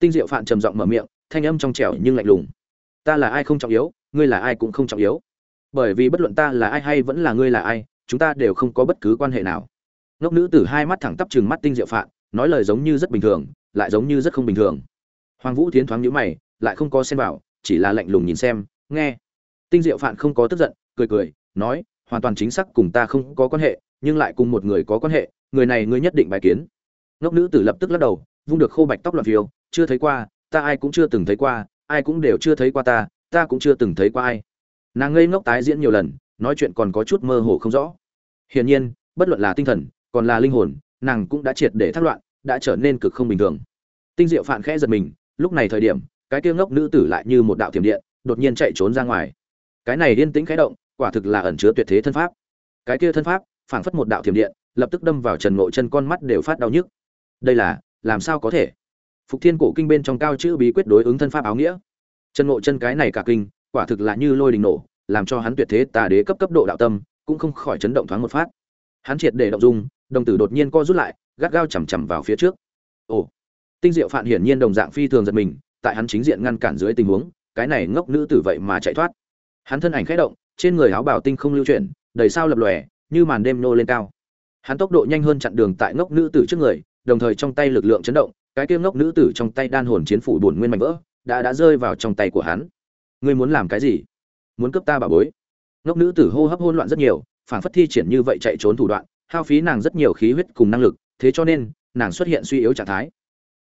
tinh diệu phạn trầm giọng mở miệng, thanh âm trong trẻo nhưng lạnh lùng. Ta là ai không trọng yếu, ngươi là ai cũng không trọng yếu. Bởi vì bất luận ta là ai hay vẫn là ngươi là ai, chúng ta đều không có bất cứ quan hệ nào. Ngốc nữ tử hai mắt thẳng tắp chừng mắt tinh diệu phạn, nói lời giống như rất bình thường, lại giống như rất không bình thường. Hoàng vũ tiến thoáng nhíu mày, lại không có xen vào, chỉ là lạnh lùng nhìn xem, nghe. Tinh diệu phạn không có tức giận, cười cười, nói, hoàn toàn chính xác cùng ta không có quan hệ, nhưng lại cùng một người có quan hệ, người này ngươi nhất định bài kiến. Ngốc nữ tử lập tức lắc đầu, vung được khô bạch tóc loạn phiêu chưa thấy qua, ta ai cũng chưa từng thấy qua, ai cũng đều chưa thấy qua ta ta cũng chưa từng thấy qua ai. Nàng ngây ngốc tái diễn nhiều lần, nói chuyện còn có chút mơ hồ không rõ. Hiển nhiên, bất luận là tinh thần, còn là linh hồn, nàng cũng đã triệt để thác loạn, đã trở nên cực không bình thường. Tinh diệu phạn khẽ giật mình, lúc này thời điểm, cái kia ngốc nữ tử lại như một đạo thiểm điện, đột nhiên chạy trốn ra ngoài. Cái này điên tĩnh khẽ động, quả thực là ẩn chứa tuyệt thế thân pháp. Cái kia thân pháp, phảng phất một đạo thiểm điện, lập tức đâm vào trần ngộ chân con mắt đều phát đau nhức. Đây là, làm sao có thể? Phục thiên cổ kinh bên trong cao chữ bí quyết đối ứng thân pháp áo nghĩa. Chân ngộ chân cái này cả kinh, quả thực là như lôi đình nổ, làm cho hắn tuyệt thế tà đế cấp cấp độ đạo tâm, cũng không khỏi chấn động thoáng một phát. Hắn triệt để động dung, đồng tử đột nhiên co rút lại, gắt gao chầm chằm vào phía trước. Ồ, tinh diệu phạn hiển nhiên đồng dạng phi thường giật mình, tại hắn chính diện ngăn cản dưới tình huống, cái này ngốc nữ tử vậy mà chạy thoát. Hắn thân ảnh khẽ động, trên người áo bào tinh không lưu chuyển, đầy sao lập lòe, như màn đêm nô lên cao. Hắn tốc độ nhanh hơn chặn đường tại ngốc nữ tử trước người, đồng thời trong tay lực lượng chấn động cái kiêm ngốc nữ tử trong tay đan hồn chiến phủ bổn nguyên mạnh vỡ, đã đã rơi vào trong tay của hắn. Ngươi muốn làm cái gì? Muốn cướp ta bà bối? Ngốc nữ tử hô hấp hỗn loạn rất nhiều phản phất thi triển như vậy chạy trốn thủ đoạn, hao phí nàng rất nhiều khí huyết cùng năng lực, thế cho nên, nàng xuất hiện suy yếu trạng thái.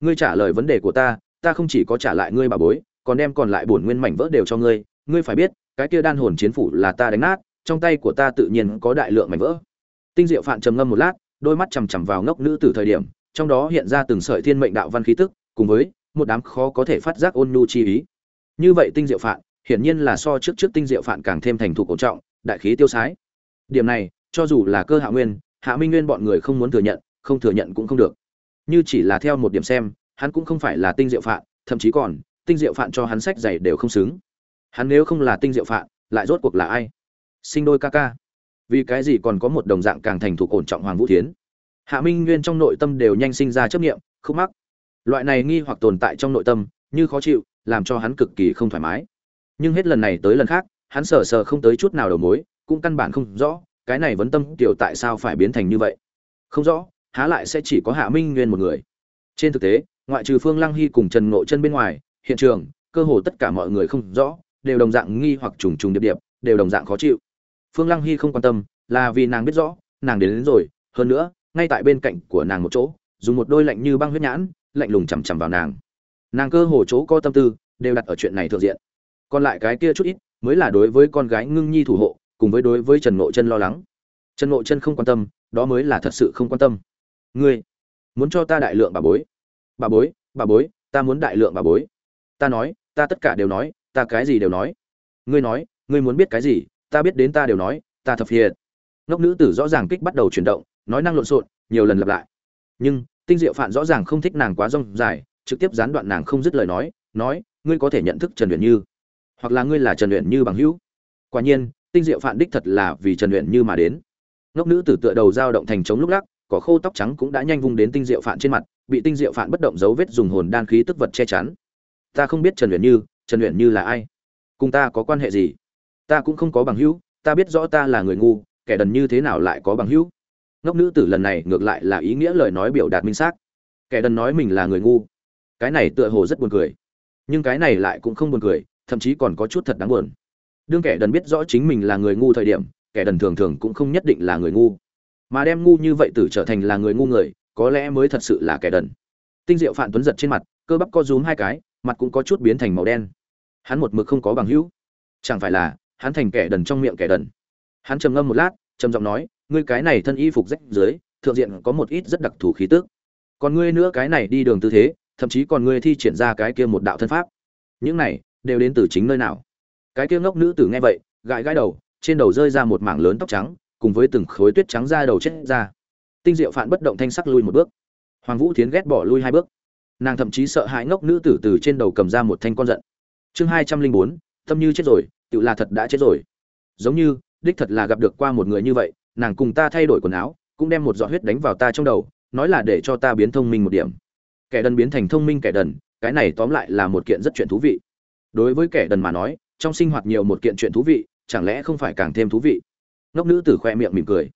Ngươi trả lời vấn đề của ta ta không chỉ có trả lại ngươi bà bối, còn đem còn lại bổn nguyên mảnh vỡ đều cho ngươi. Ngươi phải biết, cái kia đan hồn chiến phủ là ta đánh nát, trong tay của ta tự nhiên có đại lượng mảnh vỡ. Tinh diệu phạn trầm ngâm một lát, đôi mắt chằm chằm vào ngốc nữ tử thời điểm trong đó hiện ra từng sợi thiên mệnh đạo văn khí tức, cùng với một đám khó có thể phát giác ôn nhu chi ý. Như vậy tinh diệu phạn, hiển nhiên là so trước trước tinh diệu phạn càng thêm thành thục cổ trọng, đại khí tiêu sái. Điểm này, cho dù là cơ hạ nguyên, hạ minh nguyên bọn người không muốn thừa nhận, không thừa nhận cũng không được. Như chỉ là theo một điểm xem, hắn cũng không phải là tinh diệu phạn, thậm chí còn, tinh diệu phạn cho hắn sách giày đều không xứng. Hắn nếu không là tinh diệu phạn, lại rốt cuộc là ai? Sinh đôi ca ca. Vì cái gì còn có một đồng dạng càng thành thục ổn trọng hoàng vũ thiến? Hạ minh nguyên trong nội tâm đều nhanh sinh ra chấp nghiệm khúc mắc. Loại này nghi hoặc tồn tại trong nội tâm như khó chịu làm cho hắn cực kỳ không thoải mái. Nhưng hết lần này tới lần khác hắn sờ sờ không tới chút nào đầu mối cũng căn bản không rõ cái này vấn tâm tiểu tại sao phải biến thành như vậy. Không rõ há lại sẽ chỉ có hạ minh nguyên một người. Trên thực tế ngoại trừ phương lăng hy cùng trần ngộ chân bên ngoài hiện trường cơ hồ tất cả mọi người không rõ đều đồng dạng nghi hoặc trùng trùng điệp điệp đều đồng dạng khó chịu. Phương lăng hy không quan tâm là vì nàng biết rõ nàng đến, đến rồi hơn nữa ngay tại bên cạnh của nàng một chỗ, dùng một đôi lạnh như băng huyết nhãn, lạnh lùng chằm chằm vào nàng. Nàng cơ hồ chỗ có tâm tư, đều đặt ở chuyện này thượng diện. Còn lại cái kia chút ít, mới là đối với con gái ngưng nhi thủ hộ, cùng với đối với trần ngộ chân lo lắng. Trần ngộ chân không quan tâm, đó mới là thật sự không quan tâm. Ngươi, muốn cho ta đại lượng bà bối? Bà bối bà bối, ta muốn đại lượng bà bối. Ta nói, ta tất cả đều nói, ta cái gì đều nói. Ngươi nói, ngươi muốn biết cái gì, ta biết đến ta đều nói, ta thập hiệt. Ngốc nữ tử rõ ràng kích bắt đầu chuyển động nói năng lộn xộn, nhiều lần lặp lại. Nhưng, tinh diệu phạn rõ ràng không thích nàng quá rong dài, trực tiếp gián đoạn nàng không dứt lời nói nói, ngươi có thể nhận thức trần luyện như, hoặc là ngươi là trần luyện như bằng hữu. Quả nhiên, tinh diệu phạn đích thật là vì trần luyện như mà đến. Ngốc nữ tử tựa đầu dao động thành trống lúc lắc, cỏ khô tóc trắng cũng đã nhanh vung đến tinh diệu phạn trên mặt, bị tinh diệu phạn bất động dấu vết dùng hồn đan khí tức vật che chắn. Ta không biết trần luyện như, trần luyện như là ai? Cùng ta có quan hệ gì? Ta cũng không có bằng hữu, ta biết rõ ta là người ngu, kẻ đần như thế nào lại có bằng hữu? Ngốc nữ tử lần này ngược lại là ý nghĩa lời nói biểu đạt minh xác. Kẻ đần nói mình là người ngu. Cái này tựa hồ rất buồn cười. Nhưng cái này lại cũng không buồn cười, thậm chí còn có chút thật đáng buồn. Đương kẻ đần biết rõ chính mình là người ngu thời điểm, kẻ đần thường thường cũng không nhất định là người ngu. Mà đem ngu như vậy tử trở thành là người ngu người, có lẽ mới thật sự là kẻ đần. Tinh diệu phạn tuấn giật trên mặt, cơ bắp co rúm hai cái, mặt cũng có chút biến thành màu đen. Hắn một mực không có bằng hữu. Chẳng phải là, hắn thành kẻ đần trong miệng kẻ đần. Hắn trầm ngâm một lát, trầm giọng nói ngươi cái này thân y phục rách dưới, thượng diện có một ít rất đặc thù khí tức. Còn ngươi nữa cái này đi đường tư thế, thậm chí còn ngươi thi triển ra cái kia một đạo thân pháp. Những này, đều đến từ chính nơi nào? Cái kia ngốc nữ tử nghe vậy, gãi gãi đầu, trên đầu rơi ra một mảng lớn tóc trắng, cùng với từng khối tuyết trắng ra đầu chết ra. Tinh diệu phản bất động thanh sắc lui một bước. Hoàng vũ thiến ghét bỏ lui hai bước. Nàng thậm chí sợ hãi ngốc nữ tử từ trên đầu cầm ra một thanh con giận. Chương hai trăm linh bốn, tâm như chết rồi, tự là thật đã chết rồi. Giống như, đích thật là gặp được qua một người như vậy nàng cùng ta thay đổi quần áo, cũng đem một giọt huyết đánh vào ta trong đầu, nói là để cho ta biến thông minh một điểm. Kẻ đần biến thành thông minh kẻ đần, cái này tóm lại là một kiện rất chuyện thú vị. Đối với kẻ đần mà nói, trong sinh hoạt nhiều một kiện chuyện thú vị, chẳng lẽ không phải càng thêm thú vị? Ngốc nữ tử khoe miệng mỉm cười.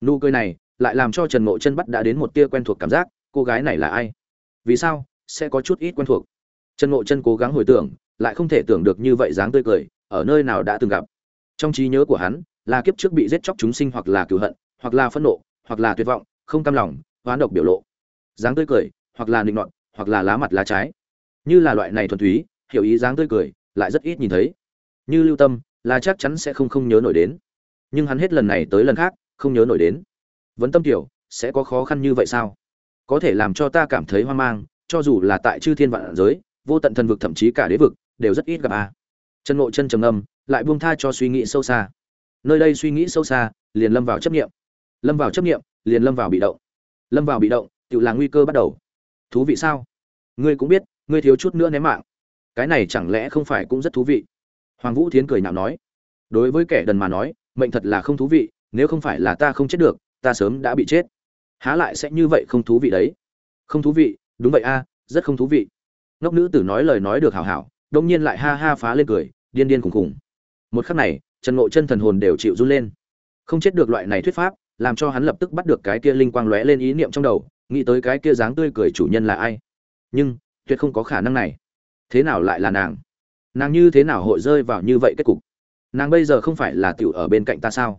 Nụ cười này lại làm cho trần ngộ chân bắt đã đến một tia quen thuộc cảm giác, cô gái này là ai? Vì sao? Sẽ có chút ít quen thuộc. Trần ngộ chân cố gắng hồi tưởng, lại không thể tưởng được như vậy dáng tươi cười, ở nơi nào đã từng gặp. Trong trí nhớ của hắn là kiếp trước bị giết chóc chúng sinh hoặc là cửu hận hoặc là phẫn nộ hoặc là tuyệt vọng không cam lòng hoán độc biểu lộ dáng tươi cười hoặc là nịnh nọt hoặc là lá mặt lá trái. Như là loại này thuần túy hiểu ý dáng tươi cười lại rất ít nhìn thấy. Như lưu tâm là chắc chắn sẽ không không nhớ nổi đến. Nhưng hắn hết lần này tới lần khác không nhớ nổi đến. Vấn tâm tiểu sẽ có khó khăn như vậy sao? Có thể làm cho ta cảm thấy hoang mang cho dù là tại chư thiên vạn giới vô tận thần vực thậm chí cả đế vực đều rất ít gặp a. À. chân ngộ chân trầm ngâm, lại buông tha cho suy nghĩ sâu xa nơi đây suy nghĩ sâu xa, liền lâm vào chấp nghiệm lâm vào chấp nghiệm liền lâm vào bị động. Lâm vào bị động, tự là nguy cơ bắt đầu. Thú vị sao? Ngươi cũng biết, ngươi thiếu chút nữa ném mạng. Cái này chẳng lẽ không phải cũng rất thú vị? Hoàng vũ thiến cười nhạo nói. Đối với kẻ đần mà nói, mệnh thật là không thú vị, nếu không phải là ta không chết được, ta sớm đã bị chết. Há lại sẽ như vậy không thú vị đấy? Không thú vị, đúng vậy a, rất không thú vị. Ngốc nữ tử nói lời nói được hảo hảo, đông nhiên lại ha ha phá lên cười, điên điên khùng khùng một khắc này trần ngộ chân thần hồn đều chịu run lên. Không chết được loại này thuyết pháp, làm cho hắn lập tức bắt được cái kia linh quang lóe lên ý niệm trong đầu, nghĩ tới cái kia dáng tươi cười chủ nhân là ai. Nhưng, tuyệt không có khả năng này. Thế nào lại là nàng? Nàng như thế nào hội rơi vào như vậy kết cục? Nàng bây giờ không phải là tiểu ở bên cạnh ta sao?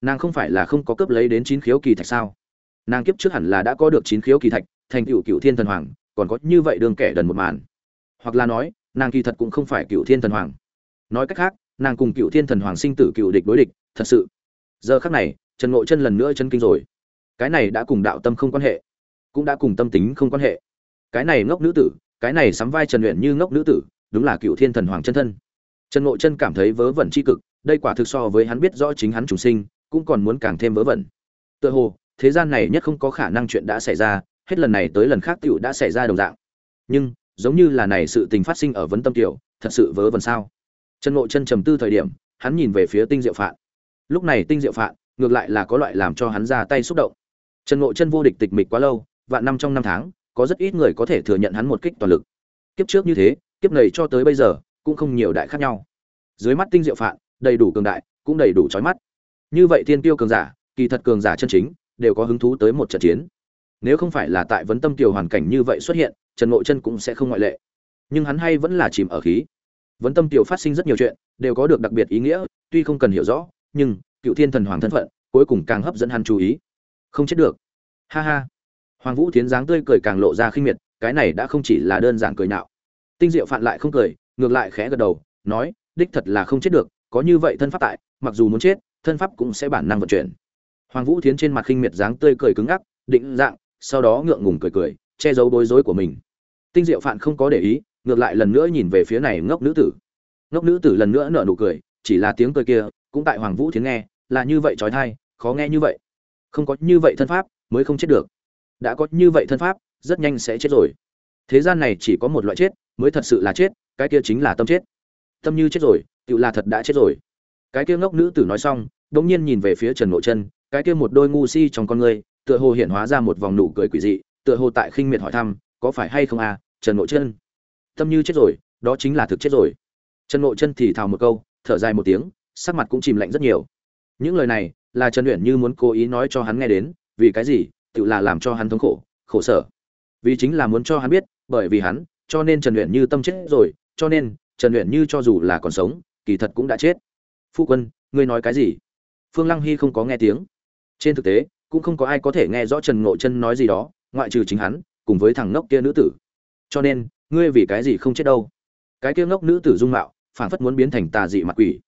Nàng không phải là không có cướp lấy đến chín khiếu kỳ thạch sao? Nàng kiếp trước hẳn là đã có được chín khiếu kỳ thạch, thành cựu cựu thiên thần hoàng, còn có như vậy đường kẻ đần một màn. Hoặc là nói, nàng kỳ thật cũng không phải cựu thiên thần hoàng. Nói cách khác nàng cùng cựu thiên thần hoàng sinh tử cựu địch đối địch, thật sự. Giờ khác này, trần ngộ chân lần nữa chân kinh rồi. Cái này đã cùng đạo tâm không quan hệ, cũng đã cùng tâm tính không quan hệ. Cái này ngốc nữ tử, cái này sắm vai trần luyện như ngốc nữ tử, đúng là cựu thiên thần hoàng chân thân. Trần ngộ chân cảm thấy vớ vẩn c h i cực, đây quả thực so với hắn biết rõ chính hắn trùng sinh, cũng còn muốn càng thêm vớ vẩn. Tựa hồ, thế gian này nhất không có khả năng chuyện đã xảy ra, hết lần này tới lần khác tựu đã xảy ra đồng dạng. Nhưng, giống như là này sự tình phát sinh ở vấn tâm tiểu, thật sự vớ vẩn sao? Trần ngộ chân trầm tư thời điểm, hắn nhìn về phía tinh diệu phạn. Lúc này tinh diệu phạn ngược lại là có loại làm cho hắn ra tay xúc động. Trần ngộ chân vô địch tịch mịch quá lâu, vạn năm trong năm tháng, có rất ít người có thể thừa nhận hắn một kích toàn lực. Kiếp trước như thế, kiếp này cho tới bây giờ, cũng không nhiều đại khác nhau. Dưới mắt tinh diệu phạn, đầy đủ cường đại, cũng đầy đủ chói mắt. Như vậy thiên tiêu cường giả, kỳ thật cường giả chân chính, đều có hứng thú tới một trận chiến. Nếu không phải là tại vấn tâm tiểu hoàn cảnh như vậy xuất hiện, trần ngộ chân cũng sẽ không ngoại lệ. Nhưng hắn hay vẫn là chìm ở khí vấn tâm tiểu phát sinh rất nhiều chuyện, đều có được đặc biệt ý nghĩa, tuy không cần hiểu rõ, nhưng cựu thiên thần hoàng thân phận, cuối cùng càng hấp dẫn hắn chú ý. Không chết được. Ha ha. Hoàng vũ tiến dáng tươi cười càng lộ ra khinh miệt, cái này đã không chỉ là đơn giản cười nạo. Tinh diệu phạn lại không cười, ngược lại khẽ gật đầu, nói, đích thật là không chết được, có như vậy thân pháp tại, mặc dù muốn chết, thân pháp cũng sẽ bản năng vận chuyển. Hoàng vũ tiến trên mặt khinh miệt dáng tươi cười cứng ngắc, định dạng, sau đó ngượng ngùng cười cười, che giấu bối rối của mình. Tinh diệu phạn không có để ý ngược lại lần nữa nhìn về phía này ngốc nữ tử. Ngốc nữ tử lần nữa nở nụ cười, chỉ là tiếng cười kia, cũng tại hoàng vũ thiến nghe, là như vậy trói thai, khó nghe như vậy. Không có như vậy thân pháp, mới không chết được. Đã có như vậy thân pháp, rất nhanh sẽ chết rồi. Thế gian này chỉ có một loại chết, mới thật sự là chết, cái kia chính là tâm chết. Tâm như chết rồi tự là thật đã chết rồi. Cái kia ngốc nữ tử nói xong đống nhiên nhìn về phía trần nội chân, cái kia một đôi ngu si trong con người tựa hồ hiện hóa ra một vòng nụ cười quỷ dị, tựa hồ tại khinh miệt hỏi thăm, có phải hay không à trần nội chân? Tâm như chết rồi, đó chính là thực chết rồi. Trần nội chân thì thào một câu, thở dài một tiếng, sắc mặt cũng chìm lạnh rất nhiều. Những lời này là trần luyện như muốn cố ý nói cho hắn nghe đến, vì cái gì? Tự là làm cho hắn thống khổ khổ sở. Vì chính là muốn cho hắn biết, bởi vì hắn, cho nên trần luyện như tâm chết rồi, cho nên trần luyện như cho dù là còn sống, kỳ thật cũng đã chết. Phu quân, ngươi nói cái gì? Phương lăng hy không có nghe tiếng. Trên thực tế, cũng không có ai có thể nghe rõ trần ngộ chân nói gì đó, ngoại trừ chính hắn, cùng với thằng ngốc kia nữ tử. Cho nên ngươi vì cái gì không chết đâu? Cái kia ngốc nữ tử dung mạo phản phất muốn biến thành tà dị mặt quỷ.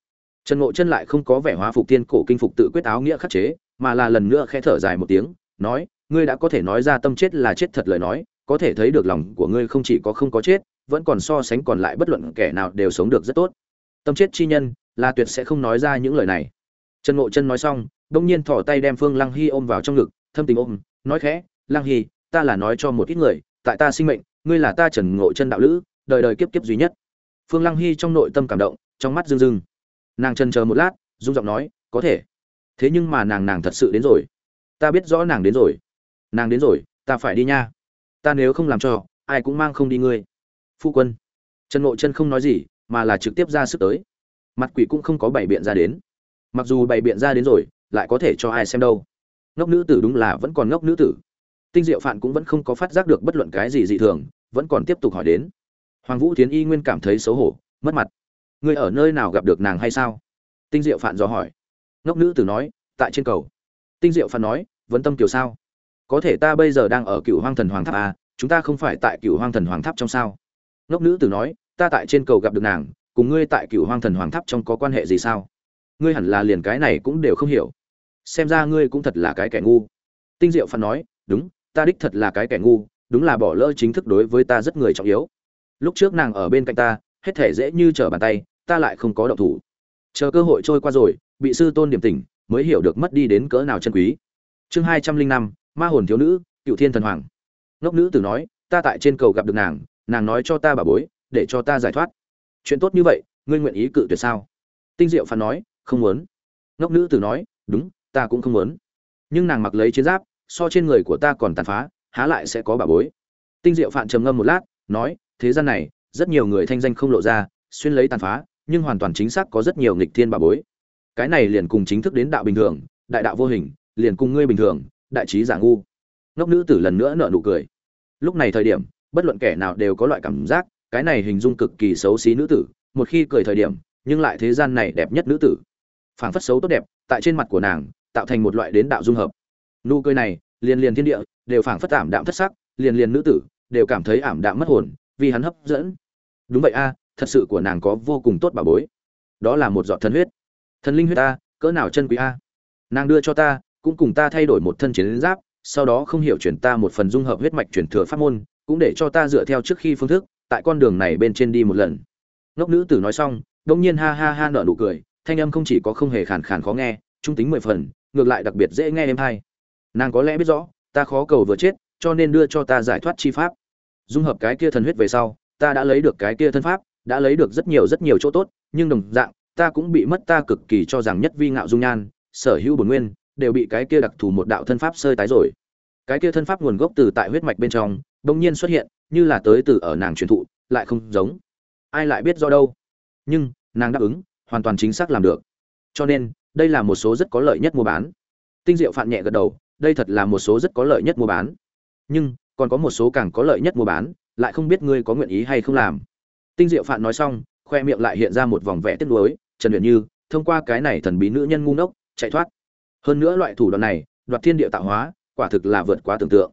Trần ngộ chân lại không có vẻ hóa phục tiên cổ kinh phục tự quyết áo nghĩa khắc chế, mà là lần nữa khẽ thở dài một tiếng, nói, ngươi đã có thể nói ra tâm chết là chết thật lời nói, có thể thấy được lòng của ngươi không chỉ có không có chết, vẫn còn so sánh còn lại bất luận kẻ nào đều sống được rất tốt. Tâm chết chi nhân, là tuyệt sẽ không nói ra những lời này. Trần ngộ chân nói xong đông nhiên thỏ tay đem phương lăng hy ôm vào trong ngực, thâm tình ôm, nói khẽ, lăng hy, ta là nói cho một ít người, tại ta sinh mệnh ngươi là ta trần ngộ chân đạo lữ, đời đời kiếp kiếp duy nhất. Phương lăng hy trong nội tâm cảm động, trong mắt rưng rưng. Nàng trần chờ một lát dung giọng nói, có thể. Thế nhưng mà nàng nàng thật sự đến rồi. Ta biết rõ nàng đến rồi. Nàng đến rồi, ta phải đi nha. Ta nếu không làm cho, ai cũng mang không đi ngươi. Phu quân. Trần ngộ chân không nói gì, mà là trực tiếp ra sức tới. Mặt quỷ cũng không có bày biện ra đến. Mặc dù bày biện ra đến rồi, lại có thể cho ai xem đâu. Ngốc nữ tử đúng là vẫn còn ngốc nữ tử. Tinh diệu phạn cũng vẫn không có phát giác được bất luận cái gì dị thường vẫn còn tiếp tục hỏi đến. Hoàng vũ tiến y nguyên cảm thấy xấu hổ mất mặt. Ngươi ở nơi nào gặp được nàng hay sao? Tinh diệu phạn dò hỏi. Ngốc nữ tử nói tại trên cầu. Tinh diệu phạn nói vẫn tâm kiểu sao? Có thể ta bây giờ đang ở cựu hoang thần hoàng tháp à, chúng ta không phải tại cựu hoang thần hoàng tháp trong sao? Ngốc nữ tử nói ta tại trên cầu gặp được nàng cùng ngươi tại cựu hoang thần hoàng tháp trong có quan hệ gì sao? Ngươi hẳn là liền cái này cũng đều không hiểu. Xem ra ngươi cũng thật là cái kẻ ngu. Tinh diệu phản nói đúng ta đích thật là cái kẻ ngu đúng là bỏ lỡ chính thức đối với ta rất người trọng yếu. Lúc trước nàng ở bên cạnh ta, hết thể dễ như trở bàn tay, ta lại không có động thủ. Chờ cơ hội trôi qua rồi, bị sư tôn điểm tỉnh, mới hiểu được mất đi đến cỡ nào chân quý. Chương hai trăm linh năm, ma hồn thiếu nữ, cựu thiên thần hoàng. Ngốc nữ tử nói, ta tại trên cầu gặp được nàng nàng nói cho ta bà bối, để cho ta giải thoát. Chuyện tốt như vậy, ngươi nguyện ý cự tuyệt sao? Tinh diệu phán nói, không muốn. Ngốc nữ tử nói, đúng, ta cũng không muốn. Nhưng nàng mặc lấy chiến giáp, so trên người của ta còn tàn phá há lại sẽ có bà bối. Tinh diệu phạn trầm ngâm một lát, nói, thế gian này, rất nhiều người thanh danh không lộ ra, xuyên lấy tàn phá, nhưng hoàn toàn chính xác có rất nhiều nghịch thiên bà bối. Cái này liền cùng chính thức đến đạo bình thường, đại đạo vô hình, liền cùng ngươi bình thường, đại trí giả ngu. Ngốc nữ tử lần nữa nợ nụ cười. Lúc này thời điểm, bất luận kẻ nào đều có loại cảm giác, cái này hình dung cực kỳ xấu xí nữ tử, một khi cười thời điểm, nhưng lại thế gian này đẹp nhất nữ tử. Phảng phất xấu tốt đẹp, tại trên mặt của nàng, tạo thành một loại đến đạo dung hợp. Nụ cười này, liền liền thiên địa đều phảng phất ảm đạm thất sắc, liền liền nữ tử, đều cảm thấy ảm đạm mất hồn, vì hắn hấp dẫn. Đúng vậy a, thật sự của nàng có vô cùng tốt bà bối. Đó là một giọt thần huyết. Thần linh huyết ta cỡ nào chân quý a. Nàng đưa cho ta, cũng cùng ta thay đổi một thân chiến giáp, sau đó không hiểu chuyển ta một phần dung hợp huyết mạch chuyển thừa pháp môn, cũng để cho ta dựa theo trước khi phương thức, tại con đường này bên trên đi một lần. Ngốc nữ tử nói xong đông nhiên ha ha ha nở nụ cười, thanh âm không chỉ có không hề khàn khàn khó nghe, trung tính mười phần, ngược lại đặc biệt dễ nghe êm hay nàng có lẽ biết rõ ta khó cầu vừa chết, cho nên đưa cho ta giải thoát chi pháp. Dung hợp cái kia thần huyết về sau, ta đã lấy được cái kia thân pháp, đã lấy được rất nhiều rất nhiều chỗ tốt, nhưng đồng dạng, ta cũng bị mất ta cực kỳ cho rằng nhất vi ngạo dung nhan, sở hữu bổn nguyên, đều bị cái kia đặc thù một đạo thân pháp sơi tái rồi. Cái kia thân pháp nguồn gốc từ tại huyết mạch bên trong, bỗng nhiên xuất hiện, như là tới từ ở nàng truyền thụ, lại không giống. Ai lại biết do đâu? Nhưng, nàng đáp ứng, hoàn toàn chính xác làm được. Cho nên, đây là một số rất có lợi nhất mua bán. Tinh diệu phạn nhẹ gật đầu đây thật là một số rất có lợi nhất mua bán. Nhưng, còn có một số càng có lợi nhất mua bán, lại không biết ngươi có nguyện ý hay không làm. Tinh diệu phạn nói xong, khoe miệng lại hiện ra một vòng vẽ tiếc nuối, trần luyện như, thông qua cái này thần bí nữ nhân ngu ngốc, chạy thoát. Hơn nữa loại thủ đoạn này, đoạt thiên địa tạo hóa, quả thực là vượt quá tưởng tượng.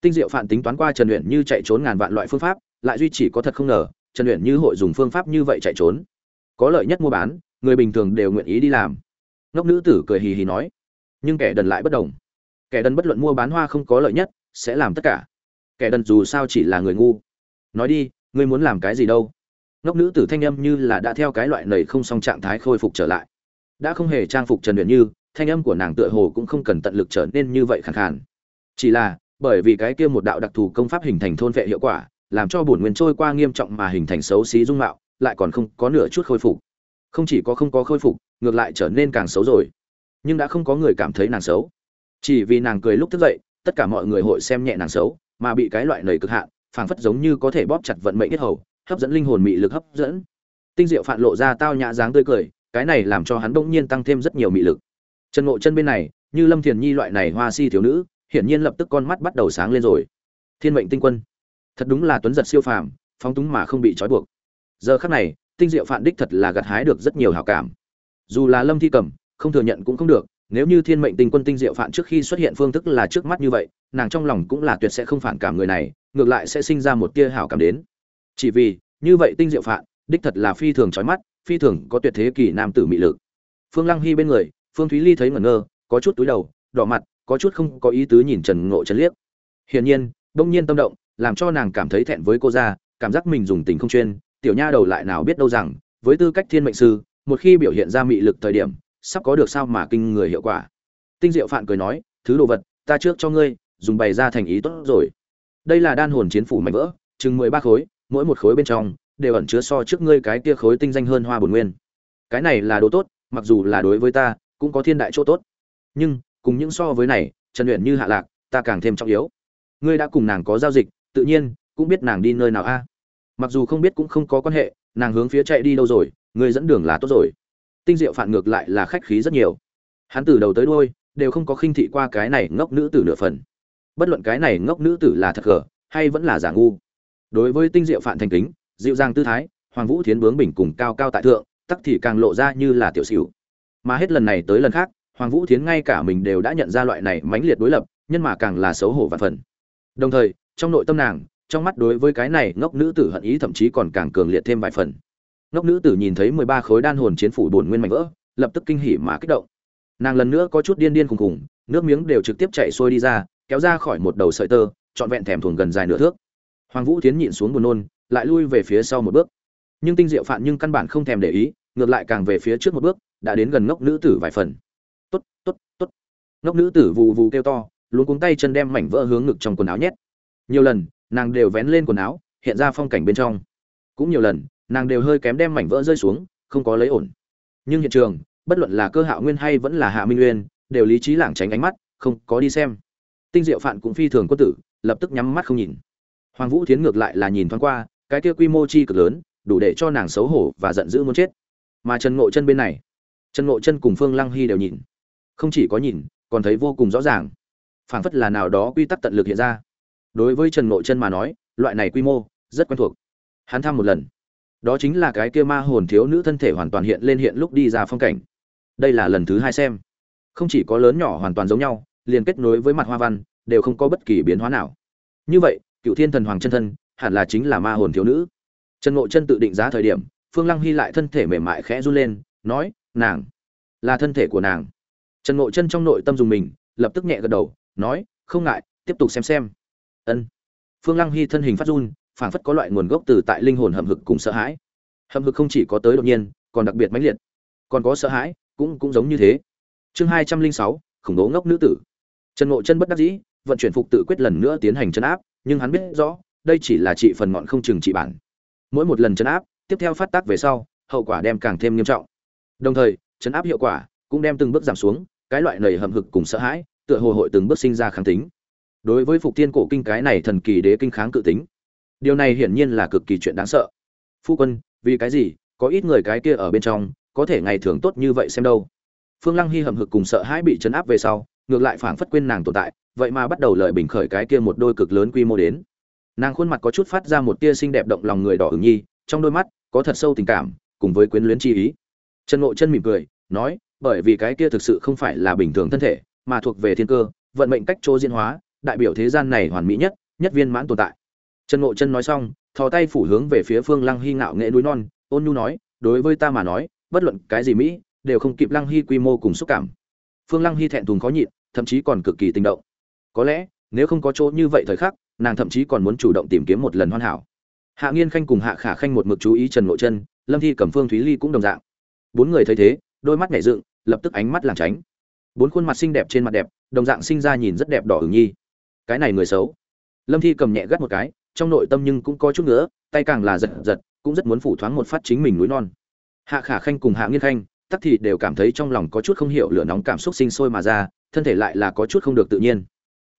Tinh diệu phạn tính toán qua trần luyện như chạy trốn ngàn vạn loại phương pháp, lại duy chỉ có thật không ngờ, trần luyện như hội dùng phương pháp như vậy chạy trốn. Có lợi nhất mua bán, người bình thường đều nguyện ý đi làm. Ngốc nữ tử cười hì hì nói, nhưng kẻ đần lại bất đồng kẻ đần bất luận mua bán hoa không có lợi nhất, sẽ làm tất cả. Kẻ đần dù sao chỉ là người ngu. Nói đi, ngươi muốn làm cái gì đâu? Ngốc nữ tử thanh âm như là đã theo cái loại nầy không song trạng thái khôi phục trở lại. Đã không hề trang phục trần luyện như, thanh âm của nàng tựa hồ cũng không cần tận lực trở nên như vậy khẳng khàn. Chỉ là, bởi vì cái kia một đạo đặc thù công pháp hình thành thôn vệ hiệu quả, làm cho bổn nguyên trôi qua nghiêm trọng mà hình thành xấu xí dung mạo, lại còn không có nửa chút khôi phục. Không chỉ có không có khôi phục, ngược lại trở nên càng xấu rồi. Nhưng đã không có người cảm thấy nàng xấu chỉ vì nàng cười lúc thức dậy, tất cả mọi người hội xem nhẹ nàng xấu, mà bị cái loại lời cực hạn, phảng phất giống như có thể bóp chặt vận mệnh kết hầu, hấp dẫn linh hồn mị lực hấp dẫn. Tinh diệu phạn lộ ra tao nhã dáng tươi cười, cái này làm cho hắn bỗng nhiên tăng thêm rất nhiều mị lực. Trần ngộ chân bên này, như lâm thiền nhi loại này hoa si thiếu nữ, hiển nhiên lập tức con mắt bắt đầu sáng lên rồi. Thiên mệnh tinh quân, thật đúng là tuấn giật siêu phàm, phóng túng mà không bị trói buộc. Giờ khắc này, tinh diệu phạn đích thật là gặt hái được rất nhiều hảo cảm. Dù là lâm thi cầm không thừa nhận cũng không được nếu như thiên mệnh tinh quân tinh diệu phạn trước khi xuất hiện phương thức là trước mắt như vậy, nàng trong lòng cũng là tuyệt sẽ không phản cảm người này, ngược lại sẽ sinh ra một tia hảo cảm đến. Chỉ vì, như vậy tinh diệu phạn, đích thật là phi thường trói mắt, phi thường có tuyệt thế kỳ nam tử mị lực. Phương lăng hy bên người, phương thúy ly thấy ngẩn ngơ, có chút túi đầu, đỏ mặt, có chút không có ý tứ nhìn trần ngộ trần liếc. Hiển nhiên đông nhiên tâm động, làm cho nàng cảm thấy thẹn với cô ra cảm giác mình dùng tình không chuyên, tiểu nha đầu lại nào biết đâu rằng, với tư cách thiên mệnh sư, một khi biểu hiện ra mị lực thời điểm sắp có được sao mà kinh người hiệu quả. Tinh diệu phạn cười nói, thứ đồ vật, ta trước cho ngươi, dùng bày ra thành ý tốt rồi. Đây là đan hồn chiến phủ mạnh vỡ, chừng mười ba khối, mỗi một khối bên trong đều ẩn chứa so trước ngươi cái kia khối tinh danh hơn hoa bổn nguyên. Cái này là đồ tốt, mặc dù là đối với ta, cũng có thiên đại chỗ tốt. Nhưng, cùng những so với này, trần luyện như hạ lạc, ta càng thêm trọng yếu. Ngươi đã cùng nàng có giao dịch, tự nhiên cũng biết nàng đi nơi nào a. Mặc dù không biết cũng không có quan hệ, nàng hướng phía chạy đi đâu rồi, ngươi dẫn đường là tốt rồi tinh diệu phản ngược lại là khách khí rất nhiều. Hắn từ đầu tới đôi đều không có khinh thị qua cái này ngốc nữ tử nửa phần. Bất luận cái này ngốc nữ tử là thật gở, hay vẫn là giả ngu. Đối với tinh diệu phản thành kính, dịu dàng tư thái, hoàng vũ thiến bướng bình cùng cao cao tại thượng, tắc thì càng lộ ra như là tiểu xỉu. Mà hết lần này tới lần khác, hoàng vũ thiến ngay cả mình đều đã nhận ra loại này mãnh liệt đối lập, nhân mà càng là xấu hổ và phần. Đồng thời, trong nội tâm nàng, trong mắt đối với cái này ngốc nữ tử hận ý thậm chí còn càng cường liệt thêm vài phần ngốc nữ tử nhìn thấy mười ba khối đan hồn chiến phủ bổn nguyên mạnh vỡ, lập tức kinh hỉ mà kích động. Nàng lần nữa có chút điên điên khùng khùng, nước miếng đều trực tiếp chạy xuôi đi ra, kéo ra khỏi một đầu sợi tơ, trọn vẹn thèm thuồng gần dài nửa thước. Hoàng vũ tiến nhịn xuống buồn nôn, lại lui về phía sau một bước. Nhưng tinh diệu phạn nhưng căn bản không thèm để ý, ngược lại càng về phía trước một bước, đã đến gần ngốc nữ tử vài phần. Tốt tốt tốt. Ngốc nữ tử vù vù kêu to luôn cuống tay chân đem mảnh vỡ hướng ngực trong quần áo nhét. Nhiều lần, nàng đều vén lên quần áo, hiện ra phong cảnh bên trong. Cũng nhiều lần nàng đều hơi kém đem mảnh vỡ rơi xuống không có lấy ổn. Nhưng hiện trường bất luận là cơ hạo nguyên hay vẫn là hạ minh nguyên, đều lý trí lảng tránh ánh mắt không có đi xem. Tinh diệu phạn cũng phi thường quân tử lập tức nhắm mắt không nhìn. Hoàng vũ thiến ngược lại là nhìn thoáng qua cái kia quy mô chi cực lớn đủ để cho nàng xấu hổ và giận dữ muốn chết. Mà trần ngộ chân bên này trần ngộ chân cùng phương lăng hy đều nhìn. Không chỉ có nhìn còn thấy vô cùng rõ ràng. Phảng phất là nào đó quy tắc tận lực hiện ra. Đối với trần ngộ chân mà nói loại này quy mô rất quen thuộc. Hắn thăm một lần đó chính là cái kia ma hồn thiếu nữ thân thể hoàn toàn hiện lên hiện lúc đi ra phong cảnh. Đây là lần thứ hai xem. Không chỉ có lớn nhỏ hoàn toàn giống nhau, liền kết nối với mặt hoa văn, đều không có bất kỳ biến hóa nào. Như vậy, cựu thiên thần hoàng chân thân, hẳn là chính là ma hồn thiếu nữ. Trần ngộ chân tự định giá thời điểm, phương lăng hy lại thân thể mềm mại khẽ run lên, nói, nàng là thân thể của nàng. Trần ngộ chân trong nội tâm dùng mình, lập tức nhẹ gật đầu, nói, không ngại, tiếp tục xem xem. Ân. Phương lăng hy thân hình phát run phảng phất có loại nguồn gốc từ tại linh hồn hầm hực cùng sợ hãi. Hầm hực không chỉ có tới đột nhiên, còn đặc biệt mãnh liệt. Còn có sợ hãi, cũng cũng giống như thế. Chương hai trăm linh sáu, khủng bố ngốc nữ tử. Trần ngộ chân bất đắc dĩ, vận chuyển phục tự quyết lần nữa tiến hành chấn áp, nhưng hắn biết rõ, đây chỉ là trị phần ngọn không chừng trị bản. Mỗi một lần chấn áp, tiếp theo phát tác về sau, hậu quả đem càng thêm nghiêm trọng. Đồng thời, chấn áp hiệu quả cũng đem từng bước giảm xuống, cái loại nầy hầm hực cùng sợ hãi, tựa hồ hội từng bước sinh ra kháng tính. Đối với phục tiên cổ kinh cái này thần kỳ đế kinh kháng cự tính điều này hiển nhiên là cực kỳ chuyện đáng sợ. Phu quân, vì cái gì? Có ít người cái kia ở bên trong, có thể ngày thường tốt như vậy xem đâu. Phương lăng hy hầm hực cùng sợ hãi bị chấn áp về sau, ngược lại phảng phất quên nàng tồn tại, vậy mà bắt đầu lợi bình khởi cái kia một đôi cực lớn quy mô đến. Nàng khuôn mặt có chút phát ra một tia xinh đẹp động lòng người đỏ ửng nhi, trong đôi mắt có thật sâu tình cảm, cùng với quyến luyến chi ý. Trần ngộ chân mỉm cười, nói, bởi vì cái kia thực sự không phải là bình thường thân thể, mà thuộc về thiên cơ, vận mệnh cách chỗ diễn hóa, đại biểu thế gian này hoàn mỹ nhất nhất viên mãn tồn tại trần ngộ chân nói xong, thò tay phủ hướng về phía phương lăng hy ngạo nghệ núi non, ôn nhu nói, đối với ta mà nói, bất luận cái gì mỹ, đều không kịp lăng hy quy mô cùng xúc cảm. Phương lăng hy thẹn thùng khó nhịn, thậm chí còn cực kỳ tình động. Có lẽ, nếu không có chỗ như vậy thời khắc, nàng thậm chí còn muốn chủ động tìm kiếm một lần hoàn hảo. Hạ nghiên khanh cùng hạ khả khanh một mực chú ý trần ngộ chân, lâm thi cầm phương thúy ly cũng đồng dạng. Bốn người thấy thế, đôi mắt nhảy dựng, lập tức ánh mắt làng tránh. Bốn khuôn mặt xinh đẹp trên mặt đẹp, đồng dạng sinh ra nhìn rất đẹp đỏ ửng nhi. Cái này người xấu. Lâm thi cầm nhẹ gắt một cái trong nội tâm nhưng cũng có chút nữa tay càng là giật giật, cũng rất muốn phủ thoáng một phát chính mình núi non. Hạ khả khanh cùng hạ nghiên khanh, tắc thì đều cảm thấy trong lòng có chút không hiểu lửa nóng cảm xúc sinh sôi mà ra, thân thể lại là có chút không được tự nhiên.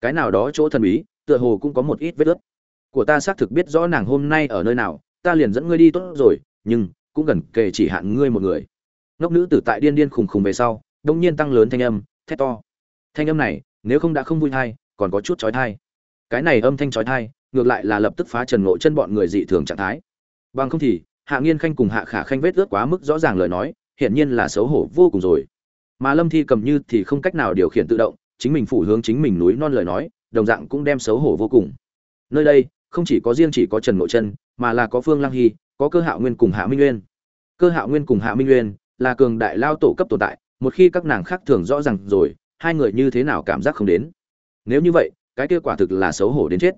Cái nào đó chỗ thần bí, tựa hồ cũng có một ít vết ướt. Của ta xác thực biết rõ nàng hôm nay ở nơi nào, ta liền dẫn ngươi đi tốt rồi, nhưng cũng gần kề chỉ hạn ngươi một người. Ngốc nữ tử tại điên điên khùng khùng về sau, đông nhiên tăng lớn thanh âm, thét to. Thanh âm này, nếu không đã không vui thai, còn có chút trói thai cái này âm thanh trói thai ngược lại là lập tức phá trần ngộ chân bọn người dị thường trạng thái. Bằng không thì, hạ nghiên khanh cùng hạ khả khanh vết ướt quá mức rõ ràng lời nói, hiển nhiên là xấu hổ vô cùng rồi. Mà lâm thi cầm như thì không cách nào điều khiển tự động, chính mình phủ hướng chính mình núi non lời nói, đồng dạng cũng đem xấu hổ vô cùng. Nơi đây, không chỉ có riêng chỉ có trần ngộ chân, mà là có phương lăng hy, có cơ hạo nguyên cùng hạ minh nguyên cơ hạo nguyên cùng hạ minh nguyên là cường đại lao tổ cấp tồn tại, một khi các nàng khác thường rõ ràng rồi, hai người như thế nào cảm giác không đến. Nếu như vậy, cái kết quả thực là xấu hổ đến chết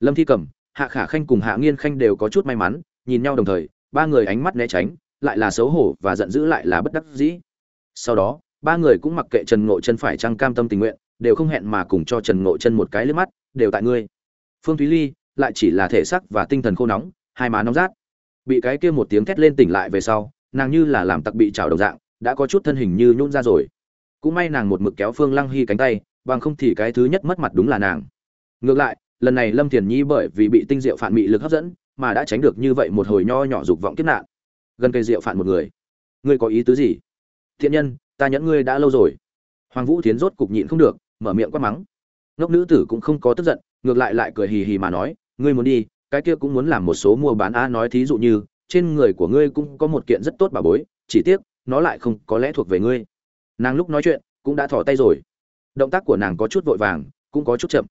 lâm thi cầm hạ khả khanh cùng hạ nghiên khanh đều có chút may mắn, nhìn nhau đồng thời, ba người ánh mắt né tránh, lại là xấu hổ và giận dữ lại là bất đắc dĩ. Sau đó, ba người cũng mặc kệ trần ngộ chân phải trăng cam tâm tình nguyện, đều không hẹn mà cùng cho trần ngộ chân một cái liếc mắt, đều tại ngươi. Phương thúy ly lại chỉ là thể sắc và tinh thần khô nóng, hai má nóng rát. Bị cái kia một tiếng thét lên tỉnh lại về sau, nàng như là làm tặc bị trào đồng dạng, đã có chút thân hình như nhún ra rồi. Cũng may nàng một mực kéo phương lăng hy cánh tay, bằng không thì cái thứ nhất mất mặt đúng là nàng. Ngược lại lần này lâm thiền nhi bởi vì bị tinh diệu phản mị lực hấp dẫn mà đã tránh được như vậy một hồi nho nhỏ dục vọng kiếp nạn. Gần cây rượu phản một người. Ngươi có ý tứ gì? Thiện nhân, ta nhẫn ngươi đã lâu rồi. Hoàng vũ tiến rốt cục nhịn không được, mở miệng quát mắng. Ngốc nữ tử cũng không có tức giận, ngược lại lại cười hì hì mà nói, ngươi muốn đi, cái kia cũng muốn làm một số mua bán a nói thí dụ như, trên người của ngươi cũng có một kiện rất tốt bà bối, chỉ tiếc, nó lại không có lẽ thuộc về ngươi. Nàng lúc nói chuyện, cũng đã thỏ tay rồi. Động tác của nàng có chút vội vàng, cũng có chút chậm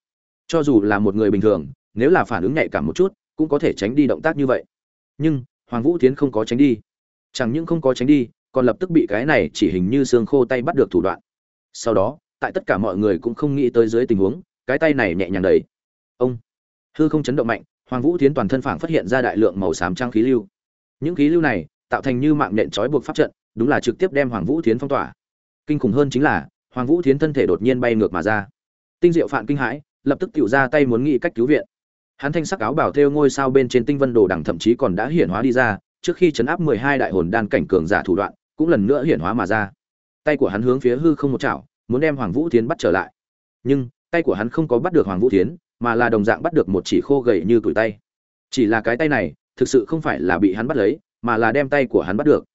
cho dù là một người bình thường, nếu là phản ứng nhạy cảm một chút, cũng có thể tránh đi động tác như vậy. Nhưng, hoàng vũ tiến không có tránh đi. Chẳng những không có tránh đi, còn lập tức bị cái này chỉ hình như xương khô tay bắt được thủ đoạn. Sau đó, tại tất cả mọi người cũng không nghĩ tới dưới tình huống, cái tay này nhẹ nhàng đầy ông! Hư không chấn động mạnh, hoàng vũ tiến toàn thân phảng phát hiện ra đại lượng màu xám trang khí lưu. Những khí lưu này, tạo thành như mạng nện trói buộc pháp trận, đúng là trực tiếp đem hoàng vũ tiến phong tỏa. Kinh khủng hơn chính là, hoàng vũ tiến thân thể đột nhiên bay ngược mà ra. Tinh diệu phạn kinh hãi lập tức tiểu ra tay muốn nghĩ cách cứu viện. Hắn thanh sắc áo bảo thêu ngôi sao bên trên tinh vân đồ đằng thậm chí còn đã hiển hóa đi ra, trước khi chấn áp mười hai đại hồn đan cảnh cường giả thủ đoạn, cũng lần nữa hiển hóa mà ra. Tay của hắn hướng phía hư không một chảo, muốn đem hoàng vũ tiến bắt trở lại. Nhưng, tay của hắn không có bắt được hoàng vũ tiến mà là đồng dạng bắt được một chỉ khô gầy như tuổi tay. Chỉ là cái tay này, thực sự không phải là bị hắn bắt lấy, mà là đem tay của hắn bắt được.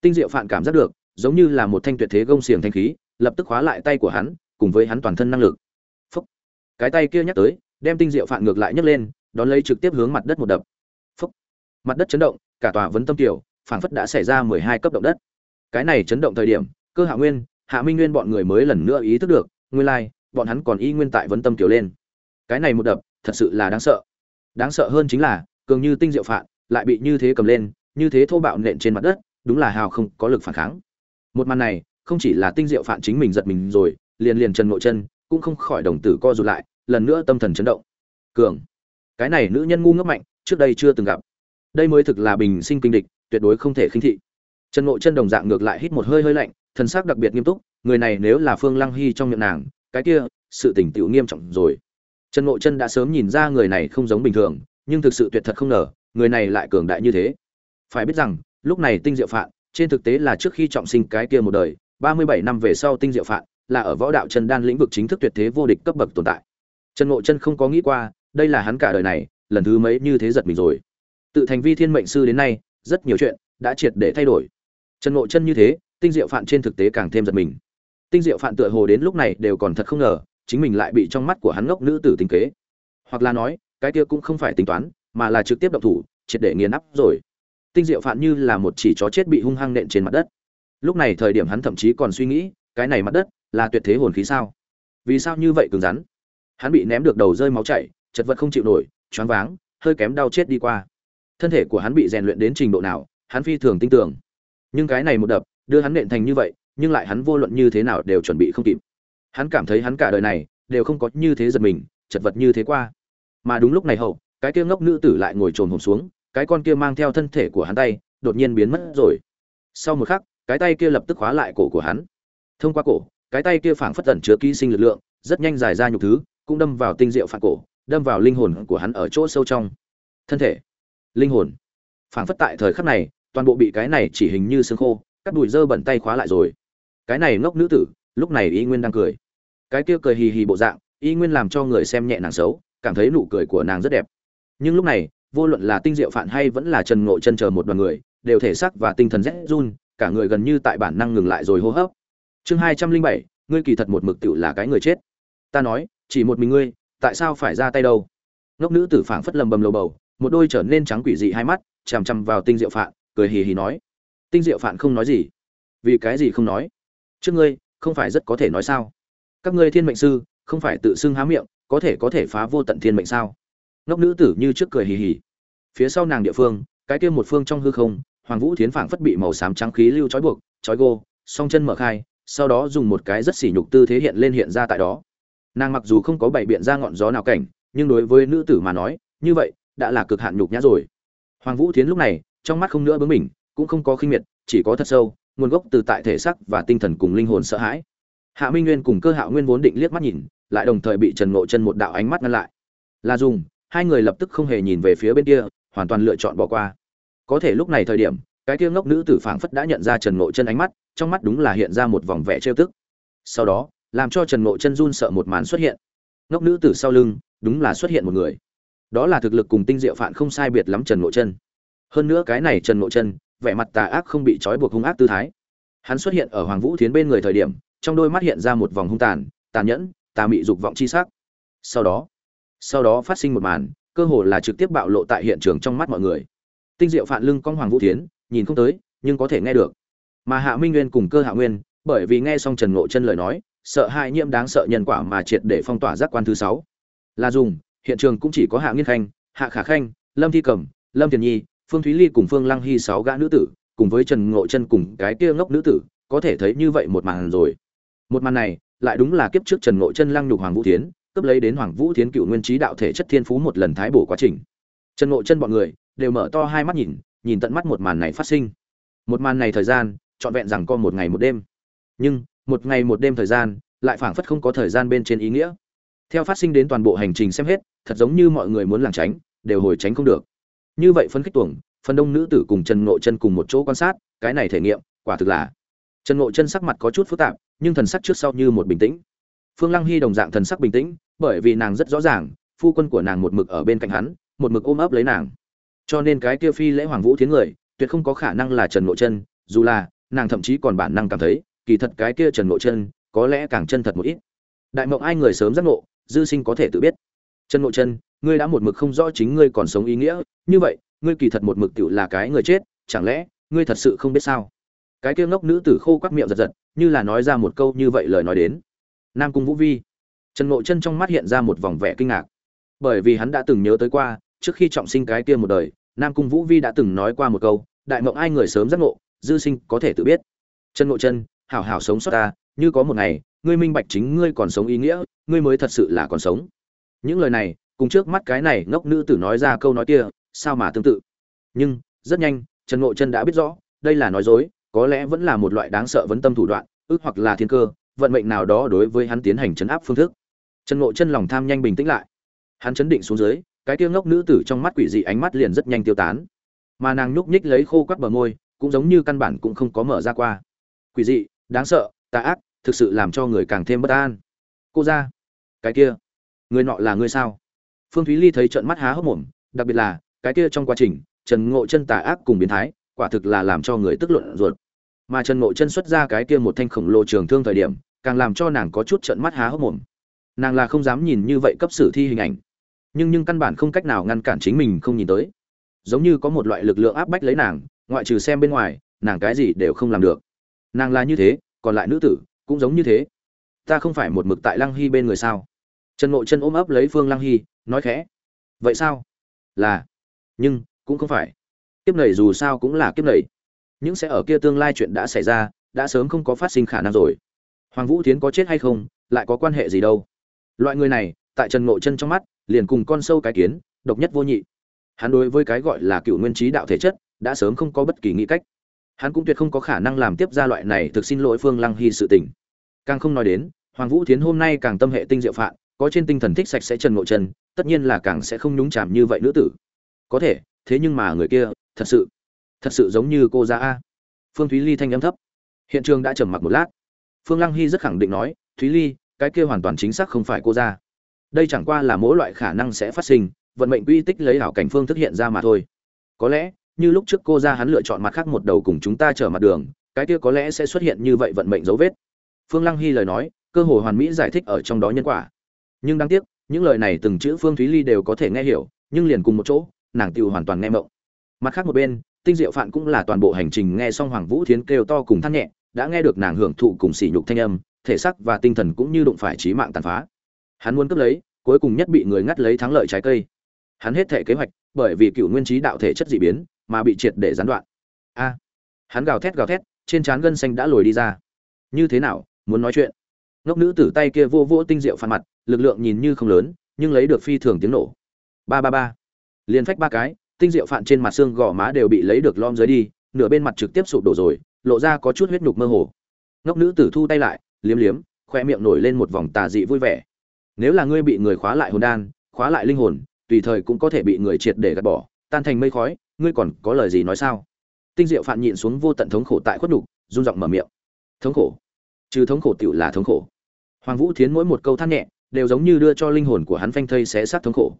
Tinh diệu phản cảm giác được, giống như là một thanh tuyệt thế gông xiềng thanh khí, lập tức khóa lại tay của hắn, cùng với hắn toàn thân năng lực cái tay kia nhắc tới, đem tinh diệu phạn ngược lại nhấc lên, đón lấy trực tiếp hướng mặt đất một đập. Phúc. mặt đất chấn động, cả tòa vấn tâm tiểu phảng phất đã xảy ra mười hai cấp động đất. Cái này chấn động thời điểm, cơ hạ nguyên, hạ minh nguyên bọn người mới lần nữa ý thức được, nguyên lai, bọn hắn còn y nguyên tại vấn tâm tiểu lên. Cái này một đập, thật sự là đáng sợ. Đáng sợ hơn chính là, cường như tinh diệu phạn lại bị như thế cầm lên, như thế thô bạo nện trên mặt đất, đúng là hào không có lực phản kháng. Một màn này, không chỉ là tinh diệu phạn chính mình giật mình rồi, liền liền trần nội chân, cũng không khỏi đồng tử co rụt lại lần nữa tâm thần chấn động. Cường. Cái này nữ nhân ngu ngốc mạnh, trước đây chưa từng gặp. Đây mới thực là bình sinh kinh địch, tuyệt đối không thể khinh thị. Trần nội chân đồng dạng ngược lại hít một hơi hơi lạnh, thần sắc đặc biệt nghiêm túc, người này nếu là phương lăng hy trong miệng nàng, cái kia, sự tỉnh tiểu nghiêm trọng rồi. Trần nội chân đã sớm nhìn ra người này không giống bình thường, nhưng thực sự tuyệt thật không ngờ, người này lại cường đại như thế. Phải biết rằng, lúc này tinh diệu phạn, trên thực tế là trước khi trọng sinh cái kia một đời, ba mươi bảy năm về sau tinh diệu phạn là ở võ đạo chân đan lĩnh vực chính thức tuyệt thế vô địch cấp bậc tồn tại trần ngộ chân không có nghĩ qua, đây là hắn cả đời này, lần thứ mấy như thế giật mình rồi. Tự thành vi thiên mệnh sư đến nay, rất nhiều chuyện đã triệt để thay đổi. Trần ngộ chân như thế, tinh diệu phạn trên thực tế càng thêm giật mình. Tinh diệu phạn tựa hồ đến lúc này đều còn thật không ngờ, chính mình lại bị trong mắt của hắn ngốc nữ tử tình kế. Hoặc là nói, cái kia cũng không phải tính toán, mà là trực tiếp động thủ, triệt để nghiền áp rồi. Tinh diệu phạn như là một chỉ chó chết bị hung hăng nện trên mặt đất. Lúc này thời điểm hắn thậm chí còn suy nghĩ, cái này mặt đất là tuyệt thế hồn khí sao? Vì sao như vậy cứng rắn? Hắn bị ném được đầu rơi máu chảy, chật vật không chịu nổi, choáng váng, hơi kém đau chết đi qua. Thân thể của hắn bị rèn luyện đến trình độ nào, hắn phi thường tin tưởng. Nhưng cái này một đập, đưa hắn nện thành như vậy, nhưng lại hắn vô luận như thế nào đều chuẩn bị không kịp. Hắn cảm thấy hắn cả đời này đều không có như thế giật mình, chật vật như thế qua. Mà đúng lúc này hậu, cái kia ngốc nữ tử lại ngồi trồn hồn xuống, cái con kia mang theo thân thể của hắn tay, đột nhiên biến mất rồi. Sau một khắc, cái tay kia lập tức khóa lại cổ của hắn. Thông qua cổ, cái tay kia phảng phất tẩn chứa ký sinh lực lượng, rất nhanh dài ra nhục thứ cũng đâm vào tinh diệu phản cổ, đâm vào linh hồn của hắn ở chỗ sâu trong. Thân thể, linh hồn. Phảng phất tại thời khắc này, toàn bộ bị cái này chỉ hình như xương khô, cắt đùi dơ bẩn tay khóa lại rồi. Cái này ngốc nữ tử, lúc này y nguyên đang cười. Cái kia cười hì hì bộ dạng, y nguyên làm cho người xem nhẹ nàng xấu, cảm thấy nụ cười của nàng rất đẹp. Nhưng lúc này, vô luận là tinh diệu phản hay vẫn là trần ngộ chân chờ một đoàn người, đều thể xác và tinh thần rét run, cả người gần như tại bản năng ngừng lại rồi hô hấp. Chương hai trăm linh bảy, ngươi kỳ thật một mực tựu là cái người chết. Ta nói chỉ một mình ngươi, tại sao phải ra tay đâu? Ngốc nữ tử phảng phất lầm bầm lầu bầu, một đôi trở nên trắng quỷ dị hai mắt, chằm chằm vào tinh diệu phạn, cười hì hì nói. Tinh diệu phạn không nói gì. Vì cái gì không nói? Trước ngươi, không phải rất có thể nói sao? Các ngươi thiên mệnh sư, không phải tự xưng há miệng, có thể có thể phá vô tận thiên mệnh sao? Ngốc nữ tử như trước cười hì hì. Phía sau nàng địa phương, cái kia một phương trong hư không, hoàng vũ thiến phảng phất bị màu xám trắng khí lưu trói buộc, trói gô, song chân mở khai, sau đó dùng một cái rất sỉ nhục tư thế hiện lên hiện ra tại đó nàng mặc dù không có bảy biện ra ngọn gió nào cảnh, nhưng đối với nữ tử mà nói, như vậy, đã là cực hạn nhục nhã rồi. Hoàng vũ thiến lúc này, trong mắt không nữa bướng mình cũng không có khinh miệt, chỉ có thật sâu, nguồn gốc từ tại thể sắc và tinh thần cùng linh hồn sợ hãi. Hạ minh nguyên cùng cơ hạo nguyên vốn định liếc mắt nhìn, lại đồng thời bị trần ngộ chân một đạo ánh mắt ngăn lại. Là dùng, hai người lập tức không hề nhìn về phía bên kia, hoàn toàn lựa chọn bỏ qua. Có thể lúc này thời điểm, cái tiêu ngốc nữ tử phảng phất đã nhận ra trần ngộ chân ánh mắt, trong mắt đúng là hiện ra một vòng vẻ trêu tức. Sau đó làm cho trần ngộ chân run sợ một màn xuất hiện. Ngốc nữ từ sau lưng, đúng là xuất hiện một người. Đó là thực lực cùng tinh diệu phạn không sai biệt lắm trần ngộ chân. Hơn nữa cái này trần ngộ chân, vẻ mặt tà ác không bị trói buộc hung ác tư thái. Hắn xuất hiện ở hoàng vũ thiến bên người thời điểm, trong đôi mắt hiện ra một vòng hung tàn tàn nhẫn, tà mị dục vọng chi sắc. Sau đó sau đó phát sinh một màn, cơ hồ là trực tiếp bạo lộ tại hiện trường trong mắt mọi người. Tinh diệu phạn lưng con hoàng vũ thiến, nhìn không tới, nhưng có thể nghe được. Mà hạ minh nguyên cùng cơ hạ nguyên, bởi vì nghe xong trần ngộ chân lời nói sợ hãi nhiễm đáng sợ nhân quả mà triệt để phong tỏa giác quan thứ sáu. Là dùng, hiện trường cũng chỉ có hạ nghiên khanh, hạ khả khanh, lâm thi cẩm, lâm tiền nhi, phương thúy ly cùng phương lăng hy sáu gã nữ tử, cùng với trần ngộ chân cùng cái kia ngốc nữ tử, có thể thấy như vậy một màn rồi. Một màn này, lại đúng là kiếp trước trần ngộ chân lăng nhục hoàng vũ tiến cướp lấy đến hoàng vũ tiến cựu nguyên trí đạo thể chất thiên phú một lần thái bổ quá trình. Trần ngộ chân bọn người, đều mở to hai mắt nhìn nhìn tận mắt một màn này phát sinh. Một màn này thời gian, trọn vẹn rằng có một ngày một đêm. Nhưng một ngày một đêm thời gian, lại phảng phất không có thời gian bên trên ý nghĩa. Theo phát sinh đến toàn bộ hành trình xem hết, thật giống như mọi người muốn lảng tránh, đều hồi tránh không được. Như vậy phân khích tuồng, phần đông nữ tử cùng trần ngộ chân cùng một chỗ quan sát, cái này thể nghiệm, quả thực là trần ngộ chân sắc mặt có chút phức tạp, nhưng thần sắc trước sau như một bình tĩnh. Phương lăng hy đồng dạng thần sắc bình tĩnh, bởi vì nàng rất rõ ràng, phu quân của nàng một mực ở bên cạnh hắn, một mực ôm ấp lấy nàng. Cho nên cái kia phi lễ hoàng vũ thiến người, tuyệt không có khả năng là trần ngộ chân, dù là nàng thậm chí còn bản năng cảm thấy kỳ thật cái kia trần ngộ chân, có lẽ càng chân thật một ít. Đại mộng ai người sớm giác ngộ, dư sinh có thể tự biết. Trần ngộ chân, ngươi đã một mực không rõ chính ngươi còn sống ý nghĩa, như vậy, ngươi kỳ thật một mực tựu là cái người chết, chẳng lẽ, ngươi thật sự không biết sao? Cái kia ngốc nữ tử khô quắc miệng giật giật, như là nói ra một câu như vậy lời nói đến. Nam cung vũ vi. Trần ngộ chân trong mắt hiện ra một vòng vẻ kinh ngạc. Bởi vì hắn đã từng nhớ tới qua, trước khi trọng sinh cái kia một đời, nam cung vũ vi đã từng nói qua một câu, đại mộng ai người sớm giác ngộ, dư sinh có thể tự biết. Trần ngộ chân hảo hảo sống sót ta, như có một ngày, ngươi minh bạch chính ngươi còn sống ý nghĩa, ngươi mới thật sự là còn sống. Những lời này, cùng trước mắt cái này ngốc nữ tử nói ra câu nói kia, sao mà tương tự? Nhưng, rất nhanh, trần ngộ chân đã biết rõ, đây là nói dối, có lẽ vẫn là một loại đáng sợ vấn tâm thủ đoạn, ước hoặc là thiên cơ, vận mệnh nào đó đối với hắn tiến hành chấn áp phương thức. Trần ngộ chân lòng tham nhanh bình tĩnh lại. Hắn chấn định xuống dưới, cái tiêu ngốc nữ tử trong mắt quỷ dị ánh mắt liền rất nhanh tiêu tán. Mà nàng nhúc nhích lấy khô quắt bờ môi, cũng giống như căn bản cũng không có mở ra qua. Quỷ dị đáng sợ, tà ác, thực sự làm cho người càng thêm bất an. Cô ra. Cái kia. Người nọ là người sao? Phương thúy ly thấy trận mắt há hốc mồm, đặc biệt là, cái kia trong quá trình, trần ngộ chân tà ác cùng biến thái, quả thực là làm cho người tức luận ruột. Mà trần ngộ chân xuất ra cái kia một thanh khổng lồ trường thương thời điểm, càng làm cho nàng có chút trận mắt há hốc mồm. Nàng là không dám nhìn như vậy cấp sử thi hình ảnh. Nhưng nhưng căn bản không cách nào ngăn cản chính mình không nhìn tới. Giống như có một loại lực lượng áp bách lấy nàng, ngoại trừ xem bên ngoài, nàng cái gì đều không làm được nàng là như thế, còn lại nữ tử cũng giống như thế. Ta không phải một mực tại lăng hy bên người sao? Trần ngộ chân ôm ấp lấy phương lăng hy, nói khẽ. Vậy sao? Là. Nhưng, cũng không phải. Kiếp nầy dù sao cũng là kiếp nầy những sẽ ở kia tương lai chuyện đã xảy ra, đã sớm không có phát sinh khả năng rồi. Hoàng vũ tiến có chết hay không, lại có quan hệ gì đâu? Loại người này, tại trần ngộ chân trong mắt, liền cùng con sâu cái kiến, độc nhất vô nhị. Hắn đối với cái gọi là cựu nguyên trí đạo thể chất, đã sớm không có bất kỳ nghĩ cách hắn cũng tuyệt không có khả năng làm tiếp ra loại này thực xin lỗi phương lăng hy sự tình. Càng không nói đến, hoàng vũ thiến hôm nay càng tâm hệ tinh diệu phạn, có trên tinh thần thích sạch sẽ trần ngộ chân tất nhiên là càng sẽ không nhúng chạm như vậy nữ tử. Có thể, thế nhưng mà người kia, thật sự thật sự giống như cô ra a. Phương thúy ly thanh âm thấp. Hiện trường đã trầm mặc một lát. Phương lăng hy rất khẳng định nói, thúy ly, cái kia hoàn toàn chính xác không phải cô ra đây chẳng qua là mỗi loại khả năng sẽ phát sinh, vận mệnh quy tích lấy hảo cảnh phương thức hiện ra mà thôi. Có lẽ như lúc trước cô ra hắn lựa chọn mặt khác một đầu cùng chúng ta trở mặt đường, cái kia có lẽ sẽ xuất hiện như vậy vận mệnh dấu vết. Phương lăng hy lời nói, cơ hội hoàn mỹ giải thích ở trong đó nhân quả. Nhưng đáng tiếc, những lời này từng chữ phương thúy ly đều có thể nghe hiểu, nhưng liền cùng một chỗ, nàng tiêu hoàn toàn nghe mộng. Mặt khác một bên, tinh diệu phạn cũng là toàn bộ hành trình nghe xong hoàng vũ thiến kêu to cùng than nhẹ, đã nghe được nàng hưởng thụ cùng sỉ nhục thanh âm, thể xác và tinh thần cũng như đụng phải trí mạng tàn phá. Hắn muốn cướp lấy, cuối cùng nhất bị người ngắt lấy thắng lợi trái cây. Hắn hết thể kế hoạch, bởi vì cựu nguyên trí đạo thể chất dị biến mà bị triệt để gián đoạn. A, hắn gào thét gào thét, trên trán gân xanh đã lồi đi ra. Như thế nào, muốn nói chuyện? Ngốc nữ tử tay kia vô vô tinh diệu phản mặt, lực lượng nhìn như không lớn, nhưng lấy được phi thường tiếng nổ. Ba ba ba. Liền phách ba cái, tinh diệu phạn trên mặt xương gò má đều bị lấy được lom dưới đi, nửa bên mặt trực tiếp sụp đổ rồi, lộ ra có chút huyết nhục mơ hồ. Ngốc nữ tử thu tay lại, liếm liếm, khoe miệng nổi lên một vòng tà dị vui vẻ. Nếu là ngươi bị người khóa lại hồn đan, khóa lại linh hồn, tùy thời cũng có thể bị người triệt để gạt bỏ, tan thành mây khói ngươi còn có lời gì nói sao? Tinh diệu phạn nhịn xuống vô tận thống khổ tại khuất đục run giọng mở miệng. Thống khổ? Trừ thống khổ tựu là thống khổ. Hoàng vũ thiến mỗi một câu than nhẹ, đều giống như đưa cho linh hồn của hắn phanh thây xé sát thống khổ.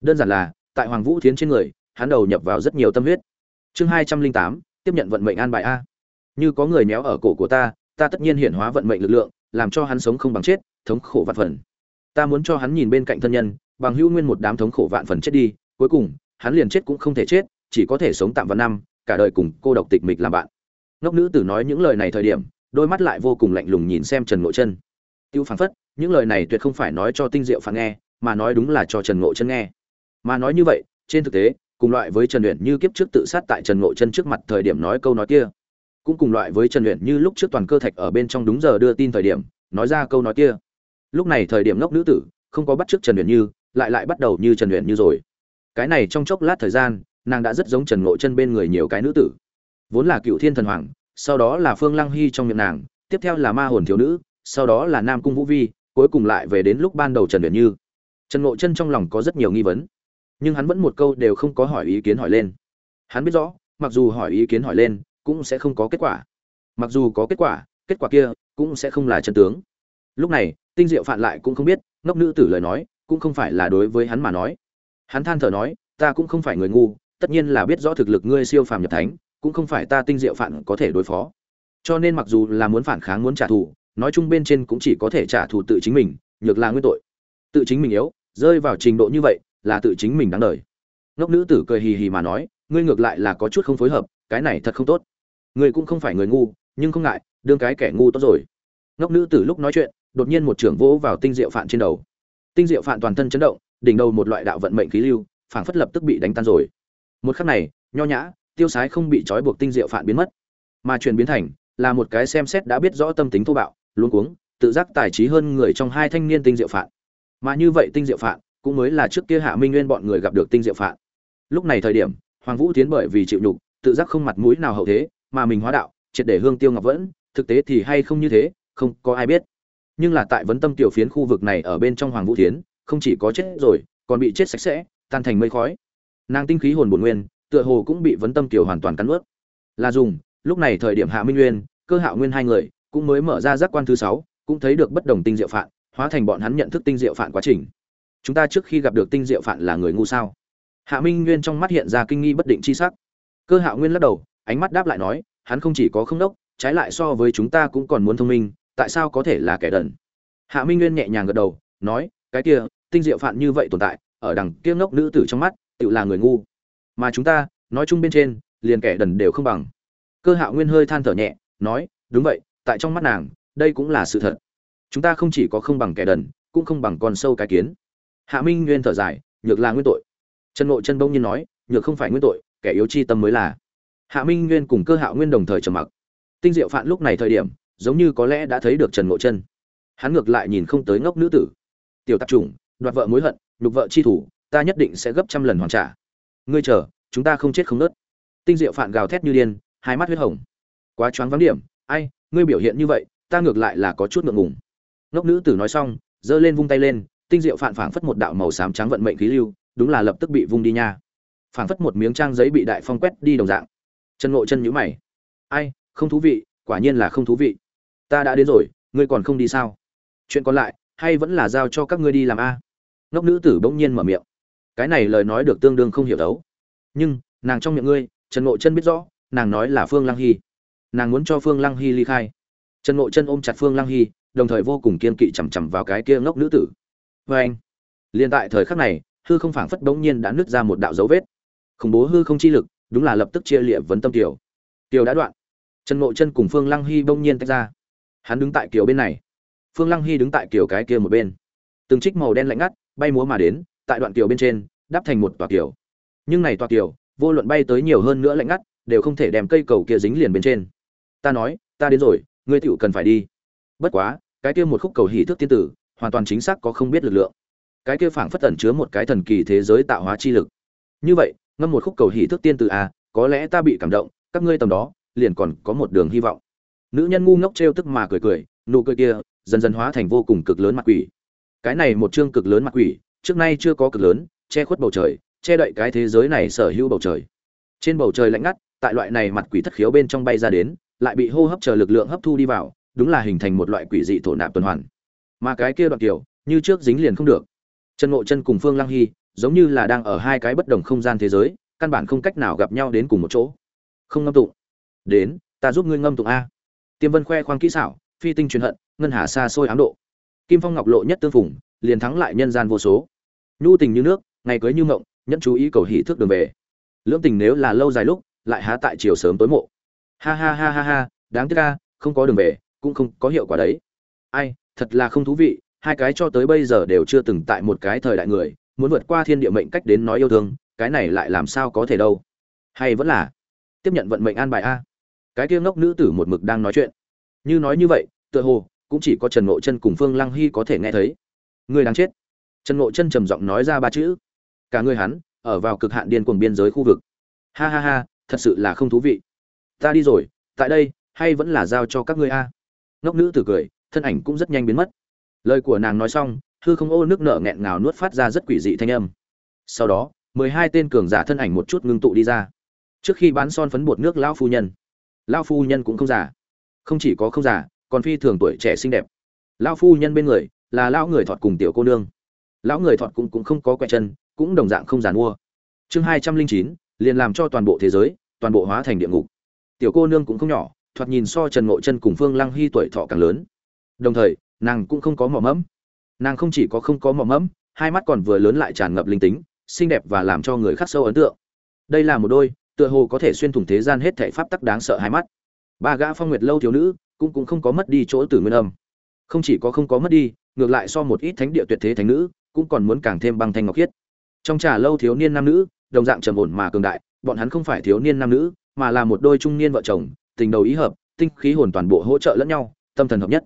Đơn giản là, tại hoàng vũ thiến trên người, hắn đầu nhập vào rất nhiều tâm huyết. Chương hai trăm linh tám, tiếp nhận vận mệnh an bài a. Như có người méo ở cổ của ta ta tất nhiên hiển hóa vận mệnh lực lượng, làm cho hắn sống không bằng chết, thống khổ vạn phần. Ta muốn cho hắn nhìn bên cạnh thân nhân, bằng hữu nguyên một đám thống khổ vạn phần chết đi, cuối cùng, hắn liền chết cũng không thể chết chỉ có thể sống tạm vào năm, cả đời cùng cô độc tịch mịch làm bạn. Ngốc nữ tử nói những lời này thời điểm, đôi mắt lại vô cùng lạnh lùng nhìn xem trần ngộ chân. Tiêu phán phất, những lời này tuyệt không phải nói cho tinh diệu phán nghe, mà nói đúng là cho trần ngộ chân nghe. Mà nói như vậy, trên thực tế, cùng loại với trần luyện như kiếp trước tự sát tại trần ngộ chân trước mặt thời điểm nói câu nói kia, cũng cùng loại với trần luyện như lúc trước toàn cơ thạch ở bên trong đúng giờ đưa tin thời điểm, nói ra câu nói kia. Lúc này thời điểm ngốc nữ tử, không có bắt trước trần luyện như, lại lại bắt đầu như trần luyện như rồi. Cái này trong chốc lát thời gian nàng đã rất giống trần ngộ chân bên người nhiều cái nữ tử. Vốn là cựu thiên thần hoàng, sau đó là phương lăng hy trong miệng nàng, tiếp theo là ma hồn thiếu nữ, sau đó là nam cung vũ vi, cuối cùng lại về đến lúc ban đầu trần luyện như. Trần ngộ chân trong lòng có rất nhiều nghi vấn, nhưng hắn vẫn một câu đều không có hỏi ý kiến hỏi lên. Hắn biết rõ, mặc dù hỏi ý kiến hỏi lên, cũng sẽ không có kết quả. Mặc dù có kết quả kết quả kia cũng sẽ không là chân tướng. Lúc này, tinh diệu phạn lại cũng không biết, ngốc nữ tử lời nói cũng không phải là đối với hắn mà nói. Hắn than thở nói, ta cũng không phải người ngu tất nhiên là biết rõ thực lực ngươi siêu phàm nhập thánh, cũng không phải ta tinh diệu phản có thể đối phó. Cho nên mặc dù là muốn phản kháng muốn trả thù, nói chung bên trên cũng chỉ có thể trả thù tự chính mình, nhược là nguyên tội. Tự chính mình yếu, rơi vào trình độ như vậy, là tự chính mình đáng đời. Ngốc nữ tử cười hì hì mà nói, ngươi ngược lại là có chút không phối hợp, cái này thật không tốt. Ngươi cũng không phải người ngu, nhưng không ngại, đương cái kẻ ngu tốt rồi. Ngốc nữ tử lúc nói chuyện, đột nhiên một trưởng vỗ vào tinh diệu phạn trên đầu. Tinh diệu phạn toàn thân chấn động, đỉnh đầu một loại đạo vận mệnh khí lưu phảng phất lập tức bị đánh tan rồi một khắc này, nho nhã, tiêu sái không bị trói buộc tinh diệu phản biến mất. Mà chuyển biến thành, là một cái xem xét đã biết rõ tâm tính thô bạo, luống cuống, tự giác tài trí hơn người trong hai thanh niên tinh diệu phạn mà như vậy tinh diệu phạn cũng mới là trước kia hạ minh nguyên bọn người gặp được tinh diệu phạn lúc này thời điểm, hoàng vũ tiến bởi vì chịu nhục, tự giác không mặt mũi nào hậu thế, mà mình hóa đạo, triệt để hương tiêu ngọc vẫn, thực tế thì hay không như thế, không có ai biết. Nhưng là tại vấn tâm tiểu phiến khu vực này ở bên trong hoàng vũ tiến không chỉ có chết rồi, còn bị chết sạch sẽ, tan thành mây khói nàng tinh khí hồn bổn nguyên, tựa hồ cũng bị vấn tâm tiểu hoàn toàn cắn ướt là dùng, lúc này thời điểm hạ minh nguyên, cơ hạo nguyên hai người, cũng mới mở ra giác quan thứ sáu, cũng thấy được bất đồng tinh diệu phạn, hóa thành bọn hắn nhận thức tinh diệu phạn quá trình. Chúng ta trước khi gặp được tinh diệu phạn là người ngu sao? Hạ minh nguyên trong mắt hiện ra kinh nghi bất định chi sắc. Cơ hạo nguyên lắc đầu, ánh mắt đáp lại nói, hắn không chỉ có không đốc, trái lại so với chúng ta cũng còn muốn thông minh, tại sao có thể là kẻ đần? Hạ minh nguyên nhẹ nhàng gật đầu, nói, cái kia, tinh diệu phạn như vậy tồn tại, ở đằng kia ngốc nữ tử trong mắt tự là người ngu. Mà chúng ta, nói chung bên trên, liền kẻ đần đều không bằng. Cơ hạo nguyên hơi than thở nhẹ, nói, đúng vậy, tại trong mắt nàng, đây cũng là sự thật. Chúng ta không chỉ có không bằng kẻ đần, cũng không bằng con sâu cái kiến. Hạ minh nguyên thở dài, nhược là nguyên tội. Trần ngộ chân bỗng nhiên nói, nhược không phải nguyên tội, kẻ yếu chi tâm mới là. Hạ minh nguyên cùng cơ hạo nguyên đồng thời trầm mặc. Tinh diệu phạn lúc này thời điểm, giống như có lẽ đã thấy được trần ngộ chân. Hắn ngược lại nhìn không tới ngốc nữ tử. Tiểu tạp chủng, đoạt vợ mối hận, nhục vợ chi thủ ta nhất định sẽ gấp trăm lần hoàn trả. Ngươi chờ, chúng ta không chết không nớt. Tinh diệu phạn gào thét như điên, hai mắt huyết hồng. Quá choáng vắng điểm, ai, ngươi biểu hiện như vậy, ta ngược lại là có chút ngượng ngùng. Ngốc nữ tử nói xong, giơ lên vung tay lên, tinh diệu phản phảng phất một đạo màu xám trắng vận mệnh khí lưu, đúng là lập tức bị vung đi nha. Phảng phất một miếng trang giấy bị đại phong quét đi đồng dạng. Chân ngộ chân nhíu mày. Ai, không thú vị, quả nhiên là không thú vị. Ta đã đến rồi, ngươi còn không đi sao? Chuyện còn lại, hay vẫn là giao cho các ngươi đi làm a? Ngốc nữ tử bỗng nhiên mở miệng cái này lời nói được tương đương không hiểu đấu. Nhưng, nàng trong miệng ngươi, trần ngộ chân biết rõ, nàng nói là phương lăng hy. Nàng muốn cho phương lăng hy ly khai. Trần ngộ chân ôm chặt phương lăng hy, đồng thời vô cùng kiên kỵ chằm chằm vào cái kia ngốc nữ tử. Vê anh, liền tại thời khắc này, hư không phảng phất bỗng nhiên đã nứt ra một đạo dấu vết. Khủng bố hư không chi lực, đúng là lập tức chia liệm vấn tâm tiểu. Tiểu đã đoạn. Trần ngộ chân cùng phương lăng hy bỗng nhiên tách ra. Hắn đứng tại kiểu bên này. Phương lăng hy đứng tại kiểu cái kia một bên. Từng trích màu đen lạnh ngắt, bay múa mà đến tại đoạn tiểu bên trên đắp thành một tòa tiểu. nhưng này tòa tiểu, vô luận bay tới nhiều hơn nữa lạnh ngắt đều không thể đem cây cầu kia dính liền bên trên. Ta nói ta đến rồi ngươi tựu cần phải đi. Bất quá cái kia một khúc cầu hỉ thức tiên tử hoàn toàn chính xác có không biết lực lượng. Cái kia phảng phất tẩn chứa một cái thần kỳ thế giới tạo hóa chi lực. Như vậy ngâm một khúc cầu hỉ thức tiên tử à có lẽ ta bị cảm động các ngươi tầm đó liền còn có một đường hy vọng. Nữ nhân ngu ngốc trêu tức mà cười cười nụ cười kia dần dần hóa thành vô cùng cực lớn mặt quỷ. Cái này một chương cực lớn mặt quỷ trước nay chưa có cực lớn, che khuất bầu trời, che đậy cái thế giới này sở hữu bầu trời. Trên bầu trời lạnh ngắt, tại loại này mặt quỷ thất khiếu bên trong bay ra đến, lại bị hô hấp chờ lực lượng hấp thu đi vào, đúng là hình thành một loại quỷ dị thổ nạp tuần hoàn. Mà cái kia đoạn kiểu như trước dính liền không được. Trần ngộ chân cùng phương lăng hy, giống như là đang ở hai cái bất đồng không gian thế giới, căn bản không cách nào gặp nhau đến cùng một chỗ. Không ngâm tụng. Đến, ta giúp ngươi ngâm tụng a. Tiêm vân khoe khoang kỹ xảo, phi tinh truyền hận, ngân hà xa xôi ám độ. Kim phong ngọc lộ nhất tương phùng, liền thắng lại nhân gian vô số nhu tình như nước, ngày cưới như mộng, nhẫn chú ý cầu hỷ thước đường về. Lưỡng tình nếu là lâu dài lúc, lại há tại chiều sớm tối mộ. Ha ha ha ha ha, đáng tiếc ca không có đường về, cũng không có hiệu quả đấy. Ai, thật là không thú vị, hai cái cho tới bây giờ đều chưa từng tại một cái thời đại người, muốn vượt qua thiên địa mệnh cách đến nói yêu thương, cái này lại làm sao có thể đâu. Hay vẫn là, tiếp nhận vận mệnh an bài a. Cái kia ngốc nữ tử một mực đang nói chuyện. Như nói như vậy, tựa hồ, cũng chỉ có trần ngộ chân cùng phương lăng hy có thể nghe thấy. Người đáng chết trần ngộ chân trầm giọng nói ra ba chữ. Cả người hắn ở vào cực hạn điên cuồng biên giới khu vực. Ha ha ha, thật sự là không thú vị. Ta đi rồi, tại đây, hay vẫn là giao cho các ngươi a? Ngốc nữ tử cười, thân ảnh cũng rất nhanh biến mất. Lời của nàng nói xong, hư không ô nước nợ nghẹn ngào nuốt phát ra rất quỷ dị thanh âm. Sau đó, mười hai tên cường giả thân ảnh một chút ngưng tụ đi ra. Trước khi bán son phấn bột nước lão phu nhân. Lão phu nhân cũng không giả không chỉ có không giả còn phi thường tuổi trẻ xinh đẹp. Lão phu nhân bên người là lão người thọt cùng tiểu cô nương lão người thọt cũng cũng không có quẹt chân, cũng đồng dạng không giàn mua. Chương hai trăm linh chín, liền làm cho toàn bộ thế giới, toàn bộ hóa thành địa ngục. Tiểu cô nương cũng không nhỏ, thoạt nhìn so trần ngộ chân cùng phương lăng hy tuổi thọ càng lớn. Đồng thời, nàng cũng không có mỏ mẫm. Nàng không chỉ có không có mỏ mẫm, hai mắt còn vừa lớn lại tràn ngập linh tính, xinh đẹp và làm cho người khác sâu ấn tượng. Đây là một đôi, tựa hồ có thể xuyên thủng thế gian hết thảy pháp tắc đáng sợ hai mắt. Ba gã phong nguyệt lâu thiếu nữ, cũng cũng không có mất đi chỗ tử nguyên âm. Không chỉ có không có mất đi, ngược lại so một ít thánh địa tuyệt thế thánh nữ cũng còn muốn càng thêm băng thanh ngọc khiết. Trong trà lâu thiếu niên nam nữ, đồng dạng trầm ổn mà cường đại, bọn hắn không phải thiếu niên nam nữ, mà là một đôi trung niên vợ chồng, tình đầu ý hợp, tinh khí hồn toàn bộ hỗ trợ lẫn nhau, tâm thần hợp nhất.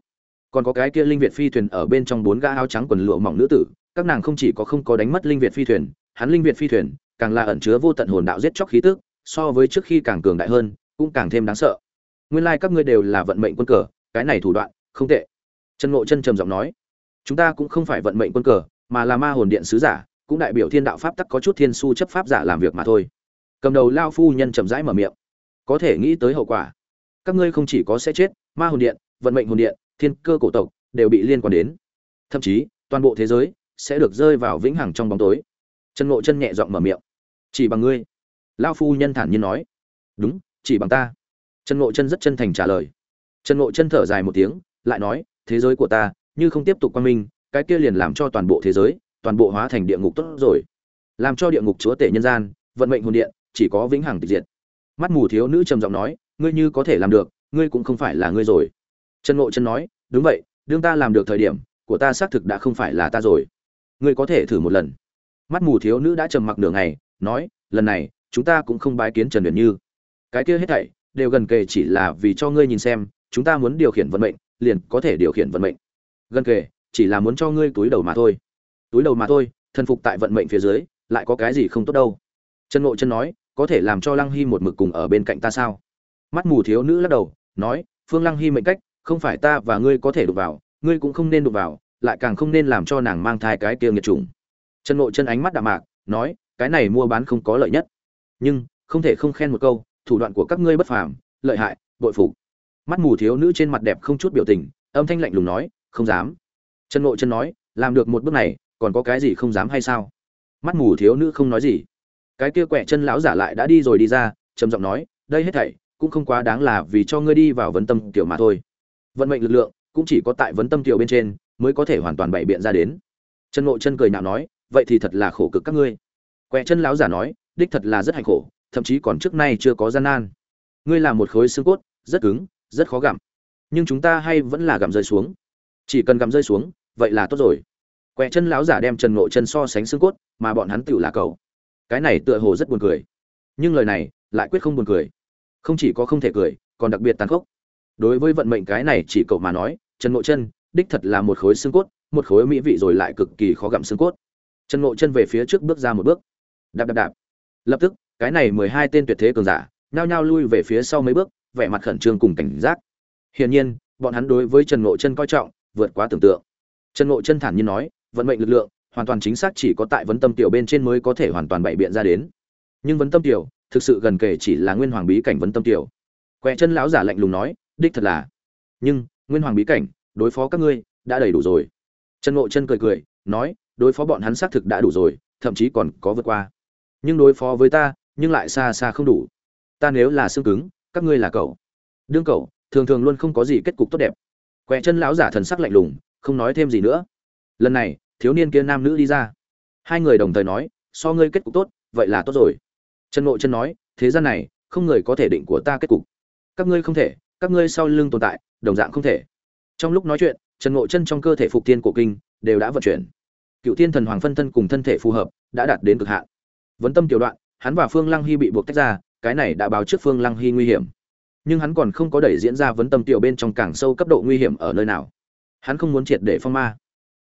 Còn có cái kia linh việt phi thuyền ở bên trong bốn gã áo trắng quần lụa mỏng nữ tử, các nàng không chỉ có không có đánh mất linh việt phi thuyền, hắn linh việt phi thuyền, càng là ẩn chứa vô tận hồn đạo giết chóc khí tức, so với trước khi càng cường đại hơn, cũng càng thêm đáng sợ. Nguyên lai các ngươi đều là vận mệnh quân cờ, cái này thủ đoạn, không tệ. Trần ngộ chân trầm giọng nói, chúng ta cũng không phải vận mệnh quân cờ mà là ma hồn điện sứ giả, cũng đại biểu thiên đạo pháp tắc có chút thiên su chấp pháp giả làm việc mà thôi. Cầm đầu lao phu nhân chậm rãi mở miệng. Có thể nghĩ tới hậu quả. Các ngươi không chỉ có sẽ chết, ma hồn điện, vận mệnh hồn điện, thiên cơ cổ tộc đều bị liên quan đến. Thậm chí, toàn bộ thế giới sẽ được rơi vào vĩnh hằng trong bóng tối. Chân ngộ chân nhẹ giọng mở miệng. Chỉ bằng ngươi. Lao phu nhân thản nhiên nói. Đúng, chỉ bằng ta. Chân ngộ chân rất chân thành trả lời. Chân ngộ chân thở dài một tiếng, lại nói, thế giới của ta, như không tiếp tục quan minh cái kia liền làm cho toàn bộ thế giới, toàn bộ hóa thành địa ngục tốt rồi. Làm cho địa ngục chúa tể nhân gian, vận mệnh hồn điện, chỉ có vĩnh hằng tịch diệt. Mắt mù thiếu nữ trầm giọng nói, ngươi như có thể làm được, ngươi cũng không phải là ngươi rồi. Trần ngộ chân nói, đúng vậy, đương ta làm được thời điểm, của ta xác thực đã không phải là ta rồi. Ngươi có thể thử một lần. Mắt mù thiếu nữ đã trầm mặc nửa ngày, nói, lần này, chúng ta cũng không bái kiến trần huyền như. Cái kia hết thảy, đều gần kề chỉ là vì cho ngươi nhìn xem, chúng ta muốn điều khiển vận mệnh, liền có thể điều khiển vận mệnh. Gần kề chỉ là muốn cho ngươi túi đầu mà thôi. Túi đầu mà thôi, thần phục tại vận mệnh phía dưới, lại có cái gì không tốt đâu. Trần ngộ chân nói, có thể làm cho lăng hy một mực cùng ở bên cạnh ta sao? Mắt mù thiếu nữ lắc đầu, nói, phương lăng hy mệnh cách, không phải ta và ngươi có thể đụng vào, ngươi cũng không nên đụng vào, lại càng không nên làm cho nàng mang thai cái kia nghiệt chủng. Trần ngộ chân ánh mắt đạm mạc, nói, cái này mua bán không có lợi nhất. Nhưng, không thể không khen một câu, thủ đoạn của các ngươi bất phàm, lợi hại, bội phục. Mắt mù thiếu nữ trên mặt đẹp không chút biểu tình, âm thanh lạnh lùng nói, không dám trần ngộ chân nói, làm được một bước này, còn có cái gì không dám hay sao? Mắt mù thiếu nữ không nói gì. Cái kia quẻ chân lão giả lại đã đi rồi đi ra, trầm giọng nói, đây hết thảy, cũng không quá đáng là vì cho ngươi đi vào vấn tâm tiểu mà thôi. Vận mệnh lực lượng, cũng chỉ có tại vấn tâm tiểu bên trên, mới có thể hoàn toàn bày biện ra đến. Trần ngộ chân cười nhạo nói, vậy thì thật là khổ cực các ngươi. Quẻ chân lão giả nói, đích thật là rất hạnh khổ, thậm chí còn trước nay chưa có gian nan. Ngươi là một khối xương cốt, rất cứng, rất khó gặm. Nhưng chúng ta hay vẫn là gặm rơi xuống chỉ cần gắm rơi xuống, vậy là tốt rồi. Quẹ chân lão giả đem trần ngộ chân so sánh xương cốt, mà bọn hắn tựu là cầu cái này tựa hồ rất buồn cười. Nhưng lời này, lại quyết không buồn cười. Không chỉ có không thể cười, còn đặc biệt tàn khốc. Đối với vận mệnh cái này chỉ cậu mà nói, trần ngộ chân, đích thật là một khối xương cốt, một khối mỹ vị rồi lại cực kỳ khó gặm xương cốt. Trần ngộ chân về phía trước bước ra một bước. Đạp đạp đạp. Lập tức, cái này mười hai tên tuyệt thế cường giả, nhao nhao lui về phía sau mấy bước, vẻ mặt khẩn trương cùng cảnh giác. Hiển nhiên, bọn hắn đối với trần ngộ chân coi trọng vượt quá tưởng tượng. Trần ngộ chân thản nhiên nói, vận mệnh lực lượng, hoàn toàn chính xác chỉ có tại vấn tâm tiểu bên trên mới có thể hoàn toàn bày biện ra đến. Nhưng vấn tâm tiểu, thực sự gần kể chỉ là nguyên hoàng bí cảnh vấn tâm tiểu. Quẹ chân lão giả lạnh lùng nói, đích thật là. Nhưng, nguyên hoàng bí cảnh, đối phó các ngươi, đã đầy đủ rồi. Trần ngộ chân cười cười, nói, đối phó bọn hắn xác thực đã đủ rồi, thậm chí còn có vượt qua. Nhưng đối phó với ta, nhưng lại xa xa không đủ. Ta nếu là xương cứng, các ngươi là cậu. Đương cậu, thường thường luôn không có gì kết cục tốt đẹp quẹ chân lão giả thần sắc lạnh lùng, không nói thêm gì nữa. Lần này, thiếu niên kia nam nữ đi ra. Hai người đồng thời nói, so ngươi kết cục tốt, vậy là tốt rồi. Trần ngộ chân nói, thế gian này, không người có thể định của ta kết cục. Các ngươi không thể, các ngươi sau lưng tồn tại, đồng dạng không thể. Trong lúc nói chuyện, trần ngộ chân trong cơ thể phục tiên cổ kinh đều đã vận chuyển. Cựu tiên thần hoàng phân thân cùng thân thể phù hợp, đã đạt đến cực hạn. Vấn tâm tiểu đoạn, hắn và phương lăng hy bị buộc tách ra, cái này đã báo trước phương lăng hy nguy hiểm nhưng hắn còn không có đẩy diễn ra vấn tâm tiểu bên trong càng sâu cấp độ nguy hiểm ở nơi nào. Hắn không muốn triệt để phong ma.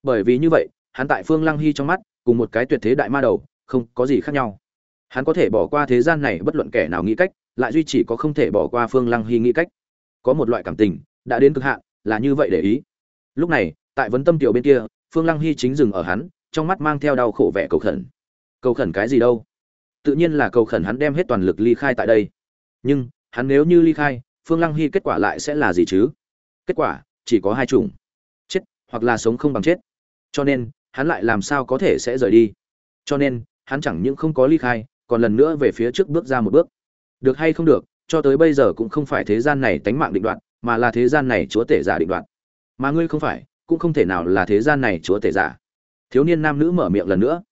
Bởi vì như vậy, hắn tại phương lăng hy trong mắt, cùng một cái tuyệt thế đại ma đầu, không có gì khác nhau. Hắn có thể bỏ qua thế gian này bất luận kẻ nào nghĩ cách, lại duy chỉ có không thể bỏ qua phương lăng hy nghĩ cách. Có một loại cảm tình, đã đến cực hạn, là như vậy để ý. Lúc này, tại vấn tâm tiểu bên kia, phương lăng hy chính dừng ở hắn, trong mắt mang theo đau khổ vẻ cầu khẩn. Cầu khẩn cái gì đâu? Tự nhiên là cầu khẩn hắn đem hết toàn lực ly khai tại đây. Nhưng hắn nếu như ly khai, phương lăng hy kết quả lại sẽ là gì chứ? Kết quả, chỉ có hai chủng. Chết hoặc là sống không bằng chết. Cho nên, hắn lại làm sao có thể sẽ rời đi? Cho nên, hắn chẳng những không có ly khai, còn lần nữa về phía trước bước ra một bước. Được hay không được, cho tới bây giờ cũng không phải thế gian này tánh mạng định đoạt, mà là thế gian này chúa tể giả định đoạt. Mà ngươi không phải, cũng không thể nào là thế gian này chúa tể giả. Thiếu niên nam nữ mở miệng lần nữa.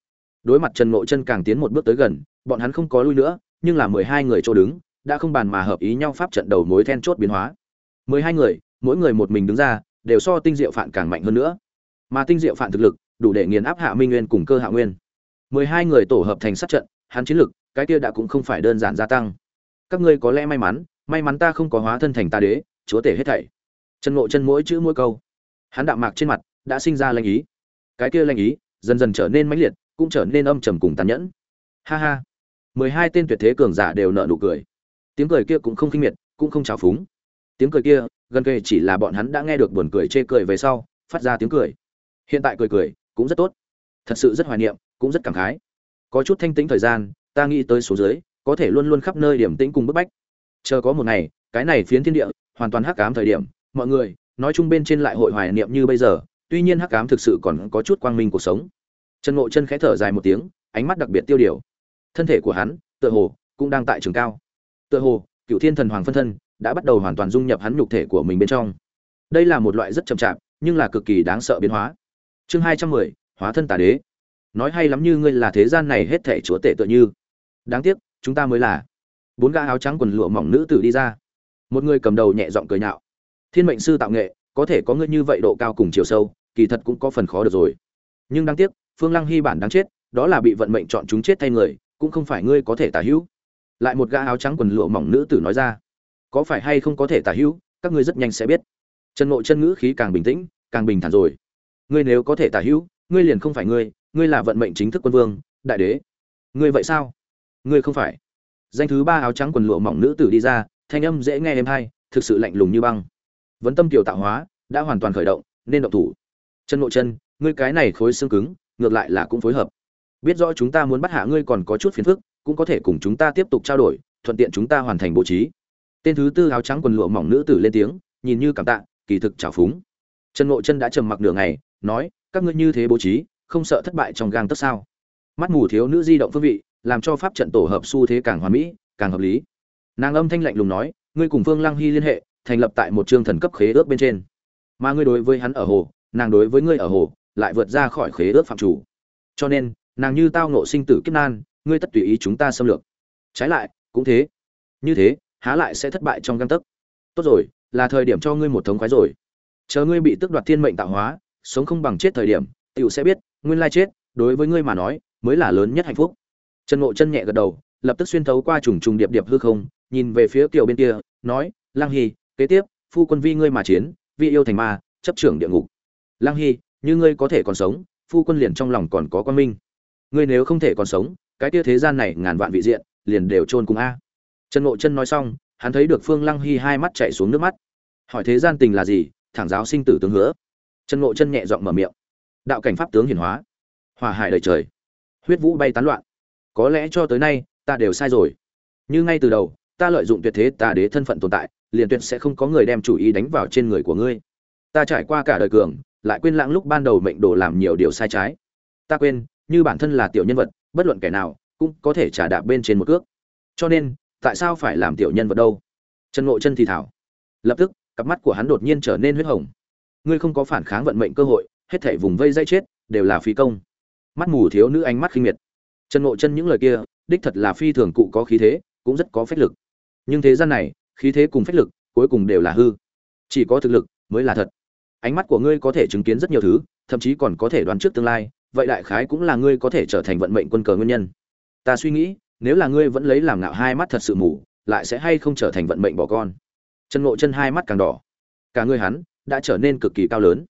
Đối mặt trần ngộ chân càng tiến một bước tới gần, bọn hắn không có lui nữa, nhưng là mười hai người chỗ đứng đã không bàn mà hợp ý nhau pháp trận đầu mối then chốt biến hóa. Mười hai người, mỗi người một mình đứng ra, đều so tinh diệu phản càng mạnh hơn nữa. Mà tinh diệu phản thực lực, đủ để nghiền áp hạ minh nguyên cùng cơ hạ nguyên. Mười hai người tổ hợp thành sát trận, hắn chiến lực, cái kia đã cũng không phải đơn giản gia tăng. Các ngươi có lẽ may mắn may mắn ta không có hóa thân thành ta đế, chúa tể hết thảy. Chân ngộ chân mỗi chữ mỗi câu. Hắn đạm mạc trên mặt, đã sinh ra linh ý. Cái kia linh ý, dần dần trở nên mãnh liệt, cũng trở nên âm trầm cùng tàn nhẫn. Ha ha. Mười hai tên tuyệt thế cường giả đều nở nụ cười tiếng cười kia cũng không khinh miệt, cũng không trào phúng. Tiếng cười kia, gần kề chỉ là bọn hắn đã nghe được buồn cười chê cười về sau, phát ra tiếng cười. Hiện tại cười cười, cũng rất tốt. Thật sự rất hoài niệm, cũng rất cảm khái. Có chút thanh tĩnh thời gian, ta nghĩ tới số dưới, có thể luôn luôn khắp nơi điểm tĩnh cùng bức bách. Chờ có một ngày, cái này phiến thiên địa, hoàn toàn hắc ám thời điểm, mọi người, nói chung bên trên lại hội hoài niệm như bây giờ, tuy nhiên hắc ám thực sự còn có chút quang minh cuộc sống. Chân ngộ chân khẽ thở dài một tiếng, ánh mắt đặc biệt tiêu điều. Thân thể của hắn, tựa hồ, cũng đang tại trường cao tựa hồ, cựu thiên thần hoàng phân thân đã bắt đầu hoàn toàn dung nhập hắn nhục thể của mình bên trong. Đây là một loại rất chậm chạp, nhưng là cực kỳ đáng sợ biến hóa. Chương hai trăm mười, hóa thân tà đế. Nói hay lắm như ngươi là thế gian này hết thể chúa tể tựa như. Đáng tiếc, chúng ta mới là. Bốn gã áo trắng quần lụa mỏng nữ tử đi ra. Một người cầm đầu nhẹ giọng cười nhạo. Thiên mệnh sư tạo nghệ, có thể có ngươi như vậy độ cao cùng chiều sâu, kỳ thật cũng có phần khó được rồi. Nhưng đáng tiếc, phương lăng hy bản đáng chết, đó là bị vận mệnh chọn chúng chết thay người, cũng không phải ngươi có thể tả hữu lại một gã áo trắng quần lụa mỏng nữ tử nói ra, có phải hay không có thể tả hữu, các ngươi rất nhanh sẽ biết. Trần ngộ chân ngữ khí càng bình tĩnh, càng bình thản rồi. Ngươi nếu có thể tả hữu, ngươi liền không phải ngươi ngươi là vận mệnh chính thức quân vương, đại đế. Ngươi vậy sao? Ngươi không phải. Danh thứ ba áo trắng quần lụa mỏng nữ tử đi ra, thanh âm dễ nghe êm hay, thực sự lạnh lùng như băng. Vấn tâm tiểu tạo hóa, đã hoàn toàn khởi động, nên động thủ. Chân nội chân, ngươi cái này khối xương cứng, ngược lại là cũng phối hợp. Biết rõ chúng ta muốn bắt hạ ngươi còn có chút phiền phức cũng có thể cùng chúng ta tiếp tục trao đổi, thuận tiện chúng ta hoàn thành bố trí. Tên thứ tư áo trắng quần lụa mỏng nữ tử lên tiếng, nhìn như cảm tạ, kỳ thực trào phúng. Trần ngộ chân đã trầm mặc nửa ngày, nói, các ngươi như thế bố trí, không sợ thất bại trong gang tất sao? Mắt mù thiếu nữ di động phương vị, làm cho pháp trận tổ hợp xu thế càng hoàn mỹ, càng hợp lý. Nàng âm thanh lạnh lùng nói, ngươi cùng phương lăng hy liên hệ, thành lập tại một chương thần cấp khế ước bên trên. Mà ngươi đối với hắn ở hồ, nàng đối với ngươi ở hồ, lại vượt ra khỏi khế ước phạm chủ. Cho nên, nàng như tao nộ sinh tử kiếp nan ngươi tất tùy ý chúng ta xâm lược. Trái lại, cũng thế. Như thế, há lại sẽ thất bại trong găng tấc. Tốt rồi, là thời điểm cho ngươi một thống khoái rồi. Chờ ngươi bị tước đoạt thiên mệnh tạo hóa, sống không bằng chết thời điểm, tiểu sẽ biết, nguyên lai chết, đối với ngươi mà nói, mới là lớn nhất hạnh phúc. Trần ngộ chân nhẹ gật đầu, lập tức xuyên thấu qua trùng trùng điệp điệp hư không, nhìn về phía kiều bên kia, nói, lang hy, kế tiếp, phu quân vi ngươi mà chiến, vi yêu thành ma, chấp trưởng địa ngục. Lang hy, như ngươi có thể còn sống, phu quân liền trong lòng còn có quan minh. Ngươi nếu không thể còn sống cái tia thế gian này ngàn vạn vị diện, liền đều chôn cùng a. Trần ngộ chân nói xong, hắn thấy được phương lăng hy hai mắt chạy xuống nước mắt. Hỏi thế gian tình là gì, thẳng giáo sinh tử tướng hứa. Trần ngộ chân nhẹ giọng mở miệng. Đạo cảnh pháp tướng hiển hóa. Hòa hải đời trời. Huyết vũ bay tán loạn. Có lẽ cho tới nay, ta đều sai rồi. Như ngay từ đầu, ta lợi dụng tuyệt thế tà đế thân phận tồn tại, liền tuyệt sẽ không có người đem chủ ý đánh vào trên người của ngươi. Ta trải qua cả đời cường, lại quên lãng lúc ban đầu mệnh đồ làm nhiều điều sai trái. Ta quên, như bản thân là tiểu nhân vật bất luận kẻ nào cũng có thể trả đạp bên trên một cước. Cho nên, tại sao phải làm tiểu nhân vật đâu? Trần ngộ chân thì thảo. Lập tức, cặp mắt của hắn đột nhiên trở nên huyết hồng. Ngươi không có phản kháng vận mệnh cơ hội, hết thảy vùng vây dây chết đều là phi công. Mắt mù thiếu nữ ánh mắt khinh miệt. Trần ngộ chân những lời kia, đích thật là phi thường cụ có khí thế, cũng rất có phách lực. Nhưng thế gian này, khí thế cùng phách lực cuối cùng đều là hư. Chỉ có thực lực mới là thật. Ánh mắt của ngươi có thể chứng kiến rất nhiều thứ, thậm chí còn có thể đoán trước tương lai vậy đại khái cũng là ngươi có thể trở thành vận mệnh quân cờ nguyên nhân. Ta suy nghĩ, nếu là ngươi vẫn lấy làm ngạo hai mắt thật sự mù, lại sẽ hay không trở thành vận mệnh bỏ con? Chân ngộ chân hai mắt càng đỏ. Cả người hắn đã trở nên cực kỳ cao lớn.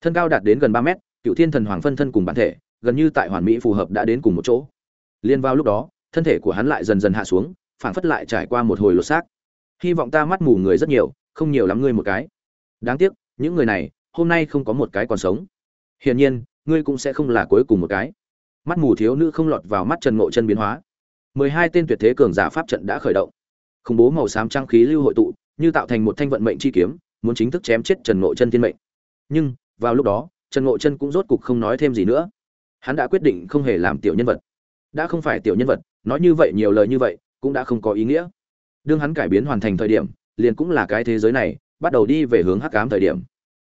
Thân cao đạt đến gần ba mét cựu thiên thần hoàng phân thân cùng bản thể, gần như tại hoàn mỹ phù hợp đã đến cùng một chỗ. Liên vào lúc đó, thân thể của hắn lại dần dần hạ xuống, phảng phất lại trải qua một hồi lột xác. Hy vọng ta mắt mù người rất nhiều, không nhiều lắm ngươi một cái. Đáng tiếc, những người này, hôm nay không có một cái còn sống. Hiển nhiên ngươi cũng sẽ không là cuối cùng một cái. Mắt mù thiếu nữ không lọt vào mắt trần ngộ chân biến hóa. Mười hai tên tuyệt thế cường giả pháp trận đã khởi động. Khủng bố màu xám trang khí lưu hội tụ, như tạo thành một thanh vận mệnh chi kiếm, muốn chính thức chém chết trần ngộ chân thiên mệnh. Nhưng, vào lúc đó, trần ngộ chân cũng rốt cục không nói thêm gì nữa. Hắn đã quyết định không hề làm tiểu nhân vật. Đã không phải tiểu nhân vật, nói như vậy nhiều lời như vậy, cũng đã không có ý nghĩa. Đương hắn cải biến hoàn thành thời điểm, liền cũng là cái thế giới này, bắt đầu đi về hướng hắc ám thời điểm.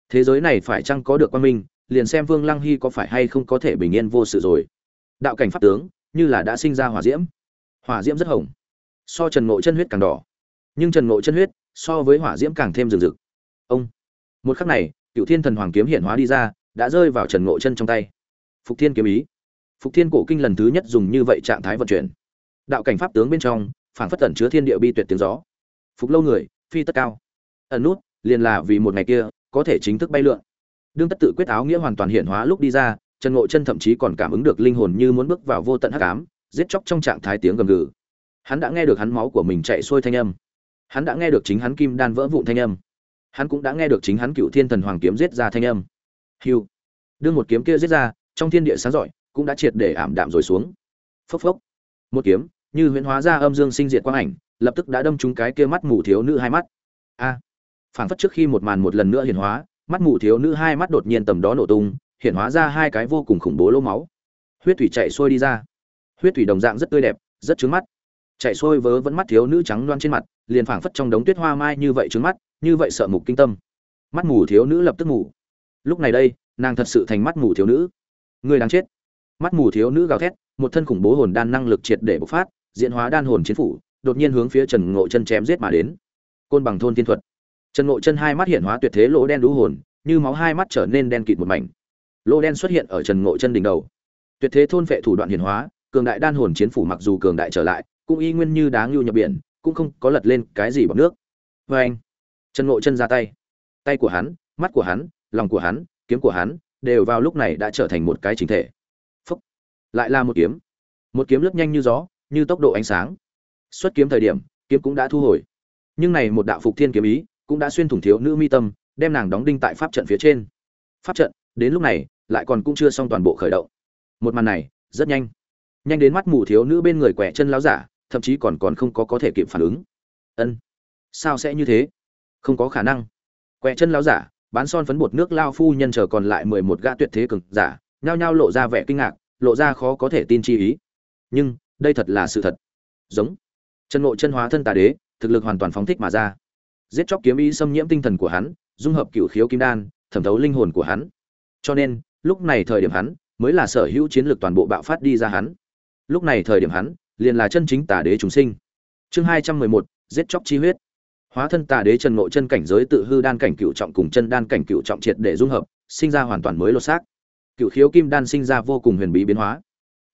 Thế giới này phải chăng có được quan minh liền xem vương lăng hy có phải hay không có thể bình yên vô sự rồi. Đạo cảnh pháp tướng, như là đã sinh ra hỏa diễm. Hỏa diễm rất hồng. So trần ngộ chân huyết càng đỏ. Nhưng trần ngộ chân huyết so với hỏa diễm càng thêm rực rực ông. Một khắc này, Cửu thiên thần hoàng kiếm hiện hóa đi ra, đã rơi vào trần ngộ chân trong tay. Phục thiên kiếm ý. Phục thiên cổ kinh lần thứ nhất dùng như vậy trạng thái vận chuyển. Đạo cảnh pháp tướng bên trong phản phất tẩn chứa thiên địa bi tuyệt tiếng gió. Phục lâu người, phi tất cao. Ẩn nút, liền là vì một ngày kia, có thể chính thức bay lượn đương tất tự quyết áo nghĩa hoàn toàn hiện hóa lúc đi ra, trần ngộ chân thậm chí còn cảm ứng được linh hồn như muốn bước vào vô tận hắc ám, giết chóc trong trạng thái tiếng gầm gừ. Hắn đã nghe được hắn máu của mình chạy xuôi thanh âm. Hắn đã nghe được chính hắn kim đan vỡ vụn thanh âm. Hắn cũng đã nghe được chính hắn cựu thiên thần hoàng kiếm giết ra thanh âm. Hiu. Đương một kiếm kia giết ra, trong thiên địa sáng rọi, cũng đã triệt để ảm đạm rồi xuống. Phốc phốc. Một kiếm, như huyễn hóa ra âm dương sinh diệt quang ảnh, lập tức đã đâm trúng cái kia mắt mù thiếu nữ hai mắt. A. Phảng phất trước khi một màn một lần nữa hiển hóa mắt mù thiếu nữ hai mắt đột nhiên tầm đó nổ tung, hiện hóa ra hai cái vô cùng khủng bố lỗ máu. Huyết thủy chạy sôi đi ra. Huyết thủy đồng dạng rất tươi đẹp, rất trướng mắt. Chạy sôi vớ vẫn mắt thiếu nữ trắng loan trên mặt, liền phảng phất trong đống tuyết hoa mai như vậy trướng mắt, như vậy sợ mục kinh tâm. Mắt mù thiếu nữ lập tức mù lúc này đây, nàng thật sự thành mắt mù thiếu nữ. Người đang chết. Mắt mù thiếu nữ gào thét, một thân khủng bố hồn đan năng lực triệt để bộc phát, diễn hóa đan hồn chiến phủ, đột nhiên hướng phía trần ngộ chân chém giết mà đến. Côn bằng thôn thiên thuật trần ngộ chân hai mắt hiện hóa tuyệt thế lỗ đen đũ hồn, như máu hai mắt trở nên đen kịt một mảnh. Lỗ đen xuất hiện ở trần ngộ chân đỉnh đầu. Tuyệt thế thôn vệ thủ đoạn hiển hóa, cường đại đan hồn chiến phủ mặc dù cường đại trở lại, cũng y nguyên như đáng lưu nhập biển, cũng không có lật lên cái gì bằng nước. Vê anh, trần ngộ chân ra tay. Tay của hắn, mắt của hắn, lòng của hắn, kiếm của hắn đều vào lúc này đã trở thành một cái chính thể. Phúc. Lại là một kiếm. Một kiếm lướt nhanh như gió, như tốc độ ánh sáng. Xuất kiếm thời điểm, kiếm cũng đã thu hồi. Nhưng này một đạo phục thiên kiếm ý cũng đã xuyên thủng thiếu nữ mi tâm, đem nàng đóng đinh tại pháp trận phía trên. Pháp trận, đến lúc này, lại còn cũng chưa xong toàn bộ khởi động. Một màn này, rất nhanh. Nhanh đến mắt mù thiếu nữ bên người quẻ chân láo giả, thậm chí còn còn không có có thể kịp phản ứng. Ân, sao sẽ như thế? Không có khả năng. Quẹ chân láo giả, bán son phấn bột nước lao phu nhân chờ còn lại mười một gã tuyệt thế cực giả, nhao nhao lộ ra vẻ kinh ngạc, lộ ra khó có thể tin chi ý. Nhưng, đây thật là sự thật. Giống. Chân ngộ chân hóa thân tà đế, thực lực hoàn toàn phóng thích mà ra giết chóc kiếm ý xâm nhiễm tinh thần của hắn, dung hợp cựu khiếu kim đan, thẩm thấu linh hồn của hắn. Cho nên, lúc này thời điểm hắn mới là sở hữu chiến lược toàn bộ bạo phát đi ra hắn. Lúc này thời điểm hắn liền là chân chính tà đế chúng sinh. Chương hai trăm mười một, giết chóc chi huyết. Hóa thân tà đế trần ngộ chân cảnh giới tự hư đan cảnh cựu trọng cùng chân đan cảnh cựu trọng triệt để dung hợp, sinh ra hoàn toàn mới lột xác. Cựu khiếu kim đan sinh ra vô cùng huyền bí biến hóa.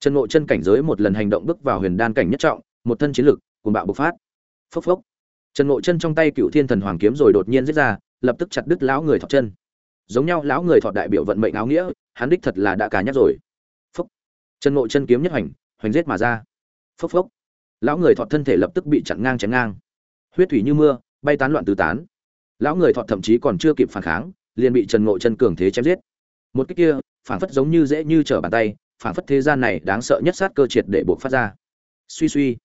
Trần ngộ chân cảnh giới một lần hành động bước vào huyền đan cảnh nhất trọng, một thân chiến lực cùng bạo bộc phát. Phốc phốc trần ngộ chân trong tay cựu thiên thần hoàng kiếm rồi đột nhiên giết ra, lập tức chặt đứt lão người thọt chân. Giống nhau, lão người thọt đại biểu vận mệnh áo nghĩa, hắn đích thật là đã cá nhắc rồi. Phốc trần ngộ chân kiếm nhất hoành hoành giết mà ra. Phốc phốc. Lão người thọt thân thể lập tức bị chặn ngang chém ngang. Huyết thủy như mưa, bay tán loạn tứ tán. Lão người thọt thậm chí còn chưa kịp phản kháng, liền bị trần ngộ chân cường thế chém giết. Một cái kia, phản phất giống như dễ như trở bàn tay, phản phất thế gian này đáng sợ nhất sát cơ triệt để buộc phát ra. Suy suy.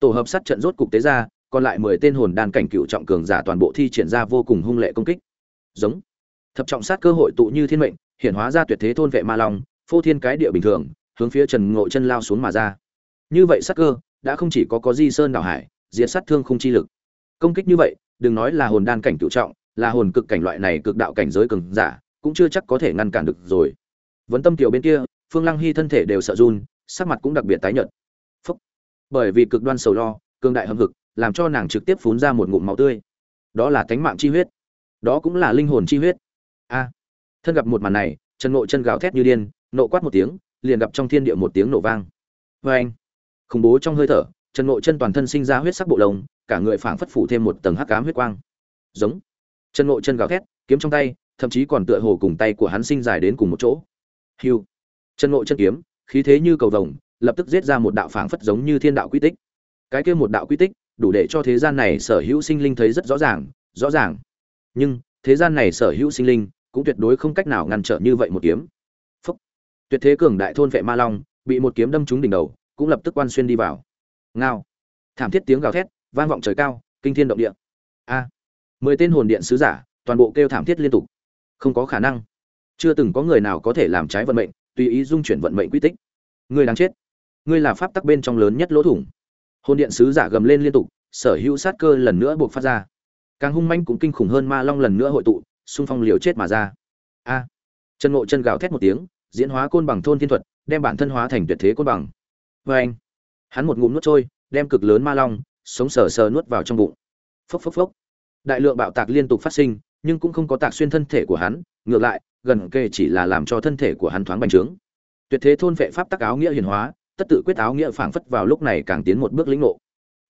Tổ hợp sát trận rốt cục tế ra còn lại mười tên hồn đan cảnh cựu trọng cường giả toàn bộ thi triển ra vô cùng hung lệ công kích. Giống. Thập trọng sát cơ hội tụ như thiên mệnh hiện hóa ra tuyệt thế thôn vệ ma long, phô thiên cái địa bình thường, hướng phía trần ngộ chân lao xuống mà ra. Như vậy sát cơ, đã không chỉ có có di sơn đảo hải, diệt sát thương không chi lực. Công kích như vậy, đừng nói là hồn đan cảnh cựu trọng, là hồn cực cảnh loại này cực đạo cảnh giới cường giả, cũng chưa chắc có thể ngăn cản được rồi. Vấn tâm tiểu bên kia, phương lăng hy thân thể đều sợ run, sắc mặt cũng đặc biệt tái nhợt. Phúc. bởi vì cực đoan sầu lo, cường đại hâm hực làm cho nàng trực tiếp phun ra một ngụm máu tươi. Đó là tánh mạng chi huyết. Đó cũng là linh hồn chi huyết. A. Thân gặp một màn này, trần ngộ chân gào thét như điên, nộ quát một tiếng, liền gặp trong thiên địa một tiếng nổ vang. Vê anh khủng bố trong hơi thở, trần ngộ chân toàn thân sinh ra huyết sắc bộ lồng cả người phảng phất phủ thêm một tầng hắc ám huyết quang. Giống. Trần ngộ chân gào thét, kiếm trong tay, thậm chí còn tựa hồ cùng tay của hắn sinh dài đến cùng một chỗ. Hiu trần ngộ chân kiếm, khí thế như cầu vồng, lập tức giết ra một đạo phảng phất giống như thiên đạo quy tích. Cái kia một đạo quy tích đủ để cho thế gian này sở hữu sinh linh thấy rất rõ ràng rõ ràng. Nhưng, thế gian này sở hữu sinh linh cũng tuyệt đối không cách nào ngăn trở như vậy một kiếm. Phúc. Tuyệt thế cường đại thôn vệ ma long bị một kiếm đâm trúng đỉnh đầu, cũng lập tức quan xuyên đi vào. Ngao. Thảm thiết tiếng gào thét, vang vọng trời cao, kinh thiên động địa. A. Mười tên hồn điện sứ giả, toàn bộ kêu thảm thiết liên tục. Không có khả năng. Chưa từng có người nào có thể làm trái vận mệnh, tùy ý dung chuyển vận mệnh quy tích. Ngươi đáng chết. Ngươi là pháp tắc bên trong lớn nhất lỗ thủng hồn điện sứ giả gầm lên liên tục, sở hữu sát cơ lần nữa buộc phát ra. Càng hung manh cũng kinh khủng hơn ma long lần nữa hội tụ, xung phong liều chết mà ra. A! Chân ngộ chân gào thét một tiếng, diễn hóa côn bằng thôn thiên thuật, đem bản thân hóa thành tuyệt thế côn bằng. Vê anh hắn một ngụm nuốt trôi, đem cực lớn ma long, sống sờ sờ nuốt vào trong bụng. Phốc phốc phốc. Đại lượng bạo tạc liên tục phát sinh, nhưng cũng không có tạc xuyên thân thể của hắn, ngược lại, gần kề chỉ là làm cho thân thể của hắn thoáng bành trướng. Tuyệt thế thôn vệ pháp tắc áo nghĩa hiển hóa tất tự quyết áo nghĩa phảng phất vào lúc này càng tiến một bước lĩnh ngộ.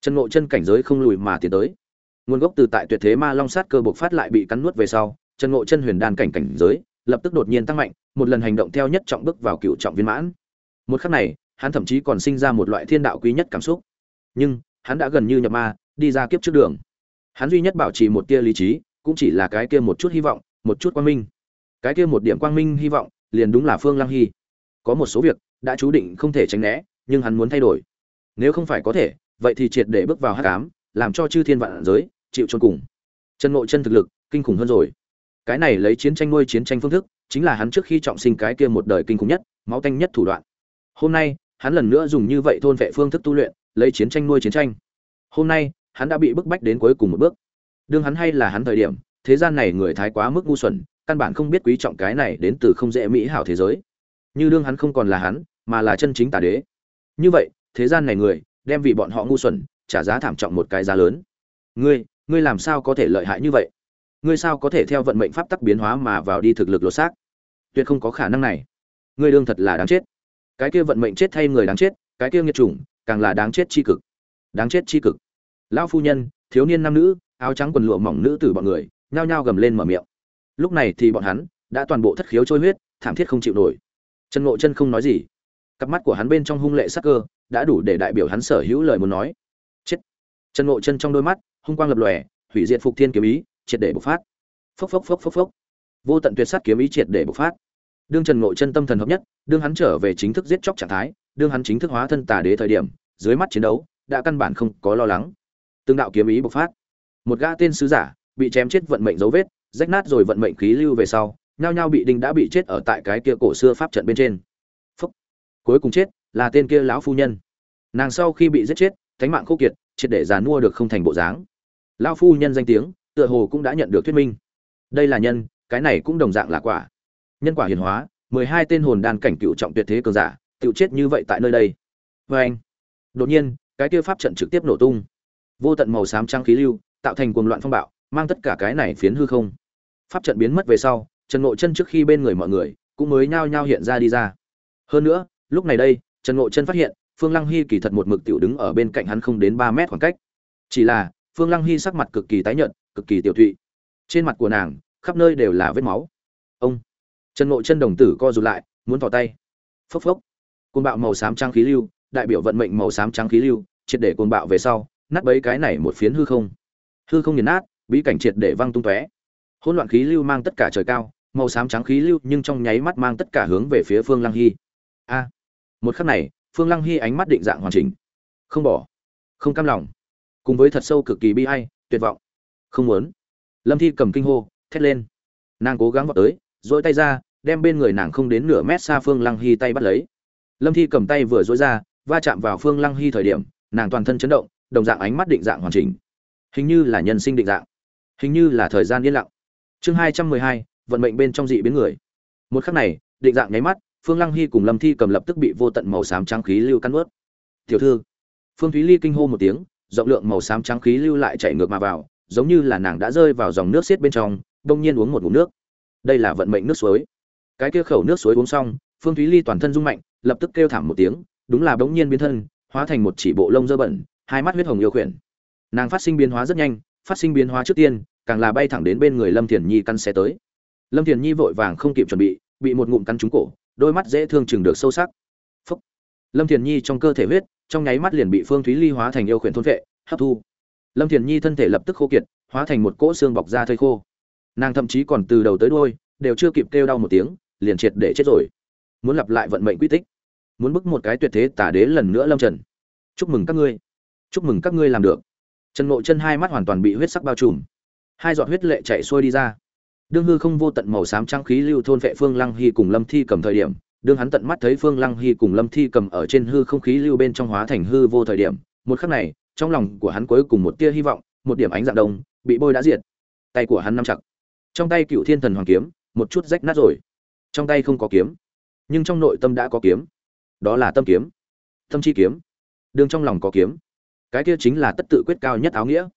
Chân ngộ chân cảnh giới không lùi mà tiến tới. Nguồn gốc từ tại tuyệt thế ma long sát cơ bộc phát lại bị cắn nuốt về sau, chân ngộ chân huyền đan cảnh cảnh giới lập tức đột nhiên tăng mạnh, một lần hành động theo nhất trọng bước vào cựu trọng viên mãn. Một khắc này, hắn thậm chí còn sinh ra một loại thiên đạo quý nhất cảm xúc. Nhưng, hắn đã gần như nhập ma, đi ra kiếp trước đường. Hắn duy nhất bảo trì một tia lý trí, cũng chỉ là cái kia một chút hy vọng, một chút quang minh. Cái kia một điểm quang minh hy vọng, liền đúng là phương lăng hy có một số việc đã chú định không thể tránh né, nhưng hắn muốn thay đổi. Nếu không phải có thể, vậy thì triệt để bước vào hát cám làm cho chư thiên vạn giới chịu trôn cùng. Chân ngộ chân thực lực kinh khủng hơn rồi. Cái này lấy chiến tranh nuôi chiến tranh phương thức, chính là hắn trước khi trọng sinh cái kia một đời kinh khủng nhất, máu tanh nhất thủ đoạn. Hôm nay, hắn lần nữa dùng như vậy thôn vệ phương thức tu luyện, lấy chiến tranh nuôi chiến tranh. Hôm nay, hắn đã bị bức bách đến cuối cùng một bước. Đương hắn hay là hắn thời điểm, thế gian này người thái quá mức ngu xuẩn, căn bản không biết quý trọng cái này đến từ không dễ mỹ hảo thế giới như đương hắn không còn là hắn, mà là chân chính tà đế. Như vậy, thế gian này người, đem vì bọn họ ngu xuẩn, trả giá thảm trọng một cái giá lớn. Ngươi ngươi làm sao có thể lợi hại như vậy? Ngươi sao có thể theo vận mệnh pháp tắc biến hóa mà vào đi thực lực lột xác? Tuyệt không có khả năng này. Ngươi đương thật là đáng chết. Cái kia vận mệnh chết thay người đáng chết, cái kia nghiệt chủng, càng là đáng chết chi cực. Đáng chết chi cực. Lão phu nhân, thiếu niên nam nữ, áo trắng quần lụa mỏng nữ tử bọn người, nhao nhao gầm lên mở miệng. Lúc này thì bọn hắn đã toàn bộ thất khiếu trôi huyết, thảm thiết không chịu nổi trần ngộ chân không nói gì. Cặp mắt của hắn bên trong hung lệ sắc cơ đã đủ để đại biểu hắn sở hữu lời muốn nói. Chết. Trần ngộ chân trong đôi mắt, hung quang lập lòe, hủy diệt phục thiên kiếm ý, triệt để bộc phát. Phốc phốc phốc phốc phốc. Vô tận tuyệt sát kiếm ý triệt để bộc phát. Đương trần ngộ chân tâm thần hợp nhất, đương hắn trở về chính thức giết chóc trạng thái, đương hắn chính thức hóa thân tà đế thời điểm, dưới mắt chiến đấu đã căn bản không có lo lắng. Tương đạo kiếm ý bộc phát. Một gã tên sứ giả bị chém chết vận mệnh dấu vết, rách nát rồi vận mệnh khí lưu về sau nhao nhao bị đinh đã bị chết ở tại cái kia cổ xưa pháp trận bên trên. Phúc. cuối cùng chết, là tên kia lão phu nhân. Nàng sau khi bị giết chết, thánh mạng khô kiệt, triệt để giàn mua được không thành bộ dáng. Lão phu nhân danh tiếng, tựa hồ cũng đã nhận được thuyết minh. Đây là nhân, cái này cũng đồng dạng là quả. Nhân quả hiền hóa, mười hai tên hồn đan cảnh cựu trọng tuyệt thế cường giả, tự chết như vậy tại nơi đây. Vê anh. Đột nhiên, cái kia pháp trận trực tiếp nổ tung. Vô tận màu xám trăng khí lưu, tạo thành cuồng loạn phong bạo, mang tất cả cái này phiến hư không. Pháp trận biến mất về sau trần ngộ chân trước khi bên người mọi người cũng mới nhao nhao hiện ra đi ra. Hơn nữa, lúc này đây, trần ngộ chân phát hiện, phương lăng hy kỳ thật một mực tiểu đứng ở bên cạnh hắn không đến ba mét khoảng cách. Chỉ là, phương lăng hy sắc mặt cực kỳ tái nhợt, cực kỳ tiểu thụy trên mặt của nàng, khắp nơi đều là vết máu. Ông! Trần ngộ chân đồng tử co rụt lại, muốn tỏ tay. Phốc phốc. Côn bạo màu xám trắng khí lưu, đại biểu vận mệnh màu xám trắng khí lưu, triệt để côn bạo về sau, nát bấy cái này một phiến hư không. Hư không nghiền nát, bí cảnh triệt để văng tung tóe. Hỗn loạn khí lưu mang tất cả trời cao màu xám trắng khí lưu nhưng trong nháy mắt mang tất cả hướng về phía phương lăng hy. A, một khắc này, phương lăng hy ánh mắt định dạng hoàn chỉnh. Không bỏ, không cam lòng. Cùng với thật sâu cực kỳ bi ai, tuyệt vọng. Không muốn. Lâm thi cầm kinh hô, thét lên. Nàng cố gắng vào tới dỗi tay ra, đem bên người nàng không đến nửa mét xa phương lăng hy tay bắt lấy. Lâm thi cầm tay vừa dối ra, va chạm vào phương lăng hy thời điểm, nàng toàn thân chấn động, đồng dạng ánh mắt định dạng hoàn chỉnh. Hình như là nhân sinh định dạng. Hình như là thời gian yên lặng. Chương hai trăm mười hai vận mệnh bên trong dị biến người. Một khắc này, định dạng nháy mắt, phương lăng hy cùng lâm thi cầm lập tức bị vô tận màu xám trắng khí lưu cắn ướt tiểu thư. Phương thúy ly kinh hô một tiếng, rộng lượng màu xám trắng khí lưu lại chạy ngược mà vào, giống như là nàng đã rơi vào dòng nước xiết bên trong, đông nhiên uống một ngụm nước. Đây là vận mệnh nước suối. Cái kia khẩu nước suối uống xong, phương thúy ly toàn thân rung mạnh, lập tức kêu thảm một tiếng, đúng là bỗng nhiên biến thân, hóa thành một chỉ bộ lông dơ bẩn, hai mắt huyết hồng yêu khuyển. Nàng phát sinh biến hóa rất nhanh, phát sinh biến hóa trước tiên, càng là bay thẳng đến bên người lâm thiền nhi căn xe tới lâm thiền nhi vội vàng không kịp chuẩn bị bị một ngụm cắn trúng cổ, đôi mắt dễ thương chừng được sâu sắc. Phúc. lâm thiền nhi trong cơ thể huyết, trong nháy mắt liền bị phương thúy ly hóa thành yêu khuyển thôn vệ, hấp thu. Lâm thiền nhi thân thể lập tức khô kiệt, hóa thành một cỗ xương bọc da thây khô. Nàng thậm chí còn từ đầu tới đôi đều chưa kịp kêu đau một tiếng, liền triệt để chết rồi. Muốn lặp lại vận mệnh quy tích. Muốn bức một cái tuyệt thế tả đế lần nữa lâm trần. Chúc mừng các ngươi. Chúc mừng các ngươi làm được. Trần ngộ chân hai mắt hoàn toàn bị huyết sắc bao trùm. Hai giọt huyết lệ chạy xuôi đi ra đương hư không vô tận màu xám trắng khí lưu thôn vệ phương lăng hy cùng lâm thi cầm thời điểm, đương hắn tận mắt thấy phương lăng hy cùng lâm thi cầm ở trên hư không khí lưu bên trong hóa thành hư vô thời điểm, một khắc này, trong lòng của hắn cuối cùng một tia hy vọng, một điểm ánh dạng đông, bị bôi đã diệt. Tay của hắn nắm chặt. Trong tay cựu thiên thần hoàng kiếm, một chút rách nát rồi. Trong tay không có kiếm, nhưng trong nội tâm đã có kiếm. Đó là tâm kiếm. Tâm chi kiếm. Đương trong lòng có kiếm. Cái kia chính là tất tự quyết cao nhất áo nghĩa.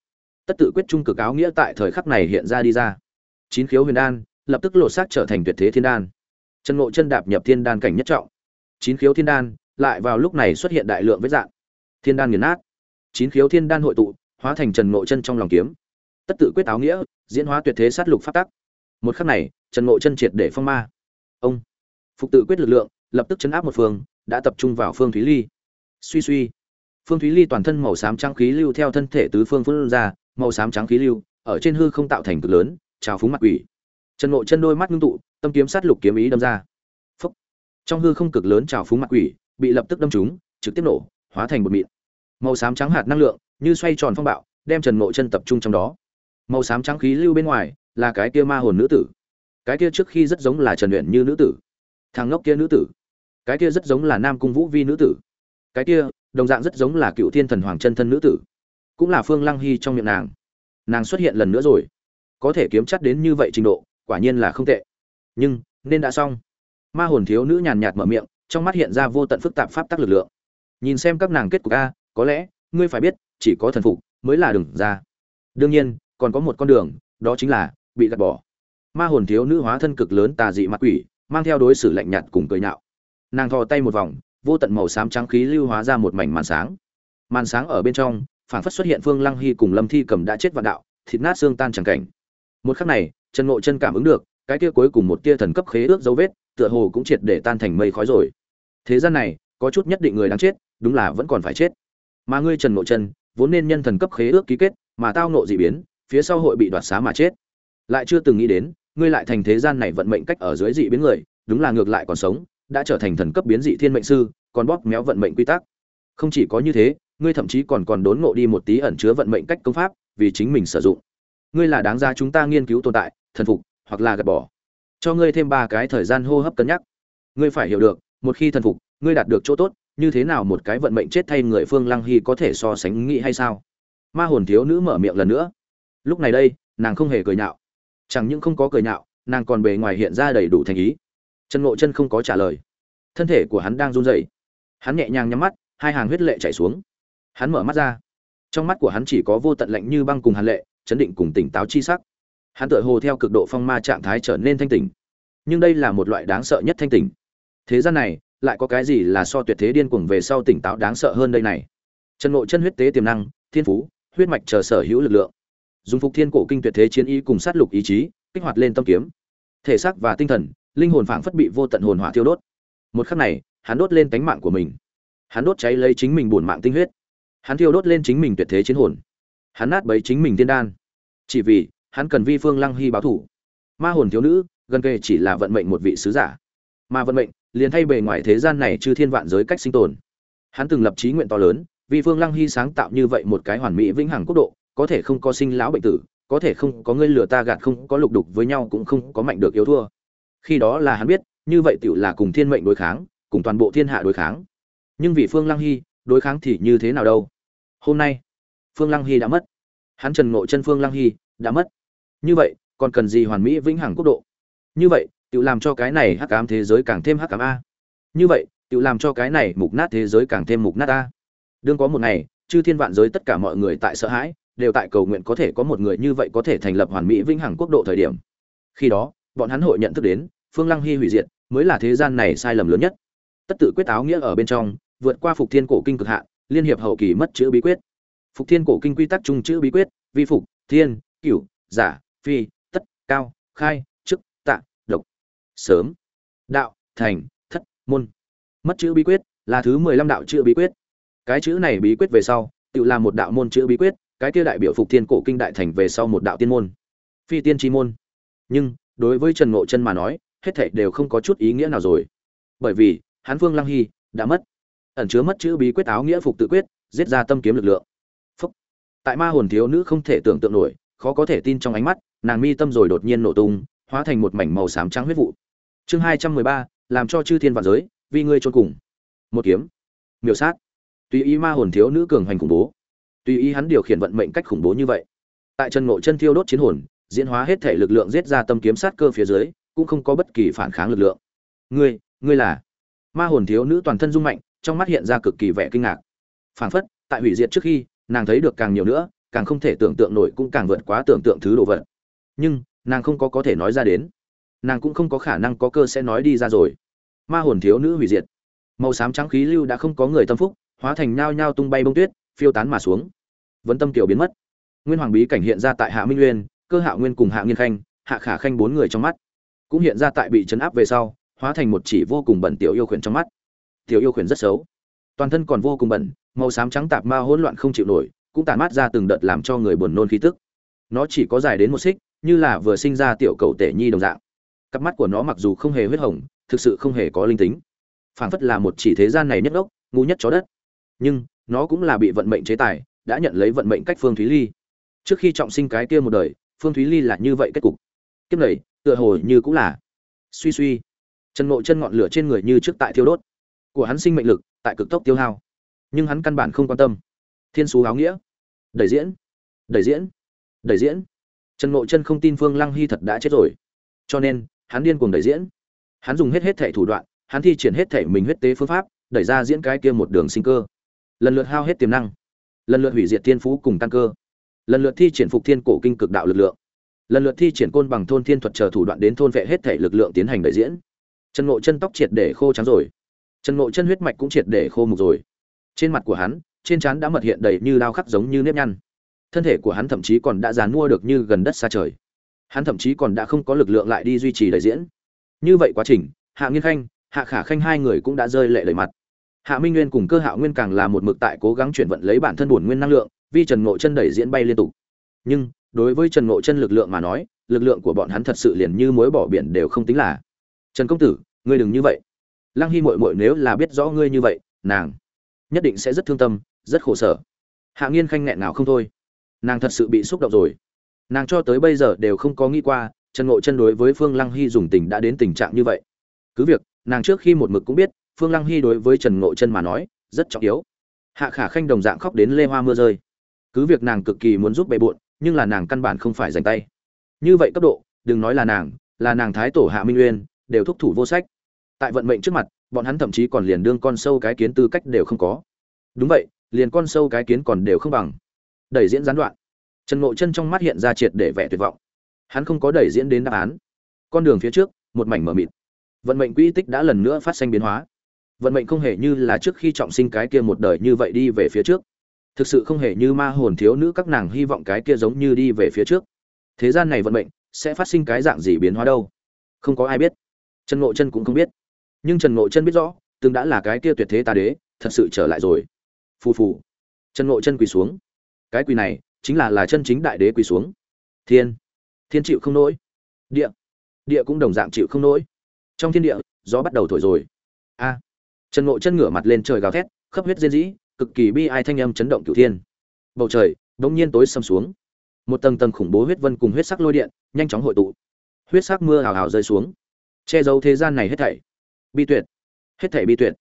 Tất tự quyết trung cực áo nghĩa tại thời khắc này hiện ra đi ra chín khiếu huyền đan, lập tức lột xác trở thành tuyệt thế thiên đan. Chân ngộ chân đạp nhập thiên đan cảnh nhất trọng. Chín khiếu thiên đan, lại vào lúc này xuất hiện đại lượng vết dạng. Thiên đan nghiền nát. Chín khiếu thiên đan hội tụ, hóa thành trần ngộ chân trong lòng kiếm. Tất tự quyết áo nghĩa, diễn hóa tuyệt thế sát lục phát tắc. Một khắc này trần ngộ chân triệt để phong ma. Ông. Phục tự quyết lực lượng, lập tức chấn áp một phương, đã tập trung vào phương thúy ly. Suy suy. Phương thúy ly toàn thân màu xám trắng khí lưu theo thân thể tứ phương phương ra, màu xám trắng khí lưu, ở trên hư không tạo thành cực lớn trào phúng mặt quỷ. Trần ngộ chân đôi mắt ngưng tụ, tâm kiếm sát lục kiếm ý đâm ra. Phúc. trong hư không cực lớn trào phúng mặt quỷ, bị lập tức đâm trúng, trực tiếp nổ, hóa thành một mịn. Màu xám trắng hạt năng lượng, như xoay tròn phong bạo, đem trần ngộ chân tập trung trong đó. Màu xám trắng khí lưu bên ngoài, là cái kia ma hồn nữ tử. Cái kia trước khi rất giống là trần luyện như nữ tử. Thằng ngốc kia nữ tử. Cái kia rất giống là nam cung vũ vi nữ tử. Cái kia, đồng dạng rất giống là cựu thiên thần hoàng chân thân nữ tử. Cũng là phương lăng hy trong miệng nàng. Nàng xuất hiện lần nữa rồi có thể kiếm chắc đến như vậy trình độ, quả nhiên là không tệ. Nhưng, nên đã xong. Ma hồn thiếu nữ nhàn nhạt mở miệng, trong mắt hiện ra vô tận phức tạp pháp tắc lực lượng. Nhìn xem các nàng kết cục a, có lẽ, ngươi phải biết, chỉ có thần phục, mới là đừng ra. Đương nhiên, còn có một con đường, đó chính là, bị gạt bỏ. Ma hồn thiếu nữ hóa thân cực lớn tà dị mặt quỷ, mang theo đối xử lạnh nhạt cùng cười nhạo. Nàng thò tay một vòng, vô tận màu xám trắng khí lưu hóa ra một mảnh màn sáng. Màn sáng ở bên trong phản phất xuất hiện phương lăng hy cùng lâm thi cầm đã chết vạn đạo, thịt nát xương tan chẳng cảnh một khắc này, trần ngộ chân cảm ứng được, cái kia cuối cùng một tia thần cấp khế ước dấu vết, tựa hồ cũng triệt để tan thành mây khói rồi. Thế gian này, có chút nhất định người đáng chết, đúng là vẫn còn phải chết. Mà ngươi trần ngộ chân, vốn nên nhân thần cấp khế ước ký kết, mà tao nộ dị biến, phía sau hội bị đoạt xá mà chết. Lại chưa từng nghĩ đến, ngươi lại thành thế gian này vận mệnh cách ở dưới dị biến người, đúng là ngược lại còn sống, đã trở thành thần cấp biến dị thiên mệnh sư, còn bóp méo vận mệnh quy tắc. Không chỉ có như thế, ngươi thậm chí còn còn đốn ngộ đi một tí ẩn chứa vận mệnh cách công pháp, vì chính mình sử dụng ngươi là đáng ra chúng ta nghiên cứu tồn tại, thần phục, hoặc là gạt bỏ. Cho ngươi thêm ba cái thời gian hô hấp cân nhắc. Ngươi phải hiểu được, một khi thần phục, ngươi đạt được chỗ tốt, như thế nào một cái vận mệnh chết thay người phương lăng hy có thể so sánh nghĩ hay sao? Ma hồn thiếu nữ mở miệng lần nữa. Lúc này đây, nàng không hề cười nhạo. Chẳng những không có cười nhạo, nàng còn bề ngoài hiện ra đầy đủ thành ý. Trần ngộ chân không có trả lời. Thân thể của hắn đang run rẩy. Hắn nhẹ nhàng nhắm mắt, hai hàng huyết lệ chảy xuống. Hắn mở mắt ra. Trong mắt của hắn chỉ có vô tận lạnh như băng cùng hàn lệ chấn định cùng tỉnh táo chi sắc. Hắn tựa hồ theo cực độ phong ma trạng thái trở nên thanh tỉnh. Nhưng đây là một loại đáng sợ nhất thanh tỉnh. Thế gian này, lại có cái gì là so tuyệt thế điên cuồng về sau tỉnh táo đáng sợ hơn đây này? Trần ngộ chân huyết tế tiềm năng, thiên phú, huyết mạch chờ sở hữu lực lượng. Dùng phục thiên cổ kinh tuyệt thế chiến ý cùng sát lục ý chí, kích hoạt lên tâm kiếm. Thể xác và tinh thần, linh hồn phảng phất bị vô tận hồn hỏa thiêu đốt. Một khắc này, hắn đốt lên tánh mạng của mình. Hắn đốt cháy lấy chính mình buồn mạng tinh huyết. Hắn thiêu đốt lên chính mình tuyệt thế chiến hồn hắn nát bấy chính mình tiên đan. Chỉ vì, hắn cần vi phương lăng hy báo thủ. Ma hồn thiếu nữ, gần kề chỉ là vận mệnh một vị sứ giả. Mà vận mệnh, liền thay bề ngoài thế gian này chư thiên vạn giới cách sinh tồn. Hắn từng lập chí nguyện to lớn vì phương lăng hy sáng tạo như vậy một cái hoàn mỹ vĩnh hằng quốc độ, có thể không có sinh lão bệnh tử, có thể không có ngươi lừa ta gạt không có lục đục với nhau cũng không có mạnh được yếu thua. Khi đó là hắn biết, như vậy tựu là cùng thiên mệnh đối kháng, cùng toàn bộ thiên hạ đối kháng. Nhưng vì phương lăng hy, đối kháng thì như thế nào đâu? Hôm nay phương lăng hy đã mất. Hắn trần ngộ chân phương lăng hy đã mất. Như vậy, còn cần gì hoàn mỹ vĩnh hằng quốc độ? Như vậy tự làm cho cái này hắc ám thế giới càng thêm hắc ám a. Như vậy tự làm cho cái này mục nát thế giới càng thêm mục nát a. Đương có một ngày, chư thiên vạn giới tất cả mọi người tại sợ hãi, đều tại cầu nguyện có thể có một người như vậy có thể thành lập hoàn mỹ vĩnh hằng quốc độ thời điểm. Khi đó, bọn hắn hội nhận thức đến, phương lăng hy hủy diệt mới là thế gian này sai lầm lớn nhất. Tất tự quyết áo nghĩa ở bên trong, vượt qua phục thiên cổ kinh cực hạn, liên hiệp hậu kỳ mất chữ bí quyết phục thiên cổ kinh quy tắc chung chữ bí quyết, vi phục, thiên, cửu, giả, phi, tất, cao, khai, chức, tạ, độc. Sớm. Đạo, thành, thất, môn. Mất chữ bí quyết là thứ mười lăm đạo chữ bí quyết. Cái chữ này bí quyết về sau, tự làm một đạo môn chữ bí quyết, cái kia đại biểu phục thiên cổ kinh đại thành về sau một đạo tiên môn. Phi tiên tri môn. Nhưng, đối với trần ngộ chân mà nói, hết thảy đều không có chút ý nghĩa nào rồi. Bởi vì, hắn phương lăng hy đã mất. Ẩn chứa mất chữ bí quyết áo nghĩa phục tự quyết, giết ra tâm kiếm lực lượng tại ma hồn thiếu nữ không thể tưởng tượng nổi, khó có thể tin trong ánh mắt, nàng mi tâm rồi đột nhiên nổ tung, hóa thành một mảnh màu xám trắng huyết vụ. Chương hai trăm mười ba, làm cho chư thiên vạn giới, vì ngươi trôn cùng. Một kiếm. Miểu sát. Tùy ý ma hồn thiếu nữ cường hành khủng bố. Tùy ý hắn điều khiển vận mệnh cách khủng bố như vậy. Tại chân ngộ chân thiêu đốt chiến hồn, diễn hóa hết thể lực lượng giết ra tâm kiếm sát cơ phía dưới, cũng không có bất kỳ phản kháng lực lượng. Ngươi ngươi là? Ma hồn thiếu nữ toàn thân rung mạnh, trong mắt hiện ra cực kỳ vẻ kinh ngạc. Phảng phất, tại hủy diệt trước khi nàng thấy được càng nhiều nữa, càng không thể tưởng tượng nổi cũng càng vượt quá tưởng tượng thứ đồ vật. Nhưng, nàng không có có thể nói ra đến. Nàng cũng không có khả năng có cơ sẽ nói đi ra rồi. Ma hồn thiếu nữ hủy diệt. Màu xám trắng khí lưu đã không có người tâm phúc, hóa thành nhao nhao tung bay bông tuyết, phiêu tán mà xuống. Vấn tâm kiểu biến mất. Nguyên hoàng bí cảnh hiện ra tại hạ minh nguyên cơ hạ nguyên cùng hạ nghiên khanh, hạ khả khanh bốn người trong mắt. Cũng hiện ra tại bị chấn áp về sau, hóa thành một chỉ vô cùng bẩn tiểu yêu khuyển trong mắt. Tiểu yêu khuyển rất xấu. Toàn thân còn vô cùng bẩn màu xám trắng tạp ma hỗn loạn không chịu nổi, cũng tàn mát ra từng đợt làm cho người buồn nôn khí tức. Nó chỉ có dài đến một xích, như là vừa sinh ra tiểu cầu tể nhi đồng dạng. Cặp mắt của nó mặc dù không hề huyết hồng, thực sự không hề có linh tính. Phảng phất là một chỉ thế gian này nhất ốc, ngu nhất chó đất. Nhưng, nó cũng là bị vận mệnh chế tài, đã nhận lấy vận mệnh cách phương thúy ly. Trước khi trọng sinh cái kia một đời, phương thúy ly là như vậy kết cục. Kiếp này, tựa hồ như cũng là. Suy suy. Chân ngộ chân ngọn lửa trên người như trước tại thiêu đốt. Của hắn sinh mệnh lực, tại cực tốc tiêu hao nhưng hắn căn bản không quan tâm. Thiên xú áo nghĩa. Đẩy diễn. Đẩy diễn. Đẩy diễn. Trần ngộ chân không tin phương lăng hy thật đã chết rồi. Cho nên, hắn điên cuồng đẩy diễn. Hắn dùng hết hết thể thủ đoạn, hắn thi triển hết thể mình huyết tế phương pháp, đẩy ra diễn cái kia một đường sinh cơ. Lần lượt hao hết tiềm năng. Lần lượt hủy diệt thiên phú cùng căn cơ. Lần lượt thi triển phục thiên cổ kinh cực đạo lực lượng. Lần lượt thi triển côn bằng thôn thiên thuật chờ thủ đoạn đến thôn vệ hết thể lực lượng tiến hành đại diễn. Trần ngộ chân tóc triệt để khô trắng rồi. Trần ngộ chân huyết mạch cũng triệt để khô mục rồi trên mặt của hắn, trên trán đã mật hiện đầy như lao khắc giống như nếp nhăn. Thân thể của hắn thậm chí còn đã dàn mua được như gần đất xa trời. Hắn thậm chí còn đã không có lực lượng lại đi duy trì đời diễn. Như vậy quá trình, hạ nghiên khanh, hạ khả khanh hai người cũng đã rơi lệ lời mặt. Hạ minh nguyên cùng cơ hạo nguyên càng là một mực tại cố gắng chuyển vận lấy bản thân bổn nguyên năng lượng, vì trần ngộ chân đẩy diễn bay liên tục. Nhưng, đối với trần ngộ chân lực lượng mà nói, lực lượng của bọn hắn thật sự liền như mối bỏ biển đều không tính là. Trần công tử, ngươi đừng như vậy. Lăng hy mội mội nếu là biết rõ ngươi như vậy, nàng nhất định sẽ rất thương tâm, rất khổ sở. Hạ nghiên khanh nghẹn nào không thôi. Nàng thật sự bị xúc động rồi. Nàng cho tới bây giờ đều không có nghĩ qua, trần ngộ chân đối với phương lăng hy dùng tình đã đến tình trạng như vậy. Cứ việc, nàng trước khi một mực cũng biết, phương lăng hy đối với trần ngộ chân mà nói, rất trọng yếu. Hạ khả khanh đồng dạng khóc đến lê hoa mưa rơi. Cứ việc nàng cực kỳ muốn giúp bệ bộn, nhưng là nàng căn bản không phải dành tay. Như vậy cấp độ, đừng nói là nàng là nàng thái tổ hạ minh uyên, đều thúc thủ vô sách tại vận mệnh trước mặt, bọn hắn thậm chí còn liền đương con sâu cái kiến tư cách đều không có. Đúng vậy, liền con sâu cái kiến còn đều không bằng. Đẩy diễn gián đoạn. Trần ngộ chân trong mắt hiện ra triệt để vẻ tuyệt vọng. Hắn không có đẩy diễn đến đáp án. Con đường phía trước, một mảnh mờ mịt. Vận mệnh quỹ tích đã lần nữa phát sinh biến hóa. Vận mệnh không hề như là trước khi trọng sinh cái kia một đời như vậy đi về phía trước. Thực sự không hề như ma hồn thiếu nữ các nàng hy vọng cái kia giống như đi về phía trước. Thế gian này vận mệnh sẽ phát sinh cái dạng gì biến hóa đâu? Không có ai biết. Trần ngộ chân cũng không biết nhưng trần ngộ chân biết rõ, từng đã là cái kia tuyệt thế ta đế, thật sự trở lại rồi. Phù phù. Trần ngộ chân quỳ xuống. Cái quỳ này chính là là chân chính đại đế quỳ xuống. Thiên. Thiên chịu không nổi. Địa. Địa cũng đồng dạng chịu không nổi. Trong thiên địa, gió bắt đầu thổi rồi. A. Trần ngộ chân ngửa mặt lên trời gào thét, khắp huyết diên dĩ, cực kỳ bi ai thanh âm chấn động cửu thiên. Bầu trời đột nhiên tối sầm xuống. Một tầng tầng khủng bố huyết vân cùng huyết sắc lôi điện nhanh chóng hội tụ. Huyết sắc mưa hào hào rơi xuống. Che giấu thế gian này hết thảy bi tuyệt. Hết thể bi tuyệt.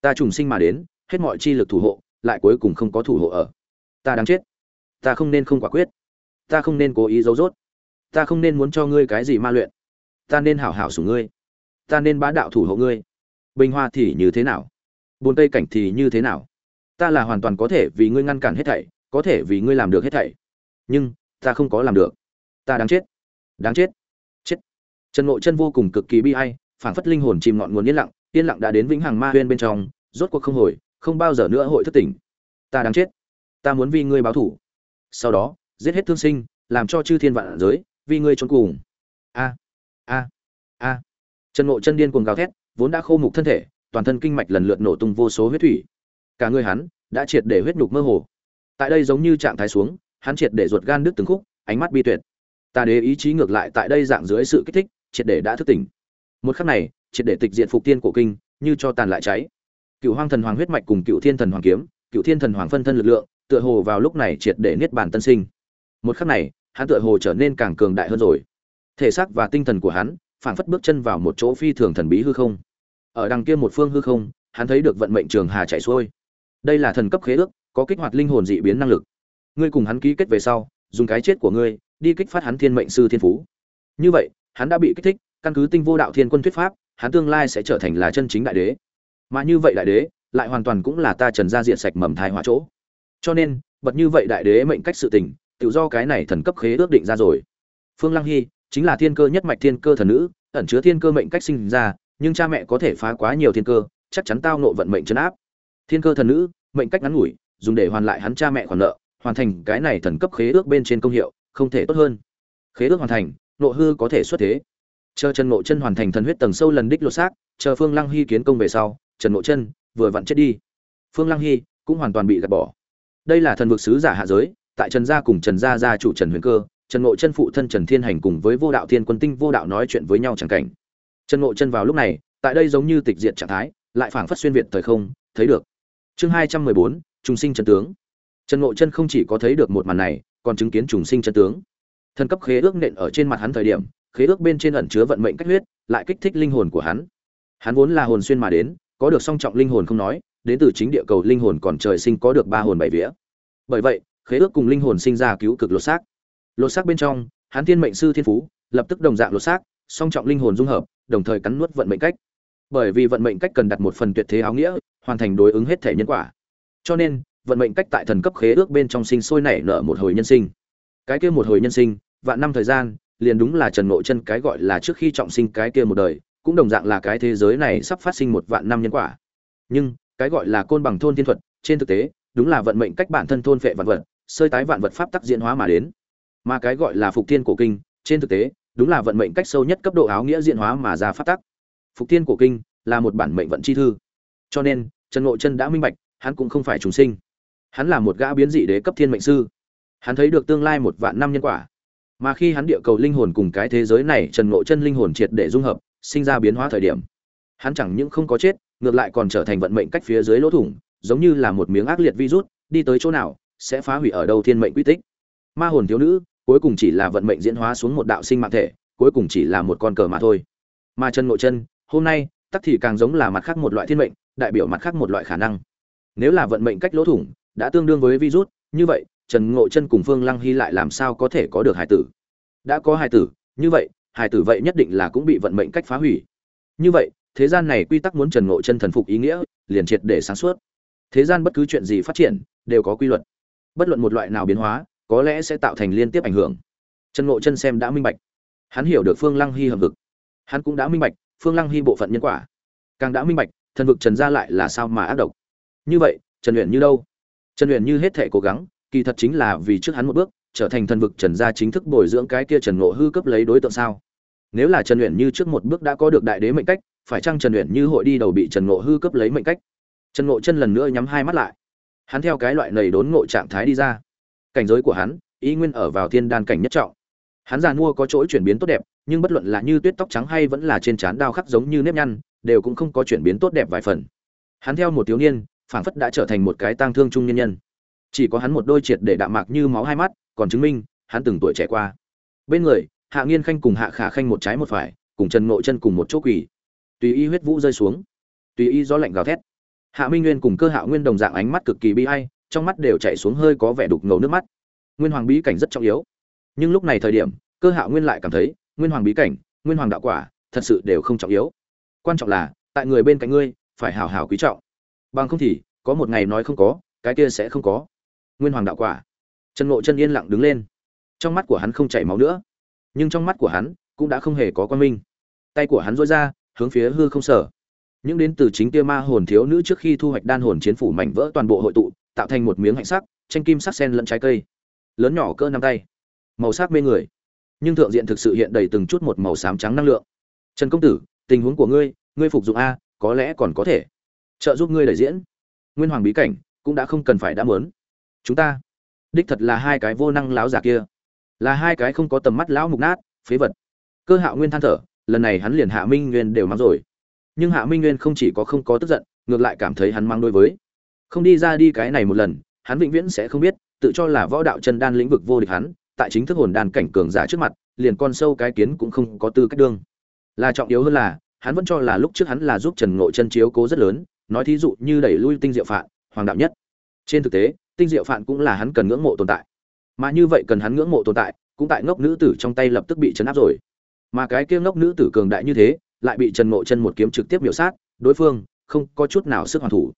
Ta trùng sinh mà đến, hết mọi chi lực thủ hộ, lại cuối cùng không có thủ hộ ở. Ta đáng chết. Ta không nên không quả quyết. Ta không nên cố ý giấu rốt. Ta không nên muốn cho ngươi cái gì ma luyện. Ta nên hảo hảo sủng ngươi. Ta nên bá đạo thủ hộ ngươi. Bình hoa thì như thế nào? Buồn tây cảnh thì như thế nào? Ta là hoàn toàn có thể vì ngươi ngăn cản hết thảy, có thể vì ngươi làm được hết thảy. Nhưng, ta không có làm được. Ta đáng chết. Đáng chết. Chết. Trần ngộ chân vô cùng cực kỳ bi ai phảng phất linh hồn chìm ngọn nguồn yên lặng yên lặng đã đến vĩnh hằng ma huyên bên trong, rốt cuộc không hồi, không bao giờ nữa hội thức tỉnh. Ta đáng chết. Ta muốn vì ngươi báo thù. sau đó, giết hết thương sinh, làm cho chư thiên vạn giới, vì ngươi trốn cùng. A a a. Chân ngộ chân điên cuồng gào thét, vốn đã khô mục thân thể, toàn thân kinh mạch lần lượt nổ tung vô số huyết thủy. Cả người hắn đã triệt để huyết nhục mơ hồ. Tại đây giống như trạng thái xuống, hắn triệt để ruột gan đứt từng khúc, ánh mắt bi tuyệt. Ta đế ý chí ngược lại tại đây dạng dưới sự kích thích, triệt để đã thức tỉnh một khắc này, triệt để tịch diện phục tiên cổ kinh, như cho tàn lại cháy. Cựu hoang thần hoàng huyết mạch cùng cựu thiên thần hoàng kiếm cựu thiên thần hoàng phân thân lực lượng, tựa hồ vào lúc này triệt để niết bàn tân sinh. Một khắc này, hắn tựa hồ trở nên càng cường đại hơn rồi. Thể xác và tinh thần của hắn, phảng phất bước chân vào một chỗ phi thường thần bí hư không. Ở đằng kia một phương hư không, hắn thấy được vận mệnh trường hà chảy xuôi. Đây là thần cấp khế ước, có kích hoạt linh hồn dị biến năng lực. Ngươi cùng hắn ký kết về sau, dùng cái chết của ngươi, đi kích phát hắn thiên mệnh sư thiên phú. Như vậy, hắn đã bị kích thích căn cứ tinh vô đạo thiên quân thuyết pháp, hắn tương lai sẽ trở thành là chân chính đại đế. Mà như vậy đại đế, lại hoàn toàn cũng là ta trần gia diện sạch mầm thai hỏa chỗ. Cho nên, bật như vậy đại đế mệnh cách sự tình, tự do cái này thần cấp khế ước định ra rồi. Phương lăng hy, chính là thiên cơ nhất mạch thiên cơ thần nữ, ẩn chứa thiên cơ mệnh cách sinh ra, nhưng cha mẹ có thể phá quá nhiều thiên cơ, chắc chắn tao nộ vận mệnh chấn áp. Thiên cơ thần nữ, mệnh cách ngắn ngủi, dùng để hoàn lại hắn cha mẹ khoản nợ, hoàn thành cái này thần cấp khế ước bên trên công hiệu, không thể tốt hơn. Khế ước hoàn thành, nộ hư có thể xuất thế chờ trần ngộ chân hoàn thành thần huyết tầng sâu lần đích lột xác, chờ phương lăng hy kiến công về sau, trần ngộ chân vừa vặn chết đi. Phương lăng hy cũng hoàn toàn bị gạt bỏ. Đây là thần vực sứ giả hạ giới, tại trần gia cùng trần gia gia chủ trần huyền cơ, trần ngộ chân phụ thân trần thiên hành cùng với vô đạo thiên quân tinh vô đạo nói chuyện với nhau chẳng cảnh. Trần ngộ chân vào lúc này, tại đây giống như tịch diệt trạng thái, lại phảng phất xuyên việt thời không, thấy được. Chương hai trăm mười bốn, trùng sinh chân tướng. Trần ngộ chân không chỉ có thấy được một màn này, còn chứng kiến trùng sinh chân tướng. Thần cấp khế ước nện ở trên mặt hắn thời điểm khế ước bên trên ẩn chứa vận mệnh cách huyết, lại kích thích linh hồn của hắn. Hắn vốn là hồn xuyên mà đến, có được song trọng linh hồn không nói, đến từ chính địa cầu linh hồn còn trời sinh có được ba hồn bảy vía. Bởi vậy, khế ước cùng linh hồn sinh ra cứu cực lột xác. Lột xác bên trong, hắn thiên mệnh sư thiên phú, lập tức đồng dạng lột xác, song trọng linh hồn dung hợp, đồng thời cắn nuốt vận mệnh cách. Bởi vì vận mệnh cách cần đặt một phần tuyệt thế áo nghĩa, hoàn thành đối ứng hết thể nhân quả. Cho nên, vận mệnh cách tại thần cấp khế ước bên trong sinh sôi nảy nở một hồi nhân sinh. Cái kia một hồi nhân sinh, vạn năm thời gian liền đúng là trần nội chân cái gọi là trước khi trọng sinh cái kia một đời, cũng đồng dạng là cái thế giới này sắp phát sinh một vạn năm nhân quả. Nhưng, cái gọi là côn bằng thôn thiên thuật, trên thực tế, đúng là vận mệnh cách bản thân thôn phệ vạn vật, sơi tái vạn vật pháp tắc diễn hóa mà đến. Mà cái gọi là phục thiên cổ kinh, trên thực tế, đúng là vận mệnh cách sâu nhất cấp độ áo nghĩa diễn hóa mà ra pháp tắc. Phục thiên cổ kinh là một bản mệnh vận chi thư. Cho nên, trần ngộ chân đã minh bạch, hắn cũng không phải trùng sinh. Hắn là một gã biến dị đế cấp thiên mệnh sư. Hắn thấy được tương lai một vạn năm nhân quả mà khi hắn địa cầu linh hồn cùng cái thế giới này trần ngộ chân linh hồn triệt để dung hợp, sinh ra biến hóa thời điểm, hắn chẳng những không có chết, ngược lại còn trở thành vận mệnh cách phía dưới lỗ thủng, giống như là một miếng ác liệt virus, đi tới chỗ nào, sẽ phá hủy ở đâu thiên mệnh quy tích. Ma hồn thiếu nữ, cuối cùng chỉ là vận mệnh diễn hóa xuống một đạo sinh mạng thể, cuối cùng chỉ là một con cờ mà thôi. Mà chân ngộ chân, hôm nay, tắc thì càng giống là mặt khác một loại thiên mệnh, đại biểu mặt khác một loại khả năng. Nếu là vận mệnh cách lỗ thủng, đã tương đương với virus, như vậy trần ngộ chân cùng phương lăng hy lại làm sao có thể có được hải tử? Đã có hải tử, như vậy, hải tử vậy nhất định là cũng bị vận mệnh cách phá hủy. Như vậy, thế gian này quy tắc muốn trần ngộ chân thần phục ý nghĩa, liền triệt để sáng suốt. Thế gian bất cứ chuyện gì phát triển, đều có quy luật. Bất luận một loại nào biến hóa, có lẽ sẽ tạo thành liên tiếp ảnh hưởng. Trần ngộ chân xem đã minh bạch. Hắn hiểu được phương lăng hy hợp vực. Hắn cũng đã minh bạch, phương lăng hy bộ phận nhân quả. Càng đã minh bạch, thần vực trần gia lại là sao mà ác độc. Như vậy, trần luyện như đâu? Trần luyện như hết thể cố gắng kỳ thật chính là vì trước hắn một bước, trở thành thần vực trần gia chính thức bồi dưỡng cái kia trần ngộ hư cấp lấy đối tượng sao? Nếu là trần luyện như trước một bước đã có được đại đế mệnh cách, phải chăng trần luyện như hội đi đầu bị trần ngộ hư cấp lấy mệnh cách? Trần ngộ chân lần nữa nhắm hai mắt lại. Hắn theo cái loại nầy đốn ngộ trạng thái đi ra. Cảnh giới của hắn ý nguyên ở vào thiên đan cảnh nhất trọng. Hắn già mua có chỗ chuyển biến tốt đẹp, nhưng bất luận là như tuyết tóc trắng hay vẫn là trên trán đao khắc giống như nếp nhăn, đều cũng không có chuyển biến tốt đẹp vài phần. Hắn theo một thiếu niên, phảng phất đã trở thành một cái tang thương trung nhân nhân chỉ có hắn một đôi triệt để đạm mạc như máu hai mắt, còn chứng minh, hắn từng tuổi trẻ qua. Bên người, hạ nghiên khanh cùng hạ khả khanh một trái một phải, cùng trần ngộ chân cùng một chỗ quỳ. Tùy y huyết vũ rơi xuống. Tùy ý gió lạnh gào thét. Hạ minh nguyên cùng cơ hạo nguyên đồng dạng ánh mắt cực kỳ bi hay trong mắt đều chảy xuống hơi có vẻ đục ngầu nước mắt. Nguyên hoàng bí cảnh rất trọng yếu. Nhưng lúc này thời điểm, cơ hạo nguyên lại cảm thấy, nguyên hoàng bí cảnh, nguyên hoàng đạo quả, thật sự đều không trọng yếu. Quan trọng là, tại người bên cạnh ngươi, phải hào hào quý trọng. Bằng không thì, có một ngày nói không có, cái kia sẽ không có nguyên hoàng đạo quả. Trần ngộ chân yên lặng đứng lên. Trong mắt của hắn không chảy máu nữa, nhưng trong mắt của hắn cũng đã không hề có quan minh. Tay của hắn dối ra, hướng phía hư không sở. Những đến từ chính tia ma hồn thiếu nữ trước khi thu hoạch đan hồn chiến phủ mảnh vỡ toàn bộ hội tụ, tạo thành một miếng hạnh sắc, tranh kim sắc sen lẫn trái cây. Lớn nhỏ cỡ năm tay, màu sắc mê người, nhưng thượng diện thực sự hiện đầy từng chút một màu xám trắng năng lượng. Trần công tử, tình huống của ngươi ngươi phục dụng a, có lẽ còn có thể trợ giúp ngươi đẩy diễn. Nguyên hoàng bí cảnh cũng đã không cần phải đã mớn chúng ta. Đích thật là hai cái vô năng láo giả kia. Là hai cái không có tầm mắt lão mục nát, phế vật. Cơ hạo nguyên than thở, lần này hắn liền hạ minh nguyên đều mắng rồi. Nhưng hạ minh nguyên không chỉ có không có tức giận, ngược lại cảm thấy hắn mang đối với. Không đi ra đi cái này một lần, hắn vĩnh viễn sẽ không biết, tự cho là võ đạo chân đan lĩnh vực vô địch hắn, tại chính thức hồn đan cảnh cường giả trước mặt, liền con sâu cái kiến cũng không có tư cách đương. Là trọng yếu hơn là, hắn vẫn cho là lúc trước hắn là giúp trần ngộ chân chiếu cố rất lớn, nói thí dụ như đẩy lui tinh diệu phạn, hoàng đạo nhất. Trên thực tế tinh diệu phạn cũng là hắn cần ngưỡng mộ tồn tại. Mà như vậy cần hắn ngưỡng mộ tồn tại, cũng tại ngốc nữ tử trong tay lập tức bị chấn áp rồi. Mà cái kia ngốc nữ tử cường đại như thế, lại bị trần mộ chân một kiếm trực tiếp miểu sát, đối phương không có chút nào sức hoàn thủ.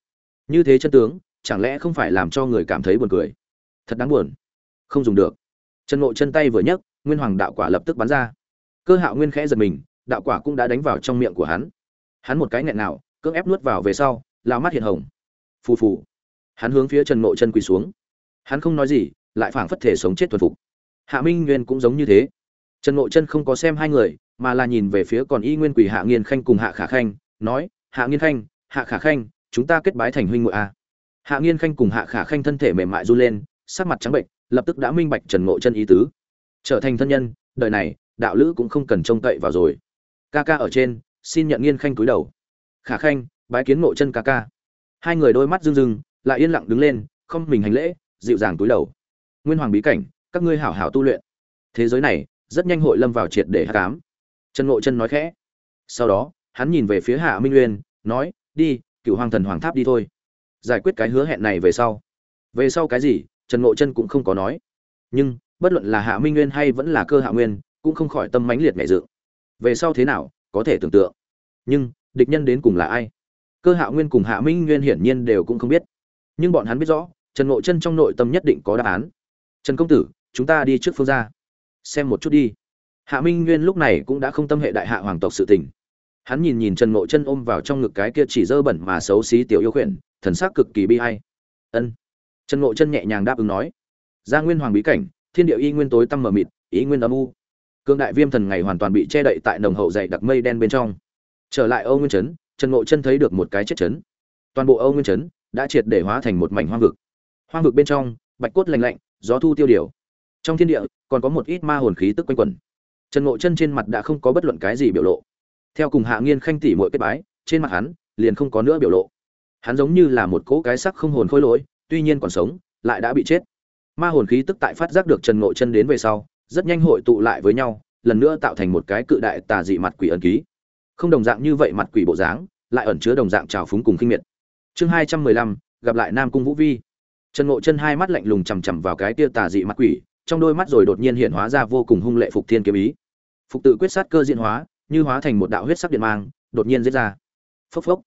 Như thế chân tướng, chẳng lẽ không phải làm cho người cảm thấy buồn cười? Thật đáng buồn. Không dùng được. Trần mộ chân tay vừa nhấc, nguyên hoàng đạo quả lập tức bắn ra. Cơ hạo nguyên khẽ giật mình, đạo quả cũng đã đánh vào trong miệng của hắn. Hắn một cái nghẹn nào cưỡng ép nuốt vào về sau, lao mắt hiện hồng. Phù phù hắn hướng phía trần mộ chân quỳ xuống. Hắn không nói gì, lại phảng phất thể sống chết thuần phục. Hạ minh nguyên cũng giống như thế. Trần mộ chân không có xem hai người, mà là nhìn về phía còn y nguyên quỳ hạ nghiên khanh cùng hạ khả khanh, nói, hạ nghiên khanh, hạ khả khanh, chúng ta kết bái thành huynh muội a. Hạ nghiên khanh cùng hạ khả khanh thân thể mềm mại run lên, sắc mặt trắng bệnh, lập tức đã minh bạch trần mộ chân ý tứ. Trở thành thân nhân, đời này, đạo lữ cũng không cần trông cậy vào rồi. Ca ca ở trên, xin nhận nghiên khanh cúi đầu. Khả khanh, bái kiến mộ chân ca ca. Hai người đôi mắt rưng rưng lại yên lặng đứng lên, không mình hành lễ, dịu dàng túi đầu. Nguyên hoàng bí cảnh, các ngươi hảo hảo tu luyện. Thế giới này, rất nhanh hội lâm vào triệt để hát cám trần ngộ chân nói khẽ. Sau đó, hắn nhìn về phía hạ minh uyên, nói, đi cựu hoàng thần hoàng tháp đi thôi. Giải quyết cái hứa hẹn này về sau. Về sau cái gì, trần ngộ chân cũng không có nói. Nhưng, bất luận là hạ minh nguyên hay vẫn là cơ hạ nguyên, cũng không khỏi tâm mãnh liệt mẹ dự về sau thế nào, có thể tưởng tượng. Nhưng, địch nhân đến cùng là ai? Cơ hạ nguyên cùng hạ minh nguyên hiển nhiên đều cũng không biết nhưng bọn hắn biết rõ, trần ngộ chân trong nội tâm nhất định có đáp án. Trần công tử, chúng ta đi trước phương ra xem một chút đi. Hạ minh nguyên lúc này cũng đã không tâm hệ đại hạ hoàng tộc sự tình. Hắn nhìn nhìn trần ngộ chân ôm vào trong ngực cái kia chỉ dơ bẩn mà xấu xí tiểu yêu khuyển, thần sắc cực kỳ bi hay ân. Trần ngộ chân nhẹ nhàng đáp ứng nói. Gia nguyên hoàng bí cảnh, thiên địa y nguyên tối tăm mờ mịt, ý nguyên âm u. Cương đại viêm thần ngày hoàn toàn bị che đậy tại nồng hậu dày đặc mây đen bên trong. Trở lại âu nguyên trấn, trần ngộ chân thấy được một cái chết trấn toàn bộ âu nguyên trấn đã triệt để hóa thành một mảnh hoang vực. Hoang vực bên trong, bạch cốt lạnh lạnh, gió thu tiêu điều. Trong thiên địa, còn có một ít ma hồn khí tức quanh quẩn. Trần ngộ chân trên mặt đã không có bất luận cái gì biểu lộ. Theo cùng hạ nghiên khanh tỷ muội kết bái, trên mặt hắn liền không có nữa biểu lộ. Hắn giống như là một cỗ cái sắc không hồn khôi lỗi, tuy nhiên còn sống, lại đã bị chết. Ma hồn khí tức tại phát giác được trần ngộ chân đến về sau, rất nhanh hội tụ lại với nhau, lần nữa tạo thành một cái cự đại tà dị mặt quỷ ẩn ký. Không đồng dạng như vậy mặt quỷ bộ dáng, lại ẩn chứa đồng dạng trào phúng cùng kinh miệt chương hai trăm mười lăm, gặp lại nam cung vũ vi. Trần ngộ chân hai mắt lạnh lùng chằm chằm vào cái tia tà dị mặt quỷ, trong đôi mắt rồi đột nhiên hiện hóa ra vô cùng hung lệ phục thiên kiếm ý. Phục tự quyết sát cơ diễn hóa, như hóa thành một đạo huyết sắc điện mang, đột nhiên giết ra. Phốc phốc.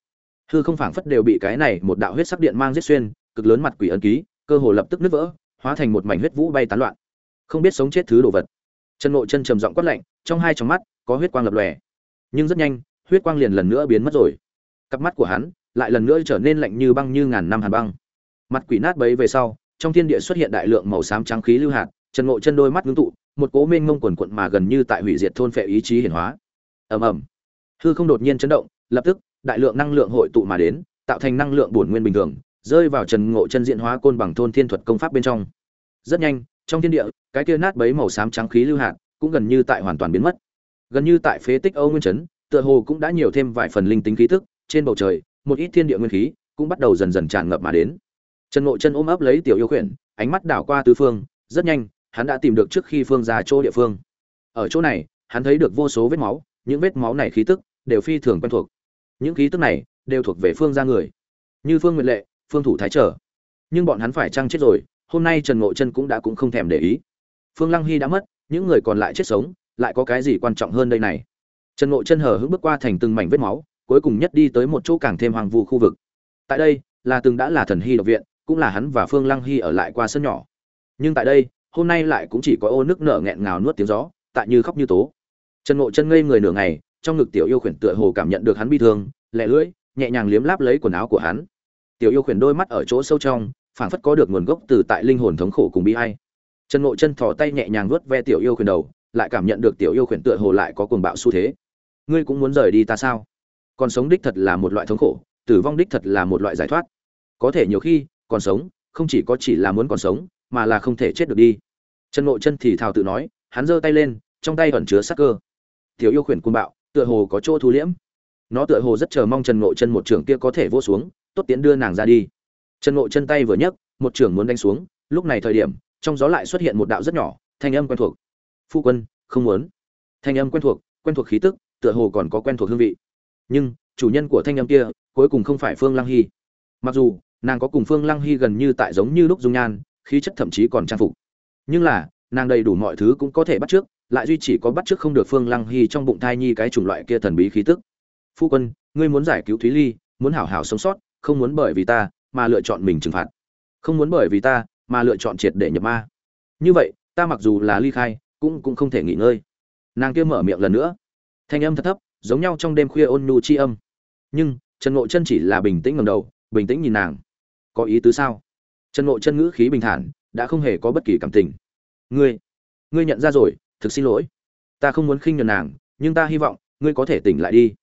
Hư không phảng phất đều bị cái này một đạo huyết sắc điện mang giết xuyên, cực lớn mặt quỷ ấn ký, cơ hồ lập tức nứt vỡ, hóa thành một mảnh huyết vũ bay tán loạn. Không biết sống chết thứ đồ vật. Trần ngộ chân trầm giọng quát lạnh, trong hai tròng mắt có huyết quang lập lòe. Nhưng rất nhanh, huyết quang liền lần nữa biến mất rồi. Cặp mắt của hắn lại lần nữa trở nên lạnh như băng như ngàn năm hàn băng. Mặt quỷ nát bấy về sau, trong thiên địa xuất hiện đại lượng màu xám trắng khí lưu hạt, trần ngộ chân đôi mắt ngưng tụ, một cố mênh mông quần quận mà gần như tại hủy diệt thôn phệ ý chí hiển hóa. Ầm ầm. Hư không đột nhiên chấn động, lập tức, đại lượng năng lượng hội tụ mà đến, tạo thành năng lượng bổn nguyên bình thường, rơi vào trần ngộ chân diện hóa côn bằng thôn thiên thuật công pháp bên trong. Rất nhanh, trong thiên địa, cái kia nát bấy màu xám trắng khí lưu hạt cũng gần như tại hoàn toàn biến mất. Gần như tại phế tích âu nguyên trấn, tựa hồ cũng đã nhiều thêm vài phần linh tính khí tức trên bầu trời một ít thiên địa nguyên khí cũng bắt đầu dần dần tràn ngập mà đến. Trần ngộ chân ôm ấp lấy tiểu yêu khuyển, ánh mắt đảo qua tứ phương, rất nhanh, hắn đã tìm được trước khi phương ra chỗ địa phương. Ở chỗ này, hắn thấy được vô số vết máu, những vết máu này khí tức đều phi thường quen thuộc. Những khí tức này đều thuộc về phương gia người. Như phương nguyệt lệ, phương thủ thái trở. Nhưng bọn hắn phải chăng chết rồi, hôm nay trần ngộ chân cũng đã cũng không thèm để ý. Phương lăng hy đã mất, những người còn lại chết sống, lại có cái gì quan trọng hơn đây này? Trần ngộ chân hờ hững bước qua thành từng mảnh vết máu cuối cùng nhất đi tới một chỗ càng thêm hoàng vu khu vực. Tại đây, là từng đã là thần hy độc viện, cũng là hắn và phương lăng hy ở lại qua sân nhỏ. Nhưng tại đây, hôm nay lại cũng chỉ có ô nước nở nghẹn ngào nuốt tiếng gió, tại như khóc như tố. Trần ngộ chân ngây người nửa ngày, trong ngực tiểu yêu khuyển tựa hồ cảm nhận được hắn bi thương lẹ lưỡi, nhẹ nhàng liếm láp lấy quần áo của hắn. Tiểu yêu khuyển đôi mắt ở chỗ sâu trong, phảng phất có được nguồn gốc từ tại linh hồn thống khổ cùng bi ai. Trần ngộ chân thò tay nhẹ nhàng vuốt ve tiểu yêu khuyển đầu, lại cảm nhận được tiểu yêu khuyển tựa hồ lại có cuồng bạo xu thế. Ngươi cũng muốn rời đi ta sao? Còn sống đích thật là một loại thống khổ, tử vong đích thật là một loại giải thoát. Có thể nhiều khi, còn sống, không chỉ có chỉ là muốn còn sống, mà là không thể chết được đi. Trần ngộ chân thì thào tự nói, hắn giơ tay lên, trong tay ẩn chứa sắc cơ. Tiểu yêu khuyển cuồng bạo, tựa hồ có chỗ thu liễm. Nó tựa hồ rất chờ mong trần ngộ chân một trưởng kia có thể vô xuống, tốt tiến đưa nàng ra đi. Trần ngộ chân tay vừa nhấc, một trưởng muốn đánh xuống, lúc này thời điểm, trong gió lại xuất hiện một đạo rất nhỏ, thanh âm quen thuộc. Phu quân, không muốn. Thanh âm quen thuộc quen thuộc khí tức, tựa hồ còn có quen thuộc hương vị nhưng chủ nhân của thanh âm kia cuối cùng không phải phương lăng hy. Mặc dù nàng có cùng phương lăng hy gần như tại giống như lúc dung nhan, khí chất thậm chí còn trang phục, nhưng là nàng đầy đủ mọi thứ cũng có thể bắt trước, lại duy chỉ có bắt trước không được phương lăng hy trong bụng thai nhi cái chủng loại kia thần bí khí tức. Phu quân, ngươi muốn giải cứu thúy ly, muốn hảo hảo sống sót, không muốn bởi vì ta mà lựa chọn mình trừng phạt. Không muốn bởi vì ta mà lựa chọn triệt để nhập ma. Như vậy, ta mặc dù là ly khai, cũng cũng không thể nghỉ ngơi. Nàng kia mở miệng lần nữa. Thanh âm thật thấp giống nhau trong đêm khuya ôn nhu chi âm. Nhưng, trần ngộ chân chỉ là bình tĩnh ngầm đầu, bình tĩnh nhìn nàng. Có ý tứ sao? Trần ngộ chân ngữ khí bình thản, đã không hề có bất kỳ cảm tình. Ngươi ngươi nhận ra rồi, thực xin lỗi. Ta không muốn khinh nhường nàng, nhưng ta hy vọng, ngươi có thể tỉnh lại đi.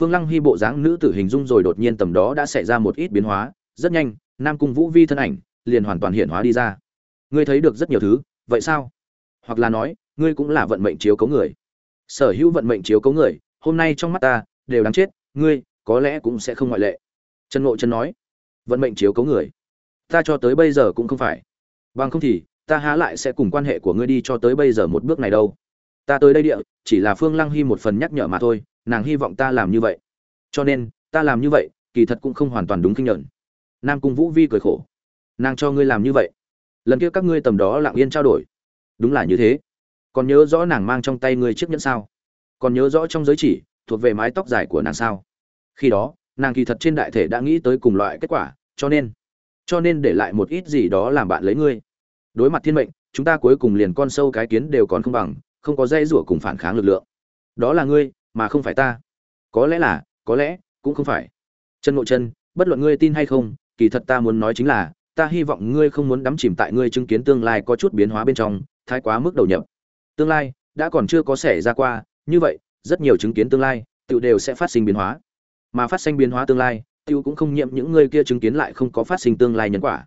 Phương lăng hy bộ dáng nữ tử hình dung rồi đột nhiên tầm đó đã xảy ra một ít biến hóa, rất nhanh, nam cung vũ vi thân ảnh, liền hoàn toàn hiện hóa đi ra. Ngươi thấy được rất nhiều thứ, vậy sao? Hoặc là nói, ngươi cũng là vận mệnh chiếu cấu người. Sở hữu vận mệnh chiếu cấu người hôm nay trong mắt ta, đều đáng chết, ngươi, có lẽ cũng sẽ không ngoại lệ. Trần ngộ chân nói, vận mệnh chiếu cấu người. Ta cho tới bây giờ cũng không phải. Bằng không thì, ta há lại sẽ cùng quan hệ của ngươi đi cho tới bây giờ một bước này đâu. Ta tới đây địa, chỉ là phương lăng hy một phần nhắc nhở mà thôi, nàng hy vọng ta làm như vậy. Cho nên, ta làm như vậy, kỳ thật cũng không hoàn toàn đúng kinh nhận nam cung vũ vi cười khổ. Nàng cho ngươi làm như vậy. Lần kia các ngươi tầm đó lặng yên trao đổi. Đúng là như thế. Còn nhớ rõ nàng mang trong tay ngươi chiếc nhẫn sao? Còn nhớ rõ trong giới chỉ, thuộc về mái tóc dài của nàng sao? Khi đó, nàng kỳ thật trên đại thể đã nghĩ tới cùng loại kết quả, cho nên cho nên để lại một ít gì đó làm bạn lấy ngươi. Đối mặt thiên mệnh, chúng ta cuối cùng liền con sâu cái kiến đều còn không bằng, không có dây rủa cùng phản kháng lực lượng. Đó là ngươi, mà không phải ta. Có lẽ là, có lẽ, cũng không phải. Chân ngộ chân, bất luận ngươi tin hay không, kỳ thật ta muốn nói chính là, ta hy vọng ngươi không muốn đắm chìm tại ngươi chứng kiến tương lai có chút biến hóa bên trong, thái quá mức đầu nhập. Tương lai, đã còn chưa có xảy ra qua như vậy, rất nhiều chứng kiến tương lai tự đều sẽ phát sinh biến hóa. Mà phát sinh biến hóa tương lai tự cũng không nhiễm những người kia chứng kiến lại không có phát sinh tương lai nhân quả.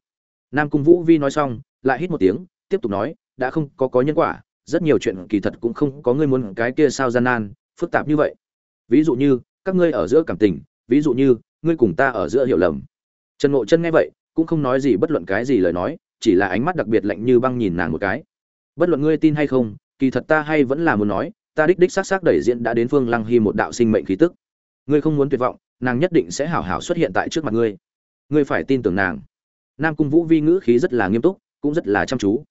Nam cung vũ vi nói xong, lại hít một tiếng, tiếp tục nói, đã không có có nhân quả, rất nhiều chuyện kỳ thật cũng không có ngươi muốn cái kia sao gian nan, phức tạp như vậy. Ví dụ như, các ngươi ở giữa cảm tình, ví dụ như, ngươi cùng ta ở giữa hiểu lầm. Trần ngộ chân nghe vậy, cũng không nói gì bất luận cái gì lời nói, chỉ là ánh mắt đặc biệt lạnh như băng nhìn nàng một cái. Bất luận ngươi tin hay không, kỳ thật ta hay vẫn là muốn nói ta đích đích xác xác đẩy diễn đã đến phương lăng hy một đạo sinh mệnh khí tức. Ngươi không muốn tuyệt vọng, nàng nhất định sẽ hảo hảo xuất hiện tại trước mặt ngươi. Ngươi phải tin tưởng nàng. Nam cung vũ vi ngữ khí rất là nghiêm túc, cũng rất là chăm chú.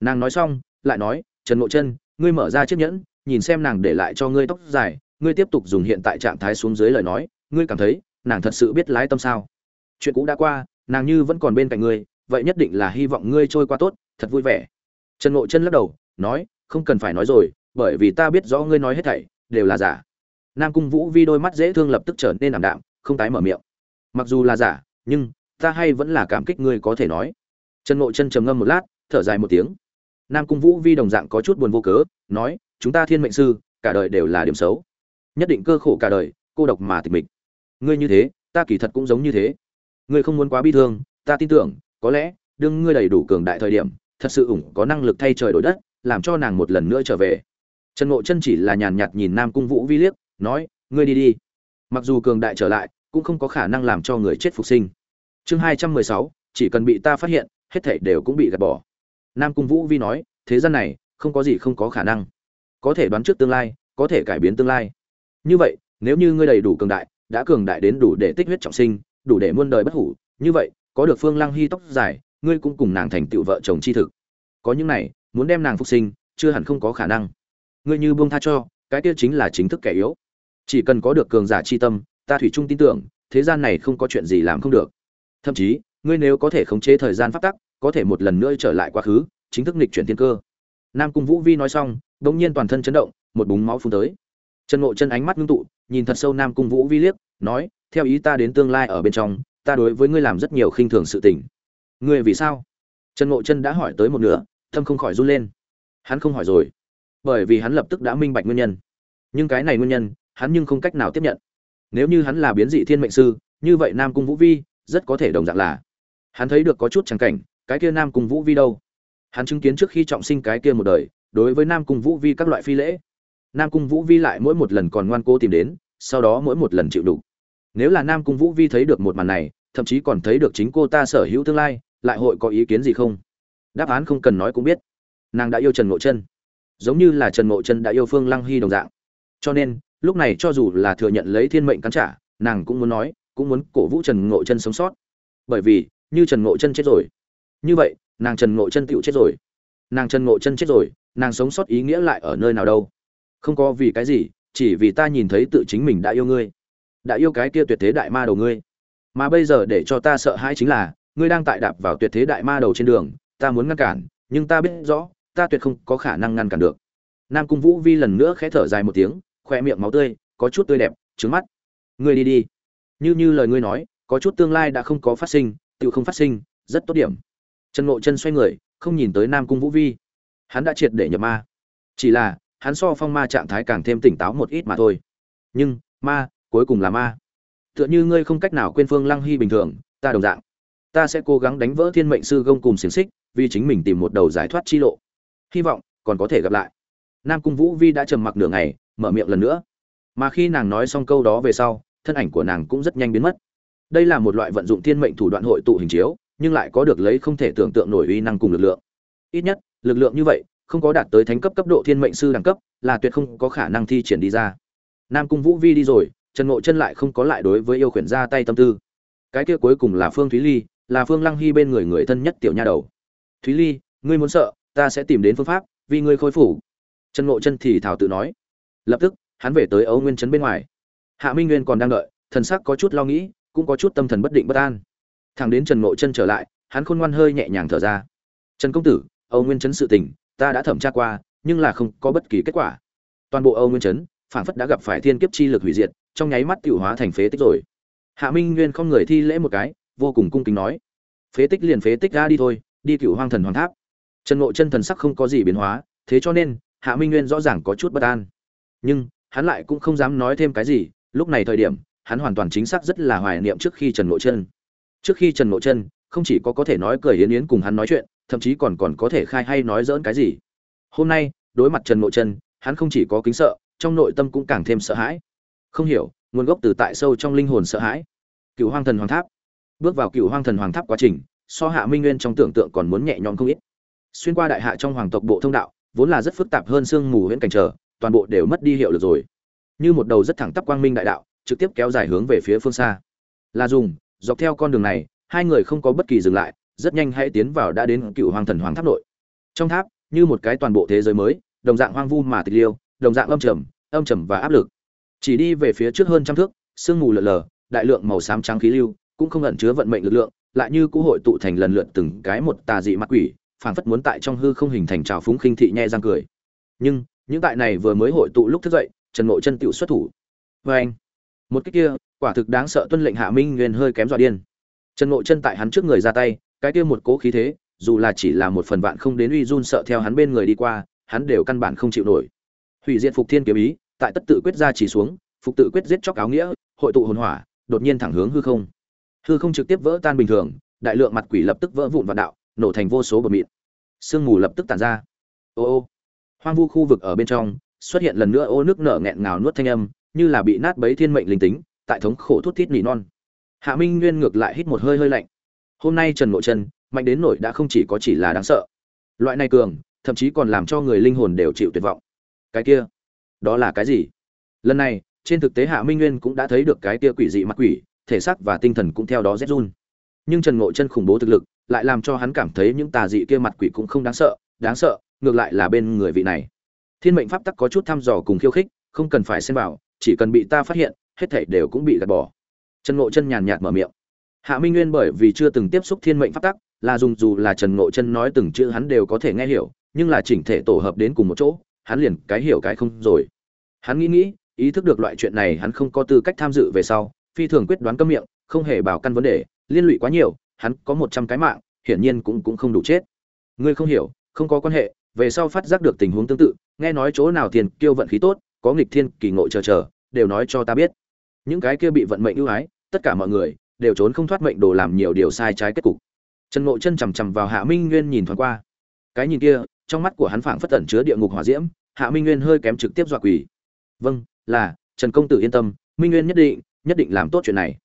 Nàng nói xong, lại nói, trần ngộ chân ngươi mở ra chiếc nhẫn, nhìn xem nàng để lại cho ngươi tóc dài, ngươi tiếp tục dùng hiện tại trạng thái xuống dưới lời nói, ngươi cảm thấy, nàng thật sự biết lái tâm sao? Chuyện cũ đã qua, nàng như vẫn còn bên cạnh ngươi, vậy nhất định là hy vọng ngươi trôi qua tốt, thật vui vẻ. Trần ngộ chân lắc đầu, nói, không cần phải nói rồi bởi vì ta biết rõ ngươi nói hết thảy, đều là giả. Nam cung vũ vi đôi mắt dễ thương lập tức trở nên ảm đạm, không tái mở miệng. Mặc dù là giả, nhưng ta hay vẫn là cảm kích ngươi có thể nói. Trần ngộ chân trầm ngâm một lát, thở dài một tiếng. Nam cung vũ vi đồng dạng có chút buồn vô cớ, nói, chúng ta thiên mệnh sư, cả đời đều là điểm xấu. Nhất định cơ khổ cả đời, cô độc mà tịch mịch. Ngươi như thế, ta kỳ thật cũng giống như thế. Ngươi không muốn quá bi thương, ta tin tưởng, có lẽ, đương ngươi đầy đủ cường đại thời điểm, thật sự ủng có năng lực thay trời đổi đất, làm cho nàng một lần nữa trở về trần ngộ chân chỉ là nhàn nhạt nhìn nam cung vũ vi liếc, nói, ngươi đi đi. Mặc dù cường đại trở lại, cũng không có khả năng làm cho người chết phục sinh. Chương hai trăm mười sáu, chỉ cần bị ta phát hiện, hết thảy đều cũng bị gạt bỏ. Nam cung vũ vi nói, thế gian này, không có gì không có khả năng. Có thể đoán trước tương lai, có thể cải biến tương lai. Như vậy, nếu như ngươi đầy đủ cường đại, đã cường đại đến đủ để tích huyết trọng sinh, đủ để muôn đời bất hủ, như vậy, có được phương lăng hy tóc dài, ngươi cũng cùng nàng thành tựu vợ chồng chi thực. Có những này, muốn đem nàng phục sinh, chưa hẳn không có khả năng ngươi như buông tha cho, cái kia chính là chính thức kẻ yếu. Chỉ cần có được cường giả chi tâm, ta thủy chung tin tưởng, thế gian này không có chuyện gì làm không được. Thậm chí, ngươi nếu có thể khống chế thời gian phát tắc, có thể một lần nữa trở lại quá khứ, chính thức nghịch chuyển thiên cơ. Nam cung vũ vi nói xong đ ỗ n g nhiên toàn thân chấn động, một búng máu phun tới. Trần ngộ chân ánh mắt ngưng tụ, nhìn thật sâu nam cung vũ vi liếc, nói, theo ý ta đến tương lai ở bên trong, ta đối với ngươi làm rất nhiều khinh thường sự tình. Ngươi vì sao? Trần ngộ chân đã hỏi tới một nửa tâm không khỏi run lên. Hắn không hỏi rồi bởi vì hắn lập tức đã minh bạch nguyên nhân. Nhưng cái này nguyên nhân, hắn nhưng không cách nào tiếp nhận. Nếu như hắn là biến dị thiên mệnh sư, như vậy nam cung vũ vi rất có thể đồng dạng là. Hắn thấy được có chút trắng cảnh, cái kia nam cung vũ vi đâu? Hắn chứng kiến trước khi trọng sinh cái kia một đời, đối với nam cung vũ vi các loại phi lễ. Nam cung vũ vi lại mỗi một lần còn ngoan cố tìm đến, sau đó mỗi một lần chịu đủ. Nếu là nam cung vũ vi thấy được một màn này, thậm chí còn thấy được chính cô ta sở hữu tương lai, lại hội có ý kiến gì không? Đáp án không cần nói cũng biết. Nàng đã yêu trần ngộ chân giống như là trần ngộ chân đã yêu phương lăng hy đồng dạng. Cho nên, lúc này cho dù là thừa nhận lấy thiên mệnh cắn trả, nàng cũng muốn nói, cũng muốn cổ vũ trần ngộ chân sống sót. Bởi vì, như trần ngộ chân chết rồi, như vậy, nàng trần ngộ chân tựu chết rồi. Nàng trần ngộ chân chết rồi, nàng sống sót ý nghĩa lại ở nơi nào đâu? Không có vì cái gì, chỉ vì ta nhìn thấy tự chính mình đã yêu ngươi, đã yêu cái kia tuyệt thế đại ma đầu ngươi. Mà bây giờ để cho ta sợ hãi chính là, ngươi đang tại đạp vào tuyệt thế đại ma đầu trên đường, ta muốn ngăn cản, nhưng ta biết rõ ta tuyệt không có khả năng ngăn cản được. Nam cung vũ vi lần nữa khẽ thở dài một tiếng khoe miệng máu tươi, có chút tươi đẹp trứng mắt. Ngươi đi đi. Như như lời ngươi nói, có chút tương lai đã không có phát sinh, tự không phát sinh, rất tốt điểm. Trần ngộ chân xoay người, không nhìn tới nam cung vũ vi. Hắn đã triệt để nhập ma. Chỉ là, hắn so phong ma trạng thái càng thêm tỉnh táo một ít mà thôi. Nhưng, ma, cuối cùng là ma. Tựa như ngươi không cách nào quên phương lăng hy bình thường, ta đồng dạng. Ta sẽ cố gắng đánh vỡ thiên mệnh sư gông cùng xiềng xích, vì chính mình tìm một đầu giải thoát chi lộ hy vọng còn có thể gặp lại. Nam cung vũ vi đã trầm mặc nửa ngày, mở miệng lần nữa. Mà khi nàng nói xong câu đó về sau, thân ảnh của nàng cũng rất nhanh biến mất. Đây là một loại vận dụng thiên mệnh thủ đoạn hội tụ hình chiếu, nhưng lại có được lấy không thể tưởng tượng nổi uy năng cùng lực lượng. Ít nhất, lực lượng như vậy không có đạt tới thánh cấp cấp độ thiên mệnh sư đẳng cấp, là tuyệt không có khả năng thi triển đi ra. Nam cung vũ vi đi rồi, trần ngộ chân lại không có lại đối với yêu khuyển ra tay tâm tư. Cái kia cuối cùng là phương thúy ly, là phương lăng hy bên người người thân nhất tiểu nha đầu. Thúy ly, ngươi muốn sợ ta sẽ tìm đến phương pháp, vì ngươi khôi phủ trần ngộ chân thì thảo tự nói. Lập tức, hắn về tới ấu nguyên trấn bên ngoài. Hạ minh nguyên còn đang đợi, thần sắc có chút lo nghĩ, cũng có chút tâm thần bất định bất an. Thằng đến trần ngộ chân trở lại, hắn khôn ngoan hơi nhẹ nhàng thở ra. Trần công tử, âu nguyên trấn sự tình, ta đã thẩm tra qua, nhưng là không có bất kỳ kết quả. Toàn bộ âu nguyên trấn phản phất đã gặp phải thiên kiếp chi lực hủy diệt, trong nháy mắt tiêu hóa thành phế tích rồi. Hạ minh nguyên không người thi lễ một cái, vô cùng cung kính nói. Phế tích liền phế tích ra đi thôi, đi cựu hoang thần hoàng tháp trần ngộ chân thần sắc không có gì biến hóa, thế cho nên, hạ minh nguyên rõ ràng có chút bất an. Nhưng, hắn lại cũng không dám nói thêm cái gì, lúc này thời điểm, hắn hoàn toàn chính xác rất là hoài niệm trước khi trần ngộ chân. Trước khi trần ngộ chân, không chỉ có có thể nói cười yến yến cùng hắn nói chuyện, thậm chí còn còn có thể khai hay nói dỡn cái gì. Hôm nay, đối mặt trần ngộ chân, hắn không chỉ có kính sợ, trong nội tâm cũng càng thêm sợ hãi. Không hiểu, nguồn gốc từ tại sâu trong linh hồn sợ hãi. Cựu hoang thần hoàng tháp. Bước vào cựu hoang thần hoàng tháp quá trình, so hạ minh nguyên trong tưởng tượng còn muốn nhẹ nhõm không ít xuyên qua đại hạ trong hoàng tộc bộ thông đạo, vốn là rất phức tạp hơn sương mù huyễn cảnh trở, toàn bộ đều mất đi hiệu lực rồi. Như một đầu rất thẳng tắp quang minh đại đạo, trực tiếp kéo dài hướng về phía phương xa. Là dùng, dọc theo con đường này, hai người không có bất kỳ dừng lại, rất nhanh hãy tiến vào đã đến cựu hoàng thần hoàng tháp nội. Trong tháp, như một cái toàn bộ thế giới mới, đồng dạng hoang vu mà tịch liêu, đồng dạng âm trầm âm trầm và áp lực. Chỉ đi về phía trước hơn trăm thước, sương mù lờ lờ, đại lượng màu xám trắng khí lưu, cũng không ẩn chứa vận mệnh lực lượng, lại như cũ hội tụ thành lần lượt từng cái một tà dị mặt quỷ phảng phất muốn tại trong hư không hình thành trào phúng khinh thị nhe răng cười. Nhưng, những tại này vừa mới hội tụ lúc thức dậy, trần ngộ chân tựu xuất thủ. Vê anh, một cái kia, quả thực đáng sợ tuân lệnh hạ minh nguyên hơi kém dọa điên. Trần ngộ chân tại hắn trước người ra tay, cái kia một cố khí thế, dù là chỉ là một phần vạn không đến uy run sợ theo hắn bên người đi qua, hắn đều căn bản không chịu nổi. Hủy diệt phục thiên kiếm ý, tại tất tự quyết ra chỉ xuống, phục tự quyết giết chóc áo nghĩa, hội tụ hồn hỏa, đột nhiên thẳng hướng hư không. Hư không trực tiếp vỡ tan bình thường, đại lượng mặt quỷ lập tức vỡ vụn vạn đạo nổ thành vô số bờ mịn. Sương mù lập tức tàn ra. Ô ô. Hoang vu khu vực ở bên trong, xuất hiện lần nữa ô nước nở nghẹn ngào nuốt thanh âm, như là bị nát bấy thiên mệnh linh tính, tại thống khổ thút thít nỉ non. Hạ minh nguyên ngược lại hít một hơi hơi lạnh. Hôm nay trần nội chân mạnh đến nổi đã không chỉ có chỉ là đáng sợ. Loại này cường, thậm chí còn làm cho người linh hồn đều chịu tuyệt vọng. Cái kia, đó là cái gì? Lần này, trên thực tế hạ minh nguyên cũng đã thấy được cái kia quỷ dị mặt quỷ, thể xác và tinh thần cũng theo đó rét run. Nhưng trần ngộ chân khủng bố thực lực lại làm cho hắn cảm thấy những tà dị kia mặt quỷ cũng không đáng sợ đáng sợ, ngược lại là bên người vị này. Thiên mệnh pháp tắc có chút thăm dò cùng khiêu khích, không cần phải xem vào, chỉ cần bị ta phát hiện, hết thảy đều cũng bị gạt bỏ. Trần ngộ chân nhàn nhạt mở miệng. Hạ minh nguyên bởi vì chưa từng tiếp xúc thiên mệnh pháp tắc, là dùng dù là trần ngộ chân nói từng chữ hắn đều có thể nghe hiểu, nhưng là chỉnh thể tổ hợp đến cùng một chỗ, hắn liền cái hiểu cái không rồi. Hắn nghĩ nghĩ, ý thức được loại chuyện này hắn không có tư cách tham dự về sau, phi thường quyết đoán câm miệng, không hề bảo căn vấn đề, liên lụy quá nhiều hắn có một trăm cái mạng, hiển nhiên cũng cũng không đủ chết. Ngươi không hiểu, không có quan hệ, về sau phát giác được tình huống tương tự, nghe nói chỗ nào tiền kiêu vận khí tốt, có nghịch thiên kỳ ngộ chờ chờ, đều nói cho ta biết. Những cái kia bị vận mệnh ưu ái, tất cả mọi người, đều trốn không thoát mệnh đồ làm nhiều điều sai trái kết cục. Trần ngộ chân chằm chằm vào hạ minh nguyên nhìn thoáng qua. Cái nhìn kia, trong mắt của hắn phảng phất ẩn chứa địa ngục hỏa diễm, hạ minh nguyên hơi kém trực tiếp dọa quỷ vâng là, trần công tử yên tâm, minh nguyên nhất định nhất định làm tốt chuyện này.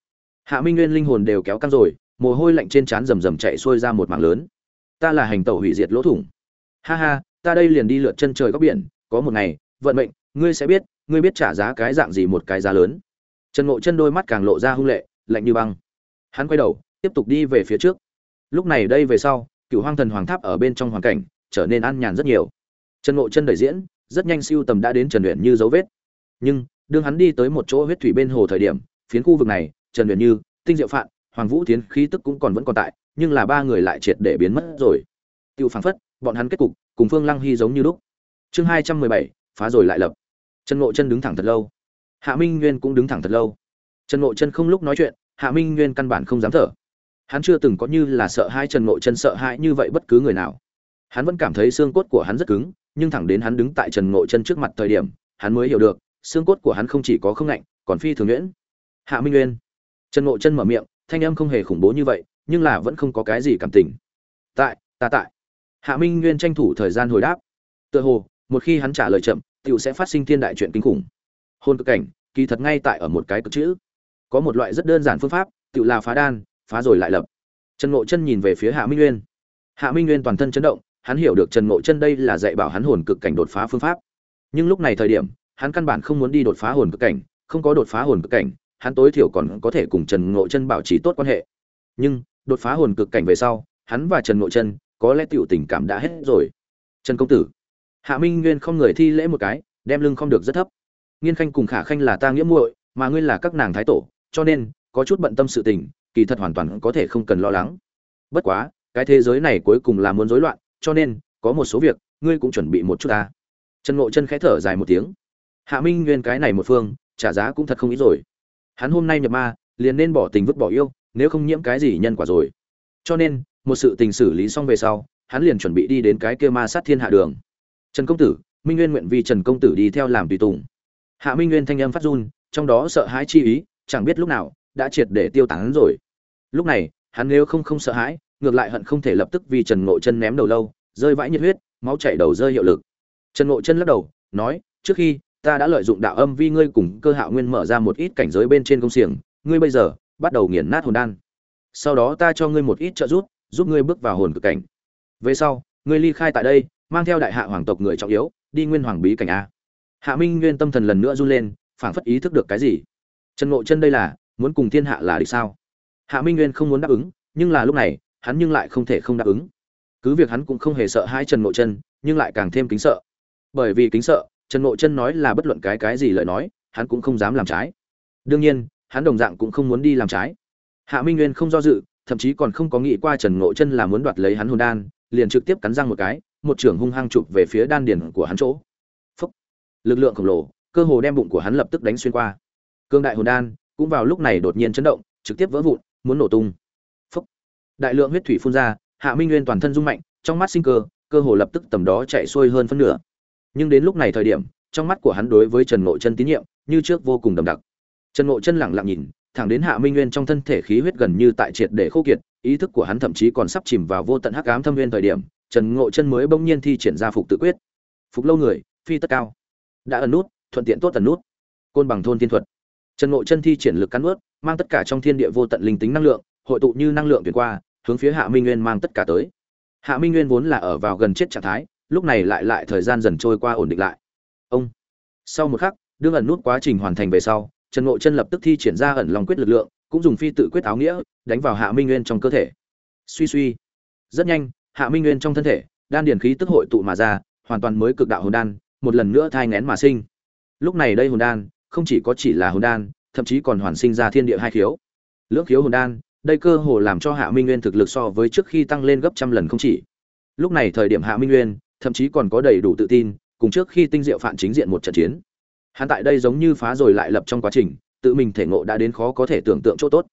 Hạ minh nguyên linh hồn đều kéo căng rồi mồ hôi lạnh trên trán rầm rầm chạy xuôi ra một mảng lớn. Ta là hành tẩu hủy diệt lỗ thủng. Ha ha, ta đây liền đi lượt chân trời góc biển, có một ngày, vận mệnh, ngươi sẽ biết, ngươi biết trả giá cái dạng gì một cái giá lớn. Trần ngộ chân đôi mắt càng lộ ra hung lệ, lạnh như băng. Hắn quay đầu, tiếp tục đi về phía trước. Lúc này đây về sau cựu hoang thần hoàng tháp ở bên trong hoàn cảnh, trở nên an nhàn rất nhiều. Trần ngộ chân đẩy diễn, rất nhanh siêu tầm đã đến trần luyện như dấu vết. Nhưng, đương hắn đi tới một chỗ huyết thủy bên hồ thời điểm, phiến khu vực này, trần luyện như, tinh diệu phạn hoàng vũ tiến khí tức cũng còn vẫn còn tại, nhưng là ba người lại triệt để biến mất rồi. Tiêu phảng phất, bọn hắn kết cục, cùng phương lăng hy giống như lúc. Chương hai trăm mười bảy, phá rồi lại lập. Trần ngộ chân đứng thẳng thật lâu. Hạ minh nguyên cũng đứng thẳng thật lâu. Trần ngộ chân không lúc nói chuyện, hạ minh nguyên căn bản không dám thở. Hắn chưa từng có như là sợ hai trần ngộ chân sợ hãi như vậy bất cứ người nào. Hắn vẫn cảm thấy xương cốt của hắn rất cứng, nhưng thẳng đến hắn đứng tại trần ngộ chân trước mặt thời điểm, hắn mới hiểu được, xương cốt của hắn không chỉ có không lạnh, còn phi thường nhuyễn. Hạ minh nguyên. Trần ngộ chân mở miệng thanh âm không hề khủng bố như vậy, nhưng là vẫn không có cái gì cảm tình. Tại, ta tại. Hạ minh nguyên tranh thủ thời gian hồi đáp. Tựa hồ, một khi hắn trả lời chậm tựu sẽ phát sinh thiên đại chuyện kinh khủng. Hôn cực cảnh, kỳ thật ngay tại ở một cái cực chữ. Có một loại rất đơn giản phương pháp tựu là phá đan, phá rồi lại lập. Trần ngộ chân nhìn về phía hạ minh nguyên. Hạ minh nguyên toàn thân chấn động, hắn hiểu được trần ngộ chân đây là dạy bảo hắn hồn cực cảnh đột phá phương pháp. Nhưng lúc này thời điểm, hắn căn bản không muốn đi đột phá hồn cực cảnh, không có đột phá hồn cực cảnh hắn tối thiểu còn có thể cùng trần ngộ chân bảo trì tốt quan hệ. Nhưng, đột phá hồn cực cảnh về sau, hắn và trần ngộ chân, có lẽ tiểu tình cảm đã hết rồi. Trần công tử. Hạ minh nguyên không người thi lễ một cái, đem lưng không được rất thấp. Nghiên khanh cùng khả khanh là ta nghĩa muội, mà ngươi là các nàng thái tổ, cho nên, có chút bận tâm sự tình, kỳ thật hoàn toàn có thể không cần lo lắng. Bất quá, cái thế giới này cuối cùng là muốn rối loạn, cho nên, có một số việc, ngươi cũng chuẩn bị một chút ta. Trần ngộ chân khẽ thở dài một tiếng. Hạ minh nguyên cái này một phương, trả giá cũng thật không ít rồi hắn hôm nay nhập ma, liền nên bỏ tình vứt bỏ yêu, nếu không nhiễm cái gì nhân quả rồi. Cho nên, một sự tình xử lý xong về sau, hắn liền chuẩn bị đi đến cái kia ma sát thiên hạ đường. Trần công tử, minh nguyên nguyện vì trần công tử đi theo làm tùy tùng. Hạ minh nguyên thanh âm phát run, trong đó sợ hãi chi ý, chẳng biết lúc nào, đã triệt để tiêu tán rồi. Lúc này, hắn nếu không không sợ hãi, ngược lại hận không thể lập tức vì trần ngộ chân ném đầu lâu, rơi vãi nhiệt huyết, máu chảy đầu rơi hiệu lực. Trần ngộ chân lắc đầu, nói, trước khi ta đã lợi dụng đạo âm vi ngươi cùng cơ hạo nguyên mở ra một ít cảnh giới bên trên công xiềng, ngươi bây giờ bắt đầu nghiền nát hồn đan. Sau đó ta cho ngươi một ít trợ giúp giúp ngươi bước vào hồn cực cảnh. Về sau, ngươi ly khai tại đây, mang theo đại hạ hoàng tộc người trọng yếu, đi nguyên hoàng bí cảnh a. Hạ minh nguyên tâm thần lần nữa run lên, phảng phất ý thức được cái gì. Trần ngộ chân đây là, muốn cùng thiên hạ là địch sao? Hạ minh nguyên không muốn đáp ứng, nhưng là lúc này, hắn nhưng lại không thể không đáp ứng. Cứ việc hắn cũng không hề sợ hai trần ngộ chân, nhưng lại càng thêm kính sợ. Bởi vì kính sợ trần ngộ chân nói là bất luận cái cái gì lời nói, hắn cũng không dám làm trái. Đương nhiên, hắn đồng dạng cũng không muốn đi làm trái. Hạ minh nguyên không do dự, thậm chí còn không có nghĩ qua trần ngộ chân là muốn đoạt lấy hắn hồn đan, liền trực tiếp cắn răng một cái, một trưởng hung hăng chụp về phía đan điền của hắn chỗ. Phúc. lực lượng khổng lồ, cơ hồ đem bụng của hắn lập tức đánh xuyên qua. Cương đại hồn đan cũng vào lúc này đột nhiên chấn động, trực tiếp vỡ vụn, muốn nổ tung. Phúc. đại lượng huyết thủy phun ra, hạ minh nguyên toàn thân rung mạnh, trong mắt sinh cơ cơ hồ lập tức tầm đó chạy xuôi hơn phân nửa nhưng đến lúc này thời điểm, trong mắt của hắn đối với trần ngộ chân tín nhiệm như trước vô cùng đậm đặc. Trần ngộ chân lẳng lặng nhìn, thẳng đến hạ minh nguyên trong thân thể khí huyết gần như tại triệt để khô kiệt, ý thức của hắn thậm chí còn sắp chìm vào vô tận hắc ám thâm nguyên thời điểm, trần ngộ chân mới bỗng nhiên thi triển ra phục tự quyết. Phục lâu người, phi tất cao. Đã ẩn nút, thuận tiện tốt ẩn nút. Côn bằng thôn thiên thuật. Trần ngộ chân thi triển lực cắn ướt mang tất cả trong thiên địa vô tận linh tính năng lượng, hội tụ như năng lượng tuyệt qua, hướng phía hạ minh nguyên mang tất cả tới. Hạ minh nguyên vốn là ở vào gần chết trạng thái lúc này lại lại thời gian dần trôi qua ổn định lại. Ông, sau một khắc, đương ẩn nút quá trình hoàn thành về sau, trần ngộ chân lập tức thi triển ra ẩn lòng quyết lực lượng, cũng dùng phi tự quyết áo nghĩa, đánh vào hạ minh nguyên trong cơ thể. Suy suy. Rất nhanh, hạ minh nguyên trong thân thể, đan điền khí tức hội tụ mà ra, hoàn toàn mới cực đạo hồn đan, một lần nữa thai ngén mà sinh. Lúc này đây hồn đan, không chỉ có chỉ là hồn đan, thậm chí còn hoàn sinh ra thiên địa hai khiếu. Lưỡng khiếu hồn đan, đây cơ hồ làm cho hạ minh nguyên thực lực so với trước khi tăng lên gấp trăm lần không chỉ. Lúc này thời điểm hạ minh nguyên thậm chí còn có đầy đủ tự tin, cùng trước khi tinh diệu phản chính diện một trận chiến. Hắn tại đây giống như phá rồi lại lập trong quá trình, tự mình thể ngộ đã đến khó có thể tưởng tượng chỗ tốt.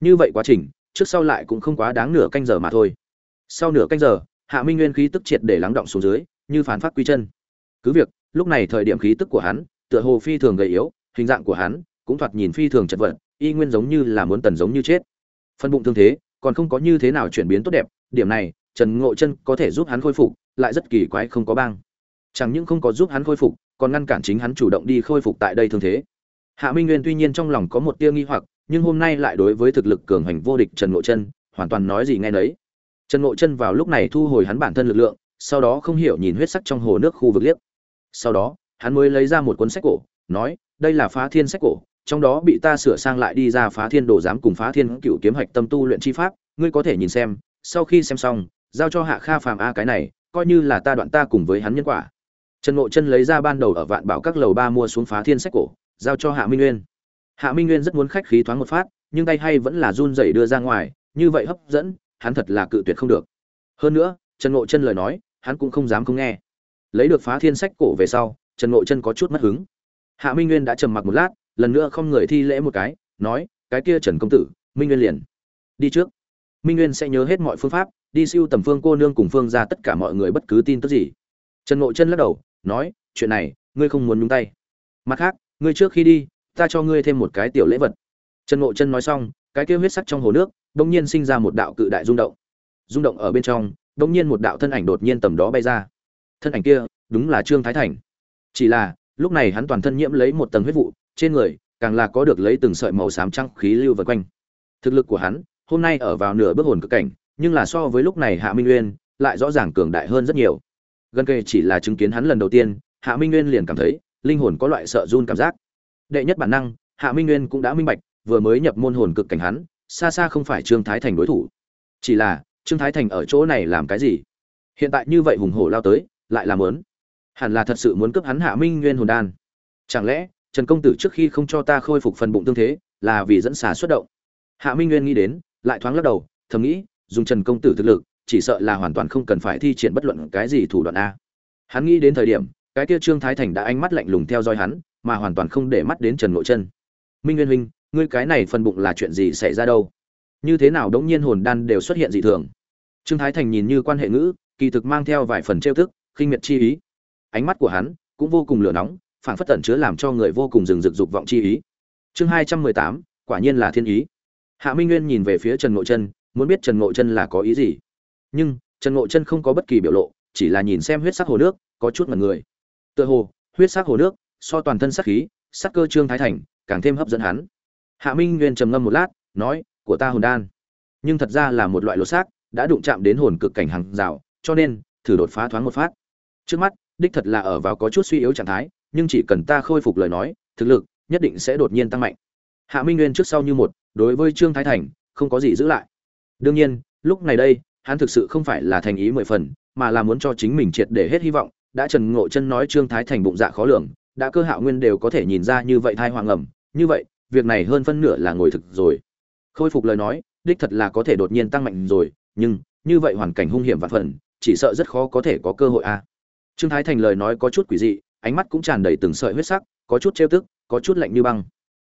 Như vậy quá trình, trước sau lại cũng không quá đáng nửa canh giờ mà thôi. Sau nửa canh giờ, hạ minh nguyên khí tức triệt để lắng động xuống dưới, như phản phát quy chân. Cứ việc, lúc này thời điểm khí tức của hắn, tựa hồ phi thường gầy yếu, hình dạng của hắn cũng thoạt nhìn phi thường chật vật, y nguyên giống như là muốn tần giống như chết. Phân bụng thương thế, còn không có như thế nào chuyển biến tốt đẹp, điểm này trần ngộ chân có thể giúp hắn khôi phục, lại rất kỳ quái không có băng chẳng những không có giúp hắn khôi phục, còn ngăn cản chính hắn chủ động đi khôi phục tại đây thương thế. Hạ minh nguyên tuy nhiên trong lòng có một tia nghi hoặc, nhưng hôm nay lại đối với thực lực cường hành vô địch trần ngộ chân, hoàn toàn nói gì nghe nấy. Trần ngộ chân vào lúc này thu hồi hắn bản thân lực lượng, sau đó không hiểu nhìn huyết sắc trong hồ nước khu vực liếc. Sau đó, hắn mới lấy ra một cuốn sách cổ, nói, đây là phá thiên sách cổ, trong đó bị ta sửa sang lại đi ra phá thiên đồ giám cùng phá thiên cửu kiếm hạch tâm tu luyện chi pháp, ngươi có thể nhìn xem, sau khi xem xong giao cho hạ kha phàm a cái này, coi như là ta đoạn ta cùng với hắn nhân quả. Trần ngộ chân lấy ra ban đầu ở vạn bảo các lầu ba mua xuống phá thiên sách cổ, giao cho hạ minh nguyên. Hạ minh nguyên rất muốn khách khí thoáng một phát, nhưng tay hay vẫn là run rẩy đưa ra ngoài, như vậy hấp dẫn, hắn thật là cự tuyệt không được. Hơn nữa, trần ngộ chân lời nói, hắn cũng không dám không nghe. Lấy được phá thiên sách cổ về sau, trần ngộ chân có chút mất hứng. Hạ minh nguyên đã trầm mặc một lát, lần nữa không người thi lễ một cái, nói, cái kia trần công tử, minh nguyên liền đi trước. Minh nguyên sẽ nhớ hết mọi phương pháp đi siêu tầm phương cô nương cùng phương ra tất cả mọi người bất cứ tin tức gì. Trần ngộ chân lắc đầu, nói, chuyện này, ngươi không muốn nhúng tay. Mặt khác, ngươi trước khi đi, ta cho ngươi thêm một cái tiểu lễ vật. Trần ngộ chân nói xong, cái kia huyết sắc trong hồ nước đ ỗ n g nhiên sinh ra một đạo cự đại rung động. Rung động ở bên trong đ ỗ n g nhiên một đạo thân ảnh đột nhiên tầm đó bay ra. Thân ảnh kia, đúng là trương thái thành. Chỉ là, lúc này hắn toàn thân nhiễm lấy một tầng huyết vụ, trên người, càng là có được lấy từng sợi màu xám trăng khí lưu vật quanh. Thực lực của hắn, hôm nay ở vào nửa bước hồn cực cảnh nhưng là so với lúc này hạ minh Nguyên lại rõ ràng cường đại hơn rất nhiều. Gần kề chỉ là chứng kiến hắn lần đầu tiên, hạ minh nguyên liền cảm thấy linh hồn có loại sợ run cảm giác. Đệ nhất bản năng, hạ minh nguyên cũng đã minh bạch, vừa mới nhập môn hồn cực cảnh hắn, xa xa không phải trương thái thành đối thủ. Chỉ là, trương thái thành ở chỗ này làm cái gì? Hiện tại như vậy hùng hổ lao tới, lại làm lớn hẳn là thật sự muốn cướp hắn hạ minh nguyên hồn đan. Chẳng lẽ, trần công tử trước khi không cho ta khôi phục phần bụng tương thế, là vì dẫn xà xuất động? Hạ minh nguyên nghĩ đến, lại thoáng lắc đầu, thầm nghĩ dùng trần công tử thực lực, chỉ sợ là hoàn toàn không cần phải thi triển bất luận cái gì thủ đoạn a. Hắn nghĩ đến thời điểm, cái kia trương thái thành đã ánh mắt lạnh lùng theo dõi hắn, mà hoàn toàn không để mắt đến trần nội chân. Minh nguyên huynh, ngươi cái này phần bụng là chuyện gì xảy ra đâu? Như thế nào đống nhiên hồn đan đều xuất hiện dị thường? Trương thái thành nhìn như quan hệ ngữ, kỳ thực mang theo vài phần trêu thức khinh miệt chi ý. Ánh mắt của hắn cũng vô cùng lửa nóng phản phất tẩn chứa làm cho người vô cùng rừng rực dục vọng chi ý. Chương hai trăm mười tám, quả nhiên là thiên ý. Hạ minh nguyên nhìn về phía trần nội chân muốn biết trần ngộ chân là có ý gì. Nhưng, trần ngộ chân không có bất kỳ biểu lộ, chỉ là nhìn xem huyết sắc hồ nước, có chút mặt người. Tựa hồ, huyết sắc hồ nước, so toàn thân sắc khí, sắc cơ trương thái thành, càng thêm hấp dẫn hắn. Hạ minh nguyên trầm ngâm một lát, nói, của ta hồn đan. Nhưng thật ra là một loại lột xác, đã đụng chạm đến hồn cực cảnh hàng rào, cho nên, thử đột phá thoáng một phát. Trước mắt, đích thật là ở vào có chút suy yếu trạng thái, nhưng chỉ cần ta khôi phục lời nói, thực lực, nhất định sẽ đột nhiên tăng mạnh. Hạ minh nguyên trước sau như một, đối với trương thái thành, không có gì giữ lại đương nhiên lúc này đây hắn thực sự không phải là thành ý mười phần, mà là muốn cho chính mình triệt để hết hy vọng, đã Trần Ngộ Chân nói Trương Thái Thành bụng dạ khó lường, đã cơ hạo nguyên đều có thể nhìn ra như vậy thai hoàng ẩm, như vậy, việc này hơn phân nửa là ngồi thực rồi. Khôi phục lời nói, đích thật là có thể đột nhiên tăng mạnh rồi, nhưng, như vậy hoàn cảnh hung hiểm vạn phần, chỉ sợ rất khó có thể có cơ hội a. Trương Thái Thành lời nói có chút quỷ dị, ánh mắt cũng tràn đầy từng sợi huyết sắc, có chút trêu tức, có chút lạnh như băng.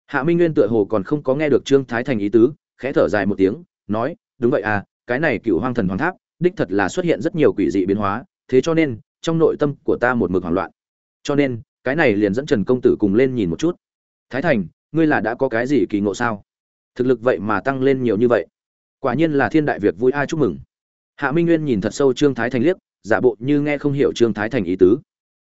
Hạ Minh Nguyên tựa hồ còn không có nghe được Trương Thái Thành ý tứ, khẽ thở dài một tiếng, nói, đúng vậy à, cái này cựu hoang thần hoàng tháp đích thật là xuất hiện rất nhiều quỷ dị biến hóa thế cho nên trong nội tâm của ta một mực hoảng loạn. Cho nên cái này liền dẫn trần công tử cùng lên nhìn một chút. Thái thành ngươi là đã có cái gì kỳ ngộ sao? Thực lực vậy mà tăng lên nhiều như vậy. Quả nhiên là thiên đại việc vui ai chúc mừng. Hạ minh nguyên nhìn thật sâu trương thái thành liếc giả bộ như nghe không hiểu trương thái thành ý tứ.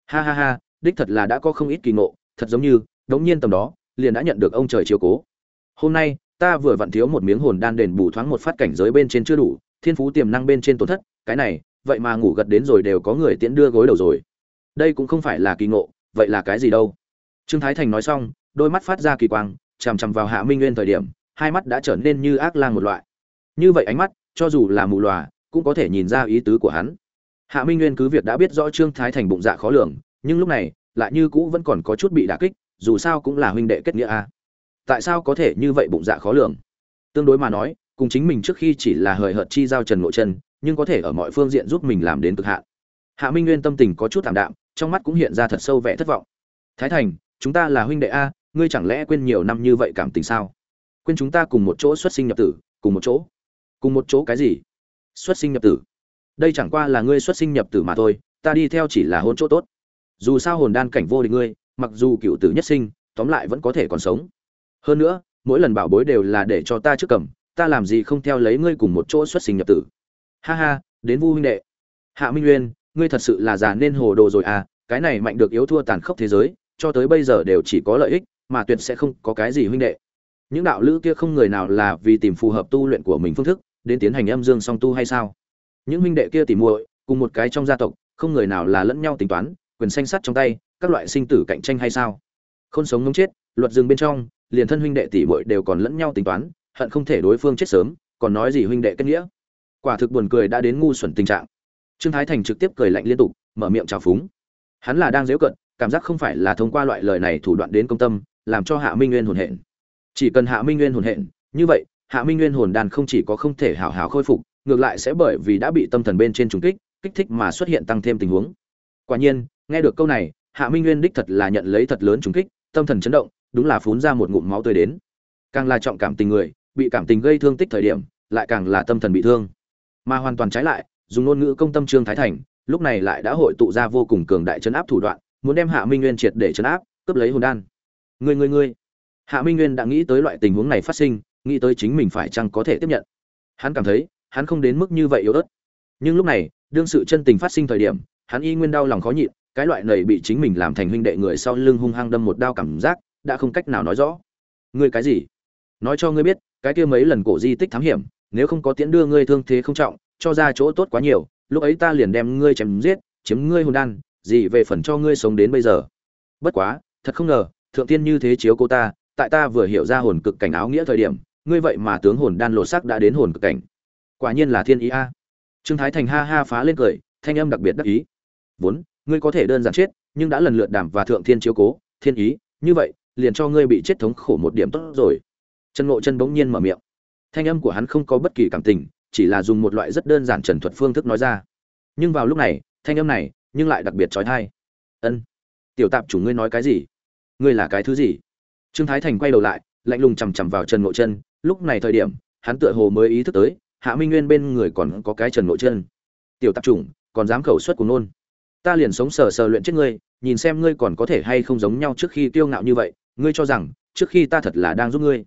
Ha ha ha đích thật là đã có không ít kỳ ngộ thật giống như đống nhiên tầm đó liền đã nhận được ông trời chiếu cố. Hôm nay ta vừa vặn thiếu một miếng hồn đan đền bù thoáng một phát cảnh giới bên trên chưa đủ, thiên phú tiềm năng bên trên tổn thất, cái này, vậy mà ngủ gật đến rồi đều có người tiễn đưa gối đầu rồi. Đây cũng không phải là kỳ ngộ, vậy là cái gì đâu? Trương thái thành nói xong, đôi mắt phát ra kỳ quang, chằm chằm vào hạ minh nguyên thời điểm, hai mắt đã trở nên như ác lang một loại. Như vậy ánh mắt, cho dù là mù lòa, cũng có thể nhìn ra ý tứ của hắn. Hạ minh nguyên cứ việc đã biết rõ trương thái thành bụng dạ khó lường, nhưng lúc này, lại như cũ vẫn còn có chút bị đả kích, dù sao cũng là huynh đệ kết nghĩa a tại sao có thể như vậy bụng dạ khó lường? Tương đối mà nói, cùng chính mình trước khi chỉ là hời hợt chi giao trần nội chân, nhưng có thể ở mọi phương diện giúp mình làm đến cực hạn. Hạ minh nguyên tâm tình có chút thảm đạm, trong mắt cũng hiện ra thật sâu vẻ thất vọng. Thái thành, chúng ta là huynh đệ a, ngươi chẳng lẽ quên nhiều năm như vậy cảm tình sao? Quên chúng ta cùng một chỗ xuất sinh nhập tử, cùng một chỗ. Cùng một chỗ cái gì? Xuất sinh nhập tử. Đây chẳng qua là ngươi xuất sinh nhập tử mà thôi, ta đi theo chỉ là hôn chỗ tốt. Dù sao hồn đan cảnh vô địch ngươi, mặc dù cựu tử nhất sinh, tóm lại vẫn có thể còn sống hơn nữa, mỗi lần bảo bối đều là để cho ta trước cầm, ta làm gì không theo lấy ngươi cùng một chỗ xuất sinh nhập tử. Ha ha, đến vu huynh đệ. Hạ minh nguyên ngươi thật sự là già nên hồ đồ rồi à cái này mạnh được yếu thua tàn khốc thế giới, cho tới bây giờ đều chỉ có lợi ích, mà tuyệt sẽ không có cái gì huynh đệ. Những đạo lữ kia không người nào là vì tìm phù hợp tu luyện của mình phương thức, đến tiến hành âm dương song tu hay sao? Những huynh đệ kia tìm muội, cùng một cái trong gia tộc, không người nào là lẫn nhau tính toán, quyền xanh sắt trong tay, các loại sinh tử cạnh tranh hay sao? Không sống ngấm chết, luật rừng bên trong liền thân huynh đệ tỷ muội đều còn lẫn nhau tính toán, hận không thể đối phương chết sớm, còn nói gì huynh đệ kết nghĩa. Quả thực buồn cười đã đến ngu xuẩn tình trạng. Trương thái thành trực tiếp cười lạnh liên tục, mở miệng chào phúng. Hắn là đang giễu cận, cảm giác không phải là thông qua loại lời này thủ đoạn đến công tâm, làm cho hạ minh nguyên hồn hện. Chỉ cần hạ minh nguyên hồn hện, như vậy, hạ minh nguyên hồn đàn không chỉ có không thể hảo hảo khôi phục, ngược lại sẽ bởi vì đã bị tâm thần bên trên trùng kích kích thích mà xuất hiện tăng thêm tình huống. Quả nhiên, nghe được câu này, hạ minh nguyên đích thật là nhận lấy thật lớn trùng kích, tâm thần chấn động đúng là phun ra một ngụm máu tươi đến. Càng là trọng cảm tình người, bị cảm tình gây thương tích thời điểm, lại càng là tâm thần bị thương. Mà hoàn toàn trái lại, dùng ngôn ngữ công tâm trương thái thành, lúc này lại đã hội tụ ra vô cùng cường đại chấn áp thủ đoạn, muốn đem hạ minh nguyên triệt để chấn áp, cướp lấy hồn đan. Người người người hạ minh nguyên đã nghĩ tới loại tình huống này phát sinh, nghĩ tới chính mình phải chăng có thể tiếp nhận. Hắn cảm thấy, hắn không đến mức như vậy yếu ớt. Nhưng lúc này, đương sự chân tình phát sinh thời điểm, hắn y nguyên đau lòng khó nhịn, cái loại này bị chính mình làm thành huynh đệ người sau lưng hung hăng đâm một đao cảm giác đã không cách nào nói rõ. Ngươi cái gì? Nói cho ngươi biết, cái kia mấy lần cổ di tích thám hiểm, nếu không có tiễn đưa ngươi thương thế không trọng, cho ra chỗ tốt quá nhiều, lúc ấy ta liền đem ngươi chém giết, chiếm ngươi hồn đan, gì về phần cho ngươi sống đến bây giờ. Bất quá, thật không ngờ, thượng tiên như thế chiếu cô ta, tại ta vừa hiểu ra hồn cực cảnh áo nghĩa thời điểm, ngươi vậy mà tướng hồn đan lột sắc đã đến hồn cực cảnh. Quả nhiên là thiên ý a. Trương thái thành ha ha phá lên cười, thanh âm đặc biệt đắc ý. Vốn, ngươi có thể đơn giản chết, nhưng đã lần lượt đảm và thượng thiên chiếu cố, thiên ý, như vậy liền cho ngươi bị chết thống khổ một điểm tốt rồi. Trần ngộ chân bỗng nhiên mở miệng. Thanh âm của hắn không có bất kỳ cảm tình, chỉ là dùng một loại rất đơn giản trần thuật phương thức nói ra. Nhưng vào lúc này, thanh âm này, nhưng lại đặc biệt trói thai ân, tiểu tạp chủ ngươi nói cái gì? Ngươi là cái thứ gì? Trương thái thành quay đầu lại, lạnh lùng chằm chằm vào trần ngộ chân. Lúc này thời điểm, hắn tựa hồ mới ý thức tới, hạ minh nguyên bên người còn có cái trần ngộ chân. Tiểu tạp chủng, còn dám khẩu xuất của nôn? Ta liền sống sờ sờ luyện chết ngươi, nhìn xem ngươi còn có thể hay không giống nhau trước khi kiêu ngạo như vậy ngươi cho rằng, trước khi ta thật là đang giúp ngươi.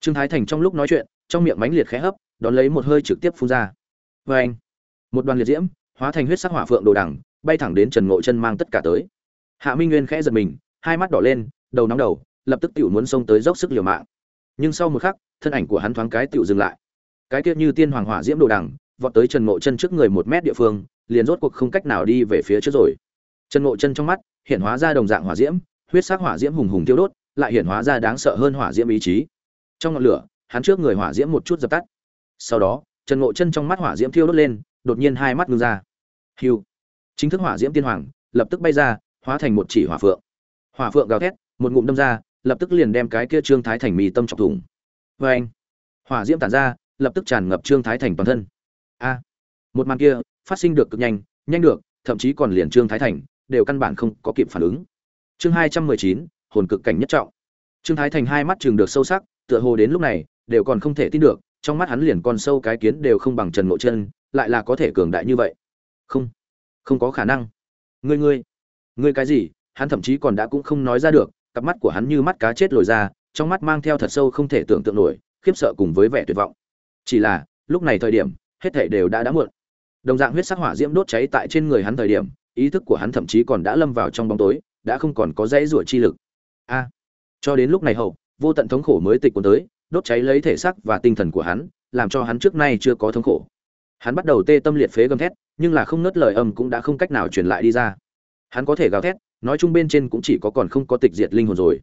Trương thái thành trong lúc nói chuyện, trong miệng mánh liệt khẽ hấp, đón lấy một hơi trực tiếp phun ra. Vê anh, một đoàn liệt diễm, hóa thành huyết sắc hỏa phượng đồ đằng, bay thẳng đến trần ngộ chân mang tất cả tới. Hạ minh nguyên khẽ giật mình, hai mắt đỏ lên, đầu nóng đầu, lập tức tiểu muốn xông tới dốc sức liều mạng. Nhưng sau một khắc, thân ảnh của hắn thoáng cái tiểu dừng lại. Cái kia như tiên hoàng hỏa diễm đồ đằng, vọt tới trần ngộ chân trước người một mét địa phương, liền rốt cuộc không cách nào đi về phía trước rồi. Trần ngộ chân trong mắt, hiện hóa ra đồng dạng hỏa diễm, huyết sắc hỏa diễm hùng hùng tiêu đốt lại hiện hóa ra đáng sợ hơn hỏa diễm ý chí. Trong ngọn lửa, hắn trước người hỏa diễm một chút dập tắt. Sau đó, trần ngộ chân trong mắt hỏa diễm thiêu đốt lên, đột nhiên hai mắt ngưng ra. Hiu! Chính thức hỏa diễm tiên hoàng, lập tức bay ra, hóa thành một chỉ hỏa phượng. Hỏa phượng gào thét, một ngụm đâm ra, lập tức liền đem cái kia trương thái thành mì tâm chọc thủng. Vê anh hỏa diễm tản ra, lập tức tràn ngập trương thái thành toàn thân. A! Một màn kia, phát sinh được cực nhanh nhanh được, thậm chí còn liền trương thái thành, đều căn bản không có kịp phản ứng. Chương hai trăm mười chín hồn cực cảnh nhất trọng. Trương thái thành hai mắt chừng được sâu sắc, tựa hồ đến lúc này, đều còn không thể tin được, trong mắt hắn liền con sâu cái kiến đều không bằng trần ngộ chân, lại là có thể cường đại như vậy. Không không có khả năng. Ngươi ngươi ngươi cái gì? Hắn thậm chí còn đã cũng không nói ra được, cặp mắt của hắn như mắt cá chết lồi ra, trong mắt mang theo thật sâu không thể tưởng tượng nổi, khiếp sợ cùng với vẻ tuyệt vọng. Chỉ là, lúc này thời điểm, hết thảy đều đã đã muộn. Đồng dạng huyết sắc hỏa diễm đốt cháy tại trên người hắn thời điểm, ý thức của hắn thậm chí còn đã lâm vào trong bóng tối, đã không còn có dãy rủa chi lực a. Cho đến lúc này hậu, vô tận thống khổ mới tịch cuốn tới, đốt cháy lấy thể xác và tinh thần của hắn, làm cho hắn trước nay chưa có thống khổ. Hắn bắt đầu tê tâm liệt phế gầm thét, nhưng là không nớt lời âm cũng đã không cách nào truyền lại đi ra. Hắn có thể gào thét, nói chung bên trên cũng chỉ có còn không có tịch diệt linh hồn rồi.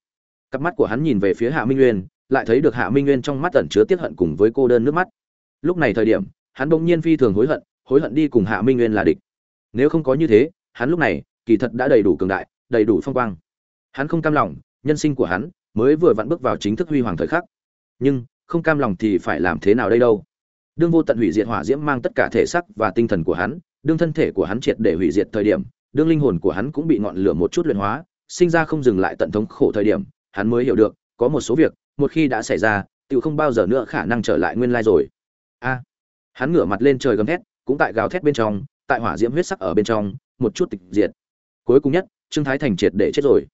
Cặp mắt của hắn nhìn về phía hạ minh nguyên, lại thấy được hạ minh nguyên trong mắt ẩn chứa tiết hận cùng với cô đơn nước mắt. Lúc này thời điểm, hắn bỗng nhiên phi thường hối hận hối hận đi cùng hạ minh nguyên là địch. Nếu không có như thế, hắn lúc này kỳ thật đã đầy đủ cường đại, đầy đủ phong quang. Hắn không cam lòng nhân sinh của hắn mới vừa vặn bước vào chính thức huy hoàng thời khắc. Nhưng, không cam lòng thì phải làm thế nào đây đâu? Đương vô tận hủy diệt hỏa diễm mang tất cả thể xác và tinh thần của hắn, đương thân thể của hắn triệt để hủy diệt thời điểm, đương linh hồn của hắn cũng bị ngọn lửa một chút luyện hóa, sinh ra không dừng lại tận thống khổ thời điểm, hắn mới hiểu được, có một số việc, một khi đã xảy ra tự không bao giờ nữa khả năng trở lại nguyên lai rồi. A! Hắn ngửa mặt lên trời gầm thét, cũng tại gào thét bên trong, tại hỏa diễm huyết sắc ở bên trong, một chút tịch diệt. Cuối cùng nhất, trương thái thành triệt để chết rồi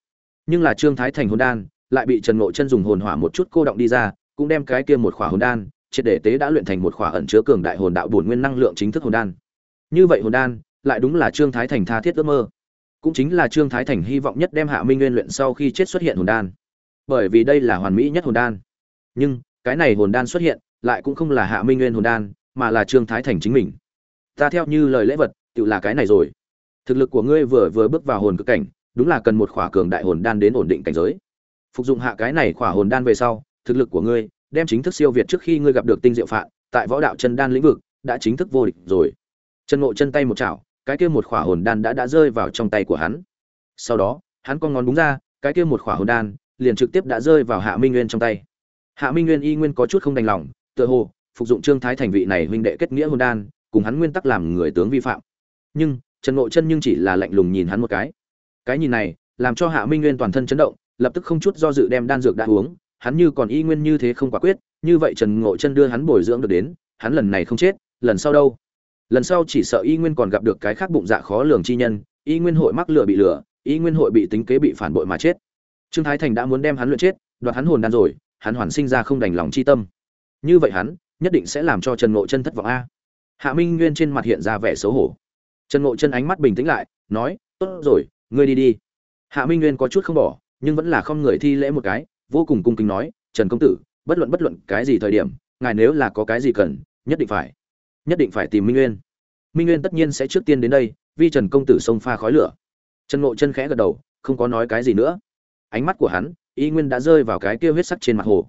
nhưng là trương thái thành hồn đan, lại bị trần ngộ chân dùng hồn hỏa một chút cô động đi ra, cũng đem cái kia một khỏa hồn đan, triệt để tế đã luyện thành một khỏa ẩn chứa cường đại hồn đạo bổn nguyên năng lượng chính thức hồn đan. Như vậy hồn đan, lại đúng là trương thái thành tha thiết ước mơ. Cũng chính là trương thái thành hy vọng nhất đem hạ minh nguyên luyện sau khi chết xuất hiện hồn đan. Bởi vì đây là hoàn mỹ nhất hồn đan. Nhưng, cái này hồn đan xuất hiện, lại cũng không là hạ minh nguyên hồn đan, mà là trương thái thành chính mình. Ta theo như lời lễ vật, tự là cái này rồi. Thực lực của ngươi vừa vừa bước vào hồn cực cảnh đúng là cần một khỏa cường đại hồn đan đến ổn định cảnh giới. Phục dụng hạ cái này khỏa hồn đan về sau, thực lực của ngươi, đem chính thức siêu việt trước khi ngươi gặp được tinh diệu phạn, tại võ đạo chân đan lĩnh vực, đã chính thức vô địch rồi. Chân ngộ chân tay một chảo, cái kia một khỏa hồn đan đã đã rơi vào trong tay của hắn. Sau đó, hắn con ngón búng ra, cái kia một khỏa hồn đan liền trực tiếp đã rơi vào hạ minh nguyên trong tay. Hạ minh nguyên y nguyên có chút không đành lòng, tựa hồ, phục dụng trương thái thành vị này huynh đệ kết nghĩa hồn đan, cùng hắn nguyên tắc làm người tướng vi phạm. Nhưng, trần ngộ chân nhưng chỉ là lạnh lùng nhìn hắn một cái cái nhìn này, làm cho hạ minh nguyên toàn thân chấn động, lập tức không chút do dự đem đan dược đã uống, hắn như còn y nguyên như thế không quả quyết, như vậy trần ngộ chân đưa hắn bồi dưỡng được đến, hắn lần này không chết, lần sau đâu? Lần sau chỉ sợ y nguyên còn gặp được cái khác bụng dạ khó lường chi nhân, y nguyên hội mắc lửa bị lửa, y nguyên hội bị tính kế bị phản bội mà chết. Trương thái thành đã muốn đem hắn luyện chết, đoạt hắn hồn đan rồi, hắn hoàn sinh ra không đành lòng chi tâm. Như vậy hắn, nhất định sẽ làm cho trần ngộ chân thất vọng a. Hạ minh nguyên trên mặt hiện ra vẻ xấu hổ. Trần ngộ chân ánh mắt bình tĩnh lại, nói, tốt rồi ngươi đi đi. Hạ minh nguyên có chút không bỏ, nhưng vẫn là không người thi lễ một cái, vô cùng cung kính nói, trần công tử, bất luận bất luận cái gì thời điểm, ngài nếu là có cái gì cần, nhất định phải, nhất định phải tìm minh nguyên. Minh nguyên tất nhiên sẽ trước tiên đến đây, vì trần công tử xông pha khói lửa. Trần ngộ chân khẽ gật đầu, không có nói cái gì nữa. Ánh mắt của hắn, y nguyên đã rơi vào cái kia huyết sắc trên mặt hồ.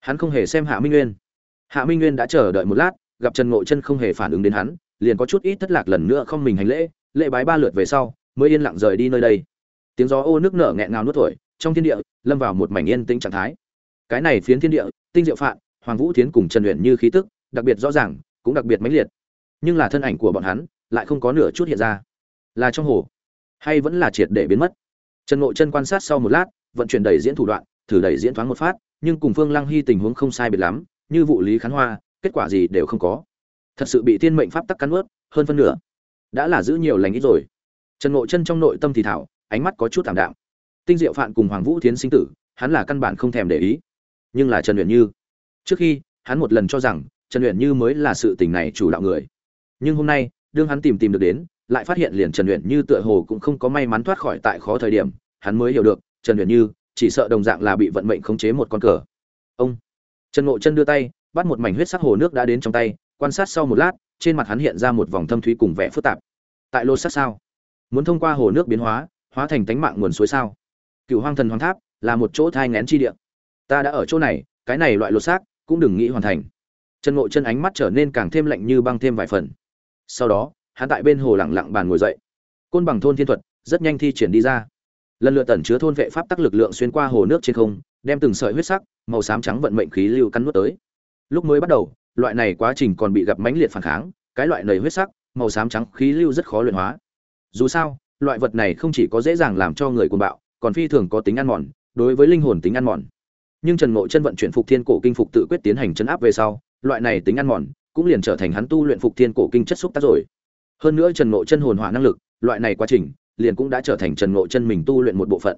Hắn không hề xem hạ minh nguyên. Hạ minh nguyên đã chờ đợi một lát, gặp trần ngộ chân không hề phản ứng đến hắn, liền có chút ít thất lạc lần nữa không mình hành lễ lễ bái ba lượt về sau mới yên lặng rời đi nơi đây. Tiếng gió ô nước nở nghẹn ngào nuốt thổi, trong thiên địa, lâm vào một mảnh yên tĩnh trạng thái. Cái này phiến thiên địa, tinh diệu phạn, hoàng vũ tiến cùng trần luyện như khí tức, đặc biệt rõ ràng, cũng đặc biệt mãnh liệt. Nhưng là thân ảnh của bọn hắn, lại không có nửa chút hiện ra. Là trong hồ, hay vẫn là triệt để biến mất? Trần ngộ chân quan sát sau một lát, vận chuyển đẩy diễn thủ đoạn, thử đẩy diễn thoáng một phát, nhưng cùng phương lăng hy tình huống không sai biệt lắm, như vụ lý khán hoa, kết quả gì đều không có. Thật sự bị thiên mệnh pháp tắc cắn ướt hơn phân nửa. Đã là giữ nhiều lành ít rồi trần ngộ chân trong nội tâm thì thảo, ánh mắt có chút thảm đạm. Tinh diệu phạn cùng hoàng vũ thiến sinh tử, hắn là căn bản không thèm để ý. Nhưng là trần luyện như, trước khi, hắn một lần cho rằng trần luyện như mới là sự tình này chủ đạo người. Nhưng hôm nay, đương hắn tìm tìm được đến, lại phát hiện liền trần luyện như tựa hồ cũng không có may mắn thoát khỏi tại khó thời điểm, hắn mới hiểu được, trần luyện như chỉ sợ đồng dạng là bị vận mệnh khống chế một con cờ. Ông, trần ngộ chân đưa tay, bắt một mảnh huyết sắc hồ nước đã đến trong tay, quan sát sau một lát, trên mặt hắn hiện ra một vòng thâm thúy cùng vẻ phức tạp. Tại lô sát sao? Muốn thông qua hồ nước biến hóa hóa thành tánh mạng nguồn suối sao? Cựu hoang thần hoàng tháp là một chỗ thai ngén chi địa. Ta đã ở chỗ này, cái này loại lột xác cũng đừng nghĩ hoàn thành. Trần ngộ chân ánh mắt trở nên càng thêm lạnh như băng thêm vài phần. Sau đó, hắn tại bên hồ lặng lặng bàn ngồi dậy. Côn bằng thôn thiên thuật rất nhanh thi triển đi ra. Lần lượt tẩn chứa thôn vệ pháp tắc lực lượng xuyên qua hồ nước trên không, đem từng sợi huyết sắc, màu xám trắng vận mệnh khí lưu cắn nuốt tới. Lúc mới bắt đầu, loại này quá trình còn bị gặp mãnh liệt phản kháng, cái loại nầy huyết sắc, màu xám trắng khí lưu rất khó luyện hóa dù sao, loại vật này không chỉ có dễ dàng làm cho người cuồng bạo, còn phi thường có tính ăn mòn, đối với linh hồn tính ăn mòn. Nhưng trần ngộ chân vận chuyển phục thiên cổ kinh phục tự quyết tiến hành chấn áp về sau, loại này tính ăn mòn cũng liền trở thành hắn tu luyện phục thiên cổ kinh chất xúc tác rồi. Hơn nữa trần ngộ chân hồn hỏa năng lực, loại này quá trình liền cũng đã trở thành trần ngộ chân mình tu luyện một bộ phận.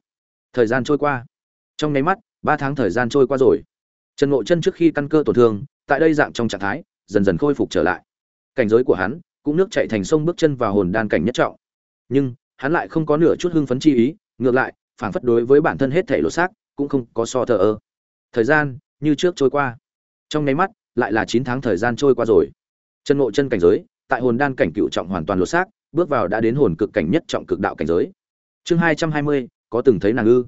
Thời gian trôi qua. Trong nháy mắt, ba tháng thời gian trôi qua rồi. Trần ngộ chân trước khi căn cơ tổn thương, tại đây dạng trong trạng thái, dần dần khôi phục trở lại. Cảnh giới của hắn cũng nước chạy thành sông bước chân vào hồn đan cảnh nhất trọng nhưng hắn lại không có nửa chút hưng phấn chi ý, ngược lại phản phất đối với bản thân hết thể lột xác, cũng không có so thờ ơ. Thời gian như trước trôi qua. Trong nháy mắt, lại là chín tháng thời gian trôi qua rồi. Chân ngộ chân cảnh giới, tại hồn đan cảnh cựu trọng hoàn toàn lột xác, bước vào đã đến hồn cực cảnh nhất trọng cực đạo cảnh giới. Chương hai trăm hai mươi, có từng thấy nàng ư?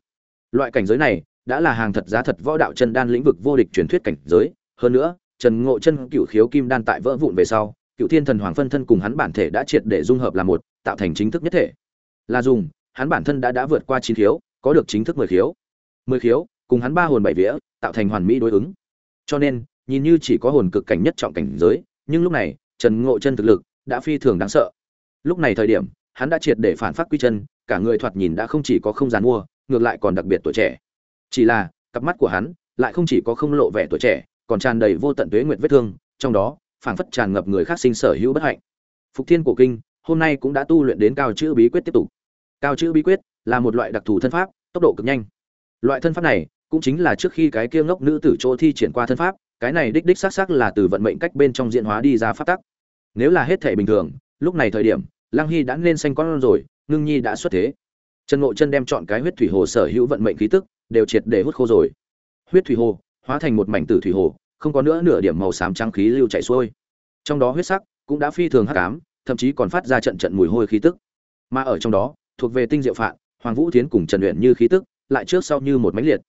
Loại cảnh giới này, đã là hàng thật giá thật võ đạo chân đan lĩnh vực vô địch truyền thuyết cảnh giới. Hơn nữa trần ngộ chân cựu khiếu kim đan tại vỡ vụn về sau cựu thiên thần hoàng phân thân cùng hắn bản thể đã triệt để dung hợp là một, tạo thành chính thức nhất thể. Là dùng, hắn bản thân đã đã vượt qua chín khiếu, có được chính thức mười khiếu. Mười khiếu, cùng hắn ba hồn bảy vía, tạo thành hoàn mỹ đối ứng. Cho nên, nhìn như chỉ có hồn cực cảnh nhất trọng cảnh giới, nhưng lúc này, trần ngộ chân thực lực đã phi thường đáng sợ. Lúc này thời điểm, hắn đã triệt để phản phát quy chân, cả người thoạt nhìn đã không chỉ có không dàn mua, ngược lại còn đặc biệt tuổi trẻ. Chỉ là, cặp mắt của hắn lại không chỉ có không lộ vẻ tuổi trẻ, còn tràn đầy vô tận tuế nguyệt vết thương, trong đó phảng phất tràn ngập người khác sinh sở hữu bất hạnh. Phục thiên cổ kinh, hôm nay cũng đã tu luyện đến cao chữ bí quyết tiếp tục. Cao chữ bí quyết là một loại đặc thù thân pháp, tốc độ cực nhanh. Loại thân pháp này cũng chính là trước khi cái kia ngốc nữ tử chỗ thi triển qua thân pháp, cái này đích đích xác xác là từ vận mệnh cách bên trong diễn hóa đi ra pháp tắc. Nếu là hết thể bình thường, lúc này thời điểm, lăng hy đã lên xanh con rồi, ngưng nhi đã xuất thế. Trần ngộ chân đem chọn cái huyết thủy hồ sở hữu vận mệnh khí tức đều triệt để hút khô rồi. Huyết thủy hồ, hóa thành một mảnh tử thủy hồ không có nữa nửa điểm màu xám trắng khí lưu chảy xuôi. Trong đó huyết sắc cũng đã phi thường hắc ám, thậm chí còn phát ra trận trận mùi hôi khí tức. Mà ở trong đó, thuộc về tinh diệu phạn, hoàng vũ thiến cùng trần luyện như khí tức lại trước sau như một mãnh liệt.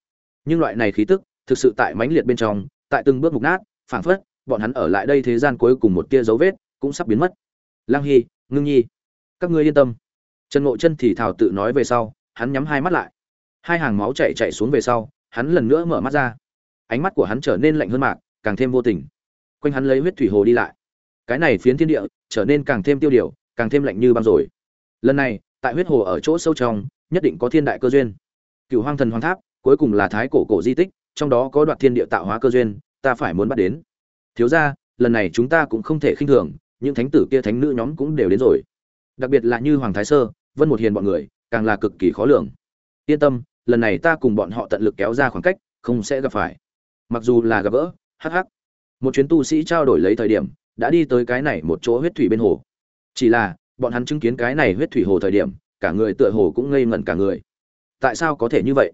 Nhưng loại này khí tức thực sự tại mãnh liệt bên trong, tại từng bước mục nát, phảng phất bọn hắn ở lại đây thế gian cuối cùng một tia dấu vết cũng sắp biến mất. Lang hy, ngưng nhi, các ngươi yên tâm. Trần ngộ chân thì thảo tự nói về sau, hắn nhắm hai mắt lại. Hai hàng máu chảy chảy xuống về sau, hắn lần nữa mở mắt ra ánh mắt của hắn trở nên lạnh hơn mạc, càng thêm vô tình. Quanh hắn lấy huyết thủy hồ đi lại. Cái này phiến thiên địa trở nên càng thêm tiêu điều, càng thêm lạnh như băng rồi. Lần này, tại huyết hồ ở chỗ sâu trong, nhất định có thiên đại cơ duyên. Cựu hoang thần hoàng tháp, cuối cùng là thái cổ cổ di tích, trong đó có đoạn thiên địa tạo hóa cơ duyên, ta phải muốn bắt đến. Thiếu ra lần này chúng ta cũng không thể khinh thường, những thánh tử kia thánh nữ nhóm cũng đều đến rồi. Đặc biệt là như hoàng thái sơ, vân một hiền bọn người, càng là cực kỳ khó lường. Yên tâm, lần này ta cùng bọn họ tận lực kéo ra khoảng cách, không sẽ gặp phải mặc dù là gặp gỡ hh một chuyến tu sĩ trao đổi lấy thời điểm, đã đi tới cái này một chỗ huyết thủy bên hồ. Chỉ là, bọn hắn chứng kiến cái này huyết thủy hồ thời điểm, cả người tựa hồ cũng ngây ngẩn cả người. Tại sao có thể như vậy?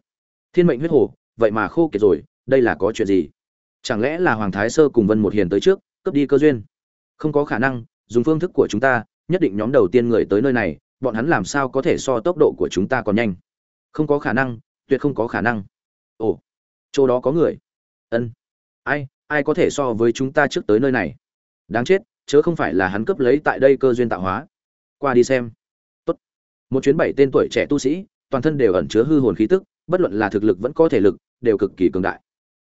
Thiên mệnh huyết hồ, vậy mà khô kiệt rồi, đây là có chuyện gì? Chẳng lẽ là hoàng thái sơ cùng vân một hiền tới trước, cướp đi cơ duyên? Không có khả năng, dùng phương thức của chúng ta, nhất định nhóm đầu tiên người tới nơi này, bọn hắn làm sao có thể so tốc độ của chúng ta còn nhanh? Không có khả năng, tuyệt không có khả năng. Ồ, chỗ đó có người ân. Ai ai có thể so với chúng ta trước tới nơi này? Đáng chết, chớ không phải là hắn cướp lấy tại đây cơ duyên tạo hóa. Qua đi xem. Tốt. một chuyến bảy tên tuổi trẻ tu sĩ, toàn thân đều ẩn chứa hư hồn khí tức, bất luận là thực lực vẫn có thể lực, đều cực kỳ cường đại.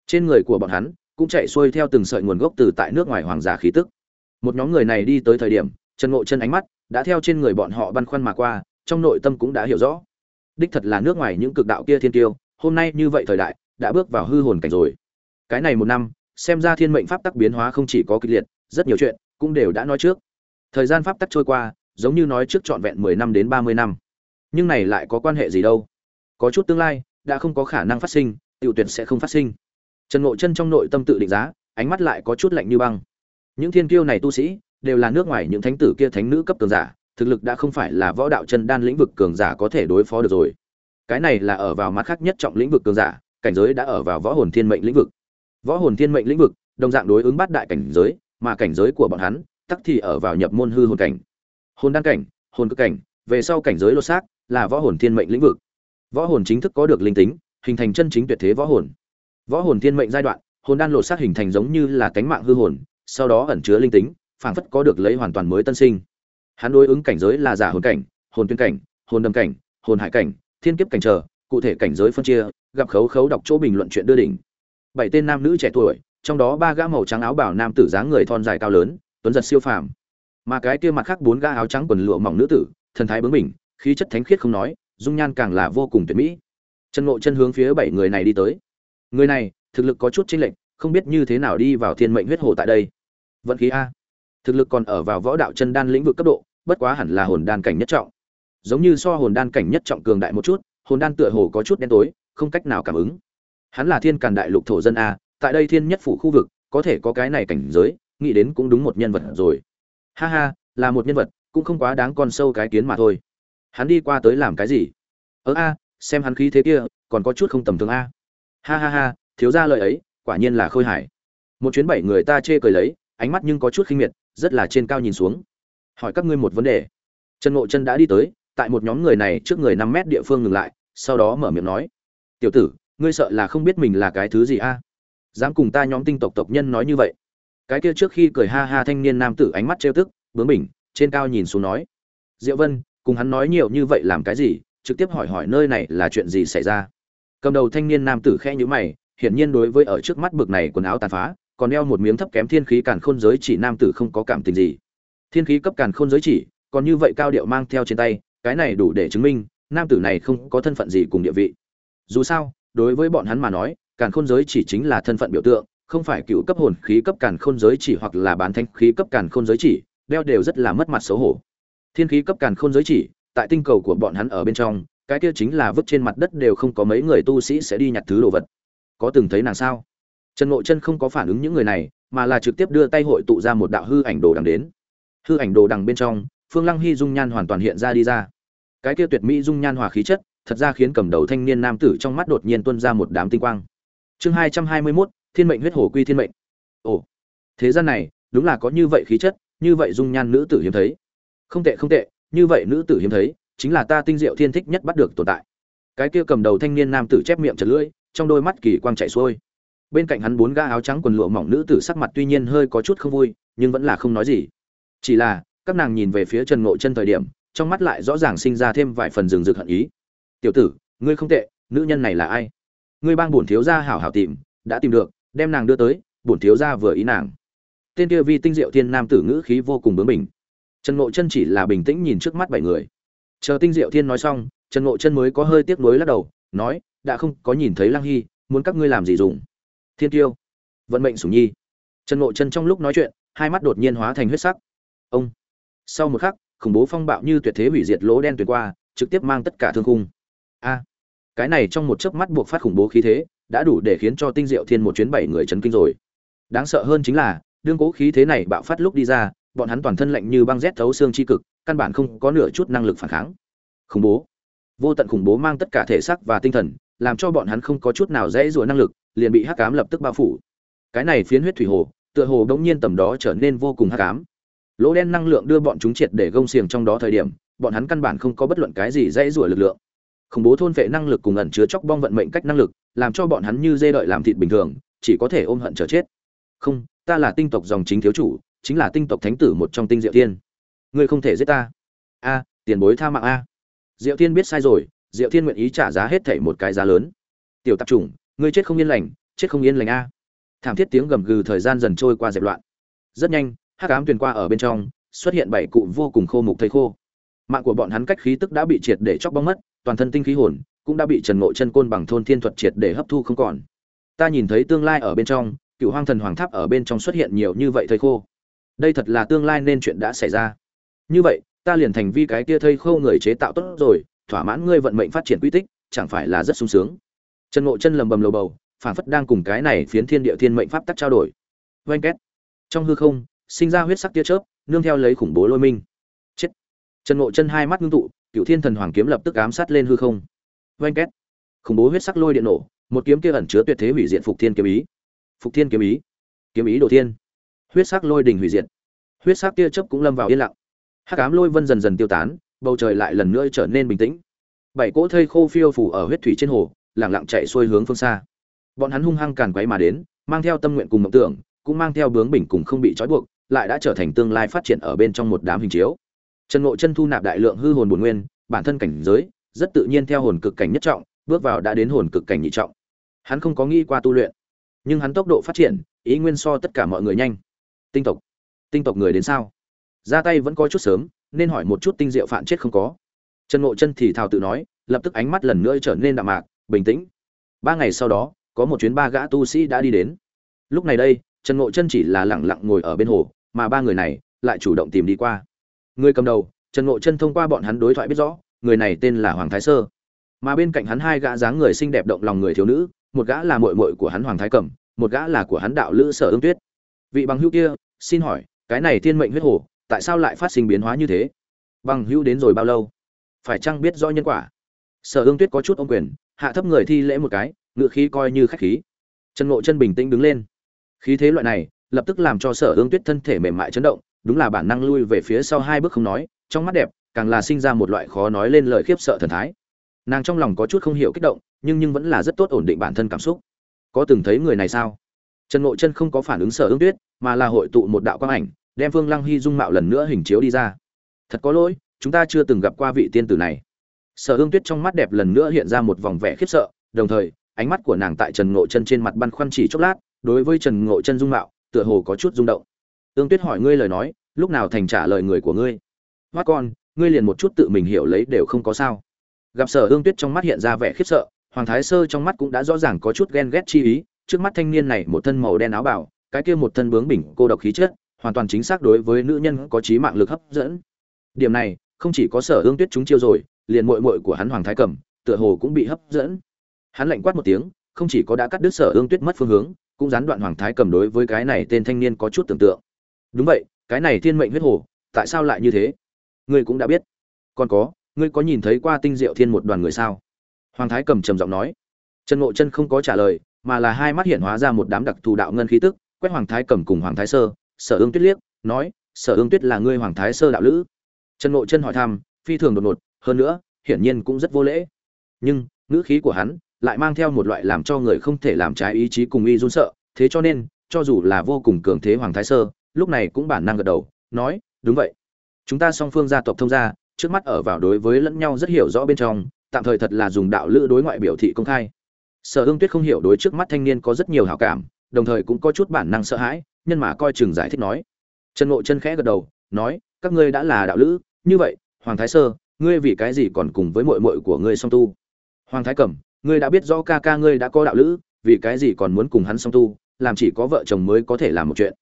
Trên người của bọn hắn cũng chạy xuôi theo từng sợi nguồn gốc từ tại nước ngoài hoàng giả khí tức. Một nhóm người này đi tới thời điểm, trần ngộ chân ánh mắt đã theo trên người bọn họ băn khoăn mà qua, trong nội tâm cũng đã hiểu rõ. Đích thật là nước ngoài những cực đạo kia thiên tiêu hôm nay như vậy thời đại, đã bước vào hư hồn cảnh rồi cái này một năm, xem ra thiên mệnh pháp tắc biến hóa không chỉ có kịch liệt, rất nhiều chuyện cũng đều đã nói trước. Thời gian pháp tắc trôi qua, giống như nói trước trọn vẹn mười năm đến ba mươi năm. Nhưng này lại có quan hệ gì đâu? Có chút tương lai, đã không có khả năng phát sinh, tiểu tuyệt sẽ không phát sinh. Trần ngộ chân trong nội tâm tự định giá, ánh mắt lại có chút lạnh như băng. Những thiên kiêu này tu sĩ, đều là nước ngoài những thánh tử kia thánh nữ cấp cường giả, thực lực đã không phải là võ đạo chân đan lĩnh vực cường giả có thể đối phó được rồi. Cái này là ở vào mặt khác nhất trọng lĩnh vực cường giả, cảnh giới đã ở vào võ hồn thiên mệnh lĩnh vực võ hồn thiên mệnh lĩnh vực, đồng dạng đối ứng bát đại cảnh giới, mà cảnh giới của bọn hắn, tắc thì ở vào nhập môn hư hồn cảnh. Hồn đan cảnh, hồn cực cảnh, về sau cảnh giới lột xác là võ hồn thiên mệnh lĩnh vực. Võ hồn chính thức có được linh tính, hình thành chân chính tuyệt thế võ hồn. Võ hồn thiên mệnh giai đoạn, hồn đan lột xác hình thành giống như là cánh mạng hư hồn, sau đó ẩn chứa linh tính, phảng phất có được lấy hoàn toàn mới tân sinh. Hắn đối ứng cảnh giới là giả hồn cảnh, hồn tuyên cảnh, hồn đầm cảnh, hồn hải cảnh, thiên kiếp cảnh trở, cụ thể cảnh giới phân chia, gặp khấu khấu đọc chỗ bình luận chuyện đưa đỉnh bảy tên nam nữ trẻ tuổi, trong đó ba gã màu trắng áo bảo nam tử dáng người thon dài cao lớn, tuấn giật siêu phàm. Mà cái kia mặt khác bốn gã áo trắng quần lụa mỏng nữ tử, thần thái bướng bỉnh, khí chất thánh khiết không nói, dung nhan càng là vô cùng tuyệt mỹ. Chân ngộ chân hướng phía bảy người này đi tới. Người này, thực lực có chút chênh lệch, không biết như thế nào đi vào thiên mệnh huyết hồ tại đây. Vận khí a. Thực lực còn ở vào võ đạo chân đan lĩnh vực cấp độ, bất quá hẳn là hồn đan cảnh nhất trọng. Giống như so hồn đan cảnh nhất trọng cường đại một chút, hồn đan tựa hồ có chút đen tối, không cách nào cảm ứng hắn là thiên càn đại lục thổ dân a, tại đây thiên nhất phủ khu vực, có thể có cái này cảnh giới, nghĩ đến cũng đúng một nhân vật rồi. Ha ha, là một nhân vật, cũng không quá đáng con sâu cái kiến mà thôi. Hắn đi qua tới làm cái gì? Ớ a, xem hắn khí thế kia, còn có chút không tầm thường a. Ha ha ha, thiếu ra lời ấy, quả nhiên là khôi hải một chuyến bảy người ta chê cười lấy, ánh mắt nhưng có chút khinh miệt, rất là trên cao nhìn xuống. Hỏi các ngươi một vấn đề. Trần ngộ chân đã đi tới, tại một nhóm người này trước người năm mét địa phương ngừng lại, sau đó mở miệng nói. Tiểu tử ngươi sợ là không biết mình là cái thứ gì a? Dám cùng ta nhóm tinh tộc tộc nhân nói như vậy. Cái kia trước khi cười ha ha thanh niên nam tử ánh mắt trêu tức, bướng bỉnh, trên cao nhìn xuống nói. Diệu vân, cùng hắn nói nhiều như vậy làm cái gì? Trực tiếp hỏi hỏi nơi này là chuyện gì xảy ra? Cầm đầu thanh niên nam tử khẽ nhữ mày, hiển nhiên đối với ở trước mắt bực này quần áo tàn phá, còn đeo một miếng thấp kém thiên khí càn khôn giới chỉ nam tử không có cảm tình gì. Thiên khí cấp càn khôn giới chỉ, còn như vậy cao điệu mang theo trên tay, cái này đủ để chứng minh, nam tử này không có thân phận gì cùng địa vị. Dù sao đối với bọn hắn mà nói, càn khôn giới chỉ chính là thân phận biểu tượng, không phải cựu cấp hồn khí cấp càn khôn giới chỉ hoặc là bán thanh khí cấp càn khôn giới chỉ, đeo đều rất là mất mặt xấu hổ. Thiên khí cấp càn khôn giới chỉ, tại tinh cầu của bọn hắn ở bên trong, cái kia chính là vứt trên mặt đất đều không có mấy người tu sĩ sẽ đi nhặt thứ đồ vật. Có từng thấy nàng sao? Trần ngộ chân không có phản ứng những người này, mà là trực tiếp đưa tay hội tụ ra một đạo hư ảnh đồ đằng đến. Hư ảnh đồ đằng bên trong, phương lăng hy dung nhan hoàn toàn hiện ra đi ra. Cái kia tuyệt mỹ dung nhan hòa khí chất thật ra khiến cầm đầu thanh niên nam tử trong mắt đột nhiên tuôn ra một đám tinh quang. Chương hai trăm hai mươi mốt, thiên mệnh huyết hổ quy thiên mệnh. Ồ, thế gian này, đúng là có như vậy khí chất, như vậy dung nhan nữ tử hiếm thấy. Không tệ không tệ, như vậy nữ tử hiếm thấy, chính là ta tinh diệu thiên thích nhất bắt được tồn tại. Cái kia cầm đầu thanh niên nam tử chép miệng chật lưỡi, trong đôi mắt kỳ quang chạy xuôi. Bên cạnh hắn bốn ga áo trắng quần lụa mỏng nữ tử sắc mặt tuy nhiên hơi có chút không vui, nhưng vẫn là không nói gì. Chỉ là, các nàng nhìn về phía trần ngộ chân thời điểm, trong mắt lại rõ ràng sinh ra thêm vài phần rừng rực hận ý tiểu tử, ngươi không tệ, nữ nhân này là ai? Ngươi bang bổn thiếu gia hảo hảo tìm, đã tìm được, đem nàng đưa tới, bổn thiếu gia vừa ý nàng. Tên kia vi tinh diệu thiên nam tử ngữ khí vô cùng bướng bỉnh. Trần ngộ chân chỉ là bình tĩnh nhìn trước mắt bảy người. Chờ tinh diệu thiên nói xong, trần ngộ chân mới có hơi tiếc nuối lắc đầu, nói, đã không có nhìn thấy lăng hy, muốn các ngươi làm gì dùng? Thiên tiêu, vận mệnh sủng nhi. Trần ngộ chân trong lúc nói chuyện, hai mắt đột nhiên hóa thành huyết sắc. Ông. Sau một khắc, khủng bố phong bạo như tuyệt thế hủy diệt lỗ đen tuyệt qua, trực tiếp mang tất cả thương khung a. Cái này trong một chớp mắt buộc phát khủng bố khí thế, đã đủ để khiến cho tinh diệu thiên một chuyến bảy người chấn kinh rồi. Đáng sợ hơn chính là, đương cố khí thế này bạo phát lúc đi ra, bọn hắn toàn thân lạnh như băng rét thấu xương chi cực, căn bản không có nửa chút năng lực phản kháng. Khủng bố. Vô tận khủng bố mang tất cả thể xác và tinh thần, làm cho bọn hắn không có chút nào dễ dùa năng lực, liền bị hắc ám lập tức bao phủ. Cái này phiến huyết thủy hồ, tựa hồ đống nhiên tầm đó trở nên vô cùng hắc ám. Lỗ đen năng lượng đưa bọn chúng triệt để gông xiềng trong đó thời điểm, bọn hắn căn bản không có bất luận cái gì dễ rủa lực lượng khủng bố thôn vệ năng lực cùng ẩn chứa chóc bong vận mệnh cách năng lực, làm cho bọn hắn như dê đợi làm thịt bình thường, chỉ có thể ôm hận chờ chết. Không, ta là tinh tộc dòng chính thiếu chủ, chính là tinh tộc thánh tử một trong tinh diệu thiên. Ngươi không thể giết ta. A, tiền bối tha mạng a. Diệu thiên biết sai rồi, diệu thiên nguyện ý trả giá hết thảy một cái giá lớn. Tiểu tạp chủng, ngươi chết không yên lành, chết không yên lành a. Thảm thiết tiếng gầm gừ thời gian dần trôi qua dẹp loạn. Rất nhanh, hắc ám tuyền qua ở bên trong, xuất hiện bảy cụ vô cùng khô mục thây khô mạng của bọn hắn cách khí tức đã bị triệt để chóc bong mất, toàn thân tinh khí hồn cũng đã bị trần ngộ chân côn bằng thôn thiên thuật triệt để hấp thu không còn. Ta nhìn thấy tương lai ở bên trong, cựu hoang thần hoàng tháp ở bên trong xuất hiện nhiều như vậy thầy khô. Đây thật là tương lai nên chuyện đã xảy ra. Như vậy, ta liền thành vi cái kia thây khô người chế tạo tốt rồi, thỏa mãn ngươi vận mệnh phát triển quy tích, chẳng phải là rất sung sướng. Trần ngộ chân lầm bầm lầu bầu, phản phất đang cùng cái này phiến thiên địa thiên mệnh pháp tắc trao đổi. Oanh két. Trong hư không, sinh ra huyết sắc tia chớp, nương theo lấy khủng bố lôi minh trần ngộ chân hai mắt ngưng tụ, cửu thiên thần hoàng kiếm lập tức ám sát lên hư không. Oanh két. Khủng bố huyết sắc lôi điện nổ, một kiếm kia ẩn chứa tuyệt thế hủy diện phục thiên kiếm ý. Phục thiên kiếm ý. Kiếm ý đồ thiên. Huyết sắc lôi đỉnh hủy diệt. Huyết sắc tia chớp cũng lâm vào yên lặng. Hắc ám lôi vân dần dần tiêu tán, bầu trời lại lần nữa trở nên bình tĩnh. Bảy cỗ thây khô phiêu phủ ở huyết thủy trên hồ, lặng lặng chạy xuôi hướng phương xa. Bọn hắn hung hăng càn quấy mà đến, mang theo tâm nguyện cùng mộng tưởng, cũng mang theo bướng bỉnh cùng không bị trói buộc, lại đã trở thành tương lai phát triển ở bên trong một đám hình chiếu trần ngộ chân thu nạp đại lượng hư hồn bổn nguyên, bản thân cảnh giới, rất tự nhiên theo hồn cực cảnh nhất trọng, bước vào đã đến hồn cực cảnh nhị trọng. Hắn không có nghĩ qua tu luyện, nhưng hắn tốc độ phát triển, ý nguyên so tất cả mọi người nhanh. Tinh tộc tinh tộc người đến sao? Ra tay vẫn có chút sớm, nên hỏi một chút tinh diệu phản chết không có. Trần ngộ chân thì thào tự nói, lập tức ánh mắt lần nữa trở nên đạm mạc, bình tĩnh. Ba ngày sau đó, có một chuyến ba gã tu sĩ đã đi đến. Lúc này đây, trần ngộ chân chỉ là lặng lặng ngồi ở bên hồ, mà ba người này lại chủ động tìm đi qua người cầm đầu, trần ngộ chân thông qua bọn hắn đối thoại biết rõ, người này tên là hoàng thái sơ. Mà bên cạnh hắn hai gã dáng người xinh đẹp động lòng người thiếu nữ, một gã là muội muội của hắn hoàng thái cẩm, một gã là của hắn đạo lữ sở ương tuyết. Vị bằng hữu kia, xin hỏi, cái này thiên mệnh huyết hồ tại sao lại phát sinh biến hóa như thế? Bằng hữu đến rồi bao lâu? Phải chăng biết rõ nhân quả? Sở ương tuyết có chút ô quyền, hạ thấp người thi lễ một cái ngự khí coi như khách khí. Trần ngộ chân bình tĩnh đứng lên. Khí thế loại này, lập tức làm cho sở ương tuyết thân thể mềm mại chấn động đúng là bản năng lui về phía sau hai bước không nói, trong mắt đẹp, càng là sinh ra một loại khó nói lên lời khiếp sợ thần thái. Nàng trong lòng có chút không hiểu kích động, nhưng nhưng vẫn là rất tốt ổn định bản thân cảm xúc. Có từng thấy người này sao? Trần ngộ chân không có phản ứng sở ương tuyết, mà là hội tụ một đạo quang ảnh, đem phương lăng hy dung mạo lần nữa hình chiếu đi ra. Thật có lỗi, chúng ta chưa từng gặp qua vị tiên tử này. Sở ương tuyết trong mắt đẹp lần nữa hiện ra một vòng vẻ khiếp sợ, đồng thời, ánh mắt của nàng tại trần ngộ chân trên mặt băn khoăn chỉ chốc lát, đối với trần ngộ chân dung mạo, tựa hồ có chút rung động ương tuyết hỏi ngươi lời nói lúc nào thành trả lời người của ngươi? Hoát con ngươi liền một chút tự mình hiểu lấy đều không có sao. Gặp sở ương tuyết trong mắt hiện ra vẻ khiếp sợ hoàng thái sơ trong mắt cũng đã rõ ràng có chút ghen ghét chi ý trước mắt thanh niên này một thân màu đen áo bào, cái kia một thân bướng bỉnh cô độc khí chất hoàn toàn chính xác đối với nữ nhân có trí mạng lực hấp dẫn. Điểm này không chỉ có sở ương tuyết chúng chiêu rồi liền muội muội của hắn hoàng thái cẩm tựa hồ cũng bị hấp dẫn. Hắn lạnh quát một tiếng không chỉ có đã cắt đứt sở ương tuyết mất phương hướng cũng gián đoạn hoàng thái Cẩm đối với cái này tên thanh niên có chút tưởng tượng đúng vậy, cái này thiên mệnh huyết hồ, tại sao lại như thế? Ngươi cũng đã biết. Còn có, ngươi có nhìn thấy qua tinh diệu thiên một đoàn người sao? Hoàng thái cầm trầm giọng nói. Trần ngộ chân không có trả lời, mà là hai mắt hiện hóa ra một đám đặc thù đạo ngân khí tức, quét hoàng thái cầm cùng hoàng thái sơ. Sở ương tuyết liếc, nói, sở ương tuyết là ngươi hoàng thái sơ đạo lữ? Trần ngộ chân hỏi thăm, phi thường đột ngột, hơn nữa, hiển nhiên cũng rất vô lễ. Nhưng, ngữ khí của hắn lại mang theo một loại làm cho người không thể làm trái ý chí cùng y run sợ, thế cho nên, cho dù là vô cùng cường thế hoàng thái sơ lúc này cũng bản năng gật đầu, nói, đúng vậy. Chúng ta song phương gia tộc thông gia, trước mắt ở vào đối với lẫn nhau rất hiểu rõ bên trong, tạm thời thật là dùng đạo lữ đối ngoại biểu thị công khai. Sở hương tuyết không hiểu đối trước mắt thanh niên có rất nhiều hảo cảm, đồng thời cũng có chút bản năng sợ hãi, nhân mà coi chừng giải thích nói. Trần ngộ chân khẽ gật đầu, nói, các ngươi đã là đạo lữ, như vậy, hoàng thái sơ, ngươi vì cái gì còn cùng với mội mội của ngươi song tu? Hoàng thái cẩm, ngươi đã biết rõ ca ca ngươi đã có đạo lữ, vì cái gì còn muốn cùng hắn song tu, làm chỉ có vợ chồng mới có thể làm một chuyện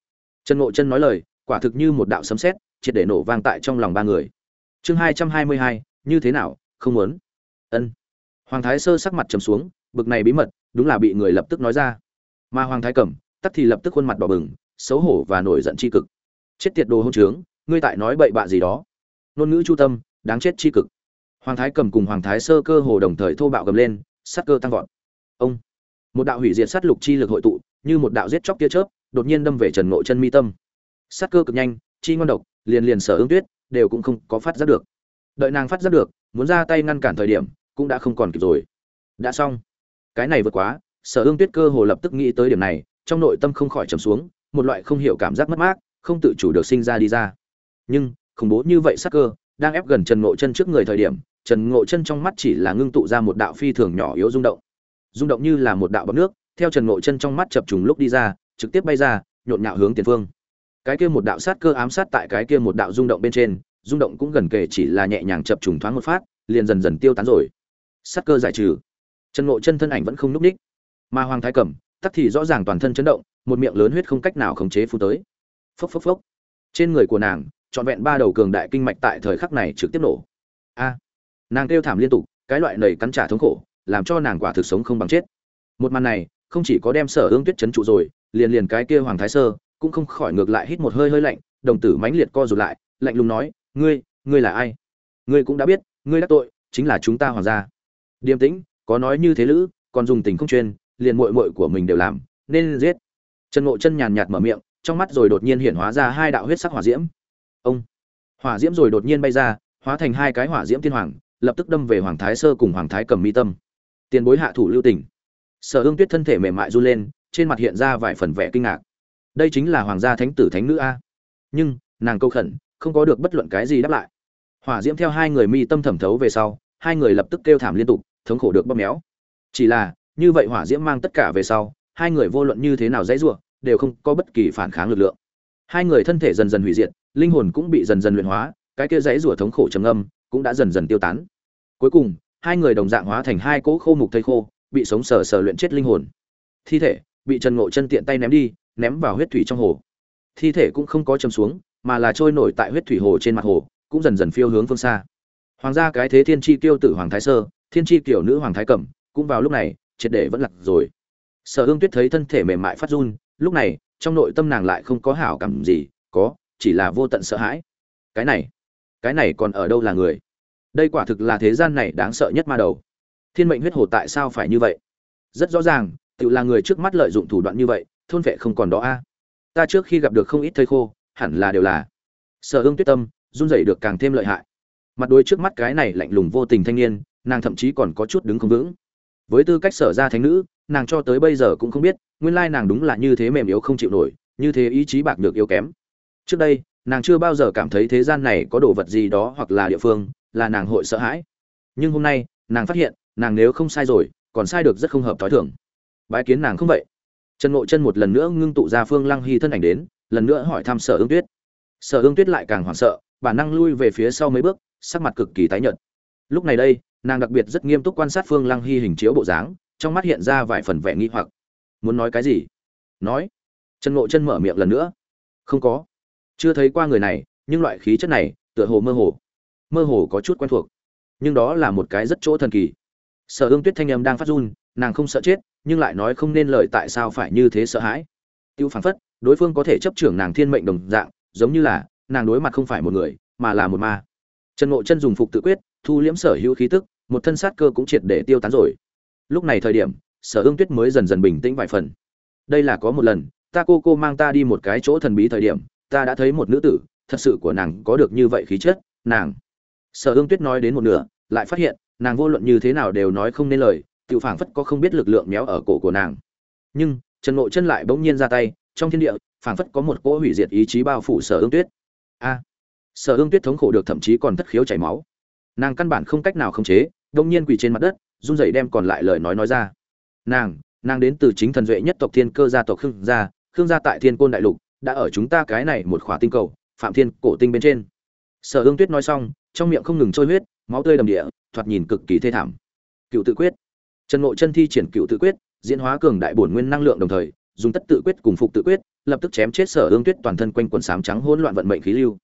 trần ngộ chân nói lời, quả thực như một đạo sấm sét, triệt để nổ vang tại trong lòng ba người. Chương hai trăm hai mươi hai, như thế nào, không muốn. Ân. Hoàng thái sơ sắc mặt trầm xuống, bực này bí mật, đúng là bị người lập tức nói ra. Mà hoàng thái cẩm tất thì lập tức khuôn mặt đỏ bừng, xấu hổ và nổi giận tri cực. Chết tiệt đồ hỗn trướng, ngươi tại nói bậy bạ gì đó. Nôn ngữ chu tâm, đáng chết tri cực. Hoàng thái cẩm cùng hoàng thái sơ cơ hồ đồng thời thô bạo gầm lên sát cơ tăng vọt. Ông. Một đạo hủy diệt sát lục chi lực hội tụ, như một đạo giết chóc tia chớp đột nhiên đâm về trần ngộ chân mi tâm. Sát cơ cực nhanh, chi ngon độc, liền liền sở ứng tuyết, đều cũng không có phát giác được. Đợi nàng phát giác được, muốn ra tay ngăn cản thời điểm, cũng đã không còn kịp rồi. Đã xong. Cái này vượt quá, sở ương tuyết cơ hồ lập tức nghĩ tới điểm này, trong nội tâm không khỏi trầm xuống, một loại không hiểu cảm giác mất mát, không tự chủ được sinh ra đi ra. Nhưng, khủng bố như vậy sắc cơ, đang ép gần trần ngộ chân trước người thời điểm, trần ngộ chân trong mắt chỉ là ngưng tụ ra một đạo phi thường nhỏ yếu rung động. Rung động như là một đạo bọc nước, theo trần ngộ chân trong mắt chập trùng lúc đi ra trực tiếp bay ra, nhộn nhạo hướng tiền phương. Cái kia một đạo sát cơ ám sát tại cái kia một đạo rung động bên trên, rung động cũng gần kề chỉ là nhẹ nhàng chập trùng thoáng một phát, liền dần dần tiêu tán rồi. Sát cơ giải trừ. Chân ngộ chân thân ảnh vẫn không núp ních. Mà hoàng thái cẩm, tắc thì rõ ràng toàn thân chấn động, một miệng lớn huyết không cách nào khống chế phu tới. Phốc phốc phốc. Trên người của nàng, trọn vẹn ba đầu cường đại kinh mạch tại thời khắc này trực tiếp nổ. A. Nàng kêu thảm liên tục, cái loại nầy cắn trả thống khổ, làm cho nàng quả thực sống không bằng chết. Một màn này, không chỉ có đem sở ương tuyết chấn trụ rồi liền liền cái kia hoàng thái sơ, cũng không khỏi ngược lại hít một hơi hơi lạnh, đồng tử mãnh liệt co rụt lại, lạnh lùng nói, ngươi ngươi là ai? Ngươi cũng đã biết, ngươi đắc tội, chính là chúng ta hoàng gia. Điềm tĩnh, có nói như thế lữ, còn dùng tình không chuyên, liền muội muội của mình đều làm, nên giết. Trần ngộ chân nhàn nhạt mở miệng, trong mắt rồi đột nhiên hiện hóa ra hai đạo huyết sắc hỏa diễm. Ông! Hỏa diễm rồi đột nhiên bay ra, hóa thành hai cái hỏa diễm thiên hoàng, lập tức đâm về hoàng thái sơ cùng hoàng thái cầm mi tâm. Tiền bối hạ thủ lưu tình. Sở hương tuyết thân thể mềm mại run lên trên mặt hiện ra vài phần vẻ kinh ngạc. Đây chính là hoàng gia thánh tử thánh nữ a. Nhưng, nàng câu khẩn, không có được bất luận cái gì đáp lại. Hỏa diễm theo hai người mi tâm thẩm thấu về sau, hai người lập tức kêu thảm liên tục, thống khổ được bóp méo. Chỉ là, như vậy hỏa diễm mang tất cả về sau, hai người vô luận như thế nào dãy rủa, đều không có bất kỳ phản kháng lực lượng. Hai người thân thể dần dần hủy diệt, linh hồn cũng bị dần dần luyện hóa, cái kia dãy rủa thống khổ trầm âm cũng đã dần dần tiêu tán. Cuối cùng, hai người đồng dạng hóa thành hai cỗ khô mục thây khô, bị sống sờ sờ luyện chết linh hồn. Thi thể bị trần ngộ chân tiện tay ném đi, ném vào huyết thủy trong hồ. Thi thể cũng không có chìm xuống, mà là trôi nổi tại huyết thủy hồ trên mặt hồ, cũng dần dần phiêu hướng phương xa. Hoàng gia cái thế thiên chi tiêu tử hoàng thái sơ, thiên chi Tiểu nữ hoàng thái cẩm, cũng vào lúc này, triệt để vẫn lạc rồi. Sở Hương tuyết thấy thân thể mềm mại phát run, lúc này, trong nội tâm nàng lại không có hảo cảm gì, có, chỉ là vô tận sợ hãi. Cái này cái này còn ở đâu là người? Đây quả thực là thế gian này đáng sợ nhất ma đầu. Thiên mệnh huyết hồ tại sao phải như vậy? Rất rõ ràng tự là người trước mắt lợi dụng thủ đoạn như vậy, thôn vệ không còn đó a. Ta trước khi gặp được không ít thây khô, hẳn là đều là sở hương tuyết tâm, run rẩy được càng thêm lợi hại. Mặt đối trước mắt cái này lạnh lùng vô tình thanh niên, nàng thậm chí còn có chút đứng không vững. Với tư cách sở ra thánh nữ, nàng cho tới bây giờ cũng không biết, nguyên lai nàng đúng là như thế mềm yếu không chịu nổi, như thế ý chí bạc được yếu kém. Trước đây, nàng chưa bao giờ cảm thấy thế gian này có đồ vật gì đó hoặc là địa phương, là nàng hội sợ hãi. Nhưng hôm nay, nàng phát hiện, nàng nếu không sai rồi, còn sai được rất không hợp t h ó i thưởng bái kiến nàng không vậy? Trần ngộ chân một lần nữa ngưng tụ ra phương lăng hy thân ảnh đến, lần nữa hỏi thăm sở ương tuyết. Sở ương tuyết lại càng hoảng sợ, bản năng lui về phía sau mấy bước, sắc mặt cực kỳ tái nhợt. Lúc này đây, nàng đặc biệt rất nghiêm túc quan sát phương lăng hy hình chiếu bộ dáng, trong mắt hiện ra vài phần vẻ nghi hoặc. Muốn nói cái gì? Nói. Trần ngộ chân mở miệng lần nữa. Không có. Chưa thấy qua người này, nhưng loại khí chất này, tựa hồ mơ hồ. Mơ hồ có chút quen thuộc. Nhưng đó là một cái rất chỗ thần kỳ. Sở ương tuyết thanh âm đang phát run, nàng không sợ chết nhưng lại nói không nên lời tại sao phải như thế sợ hãi. Tiêu phản phất, đối phương có thể chấp trưởng nàng thiên mệnh đồng dạng, giống như là, nàng đối mặt không phải một người, mà là một ma. Trần ngộ chân dùng phục tự quyết, thu liễm sở hữu khí tức, một thân sát cơ cũng triệt để tiêu tán rồi. Lúc này thời điểm, sở hương tuyết mới dần dần bình tĩnh vài phần. Đây là có một lần, ta cô cô mang ta đi một cái chỗ thần bí thời điểm, ta đã thấy một nữ tử, thật sự của nàng có được như vậy khí chất, nàng. Sở hương tuyết nói đến một nửa, lại phát hiện, nàng vô luận như thế nào đều nói không nên lời Tiểu phảng phất có không biết lực lượng méo ở cổ của nàng. Nhưng, trần ngộ chân lại bỗng nhiên ra tay, trong thiên địa, phảng phất có một cỗ hủy diệt ý chí bao phủ sở ương tuyết. A! Sở ương tuyết thống khổ được thậm chí còn thất khiếu chảy máu. Nàng căn bản không cách nào khống chế bỗng nhiên quỳ trên mặt đất, run rẩy đem còn lại lời nói nói ra. Nàng nàng đến từ chính thần duệ nhất tộc thiên cơ gia tộc khương gia khương gia tại thiên côn đại lục, đã ở chúng ta cái này một khỏa tinh cầu, phạm thiên cổ tinh bên trên. Sở ương tuyết nói xong, trong miệng không ngừng trôi huyết, máu tươi đầm địa, thoạt nhìn cực kỳ thê thảm. Cựu tự quyết trần ngộ chân thi triển cựu tự quyết, diễn hóa cường đại bổn nguyên năng lượng đồng thời, dùng tất tự quyết cùng phục tự quyết, lập tức chém chết sở ương tuyết toàn thân quanh quần sám trắng hỗn loạn vận mệnh khí lưu.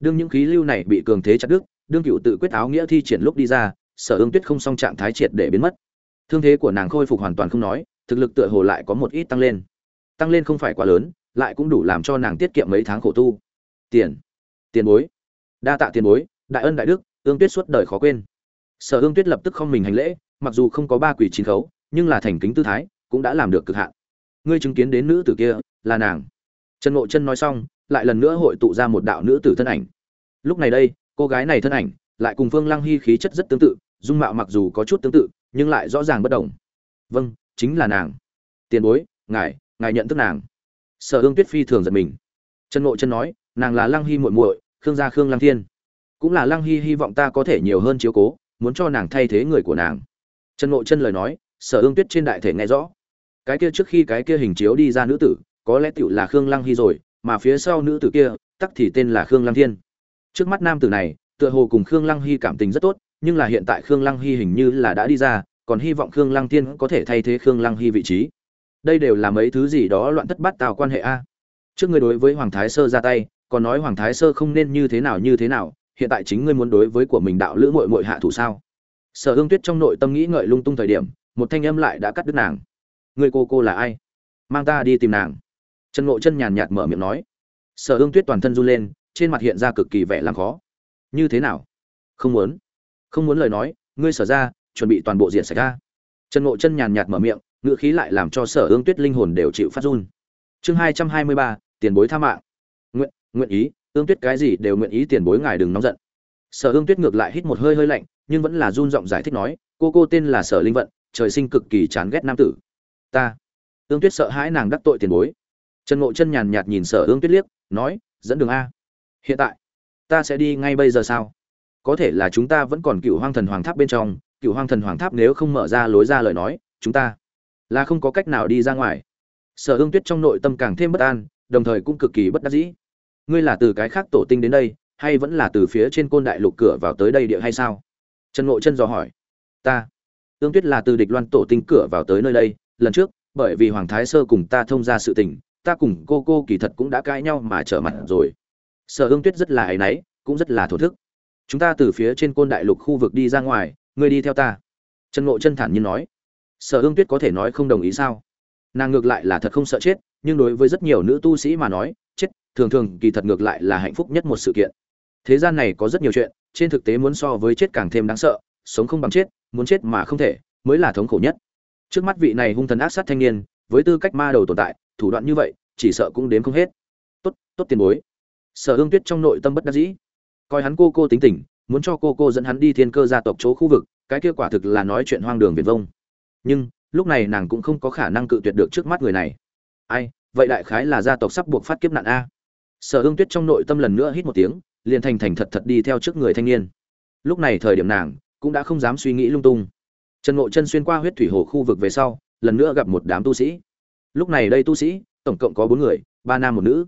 Đương những khí lưu này bị cường thế chặt đứt, đương cựu tự quyết áo nghĩa thi triển lúc đi ra, sở ương tuyết không song trạng thái triệt để biến mất. Thương thế của nàng khôi phục hoàn toàn không nói, thực lực tựa hồ lại có một ít tăng lên. Tăng lên không phải quá lớn, lại cũng đủ làm cho nàng tiết kiệm mấy tháng khổ tu. Tiền. Tiền bối. Đa tạ tiền bối, đại ân đại đức, ương tuyết suốt đời khó quên. Sở ương tuyết lập tức không mình hành lễ mặc dù không có ba quỷ chín khấu, nhưng là thành kính tư thái, cũng đã làm được cực hạn. Ngươi chứng kiến đến nữ tử kia, là nàng. Trần ngộ chân nói xong, lại lần nữa hội tụ ra một đạo nữ tử thân ảnh. Lúc này đây, cô gái này thân ảnh, lại cùng phương lăng hy khí chất rất tương tự, dung mạo mặc dù có chút tương tự, nhưng lại rõ ràng bất đồng. Vâng chính là nàng. Tiền bối, ngài ngài nhận thức nàng. Sở ương tuyết phi thường giật mình. Trần ngộ chân nói, nàng là lăng hy muội muội, khương gia khương lăng thiên. Cũng là lăng hy hy vọng ta có thể nhiều hơn chiếu cố, muốn cho nàng thay thế người của nàng trần ngộ chân lời nói, sở ương tuyết trên đại thể nghe rõ. Cái kia trước khi cái kia hình chiếu đi ra nữ tử, có lẽ tựu là khương lăng hy rồi, mà phía sau nữ tử kia, tắc thì tên là khương lăng thiên. Trước mắt nam tử này, tựa hồ cùng khương lăng hy cảm tình rất tốt, nhưng là hiện tại khương lăng hy hình như là đã đi ra, còn hy vọng khương lăng thiên có thể thay thế khương lăng hy vị trí. Đây đều là mấy thứ gì đó loạn thất bát tào quan hệ a? Trước ngươi đối với hoàng thái sơ ra tay, còn nói hoàng thái sơ không nên như thế nào như thế nào, hiện tại chính ngươi muốn đối với của mình đạo lữ mội mội hạ thủ sao? Sở Hương tuyết trong nội tâm nghĩ ngợi lung tung thời điểm, một thanh âm lại đã cắt đứt nàng. Người cô cô là ai? Mang ta đi tìm nàng. Trần ngộ chân nhàn nhạt mở miệng nói. Sở Hương tuyết toàn thân run lên, trên mặt hiện ra cực kỳ vẻ làm khó. Như thế nào? Không muốn. Không muốn lời nói, ngươi sở ra, chuẩn bị toàn bộ diện sạch ra. Trần ngộ chân nhàn nhạt mở miệng, ngữ khí lại làm cho sở Hương tuyết linh hồn đều chịu phát run. Chương hai trăm hai mươi ba, tiền bối tha mạng. Nguyện nguyện ý ương tuyết cái gì đều nguyện ý tiền bối ngài đừng nóng giận sở Hương tuyết ngược lại hít một hơi hơi lạnh, nhưng vẫn là run giọng giải thích nói, cô cô tên là sở linh vận, trời sinh cực kỳ chán ghét nam tử. Ta. Ương tuyết sợ hãi nàng đắc tội tiền bối. Trần ngộ chân nhàn nhạt nhìn sở ương tuyết liếc, nói, dẫn đường a. Hiện tại? Ta sẽ đi ngay bây giờ sao? Có thể là chúng ta vẫn còn cựu hoang thần hoàng tháp bên trong cựu hoang thần hoàng tháp nếu không mở ra lối ra lời nói, chúng ta là không có cách nào đi ra ngoài. Sở ương tuyết trong nội tâm càng thêm bất an, đồng thời cũng cực kỳ bất đắc dĩ. Ngươi là từ cái khác tổ tinh đến đây hay vẫn là từ phía trên côn đại lục cửa vào tới đây địa hay sao? Trần ngộ chân dò hỏi. Ta. Tương tuyết là từ địch loan tổ tinh cửa vào tới nơi đây, lần trước, bởi vì hoàng thái sơ cùng ta thông ra sự tình, ta cùng cô cô kỳ thật cũng đã cãi nhau mà trở mặt rồi. Sở ương tuyết rất là áy náy, cũng rất là thổ thức. Chúng ta từ phía trên côn đại lục khu vực đi ra ngoài, ngươi đi theo ta. Trần ngộ chân thản nhiên nói. Sở ương tuyết có thể nói không đồng ý sao? Nàng ngược lại là thật không sợ chết, nhưng đối với rất nhiều nữ tu sĩ mà nói, chết, thường thường kỳ thật ngược lại là hạnh phúc nhất một sự kiện thế gian này có rất nhiều chuyện, trên thực tế muốn so với chết càng thêm đáng sợ, sống không bằng chết, muốn chết mà không thể, mới là thống khổ nhất. Trước mắt vị này hung thần ác sát thanh niên, với tư cách ma đầu tồn tại, thủ đoạn như vậy, chỉ sợ cũng đếm không hết. Tốt tốt tiền bối. Sở hương tuyết trong nội tâm bất đắc dĩ. Coi hắn cô cô tính tình, muốn cho cô cô dẫn hắn đi thiên cơ gia tộc chỗ khu vực, cái kia quả thực là nói chuyện hoang đường viền vông. Nhưng, lúc này nàng cũng không có khả năng cự tuyệt được trước mắt người này. Ai, vậy đại khái là gia tộc sắp buộc phát kiếp nạn a. Sở hương tuyết trong nội tâm lần nữa hít một tiếng liền thành thành thật thật đi theo trước người thanh niên. Lúc này thời điểm nàng cũng đã không dám suy nghĩ lung tung. Trần ngộ chân xuyên qua huyết thủy hồ khu vực về sau, lần nữa gặp một đám tu sĩ. Lúc này đây tu sĩ, tổng cộng có bốn người, ba nam một nữ.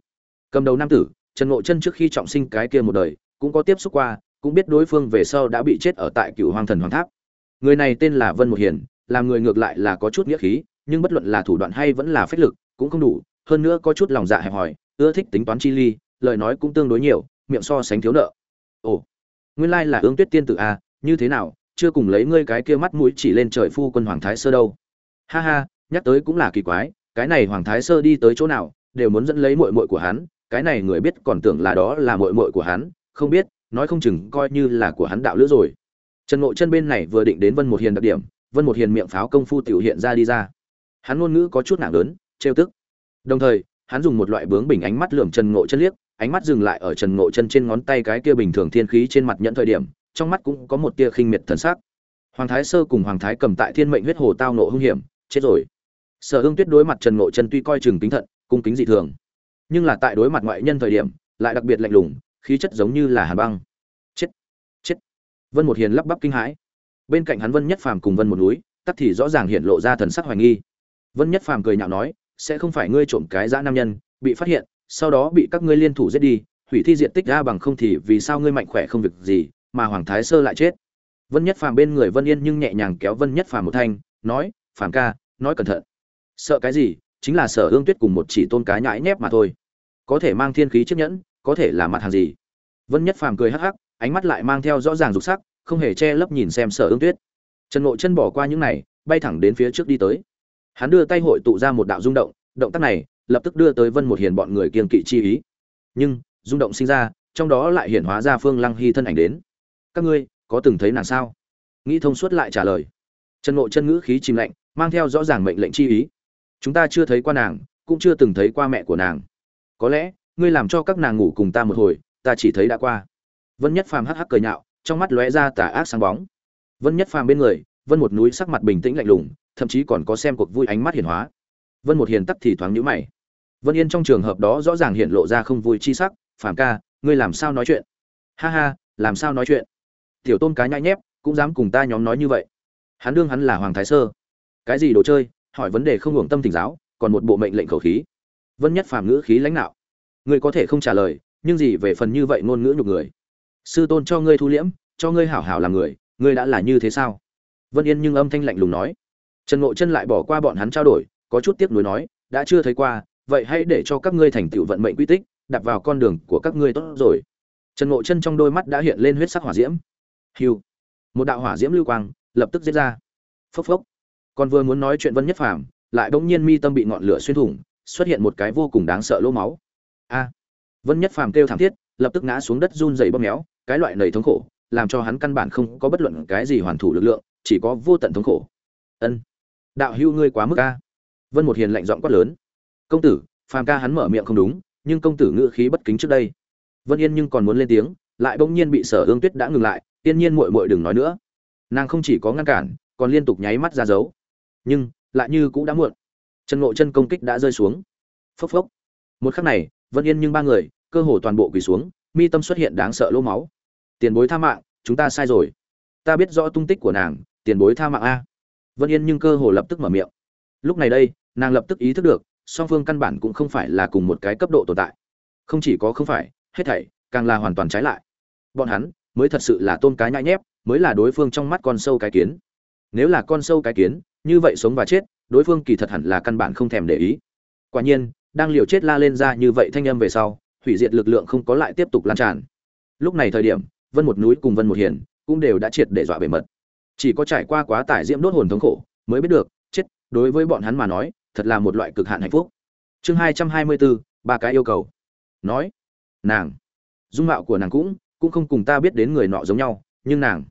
Cầm đầu nam tử, trần ngộ chân trước khi trọng sinh cái kia một đời, cũng có tiếp xúc qua, cũng biết đối phương về sau đã bị chết ở tại cựu hoàng thần hoàng tháp. Người này tên là vân một hiền, làm người ngược lại là có chút nghĩa khí, nhưng bất luận là thủ đoạn hay vẫn là phách lực cũng không đủ, hơn nữa có chút lòng dạ hẹp hòi, ưa thích tính toán chi ly, lời nói cũng tương đối nhiều miệng so sánh thiếu nợ. Ồ nguyên lai là ương tuyết tiên tử a à, như thế nào chưa cùng lấy ngươi cái kia mắt mũi chỉ lên trời phu quân hoàng thái sơ đâu. Ha ha nhắc tới cũng là kỳ quái cái này hoàng thái sơ đi tới chỗ nào đều muốn dẫn lấy muội muội của hắn cái này người biết còn tưởng là đó là muội muội của hắn không biết nói không chừng coi như là của hắn đạo lữ rồi. Trần ngộ chân bên này vừa định đến vân một hiền đặc điểm vân một hiền miệng pháo công phu tiểu hiện ra đi ra. Hắn ngôn ngữ có chút nặng lớn trêu tức. Đồng thời hắn dùng một loại bướng bình ánh mắt lườm trần ngộ chân liếc ánh mắt dừng lại ở trần ngộ chân trên ngón tay cái kia bình thường thiên khí trên mặt nhẫn thời điểm, trong mắt cũng có một tia khinh miệt thần sắc. Hoàng thái sơ cùng hoàng thái cầm tại thiên mệnh huyết hồ tao nộ hung hiểm, chết rồi. Sở Hưng tuyết đối mặt trần ngộ chân tuy coi chừng tính thận, cung kính dị thường, nhưng là tại đối mặt ngoại nhân thời điểm, lại đặc biệt lạnh lùng, khí chất giống như là hàn băng. Chết chết. Vân một hiền lắp bắp kinh hãi. Bên cạnh hắn vân nhất phàm cùng vân một núi, tắc thì rõ ràng hiện lộ ra thần sắc hoài nghi. Vân nhất phàm cười nhạo nói, sẽ không phải ngươi trộm cái dã nam nhân, bị phát hiện sau đó bị các ngươi liên thủ giết đi, hủy thi diện tích ra bằng không thì vì sao ngươi mạnh khỏe không việc gì, mà hoàng thái sơ lại chết? Vân nhất phàm bên người vân yên nhưng nhẹ nhàng kéo vân nhất phàm một thanh, nói, phàm ca, nói cẩn thận. Sợ cái gì? Chính là sở hương tuyết cùng một chỉ tôn cá nhãi nhép mà thôi. Có thể mang thiên khí chiếc nhẫn, có thể là mặt hàng gì? Vân nhất phàm cười hắc hắc, ánh mắt lại mang theo rõ ràng dục sắc, không hề che lấp nhìn xem sở hương tuyết. Trần ngộ chân bỏ qua những này, bay thẳng đến phía trước đi tới. Hắn đưa tay hội tụ ra một đạo rung động động tác này lập tức đưa tới vân một hiền bọn người kiên kỵ chi ý. Nhưng, rung động sinh ra, trong đó lại hiển hóa ra phương lăng hy thân ảnh đến. Các ngươi, có từng thấy nàng sao? Nghĩ thông suốt lại trả lời. Chân ngộ chân ngữ khí chìm lạnh, mang theo rõ ràng mệnh lệnh chi ý. Chúng ta chưa thấy qua nàng, cũng chưa từng thấy qua mẹ của nàng. Có lẽ, ngươi làm cho các nàng ngủ cùng ta một hồi, ta chỉ thấy đã qua. Vân nhất phàm hắc hắc cười nhạo, trong mắt lóe ra tà ác sáng bóng. Vân nhất phàm bên người, vân một núi sắc mặt bình tĩnh lạnh lùng, thậm chí còn có xem cuộc vui ánh mắt hiển hóa. Vân một hiền tắc thì thoáng nhíu mày vân yên trong trường hợp đó rõ ràng hiện lộ ra không vui chi sắc, phàm ca, ngươi làm sao nói chuyện? Ha ha, làm sao nói chuyện? Tiểu tôn cá nhãi nhép, cũng dám cùng ta nhóm nói như vậy. Hắn đương hắn là hoàng thái sơ. Cái gì đồ chơi? Hỏi vấn đề không ngưỡng tâm tỉnh giáo, còn một bộ mệnh lệnh khẩu khí. Vân nhất phàm ngữ khí lãnh đạo ngươi có thể không trả lời, nhưng gì về phần như vậy ngôn ngữ nhục người? Sư tôn cho ngươi thu liễm, cho ngươi hảo hảo làm người, ngươi đã là như thế sao? Vân yên nhưng âm thanh lạnh lùng nói. Trần ngộ chân lại bỏ qua bọn hắn trao đổi, có chút tiếc nuối nói, đã chưa thấy qua vậy hãy để cho các ngươi thành tựu vận mệnh quy tích đặt vào con đường của các ngươi tốt rồi. Trần ngộ chân trong đôi mắt đã hiện lên huyết sắc hỏa diễm. Hiu. Một đạo hỏa diễm lưu quang lập tức giết ra. Phốc phốc. Còn vừa muốn nói chuyện vân nhất phàm, lại bỗng nhiên mi tâm bị ngọn lửa xuyên thủng, xuất hiện một cái vô cùng đáng sợ lỗ máu. A. Vân nhất phàm kêu thảm thiết, lập tức ngã xuống đất run rẩy bóp méo, cái loại nầy thống khổ, làm cho hắn căn bản không có bất luận cái gì hoàn thủ lực lượng, chỉ có vô tận thống khổ. Ân. Đạo hưu ngươi quá mức a. Vân một hiền lạnh giọng quát lớn công tử, phàm ca hắn mở miệng không đúng, nhưng công tử ngữ khí bất kính trước đây. Vân yên nhưng còn muốn lên tiếng, lại bỗng nhiên bị sở ương tuyết đã ngừng lại tiên nhiên muội muội đừng nói nữa. Nàng không chỉ có ngăn cản, còn liên tục nháy mắt ra dấu. Nhưng, lại như cũng đã muộn. Chân ngộ chân công kích đã rơi xuống. Phốc phốc. Một khắc này, vân yên nhưng ba người, cơ hồ toàn bộ quỳ xuống, mi tâm xuất hiện đáng sợ lỗ máu. Tiền bối tha mạng, chúng ta sai rồi. Ta biết rõ tung tích của nàng, tiền bối tha mạng a. Vân yên nhưng cơ hồ lập tức mở miệng. Lúc này đây, nàng lập tức ý thức được song phương căn bản cũng không phải là cùng một cái cấp độ tồn tại. Không chỉ có không phải, hết thảy càng là hoàn toàn trái lại. Bọn hắn mới thật sự là tôn cái nhãi nhép, mới là đối phương trong mắt con sâu cái kiến. Nếu là con sâu cái kiến, như vậy sống và chết, đối phương kỳ thật hẳn là căn bản không thèm để ý. Quả nhiên, đang liều chết la lên ra như vậy thanh âm về sau, hủy diệt lực lượng không có lại tiếp tục lan tràn. Lúc này thời điểm, vân một núi cùng vân một hiền cũng đều đã triệt để dọa bề mật. Chỉ có trải qua quá tải diễm đốt hồn thống khổ mới biết được, chết, đối với bọn hắn mà nói thật là một loại cực hạn hạnh phúc. Chương hai trăm hai mươi bốn ba cái yêu cầu. Nói, nàng. Dung mạo của nàng cũng cũng không cùng ta biết đến người nọ giống nhau, nhưng nàng.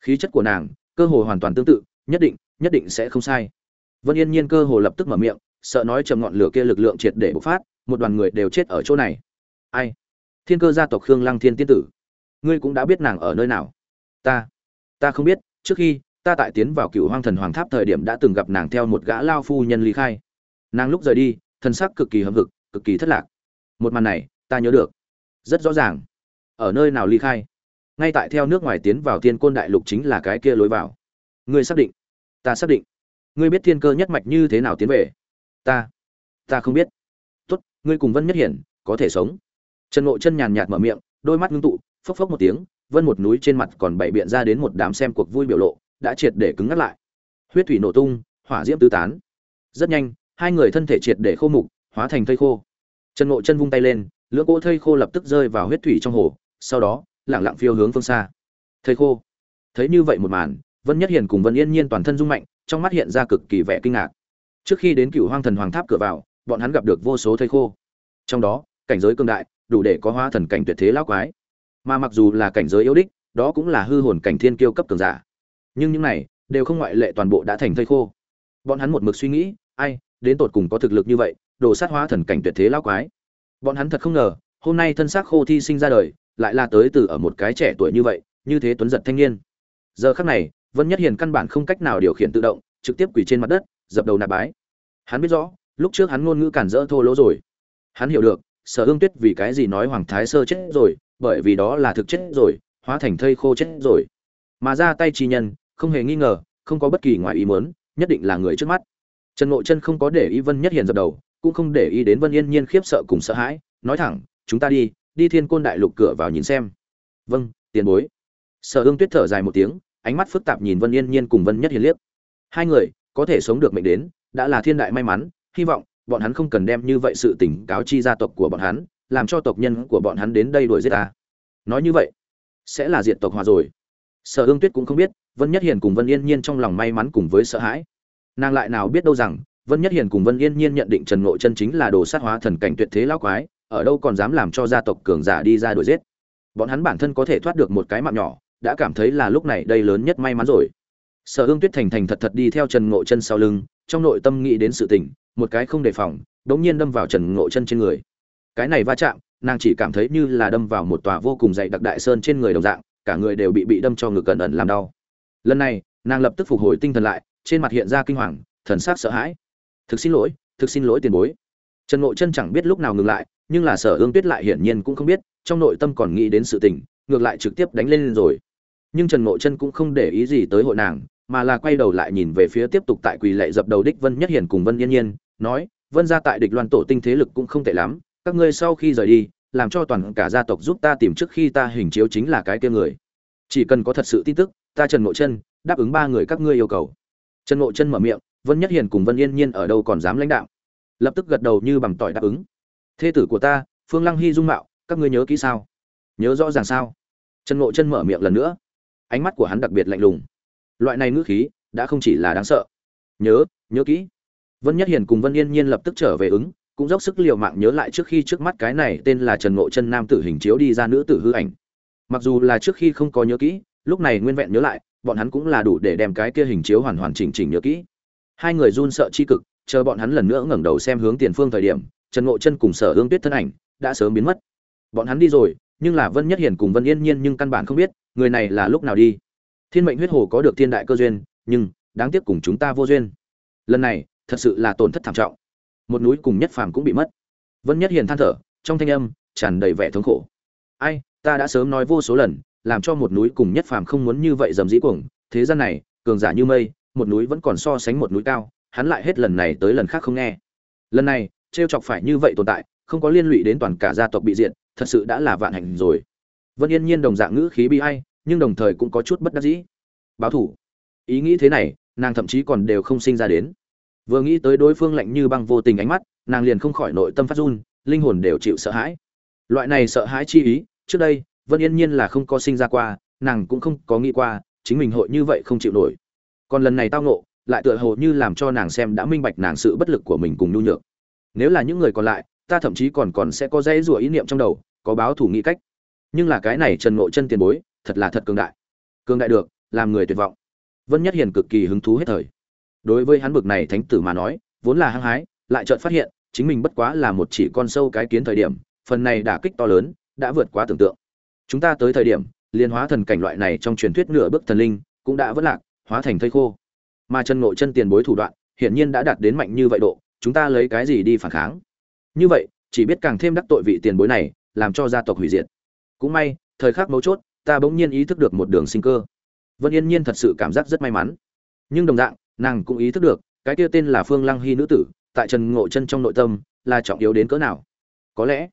Khí chất của nàng, cơ hồ hoàn toàn tương tự, nhất định nhất định sẽ không sai. Vân yên nhiên cơ hồ lập tức mở miệng, sợ nói trầm ngọn lửa kia lực lượng triệt để bộc phát, một đoàn người đều chết ở chỗ này. Ai? Thiên cơ gia tộc khương lăng thiên tiên tử. Ngươi cũng đã biết nàng ở nơi nào. Ta ta không biết, trước khi ta tại tiến vào cựu hoang thần hoàng tháp thời điểm đã từng gặp nàng theo một gã lao phu nhân lý khai nàng lúc rời đi, thân sắc cực kỳ hâm hực, cực kỳ thất lạc. Một màn này, ta nhớ được. Rất rõ ràng. Ở nơi nào ly khai? Ngay tại theo nước ngoài tiến vào thiên côn đại lục chính là cái kia lối vào. Ngươi xác định. Ta xác định. Ngươi biết thiên cơ nhất mạch như thế nào tiến về? Ta. Ta không biết. Tốt, ngươi cùng vân nhất hiển, có thể sống. Trần ngộ chân nhàn nhạt mở miệng, đôi mắt ngưng tụ, phốc phốc một tiếng, vân một núi trên mặt còn bày biện ra đến một đám xem cuộc vui biểu lộ, đã triệt để cứng ngắt lại. Huyết thủy nổ tung, hỏa diễm tứ tán. Rất nhanh hai người thân thể triệt để khô mục, hóa thành thây khô. Trần ngộ chân vung tay lên, lưỡng cỗ thây khô lập tức rơi vào huyết thủy trong hồ, sau đó lẳng lặng phiêu hướng phương xa. Thây khô. Thấy như vậy một màn, vân nhất hiền cùng vân yên nhiên toàn thân rung mạnh, trong mắt hiện ra cực kỳ vẻ kinh ngạc. Trước khi đến cựu hoang thần hoàng tháp cửa vào, bọn hắn gặp được vô số thây khô. Trong đó, cảnh giới cương đại, đủ để có hóa thần cảnh tuyệt thế lão quái. Mà mặc dù là cảnh giới yếu đích, đó cũng là hư hồn cảnh thiên kiêu cấp cường giả. Nhưng những này, đều không ngoại lệ toàn bộ đã thành thây khô. Bọn hắn một mực suy nghĩ, ai đến tột cùng có thực lực như vậy, đồ sát hóa thần cảnh tuyệt thế lão quái. Bọn hắn thật không ngờ, hôm nay thân xác khô thi sinh ra đời, lại là tới từ ở một cái trẻ tuổi như vậy, như thế tuấn giật thanh niên. Giờ khắc này, vân nhất hiền căn bản không cách nào điều khiển tự động, trực tiếp quỳ trên mặt đất, dập đầu nạp bái. Hắn biết rõ, lúc trước hắn ngôn ngữ cản rỡ thô lỗ rồi. Hắn hiểu được, sở hương tuyết vì cái gì nói hoàng thái sơ chết rồi, bởi vì đó là thực chết rồi, hóa thành thây khô chết rồi. Mà ra tay chi nhân, không hề nghi ngờ, không có bất kỳ ngoài ý muốn, nhất định là người trước mắt trần ngộ chân không có để ý vân nhất hiền dập đầu, cũng không để ý đến vân yên nhiên khiếp sợ cùng sợ hãi, nói thẳng, chúng ta đi đi thiên côn đại lục cửa vào nhìn xem. Vâng tiền bối. Sở ương tuyết thở dài một tiếng, ánh mắt phức tạp nhìn vân yên nhiên cùng vân nhất hiền liếc. Hai người, có thể sống được mệnh đến, đã là thiên đại may mắn, hy vọng bọn hắn không cần đem như vậy sự tình cáo chi gia tộc của bọn hắn, làm cho tộc nhân của bọn hắn đến đây đuổi giết ta. Nói như vậy, sẽ là diện tộc hòa rồi. Sở ương tuyết cũng không biết, vân nhất hiền cùng vân yên nhiên trong lòng may mắn cùng với sợ hãi nàng lại nào biết đâu rằng, vân nhất hiền cùng vân yên nhiên nhận định trần ngộ chân chính là đồ sát hóa thần cảnh tuyệt thế lão quái, ở đâu còn dám làm cho gia tộc cường giả đi ra đuổi giết. Bọn hắn bản thân có thể thoát được một cái mạng nhỏ, đã cảm thấy là lúc này đây lớn nhất may mắn rồi. Sở Hương tuyết thành thành thật thật đi theo trần ngộ chân sau lưng, trong nội tâm nghĩ đến sự tình, một cái không đề phòng, đống nhiên đâm vào trần ngộ chân trên người. Cái này va chạm, nàng chỉ cảm thấy như là đâm vào một tòa vô cùng dày đặc đại sơn trên người đồng dạng, cả người đều bị bị đâm cho ngực cẩn ẩn làm đau. Lần này, nàng lập tức phục hồi tinh thần lại trên mặt hiện ra kinh hoàng, thần sắc sợ hãi. Thực xin lỗi, thực xin lỗi tiền bối. Trần ngộ chân chẳng biết lúc nào ngừng lại, nhưng là sở ương tuyết lại hiển nhiên cũng không biết, trong nội tâm còn nghĩ đến sự tình, ngược lại trực tiếp đánh lên rồi. Nhưng trần ngộ chân cũng không để ý gì tới hội nàng, mà là quay đầu lại nhìn về phía tiếp tục tại quỳ lệ dập đầu đích vân nhất hiển cùng vân yên nhiên, nói, vân gia tại địch loan tổ tinh thế lực cũng không tệ lắm, các ngươi sau khi rời đi, làm cho toàn cả gia tộc giúp ta tìm trước khi ta hình chiếu chính là cái kia người. Chỉ cần có thật sự tin tức, ta trần nội chân đáp ứng ba người các ngươi yêu cầu trần ngộ chân mở miệng, vân nhất hiền cùng vân yên nhiên ở đâu còn dám lãnh đạo? Lập tức gật đầu như bằng tỏi đáp ứng. Thê tử của ta, phương lăng hy dung mạo, các ngươi nhớ kỹ sao? Nhớ rõ ràng sao? Trần ngộ chân mở miệng lần nữa. Ánh mắt của hắn đặc biệt lạnh lùng. Loại này ngữ khí đã không chỉ là đáng sợ. Nhớ nhớ kỹ. Vân nhất hiền cùng vân yên nhiên lập tức trở về ứng, cũng dốc sức liều mạng nhớ lại trước khi trước mắt cái này tên là trần ngộ chân nam tử hình chiếu đi ra nữ tử hư ảnh. Mặc dù là trước khi không có nhớ kỹ, lúc này nguyên vẹn nhớ lại bọn hắn cũng là đủ để đem cái kia hình chiếu hoàn hoàn chỉnh chỉnh nhớ kỹ. Hai người run sợ chi cực, chờ bọn hắn lần nữa ngẩng đầu xem hướng tiền phương thời điểm, trần ngộ chân cùng sở hương tuyết thân ảnh đã sớm biến mất. Bọn hắn đi rồi, nhưng là vân nhất hiển cùng vân yên nhiên nhưng căn bản không biết, người này là lúc nào đi. Thiên mệnh huyết hồ có được thiên đại cơ duyên, nhưng đáng tiếc cùng chúng ta vô duyên. Lần này, thật sự là tổn thất thảm trọng. Một núi cùng nhất phàm cũng bị mất. Vân nhất hiền than thở, trong thanh âm tràn đầy vẻ thống khổ. Ai, ta đã sớm nói vô số lần làm cho một núi cùng nhất phàm không muốn như vậy dầm dĩ cuồng. Thế gian này, cường giả như mây, một núi vẫn còn so sánh một núi cao, hắn lại hết lần này tới lần khác không nghe. Lần này, trêu chọc phải như vậy tồn tại, không có liên lụy đến toàn cả gia tộc bị diện thật sự đã là vạn hạnh rồi. Vân yên nhiên đồng dạng ngữ khí bi ai, nhưng đồng thời cũng có chút bất đắc dĩ. Báo thủ. Ý nghĩ thế này, nàng thậm chí còn đều không sinh ra đến. Vừa nghĩ tới đối phương lạnh như băng vô tình ánh mắt, nàng liền không khỏi nội tâm phát run, linh hồn đều chịu sợ hãi. Loại này sợ hãi chi ý, trước đây vân yên nhiên là không có sinh ra qua, nàng cũng không có nghĩ qua, chính mình hội như vậy không chịu nổi. Còn lần này tao nộ lại tựa hồ như làm cho nàng xem đã minh bạch nàng sự bất lực của mình cùng nhu nhược. Nếu là những người còn lại, ta thậm chí còn còn sẽ có dãy rủa ý niệm trong đầu, có báo thủ nghĩ cách. Nhưng là cái này trần ngộ chân tiền bối, thật là thật cường đại. Cường đại được, làm người tuyệt vọng. Vân nhất hiền cực kỳ hứng thú hết thời. Đối với hắn bực này thánh tử mà nói, vốn là hăng hái, lại chợt phát hiện, chính mình bất quá là một chỉ con sâu cái kiến thời điểm, phần này đả kích to lớn, đã vượt quá tưởng tượng chúng ta tới thời điểm, liên hóa thần cảnh loại này trong truyền thuyết nửa bước thần linh cũng đã vất lạc, hóa thành thây khô. Mà chân ngộ chân tiền bối thủ đoạn, hiển nhiên đã đạt đến mạnh như vậy độ, chúng ta lấy cái gì đi phản kháng? Như vậy, chỉ biết càng thêm đắc tội vị tiền bối này, làm cho gia tộc hủy diệt. Cũng may, thời khắc mấu chốt, ta bỗng nhiên ý thức được một đường sinh cơ. Vân yên nhiên thật sự cảm giác rất may mắn. Nhưng đồng dạng, nàng cũng ý thức được, cái kia tên là phương lăng hy nữ tử, tại trần ngộ chân trong nội tâm, là trọng yếu đến cỡ nào? Có lẽ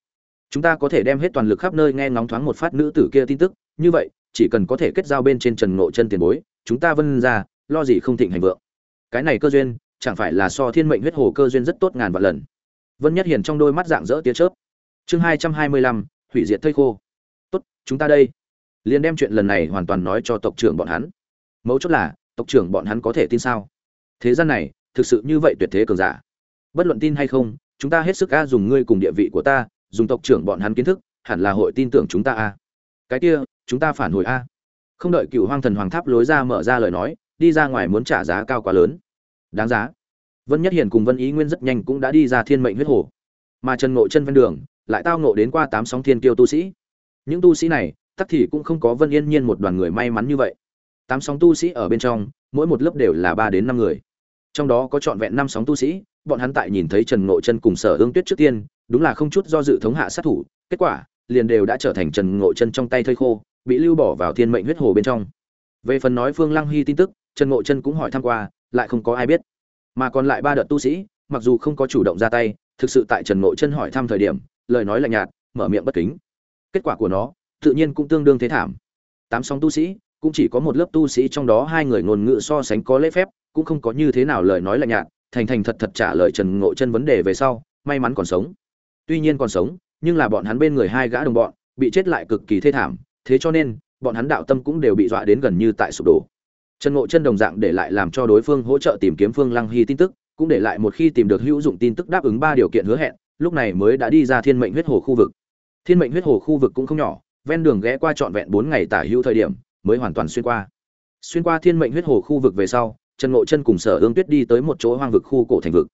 chúng ta có thể đem hết toàn lực khắp nơi nghe ngóng thoáng một phát nữ tử kia tin tức, như vậy, chỉ cần có thể kết giao bên trên trần ngộ chân tiền bối, chúng ta vân ra, lo gì không thịnh hành vượng. Cái này cơ duyên, chẳng phải là so thiên mệnh huyết hồ cơ duyên rất tốt ngàn vạn lần. Vân nhất hiền trong đôi mắt dạng dỡ tia chớp. Chương hai trăm hai mươi lăm, hủy diệt thây khô. Tốt, chúng ta đây. Liền đem chuyện lần này hoàn toàn nói cho tộc trưởng bọn hắn. Mấu chốt là, tộc trưởng bọn hắn có thể tin sao? Thế gian này, thực sự như vậy tuyệt thế cường giả. Bất luận tin hay không, chúng ta hết sức a dùng ngươi cùng địa vị của ta dùng tộc trưởng bọn hắn kiến thức, hẳn là hội tin tưởng chúng ta a. Cái kia, chúng ta phản hồi a. Không đợi cựu hoang thần hoàng tháp lối ra mở ra lời nói, đi ra ngoài muốn trả giá cao quá lớn. Đáng giá. Vân nhất hiền cùng vân ý nguyên rất nhanh cũng đã đi ra thiên mệnh huyết hồ. Mà trần ngộ chân ven đường, lại tao ngộ đến qua tám sóng thiên kiêu tu sĩ. Những tu sĩ này, tắc thì cũng không có vân yên nhiên một đoàn người may mắn như vậy. Tám sóng tu sĩ ở bên trong, mỗi một lớp đều là ba đến năm người. Trong đó có trọn vẹn năm sóng tu sĩ, bọn hắn tại nhìn thấy trần ngộ chân cùng sở hương tuyết trước tiên đúng là không chút do dự thống hạ sát thủ, kết quả, liền đều đã trở thành trần ngộ chân trong tay thây khô, bị lưu bỏ vào thiên mệnh huyết hồ bên trong. Về phần nói phương lăng hy tin tức, trần ngộ chân cũng hỏi thăm qua, lại không có ai biết. Mà còn lại ba đợt tu sĩ, mặc dù không có chủ động ra tay, thực sự tại trần ngộ chân hỏi thăm thời điểm, lời nói lạnh nhạt, mở miệng bất kính. Kết quả của nó, tự nhiên cũng tương đương thế thảm. Tám sóng tu sĩ, cũng chỉ có một lớp tu sĩ trong đó hai người ngôn ngữ so sánh có lễ phép, cũng không có như thế nào lời nói lạnh nhạt, thành thành thật thật trả lời trần ngộ chân vấn đề về sau, may mắn còn sống tuy nhiên còn sống, nhưng là bọn hắn bên người hai gã đồng bọn, bị chết lại cực kỳ thê thảm, thế cho nên, bọn hắn đạo tâm cũng đều bị dọa đến gần như tại sụp đổ. Trần ngộ chân đồng dạng để lại làm cho đối phương hỗ trợ tìm kiếm phương lăng hy tin tức, cũng để lại một khi tìm được hữu dụng tin tức đáp ứng ba điều kiện hứa hẹn, lúc này mới đã đi ra thiên mệnh huyết hồ khu vực. Thiên mệnh huyết hồ khu vực cũng không nhỏ, ven đường ghé qua trọn vẹn bốn ngày tả hữu thời điểm, mới hoàn toàn xuyên qua. Xuyên qua thiên mệnh huyết hồ khu vực về sau, trần ngộ chân cùng sở ương tuyết đi tới một chỗ hoang vực khu cổ thành vực.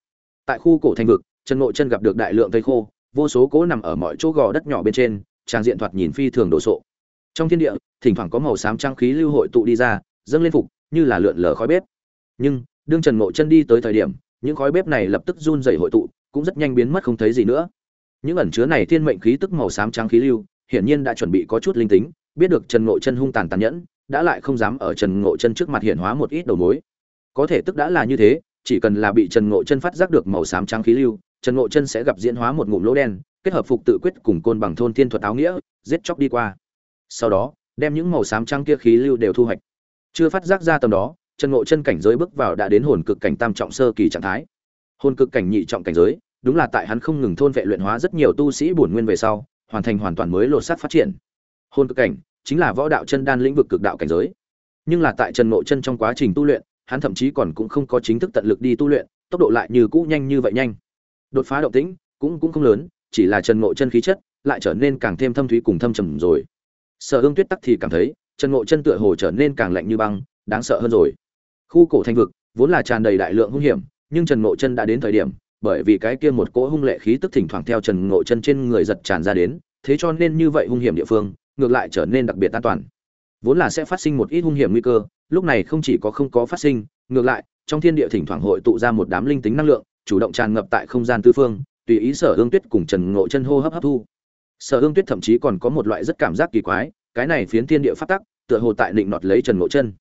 Tại khu cổ thành vực, trần ngộ chân gặp được đại lượng tây khô vô số cố nằm ở mọi chỗ gò đất nhỏ bên trên, trang diện thoạt nhìn phi thường đồ sộ. Trong thiên địa, thỉnh thoảng có màu xám trang khí lưu hội tụ đi ra, dâng lên phục, như là lượn lờ khói bếp. Nhưng, đương trần ngộ chân đi tới thời điểm, những khói bếp này lập tức run rẩy hội tụ, cũng rất nhanh biến mất không thấy gì nữa. Những ẩn chứa này thiên mệnh khí tức màu xám trắng khí lưu, hiển nhiên đã chuẩn bị có chút linh tính, biết được trần ngộ chân hung tàn tàn nhẫn, đã lại không dám ở trần ngộ chân trước mặt hiện hóa một ít đầu mối. Có thể tức đã là như thế, chỉ cần là bị trần ngộ chân phát giác được màu xám trắng khí lưu trần ngộ chân sẽ gặp diễn hóa một ngụm lỗ đen, kết hợp phục tự quyết cùng côn bằng thôn thiên thuật áo nghĩa, giết chóc đi qua. Sau đó, đem những màu xám trắng kia khí lưu đều thu hoạch. Chưa phát giác ra tầm đó, trần ngộ chân cảnh giới bước vào đã đến hồn cực cảnh tam trọng sơ kỳ trạng thái. Hồn cực cảnh nhị trọng cảnh giới, đúng là tại hắn không ngừng thôn vệ luyện hóa rất nhiều tu sĩ bổn nguyên về sau, hoàn thành hoàn toàn mới lột xác phát triển. Hồn cực cảnh chính là võ đạo chân đan lĩnh vực cực đạo cảnh giới. Nhưng là tại trần ngộ chân trong quá trình tu luyện, hắn thậm chí còn cũng không có chính thức tận lực đi tu luyện, tốc độ lại như cũ nhanh như vậy nhanh đột phá động tĩnh cũng cũng không lớn, chỉ là trần ngộ chân khí chất lại trở nên càng thêm thâm thúy cùng thâm trầm rồi. Sở ương tuyết tắc thì cảm thấy trần ngộ chân tựa hồ trở nên càng lạnh như băng, đáng sợ hơn rồi. Khu cổ thành vực vốn là tràn đầy đại lượng hung hiểm, nhưng trần ngộ chân đã đến thời điểm, bởi vì cái kia một cỗ hung lệ khí tức thỉnh thoảng theo trần ngộ chân trên người giật tràn ra đến, thế cho nên như vậy hung hiểm địa phương ngược lại trở nên đặc biệt an toàn. Vốn là sẽ phát sinh một ít hung hiểm nguy cơ, lúc này không chỉ có không có phát sinh, ngược lại, trong thiên địa thỉnh thoảng hội tụ ra một đám linh tính năng lượng chủ động tràn ngập tại không gian tư phương, tùy ý sở Hương tuyết cùng trần ngộ chân hô hấp hấp thu. Sở Hương tuyết thậm chí còn có một loại rất cảm giác kỳ quái, cái này phiến thiên địa phát tắc, tựa hồ tại định nọt lấy trần ngộ chân.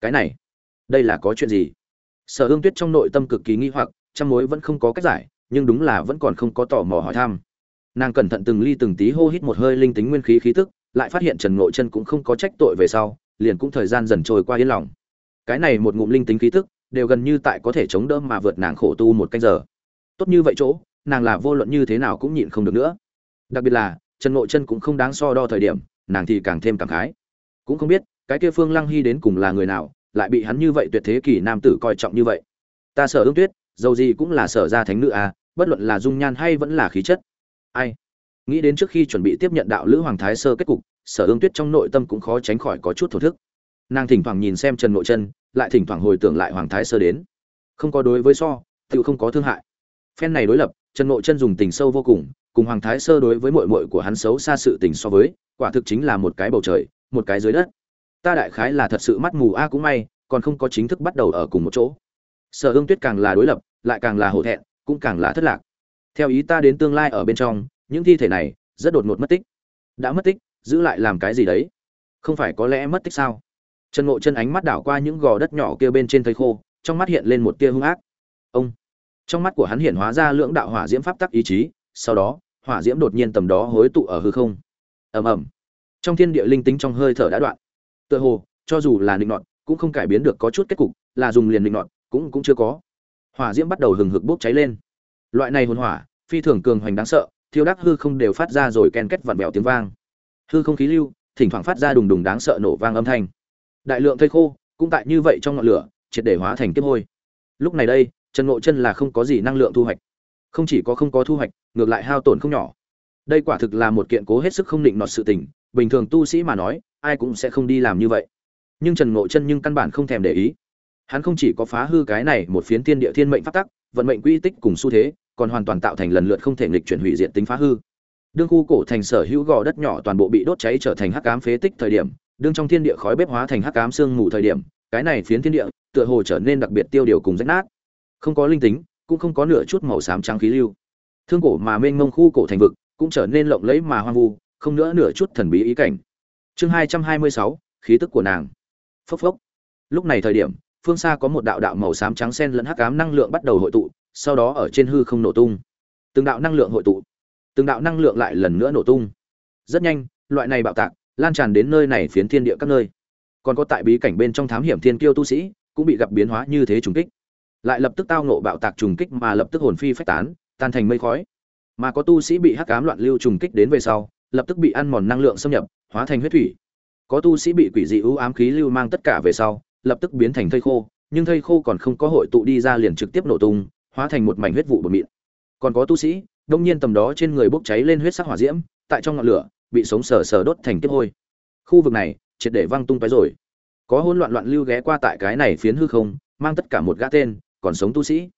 Cái này, đây là có chuyện gì? Sở Hương tuyết trong nội tâm cực kỳ nghi hoặc, trăm mối vẫn không có cách giải, nhưng đúng là vẫn còn không có tò mò hỏi thăm. Nàng cẩn thận từng ly từng tí hô hít một hơi linh tính nguyên khí khí tức, lại phát hiện trần ngộ chân cũng không có trách tội về sau, liền cũng thời gian dần trôi qua yên lòng. Cái này một ngụm linh tính khí tức đều gần như tại có thể chống đỡ mà vượt nàng khổ tu một canh giờ. Tốt như vậy chỗ, nàng là vô luận như thế nào cũng nhịn không được nữa. Đặc biệt là, trần ngộ chân cũng không đáng so đo thời điểm, nàng thì càng thêm cảm khái. Cũng không biết, cái kia phương lăng hy đến cùng là người nào, lại bị hắn như vậy tuyệt thế kỷ nam tử coi trọng như vậy. Ta sở ương tuyết, dầu gì cũng là sở gia thánh nữ à bất luận là dung nhan hay vẫn là khí chất. Ai? Nghĩ đến trước khi chuẩn bị tiếp nhận đạo lữ hoàng thái sơ kết cục, sở ương tuyết trong nội tâm cũng khó tránh khỏi có chút thổ thức. Nàng thỉnh thoảng nhìn xem trần nội chân lại thỉnh thoảng hồi tưởng lại hoàng thái sơ đến. Không có đối với so tự không có thương hại. Phen này đối lập, trần nội chân dùng tình sâu vô cùng cùng hoàng thái sơ đối với mội mội của hắn xấu xa sự tình so với, quả thực chính là một cái bầu trời, một cái dưới đất. Ta đại khái là thật sự mắt mù a à cũng may, còn không có chính thức bắt đầu ở cùng một chỗ. Sở hương tuyết càng là đối lập, lại càng là hổ thẹn, cũng càng là thất lạc. Theo ý ta đến tương lai ở bên trong, những thi thể này, rất đột ngột mất tích. Đã mất tích, giữ lại làm cái gì đấy? Không phải có lẽ mất tích sao? Trần ngộ chân ánh mắt đảo qua những gò đất nhỏ kia bên trên thấy khô, trong mắt hiện lên một tia hung ác. Ông! Trong mắt của hắn hiện hóa ra lưỡng đạo hỏa diễm pháp tắc ý chí, sau đó, hỏa diễm đột nhiên tầm đó hối tụ ở hư không. Ầm ầm! Trong thiên địa linh tính trong hơi thở đã đoạn. Tựa hồ, cho dù là định nọt, cũng không cải biến được có chút kết cục, là dùng liền định nọt, cũng cũng chưa có. Hỏa diễm bắt đầu hừng hực bốc cháy lên. Loại này hồn hỏa, phi thường cường hoành đáng sợ, thiêu đắc hư không đều phát ra rồi ken kết vặn vẹo tiếng vang. Hư không khí lưu, thỉnh thoảng phát ra đùng đùng đáng sợ nổ vang âm thanh đại lượng thây khô, cũng tại như vậy trong ngọn lửa, triệt để hóa thành kiếp hôi. Lúc này đây, trần ngộ chân là không có gì năng lượng thu hoạch. Không chỉ có không có thu hoạch, ngược lại hao tổn không nhỏ. Đây quả thực là một kiện cố hết sức không định nọt sự tình, bình thường tu sĩ mà nói, ai cũng sẽ không đi làm như vậy. Nhưng trần ngộ chân nhưng căn bản không thèm để ý. Hắn không chỉ có phá hư cái này một phiến tiên địa thiên mệnh phát tắc, vận mệnh quy tích cùng xu thế, còn hoàn toàn tạo thành lần lượt không thể nghịch chuyển hủy diện tính phá hư. Đương khu cổ thành sở hữu gò đất nhỏ toàn bộ bị đốt cháy trở thành hắc ám phế tích thời điểm đương trong thiên địa khói bếp hóa thành hắc ám sương mù thời điểm, cái này phiến thiên địa tựa hồ trở nên đặc biệt tiêu điều cùng rách nát. Không có linh tính, cũng không có nửa chút màu xám trắng khí lưu. Thương cổ mà mênh mông khu cổ thành vực cũng trở nên lộng lẫy mà hoang vu, không nữa nửa chút thần bí ý cảnh. Chương hai trăm hai mươi sáu, khí tức của nàng. Phốc phốc. Lúc này thời điểm, phương xa có một đạo đạo màu xám trắng xen lẫn hắc ám năng lượng bắt đầu hội tụ, sau đó ở trên hư không nổ tung. Từng đạo năng lượng hội tụ. Từng đạo năng lượng lại lần nữa nổ tung. Rất nhanh, loại này bạo tạc lan tràn đến nơi này phiến thiên địa các nơi. Còn có tại bí cảnh bên trong thám hiểm thiên kiêu tu sĩ, cũng bị gặp biến hóa như thế trùng kích. Lại lập tức tao nộ bạo tạc trùng kích mà lập tức hồn phi phách tán, tan thành mây khói. Mà có tu sĩ bị hắc ám loạn lưu trùng kích đến về sau, lập tức bị ăn mòn năng lượng xâm nhập, hóa thành huyết thủy. Có tu sĩ bị quỷ dị ưu ám khí lưu mang tất cả về sau, lập tức biến thành thây khô, nhưng thây khô còn không có hội tụ đi ra liền trực tiếp nổ tung, hóa thành một mảnh huyết vụ bột mịn. Còn có tu sĩ, đông nhiên tầm đó trên người bốc cháy lên huyết sắc hỏa diễm, tại trong ngọn lửa bị sống sờ sờ đốt thành kiếp hôi. Khu vực này, triệt để văng tung tóe rồi. Có hỗn loạn loạn lưu ghé qua tại cái này phiến hư không, mang tất cả một gã tên, còn sống tu sĩ.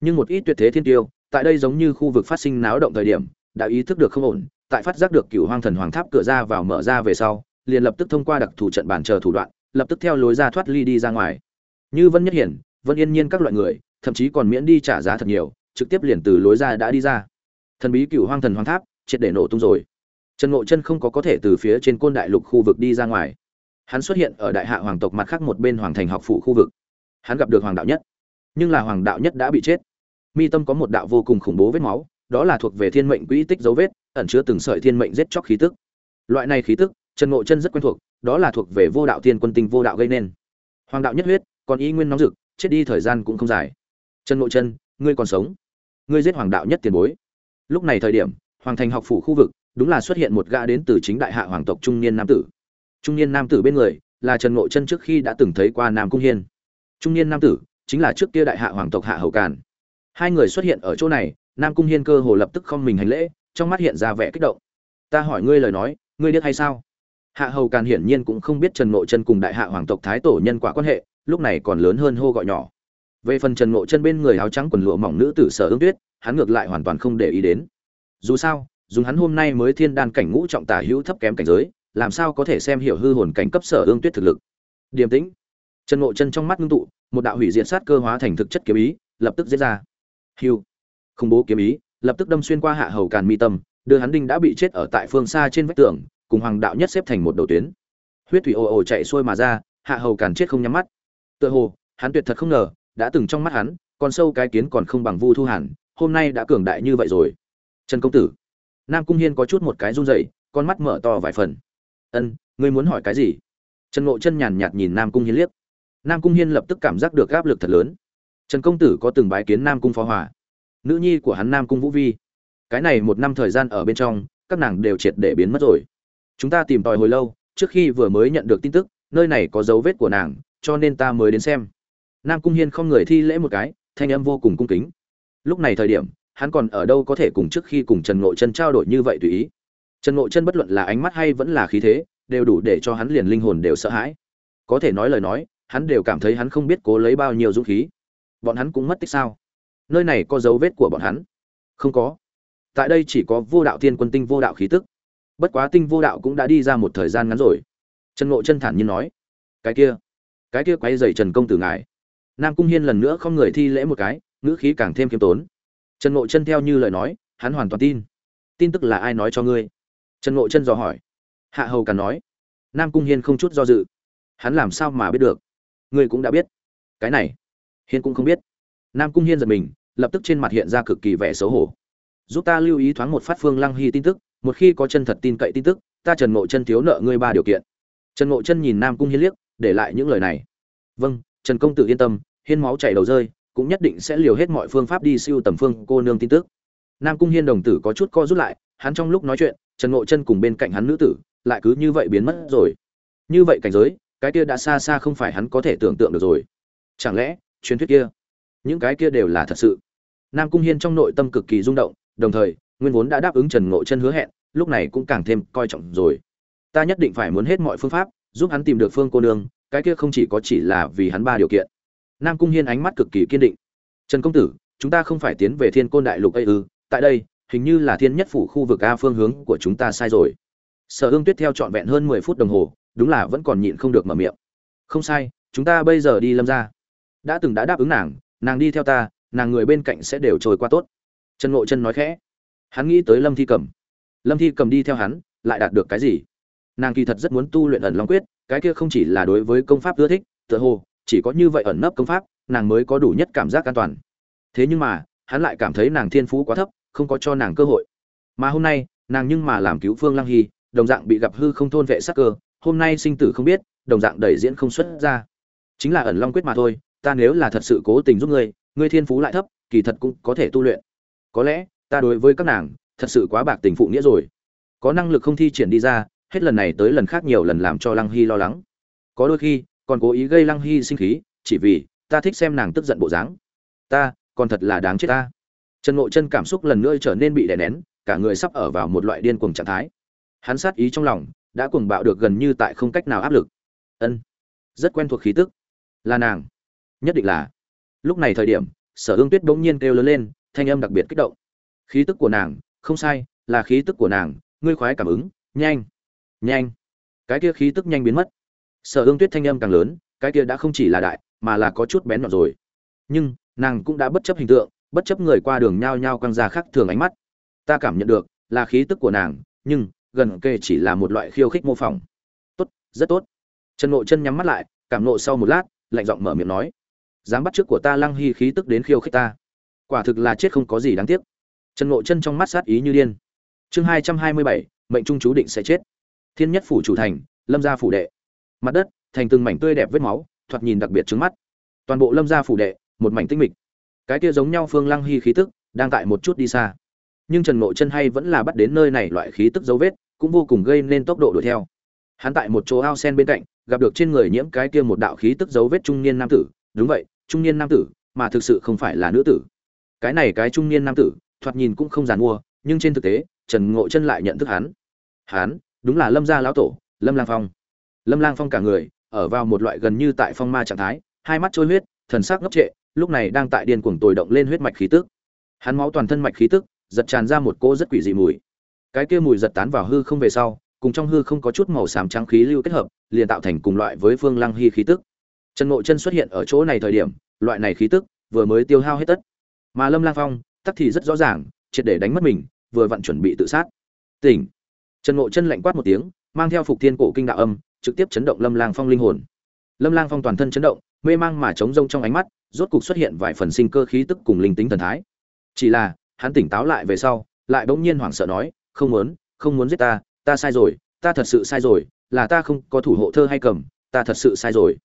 Nhưng một ít tuyệt thế thiên tiêu, tại đây giống như khu vực phát sinh náo động thời điểm, đã ý thức được không ổn, tại phát giác được cửu hoang thần hoàng tháp cửa ra vào mở ra về sau, liền lập tức thông qua đặc thủ trận bản chờ thủ đoạn, lập tức theo lối ra thoát ly đi ra ngoài. Như vân nhất hiển, vân yên nhiên các loại người, thậm chí còn miễn đi trả giá thật nhiều, trực tiếp liền từ lối ra đã đi ra. Thần bí cửu hoang thần hoàng tháp, triệt để nổ tung rồi trần ngộ chân không có có thể từ phía trên côn đại lục khu vực đi ra ngoài. Hắn xuất hiện ở đại hạ hoàng tộc mặt khác một bên hoàng thành học phủ khu vực. Hắn gặp được hoàng đạo nhất. Nhưng là hoàng đạo nhất đã bị chết. Mi tâm có một đạo vô cùng khủng bố vết máu, đó là thuộc về thiên mệnh quỹ tích dấu vết, ẩn chứa từng sợi thiên mệnh giết chóc khí tức. Loại này khí tức, trần ngộ chân rất quen thuộc, đó là thuộc về vô đạo thiên quân tinh vô đạo gây nên. Hoàng đạo nhất huyết, còn y nguyên nóng rực, chết đi thời gian cũng không dài. Trần ngộ chân, ngươi còn sống. Ngươi giết hoàng đạo nhất tiền bối. Lúc này thời điểm, hoàng thành học phủ khu vực đúng là xuất hiện một gã đến từ chính đại hạ hoàng tộc trung niên nam tử. Trung niên nam tử bên người là trần ngộ chân trước khi đã từng thấy qua nam cung hiên. Trung niên nam tử chính là trước kia đại hạ hoàng tộc hạ hầu càn. Hai người xuất hiện ở chỗ này, nam cung hiên cơ hồ lập tức không mình hành lễ, trong mắt hiện ra vẻ kích động. Ta hỏi ngươi lời nói, ngươi biết hay sao? Hạ hầu càn hiển nhiên cũng không biết trần ngộ chân cùng đại hạ hoàng tộc thái tổ nhân quả quan hệ, lúc này còn lớn hơn hô gọi nhỏ. Về phần trần ngộ chân bên người áo trắng quần lụa mỏng nữ tử sở ương tuyết, hắn ngược lại hoàn toàn không để ý đến. Dù sao dùng hắn hôm nay mới thiên đan cảnh ngũ trọng tả hữu thấp kém cảnh giới, làm sao có thể xem hiểu hư hồn cảnh cấp sở ương tuyết thực lực. Điềm tĩnh. Chân ngộ chân trong mắt ngưng tụ, một đạo hủy diệt sát cơ hóa thành thực chất kiếm ý, lập tức giết ra. Hiu. Không bố kiếm ý, lập tức đâm xuyên qua hạ hầu càn mi tâm, đưa hắn đinh đã bị chết ở tại phương xa trên vách tường, cùng hoàng đạo nhất xếp thành một đầu tuyến. Huyết thủy ồ ồ chạy xuôi mà ra, hạ hầu càn chết không nhắm mắt. Tựa hồ, hắn tuyệt thật không ngờ, đã từng trong mắt hắn, con sâu cái kiến còn không bằng vu thu hàn hôm nay đã cường đại như vậy rồi. Trần công tử nam cung hiên có chút một cái run rẩy, con mắt mở to vài phần. Ân, ngươi muốn hỏi cái gì? Trần ngộ chân nhàn nhạt nhìn nam cung hiên liếc. Nam cung hiên lập tức cảm giác được áp lực thật lớn. Trần công tử có từng bái kiến nam cung phó hòa, nữ nhi của hắn nam cung vũ vi. Cái này một năm thời gian ở bên trong, các nàng đều triệt để biến mất rồi. Chúng ta tìm tòi hồi lâu, trước khi vừa mới nhận được tin tức, nơi này có dấu vết của nàng, cho nên ta mới đến xem. Nam cung hiên không người thi lễ một cái, thanh âm vô cùng cung kính. Lúc này thời điểm hắn còn ở đâu có thể cùng trước khi cùng trần ngộ chân trao đổi như vậy tùy ý. Trần ngộ chân bất luận là ánh mắt hay vẫn là khí thế, đều đủ để cho hắn liền linh hồn đều sợ hãi. Có thể nói lời nói, hắn đều cảm thấy hắn không biết cố lấy bao nhiêu dũng khí. Bọn hắn cũng mất tích sao? Nơi này có dấu vết của bọn hắn? Không có. Tại đây chỉ có vô đạo thiên quân tinh vô đạo khí tức. Bất quá tinh vô đạo cũng đã đi ra một thời gian ngắn rồi. Trần ngộ chân thản nhiên nói, cái kia cái kia quay rầy trần công tử ngài. Nam cung hiên lần nữa không người thi lễ một cái, ngữ khí càng thêm kiêm tốn trần ngộ chân theo như lời nói, hắn hoàn toàn tin. Tin tức là ai nói cho ngươi? Trần ngộ chân dò hỏi. Hạ hầu càn nói. Nam cung hiên không chút do dự. Hắn làm sao mà biết được? Ngươi cũng đã biết. Cái này, hiên cũng không biết. Nam cung hiên giật mình, lập tức trên mặt hiện ra cực kỳ vẻ xấu hổ. Giúp ta lưu ý thoáng một phát phương lăng hy tin tức, một khi có chân thật tin cậy tin tức, ta trần ngộ chân thiếu nợ ngươi ba điều kiện. Trần ngộ chân nhìn nam cung hiên liếc, để lại những lời này. Vâng trần công tử yên tâm hiên máu chảy đầu rơi cũng nhất định sẽ liều hết mọi phương pháp đi siêu tầm phương cô nương tin tức. Nam cung hiên đồng tử có chút co rút lại, hắn trong lúc nói chuyện, trần ngộ chân cùng bên cạnh hắn nữ tử, lại cứ như vậy biến mất rồi. Như vậy cảnh giới, cái kia đã xa xa không phải hắn có thể tưởng tượng được rồi. Chẳng lẽ, truyền thuyết kia, những cái kia đều là thật sự? Nam cung hiên trong nội tâm cực kỳ rung động, đồng thời, nguyên vốn đã đáp ứng trần ngộ chân hứa hẹn, lúc này cũng càng thêm coi trọng rồi. Ta nhất định phải muốn hết mọi phương pháp, giúp hắn tìm được phương cô nương, cái kia không chỉ có chỉ là vì hắn ba điều kiện nam cung hiên ánh mắt cực kỳ kiên định. Trần công tử, chúng ta không phải tiến về thiên côn đại lục ấy ư? Tại đây, hình như là thiên nhất phủ khu vực a phương hướng của chúng ta sai rồi. Sở Hương tuyết theo trọn vẹn hơn mười phút đồng hồ, đúng là vẫn còn nhịn không được mở miệng. Không sai, chúng ta bây giờ đi lâm ra đã từng đã đáp ứng nàng nàng đi theo ta, nàng người bên cạnh sẽ đều trôi qua tốt. Trần ngộ chân nói khẽ. Hắn nghĩ tới lâm thi cầm lâm thi cầm đi theo hắn, lại đạt được cái gì? Nàng kỳ thật rất muốn tu luyện ẩn long quyết, cái kia không chỉ là đối với công pháp ưa thích, tựa hồ chỉ có như vậy ẩn nấp công pháp, nàng mới có đủ nhất cảm giác an toàn. Thế nhưng mà, hắn lại cảm thấy nàng thiên phú quá thấp, không có cho nàng cơ hội. Mà hôm nay, nàng nhưng mà làm cứu phương lăng hy, đồng dạng bị gặp hư không thôn vệ sắc cơ, hôm nay sinh tử không biết, đồng dạng đẩy diễn không xuất ra. Chính là ẩn long quyết mà thôi, ta nếu là thật sự cố tình giúp ngươi ngươi thiên phú lại thấp, kỳ thật cũng có thể tu luyện. Có lẽ, ta đối với các nàng, thật sự quá bạc tình phụ nghĩa rồi. Có năng lực không thi triển đi ra, hết lần này tới lần khác nhiều lần làm cho lăng hy lo lắng. Có đôi khi còn cố ý gây lăng hy sinh khí, chỉ vì ta thích xem nàng tức giận bộ dáng. Ta, còn thật là đáng chết ta. Trần ngộ chân cảm xúc lần nữa trở nên bị đè nén, cả người sắp ở vào một loại điên cuồng trạng thái. Hắn sát ý trong lòng đã cuồng bạo được gần như tại không cách nào áp lực. Ân, rất quen thuộc khí tức. Là nàng. Nhất định là. Lúc này thời điểm, sở hương tuyết bỗng nhiên kêu lớn lên, thanh âm đặc biệt kích động. Khí tức của nàng, không sai, là khí tức của nàng, ngươi khoái cảm ứng, nhanh nhanh. Cái kia khí tức nhanh biến mất sở ương tuyết thanh âm càng lớn, cái kia đã không chỉ là đại, mà là có chút bén nhọn rồi. Nhưng, nàng cũng đã bất chấp hình tượng, bất chấp người qua đường nhao nhao quăng ra khác thường ánh mắt. Ta cảm nhận được, là khí tức của nàng, nhưng, gần kề chỉ là một loại khiêu khích mô phỏng. Tốt, rất tốt. Trần Nộ chân nhắm mắt lại, cảm nộ sau một lát, lạnh giọng mở miệng nói. Dám bắt trước của ta lăng hy khí tức đến khiêu khích ta. Quả thực là chết không có gì đáng tiếc. Trần Nộ chân trong mắt sát ý như điên. Chương hai trăm hai mươi bảy, mệnh trung chú định sẽ chết. Thiên nhất phủ chủ thành, lâm gia phủ đệ mặt đất, thành từng mảnh tươi đẹp vết máu, thoạt nhìn đặc biệt trứng mắt. Toàn bộ lâm gia phủ đệ, một mảnh tinh mịch. Cái kia giống nhau phương lăng hy khí tức, đang tại một chút đi xa. Nhưng trần ngộ chân hay vẫn là bắt đến nơi này loại khí tức dấu vết, cũng vô cùng gây nên tốc độ đuổi theo. Hắn tại một chỗ ao sen bên cạnh, gặp được trên người nhiễm cái kia một đạo khí tức dấu vết trung niên nam tử. Đúng vậy, trung niên nam tử, mà thực sự không phải là nữ tử. Cái này cái trung niên nam tử, thoạt nhìn cũng không giàn mua, nhưng trên thực tế, trần ngộ chân lại nhận thức hắn. Hắn, đúng là lâm gia lão tổ, lâm lang phong lâm lang phong cả người, ở vào một loại gần như tại phong ma trạng thái, hai mắt trôi huyết, thần sắc ngốc trệ, lúc này đang tại điên cuồng tồi động lên huyết mạch khí tức. Hắn máu toàn thân mạch khí tức, giật tràn ra một cỗ rất quỷ dị mùi. Cái kia mùi giật tán vào hư không về sau, cùng trong hư không có chút màu xám trắng khí lưu kết hợp, liền tạo thành cùng loại với phương lăng hy khí tức. Trần ngộ chân xuất hiện ở chỗ này thời điểm, loại này khí tức vừa mới tiêu hao hết tất. Mà lâm lang phong, tắc thì rất rõ ràng, triệt để đánh mất mình, vừa vặn chuẩn bị tự sát. Tỉnh. Trần ngộ chân lạnh quát một tiếng, mang theo phục thiên cổ kinh đạo âm trực tiếp chấn động lâm lang phong linh hồn. Lâm lang phong toàn thân chấn động, mê mang mà trống rông trong ánh mắt, rốt cục xuất hiện vài phần sinh cơ khí tức cùng linh tính thần thái. Chỉ là, hắn tỉnh táo lại về sau, lại bỗng nhiên hoảng sợ nói, không muốn không muốn giết ta ta sai rồi, ta thật sự sai rồi, là ta không có thủ hộ thơ hay cầm, ta thật sự sai rồi.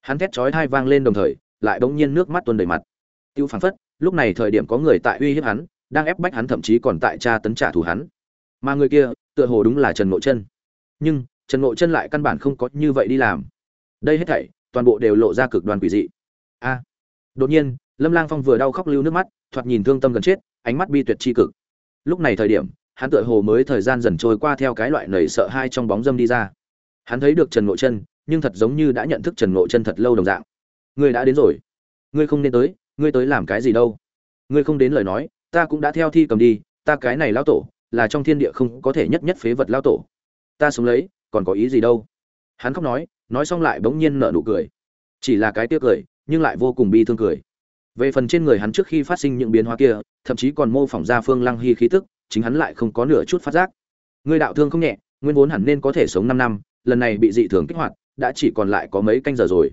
Hắn thét chói hai vang lên đồng thời, lại bỗng nhiên nước mắt tuôn đầy mặt. Tiêu phảng phất, lúc này thời điểm có người tại uy hiếp hắn, đang ép bách hắn thậm chí còn tại tra tấn trả thù hắn. Mà người kia, tựa hồ đúng là trần ngộ chân. Nhưng trần ngộ chân lại căn bản không có như vậy đi làm. Đây hết thảy, toàn bộ đều lộ ra cực đoan quỷ dị. A. Đột nhiên, lâm lang phong vừa đau khóc lưu nước mắt, thoạt nhìn thương tâm gần chết, ánh mắt bi tuyệt chi cực. Lúc này thời điểm, hắn tựa hồ mới thời gian dần trôi qua theo cái loại nảy sợ hai trong bóng dâm đi ra. Hắn thấy được trần ngộ chân, nhưng thật giống như đã nhận thức trần ngộ chân thật lâu đồng dạng. Ngươi đã đến rồi. Ngươi không nên tới, ngươi tới làm cái gì đâu? Ngươi không đến lời nói, ta cũng đã theo thi cầm đi, ta cái này lão tổ, là trong thiên địa không có thể nhất nhất phế vật lao tổ. Ta sống lấy còn có ý gì đâu. Hắn khóc nói nói xong lại bỗng nhiên nở nụ cười. Chỉ là cái tiếc cười nhưng lại vô cùng bi thương cười. Về phần trên người hắn trước khi phát sinh những biến hóa kia thậm chí còn mô phỏng ra phương lăng hy khí tức chính hắn lại không có nửa chút phát giác. Ngươi đạo thương không nhẹ nguyên vốn hẳn nên có thể sống năm năm lần này bị dị thường kích hoạt đã chỉ còn lại có mấy canh giờ rồi.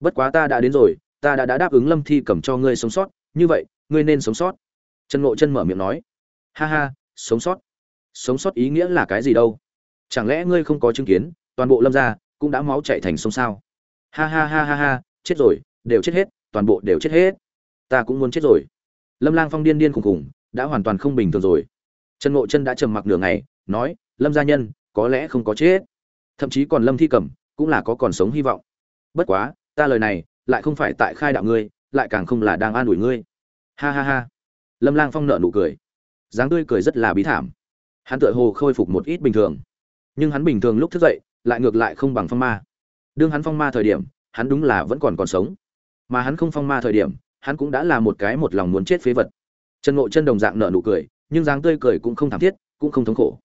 Bất quá ta đã đến rồi ta đã, đã đáp ứng lâm thi cầm cho ngươi sống sót như vậy ngươi nên sống sót. Trần ngộ chân mở miệng nói. Ha ha sống sót. Sống sót ý nghĩa là cái gì đâu? Chẳng lẽ ngươi không có chứng kiến, toàn bộ lâm gia cũng đã máu chạy thành sông sao? Ha ha ha ha ha, chết rồi, đều chết hết, toàn bộ đều chết hết. Ta cũng muốn chết rồi. Lâm lang phong điên điên khùng khùng, đã hoàn toàn không bình thường rồi. Trần ngộ chân đã trầm mặc nửa ngày, nói, lâm gia nhân, có lẽ không có chết. Thậm chí còn lâm thi cẩm, cũng là có còn sống hy vọng. Bất quá, ta lời này lại không phải tại khai đạo ngươi, lại càng không là đang an ủi ngươi. Ha ha ha. Lâm lang phong nợ nụ cười. Dáng tươi cười rất là bí thảm. Hắn tựa hồ khôi phục một ít bình thường nhưng hắn bình thường lúc thức dậy, lại ngược lại không bằng phong ma. Đương hắn phong ma thời điểm, hắn đúng là vẫn còn còn sống. Mà hắn không phong ma thời điểm, hắn cũng đã là một cái một lòng muốn chết phế vật. Trần ngộ chân đồng dạng nở nụ cười, nhưng dáng tươi cười cũng không thảm thiết, cũng không thống khổ.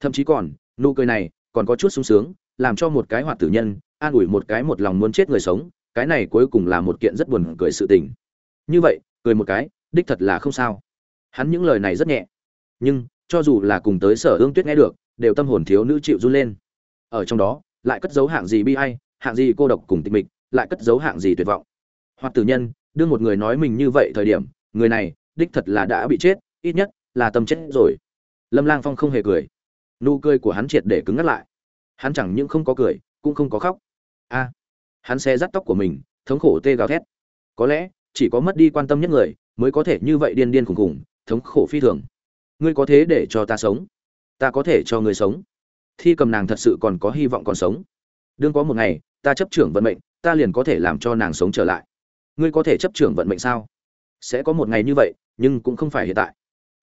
Thậm chí còn, nụ cười này còn có chút sung sướng, làm cho một cái hoạt tử nhân an ủi một cái một lòng muốn chết người sống, cái này cuối cùng là một kiện rất buồn cười sự tình. Như vậy, cười một cái, đích thật là không sao. Hắn những lời này rất nhẹ, nhưng cho dù là cùng tới sở ương tuyết nghe được đều tâm hồn thiếu nữ chịu run lên. Ở trong đó, lại cất dấu hạng gì bi ai, hạng gì cô độc cùng tịch mịch, lại cất dấu hạng gì tuyệt vọng. Hoặc tử nhân, đương một người nói mình như vậy thời điểm, người này, đích thật là đã bị chết, ít nhất là tâm chết rồi. Lâm lang phong không hề cười. Nụ cười của hắn triệt để cứng ngắt lại. Hắn chẳng những không có cười, cũng không có khóc. A, hắn xe dắt tóc của mình, thống khổ tê gào thét. Có lẽ, chỉ có mất đi quan tâm nhất người, mới có thể như vậy điên điên khùng khùng, thống khổ phi thường. Ngươi có thế để cho ta sống? Ta có thể cho ngươi sống. Thi cầm nàng thật sự còn có hy vọng còn sống. Đương có một ngày, ta chấp trưởng vận mệnh, ta liền có thể làm cho nàng sống trở lại. Ngươi có thể chấp trưởng vận mệnh sao? Sẽ có một ngày như vậy, nhưng cũng không phải hiện tại.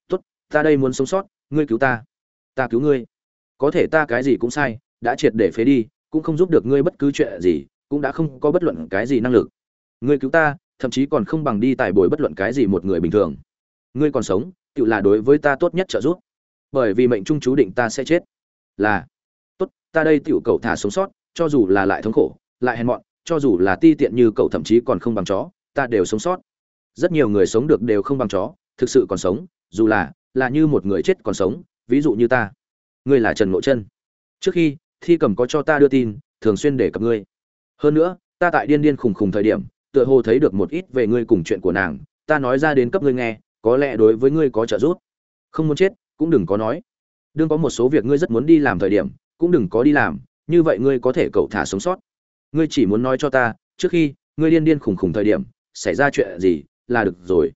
Tốt, ta đây muốn sống sót, ngươi cứu ta. Ta cứu ngươi. Có thể ta cái gì cũng sai, đã triệt để phế đi, cũng không giúp được ngươi bất cứ chuyện gì, cũng đã không có bất luận cái gì năng lực. Ngươi cứu ta, thậm chí còn không bằng đi tài bồi bất luận cái gì một người bình thường. Ngươi còn sống, tự là đối với ta tốt nhất trợ giúp bởi vì mệnh trung chú định ta sẽ chết. Là, tốt, ta đây tiểu cầu thả sống sót, cho dù là lại thống khổ, lại hèn mọn, cho dù là ti tiện như cậu thậm chí còn không bằng chó, ta đều sống sót. Rất nhiều người sống được đều không bằng chó, thực sự còn sống, dù là là như một người chết còn sống, ví dụ như ta. Ngươi là trần ngộ chân trước khi, thi cầm có cho ta đưa tin, thường xuyên để cập ngươi. Hơn nữa, ta tại điên điên khùng khùng thời điểm, tựa hồ thấy được một ít về ngươi cùng chuyện của nàng, ta nói ra đến cấp ngươi nghe, có lẽ đối với ngươi có trợ giúp. Không muốn chết cũng đừng có nói. Đương có một số việc ngươi rất muốn đi làm thời điểm, cũng đừng có đi làm, như vậy ngươi có thể cậu thả sống sót. Ngươi chỉ muốn nói cho ta, trước khi ngươi điên điên khủng khủng thời điểm, xảy ra chuyện gì là được rồi.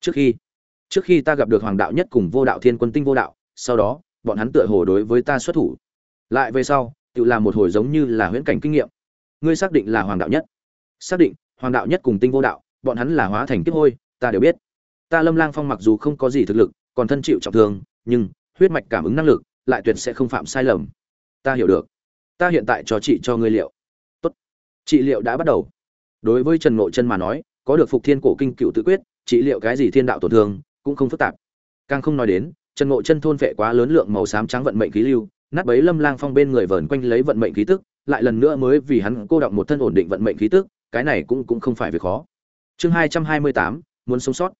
Trước khi trước khi ta gặp được hoàng đạo nhất cùng vô đạo thiên quân tinh vô đạo, sau đó, bọn hắn tựa hồ đối với ta xuất thủ. Lại về sau, tự làm một hồi giống như là huyễn cảnh kinh nghiệm. Ngươi xác định là hoàng đạo nhất. Xác định, hoàng đạo nhất cùng tinh vô đạo, bọn hắn là hóa thành kiếp hôi, ta đều biết. Ta lâm lang phong mặc dù không có gì thực lực, còn thân chịu trọng thương nhưng huyết mạch cảm ứng năng lực lại tuyệt sẽ không phạm sai lầm. Ta hiểu được. Ta hiện tại cho chị cho ngươi liệu. Tốt. Trị liệu đã bắt đầu. Đối với trần ngộ chân mà nói, có được phục thiên cổ kinh cựu tự quyết trị liệu cái gì thiên đạo tổn thương cũng không phức tạp. Càng không nói đến, trần ngộ chân thôn vệ quá lớn lượng màu xám trắng vận mệnh khí lưu, nát bấy lâm lang phong bên người vờn quanh lấy vận mệnh khí tức, lại lần nữa mới vì hắn cô động một thân ổn định vận mệnh khí tức, cái này cũng cũng không phải việc khó. Chương hai trăm hai mươi tám, muốn sống sót.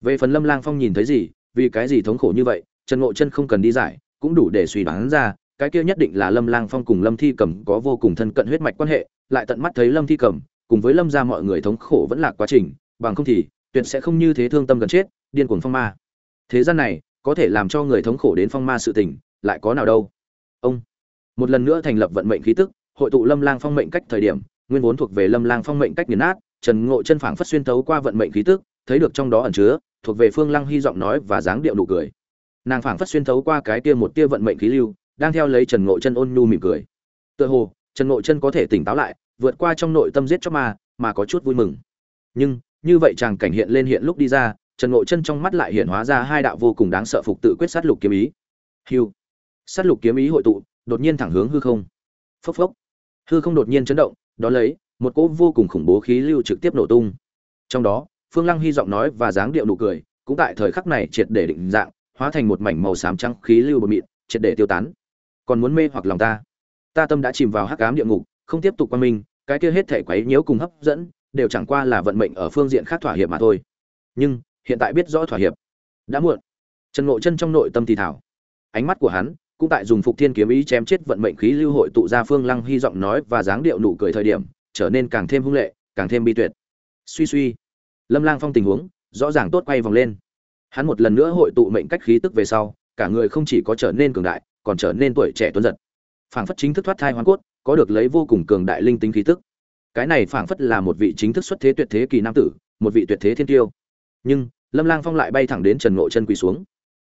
Về phần lâm lang phong nhìn thấy gì, vì cái gì thống khổ như vậy trần ngộ chân không cần đi giải, cũng đủ để suy đoán ra, cái kia nhất định là lâm lang phong cùng lâm thi cầm có vô cùng thân cận huyết mạch quan hệ, lại tận mắt thấy lâm thi cầm cùng với lâm Gia mọi người thống khổ vẫn là quá trình, bằng không thì tuyệt sẽ không như thế thương tâm gần chết, điên cuồng phong ma. Thế gian này, có thể làm cho người thống khổ đến phong ma sự tình, lại có nào đâu. Ông, một lần nữa thành lập vận mệnh khí tức, hội tụ lâm lang phong mệnh cách thời điểm, nguyên vốn thuộc về lâm lang phong mệnh cách nghiền nát, trần ngộ chân phảng phất xuyên thấu qua vận mệnh khí tức, thấy được trong đó ẩn chứa, thuộc về phương lăng hy giọng nói và dáng điệu nụ cười nàng phảng phất xuyên thấu qua cái kia một tia vận mệnh khí lưu, đang theo lấy trần ngộ chân ôn nhu mỉm cười. Tựa hồ, trần ngộ chân có thể tỉnh táo lại, vượt qua trong nội tâm giết cho ma, mà có chút vui mừng. Nhưng, như vậy chàng cảnh hiện lên hiện lúc đi ra, trần ngộ chân trong mắt lại hiện hóa ra hai đạo vô cùng đáng sợ phục tự quyết sát lục kiếm ý. Hiu! Sát lục kiếm ý hội tụ, đột nhiên thẳng hướng hư không. Phốc phốc! Hư không đột nhiên chấn động, đó lấy, một cỗ vô cùng khủng bố khí lưu trực tiếp nổ tung. Trong đó, phương lăng hy giọng nói và dáng điệu nụ cười, cũng tại thời khắc này triệt để định dạng hóa thành một mảnh màu xám trắng khí lưu bột mịn, triệt để tiêu tán. Còn muốn mê hoặc lòng ta. Ta tâm đã chìm vào hắc ám địa ngục, không tiếp tục qua mình cái kia hết thể quấy nhiễu cùng hấp dẫn, đều chẳng qua là vận mệnh ở phương diện khác thỏa hiệp mà thôi. Nhưng, hiện tại biết rõ thỏa hiệp. Đã muộn. Trần ngộ chân trong nội tâm thì thảo ánh mắt của hắn cũng tại dùng phục thiên kiếm ý chém chết vận mệnh khí lưu hội tụ ra phương lăng hy giọng nói và dáng điệu nụ cười thời điểm, trở nên càng thêm hung lệ, càng thêm bi tuyệt. Suy suy. Lâm lang phong tình huống rõ ràng tốt quay vòng lên hắn một lần nữa hội tụ mệnh cách khí tức về sau, cả người không chỉ có trở nên cường đại, còn trở nên tuổi trẻ tuấn giật. Phảng phất chính thức thoát thai hoàn cốt, có được lấy vô cùng cường đại linh tính khí tức. Cái này phảng phất là một vị chính thức xuất thế tuyệt thế kỳ nam tử, một vị tuyệt thế thiên tiêu. Nhưng, lâm lang phong lại bay thẳng đến trần ngộ chân quỳ xuống.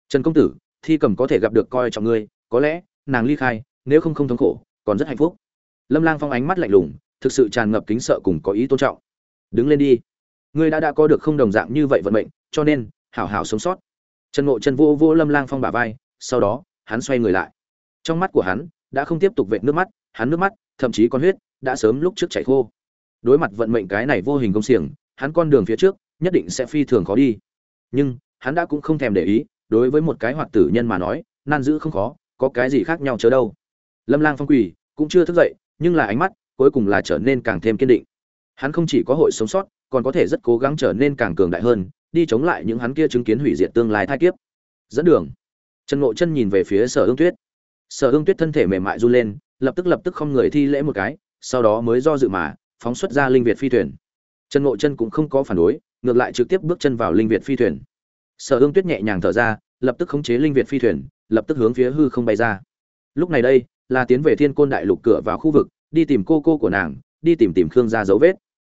Trần công tử, thi cầm có thể gặp được coi trọng ngươi, có lẽ, nàng ly khai, nếu không không thống khổ, còn rất hạnh phúc. Lâm lang phong ánh mắt lạnh lùng, thực sự tràn ngập kính sợ cùng có ý tôn trọng. Đứng lên đi. Ngươi đã đã có được không đồng dạng như vậy vận mệnh, cho nên hảo hảo sống sót. Trần ngộ chân vô vô lâm lang phong bả vai, sau đó, hắn xoay người lại. Trong mắt của hắn, đã không tiếp tục vệt nước mắt, hắn nước mắt, thậm chí con huyết, đã sớm lúc trước chảy khô. Đối mặt vận mệnh cái này vô hình công xiềng, hắn con đường phía trước, nhất định sẽ phi thường khó đi. Nhưng, hắn đã cũng không thèm để ý, đối với một cái hoạt tử nhân mà nói, nan giữ không khó, có cái gì khác nhau chớ đâu. Lâm lang phong quỳ, cũng chưa thức dậy, nhưng là ánh mắt, cuối cùng là trở nên càng thêm kiên định. Hắn không chỉ có hội sống sót, còn có thể rất cố gắng trở nên càng cường đại hơn đi chống lại những hắn kia chứng kiến hủy diệt tương lai thai kiếp. Dẫn đường. Trần ngộ chân nhìn về phía sở hương tuyết. Sở hương tuyết thân thể mềm mại run lên, lập tức lập tức không người thi lễ một cái, sau đó mới do dự mà phóng xuất ra linh việt phi thuyền. Trần ngộ chân cũng không có phản đối, ngược lại trực tiếp bước chân vào linh việt phi thuyền. Sở hương tuyết nhẹ nhàng thở ra, lập tức khống chế linh việt phi thuyền, lập tức hướng phía hư không bay ra. Lúc này đây, là tiến về thiên côn đại lục cửa vào khu vực, đi tìm cô cô của nàng, đi tìm tìm khương ra dấu vết.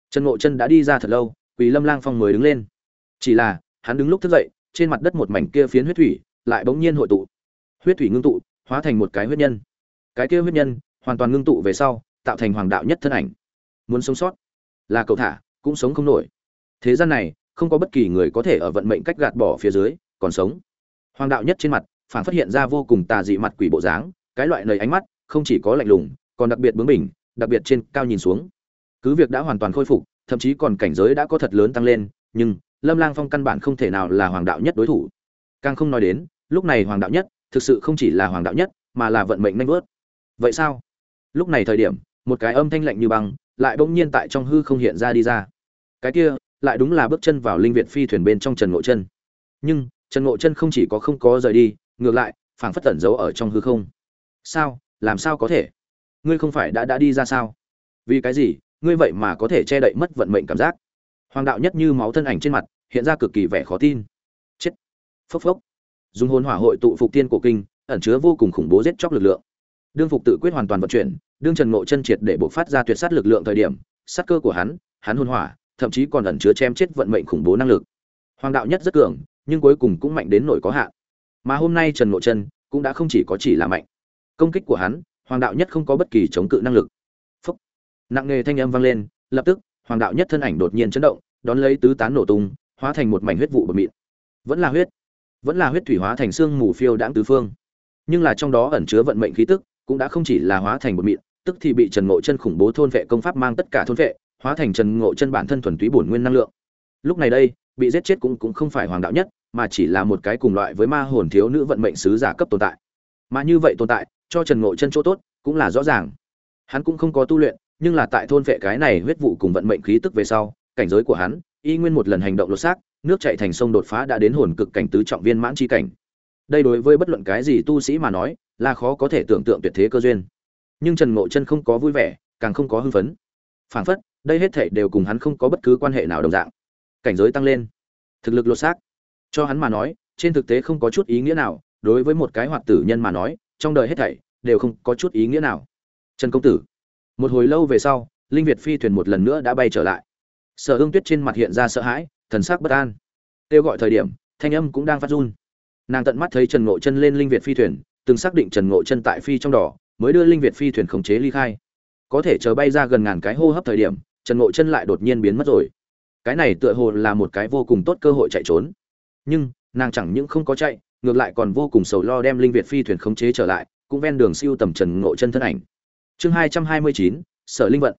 Trần ngộ chân đã đi ra thật lâu, quỳ lâm lang phong mới đứng lên chỉ là, hắn đứng lúc thức dậy, trên mặt đất một mảnh kia phiến huyết thủy lại bỗng nhiên hội tụ. Huyết thủy ngưng tụ, hóa thành một cái huyết nhân. Cái kia huyết nhân hoàn toàn ngưng tụ về sau, tạo thành hoàng đạo nhất thân ảnh. Muốn sống sót, là cậu thả, cũng sống không nổi. Thế gian này, không có bất kỳ người có thể ở vận mệnh cách gạt bỏ phía dưới, còn sống. Hoàng đạo nhất trên mặt, phản phát hiện ra vô cùng tà dị mặt quỷ bộ dáng, cái loại lời ánh mắt, không chỉ có lạnh lùng, còn đặc biệt bướng bỉnh, đặc biệt trên cao nhìn xuống. Cứ việc đã hoàn toàn khôi phục, thậm chí còn cảnh giới đã có thật lớn tăng lên, nhưng lâm lang phong căn bản không thể nào là hoàng đạo nhất đối thủ. Càng không nói đến, lúc này hoàng đạo nhất, thực sự không chỉ là hoàng đạo nhất, mà là vận mệnh nanh vớt vậy sao? Lúc này thời điểm, một cái âm thanh lạnh như băng, lại bỗng nhiên tại trong hư không hiện ra đi ra. Cái kia, lại đúng là bước chân vào linh viện phi thuyền bên trong trần ngộ chân. Nhưng, trần ngộ chân không chỉ có không có rời đi, ngược lại, phảng phất tẩn giấu ở trong hư không. Sao? Làm sao có thể? Ngươi không phải đã đã đi ra sao? Vì cái gì? Ngươi vậy mà có thể che đậy mất vận mệnh cảm giác? Hoàng đạo nhất như máu thân ảnh trên mặt, hiện ra cực kỳ vẻ khó tin. Chết. Phốc phốc. Dùng hồn hỏa hội tụ phục tiên cổ kinh, ẩn chứa vô cùng khủng bố giết chóc lực lượng. Đương phục tự quyết hoàn toàn vận chuyển, đương trần ngộ chân triệt để bộc phát ra tuyệt sát lực lượng thời điểm, sát cơ của hắn hắn hồn hỏa, thậm chí còn ẩn chứa chém chết vận mệnh khủng bố năng lực. Hoàng đạo nhất rất cường, nhưng cuối cùng cũng mạnh đến nỗi có hạn. Mà hôm nay trần ngộ chân cũng đã không chỉ có chỉ là mạnh. Công kích của hắn, hoàng đạo nhất không có bất kỳ chống cự năng lực. Phúc nặng nề thanh âm vang lên, lập tức hoàng đạo nhất thân ảnh đột nhiên chấn động, đón lấy tứ tán nổ tung, hóa thành một mảnh huyết vụ bờ mịn. Vẫn là huyết, vẫn là huyết thủy hóa thành xương mù phiêu đãng tứ phương. Nhưng là trong đó ẩn chứa vận mệnh khí tức, cũng đã không chỉ là hóa thành một mịn, tức thì bị trần ngộ chân khủng bố thôn vệ công pháp mang tất cả thôn vệ, hóa thành trần ngộ chân bản thân thuần túy bổn nguyên năng lượng. Lúc này đây, bị giết chết cũng cũng không phải hoàng đạo nhất, mà chỉ là một cái cùng loại với ma hồn thiếu nữ vận mệnh sứ giả cấp tồn tại. Mà như vậy tồn tại, cho trần ngộ chân chỗ tốt, cũng là rõ ràng. Hắn cũng không có tu luyện nhưng là tại thôn vệ cái này huyết vụ cùng vận mệnh khí tức về sau, cảnh giới của hắn, y nguyên một lần hành động lột xác, nước chảy thành sông đột phá đã đến hồn cực cảnh tứ trọng viên mãn chi cảnh. Đây đối với bất luận cái gì tu sĩ mà nói, là khó có thể tưởng tượng tuyệt thế cơ duyên. Nhưng trần ngộ chân không có vui vẻ, càng không có hưng phấn. Phảng phất, đây hết thảy đều cùng hắn không có bất cứ quan hệ nào đồng dạng. Cảnh giới tăng lên. Thực lực lột xác. Cho hắn mà nói, trên thực tế không có chút ý nghĩa nào, đối với một cái hoạt tử nhân mà nói, trong đời hết thảy, đều không có chút ý nghĩa nào. Trần công tử một hồi lâu về sau, linh việt phi thuyền một lần nữa đã bay trở lại. Sở hương tuyết trên mặt hiện ra sợ hãi, thần sắc bất an. Kêu gọi thời điểm, thanh âm cũng đang phát run. Nàng tận mắt thấy trần ngộ chân lên linh việt phi thuyền, từng xác định trần ngộ chân tại phi trong đỏ, mới đưa linh việt phi thuyền khống chế ly khai. Có thể chờ bay ra gần ngàn cái hô hấp thời điểm, trần ngộ chân lại đột nhiên biến mất rồi. Cái này tựa hồ là một cái vô cùng tốt cơ hội chạy trốn. Nhưng, nàng chẳng những không có chạy, ngược lại còn vô cùng sầu lo đem linh việt phi thuyền khống chế trở lại, cũng ven đường siêu tầm trần ngộ chân thân ảnh chương hai trăm hai mươi chín, sở linh vận.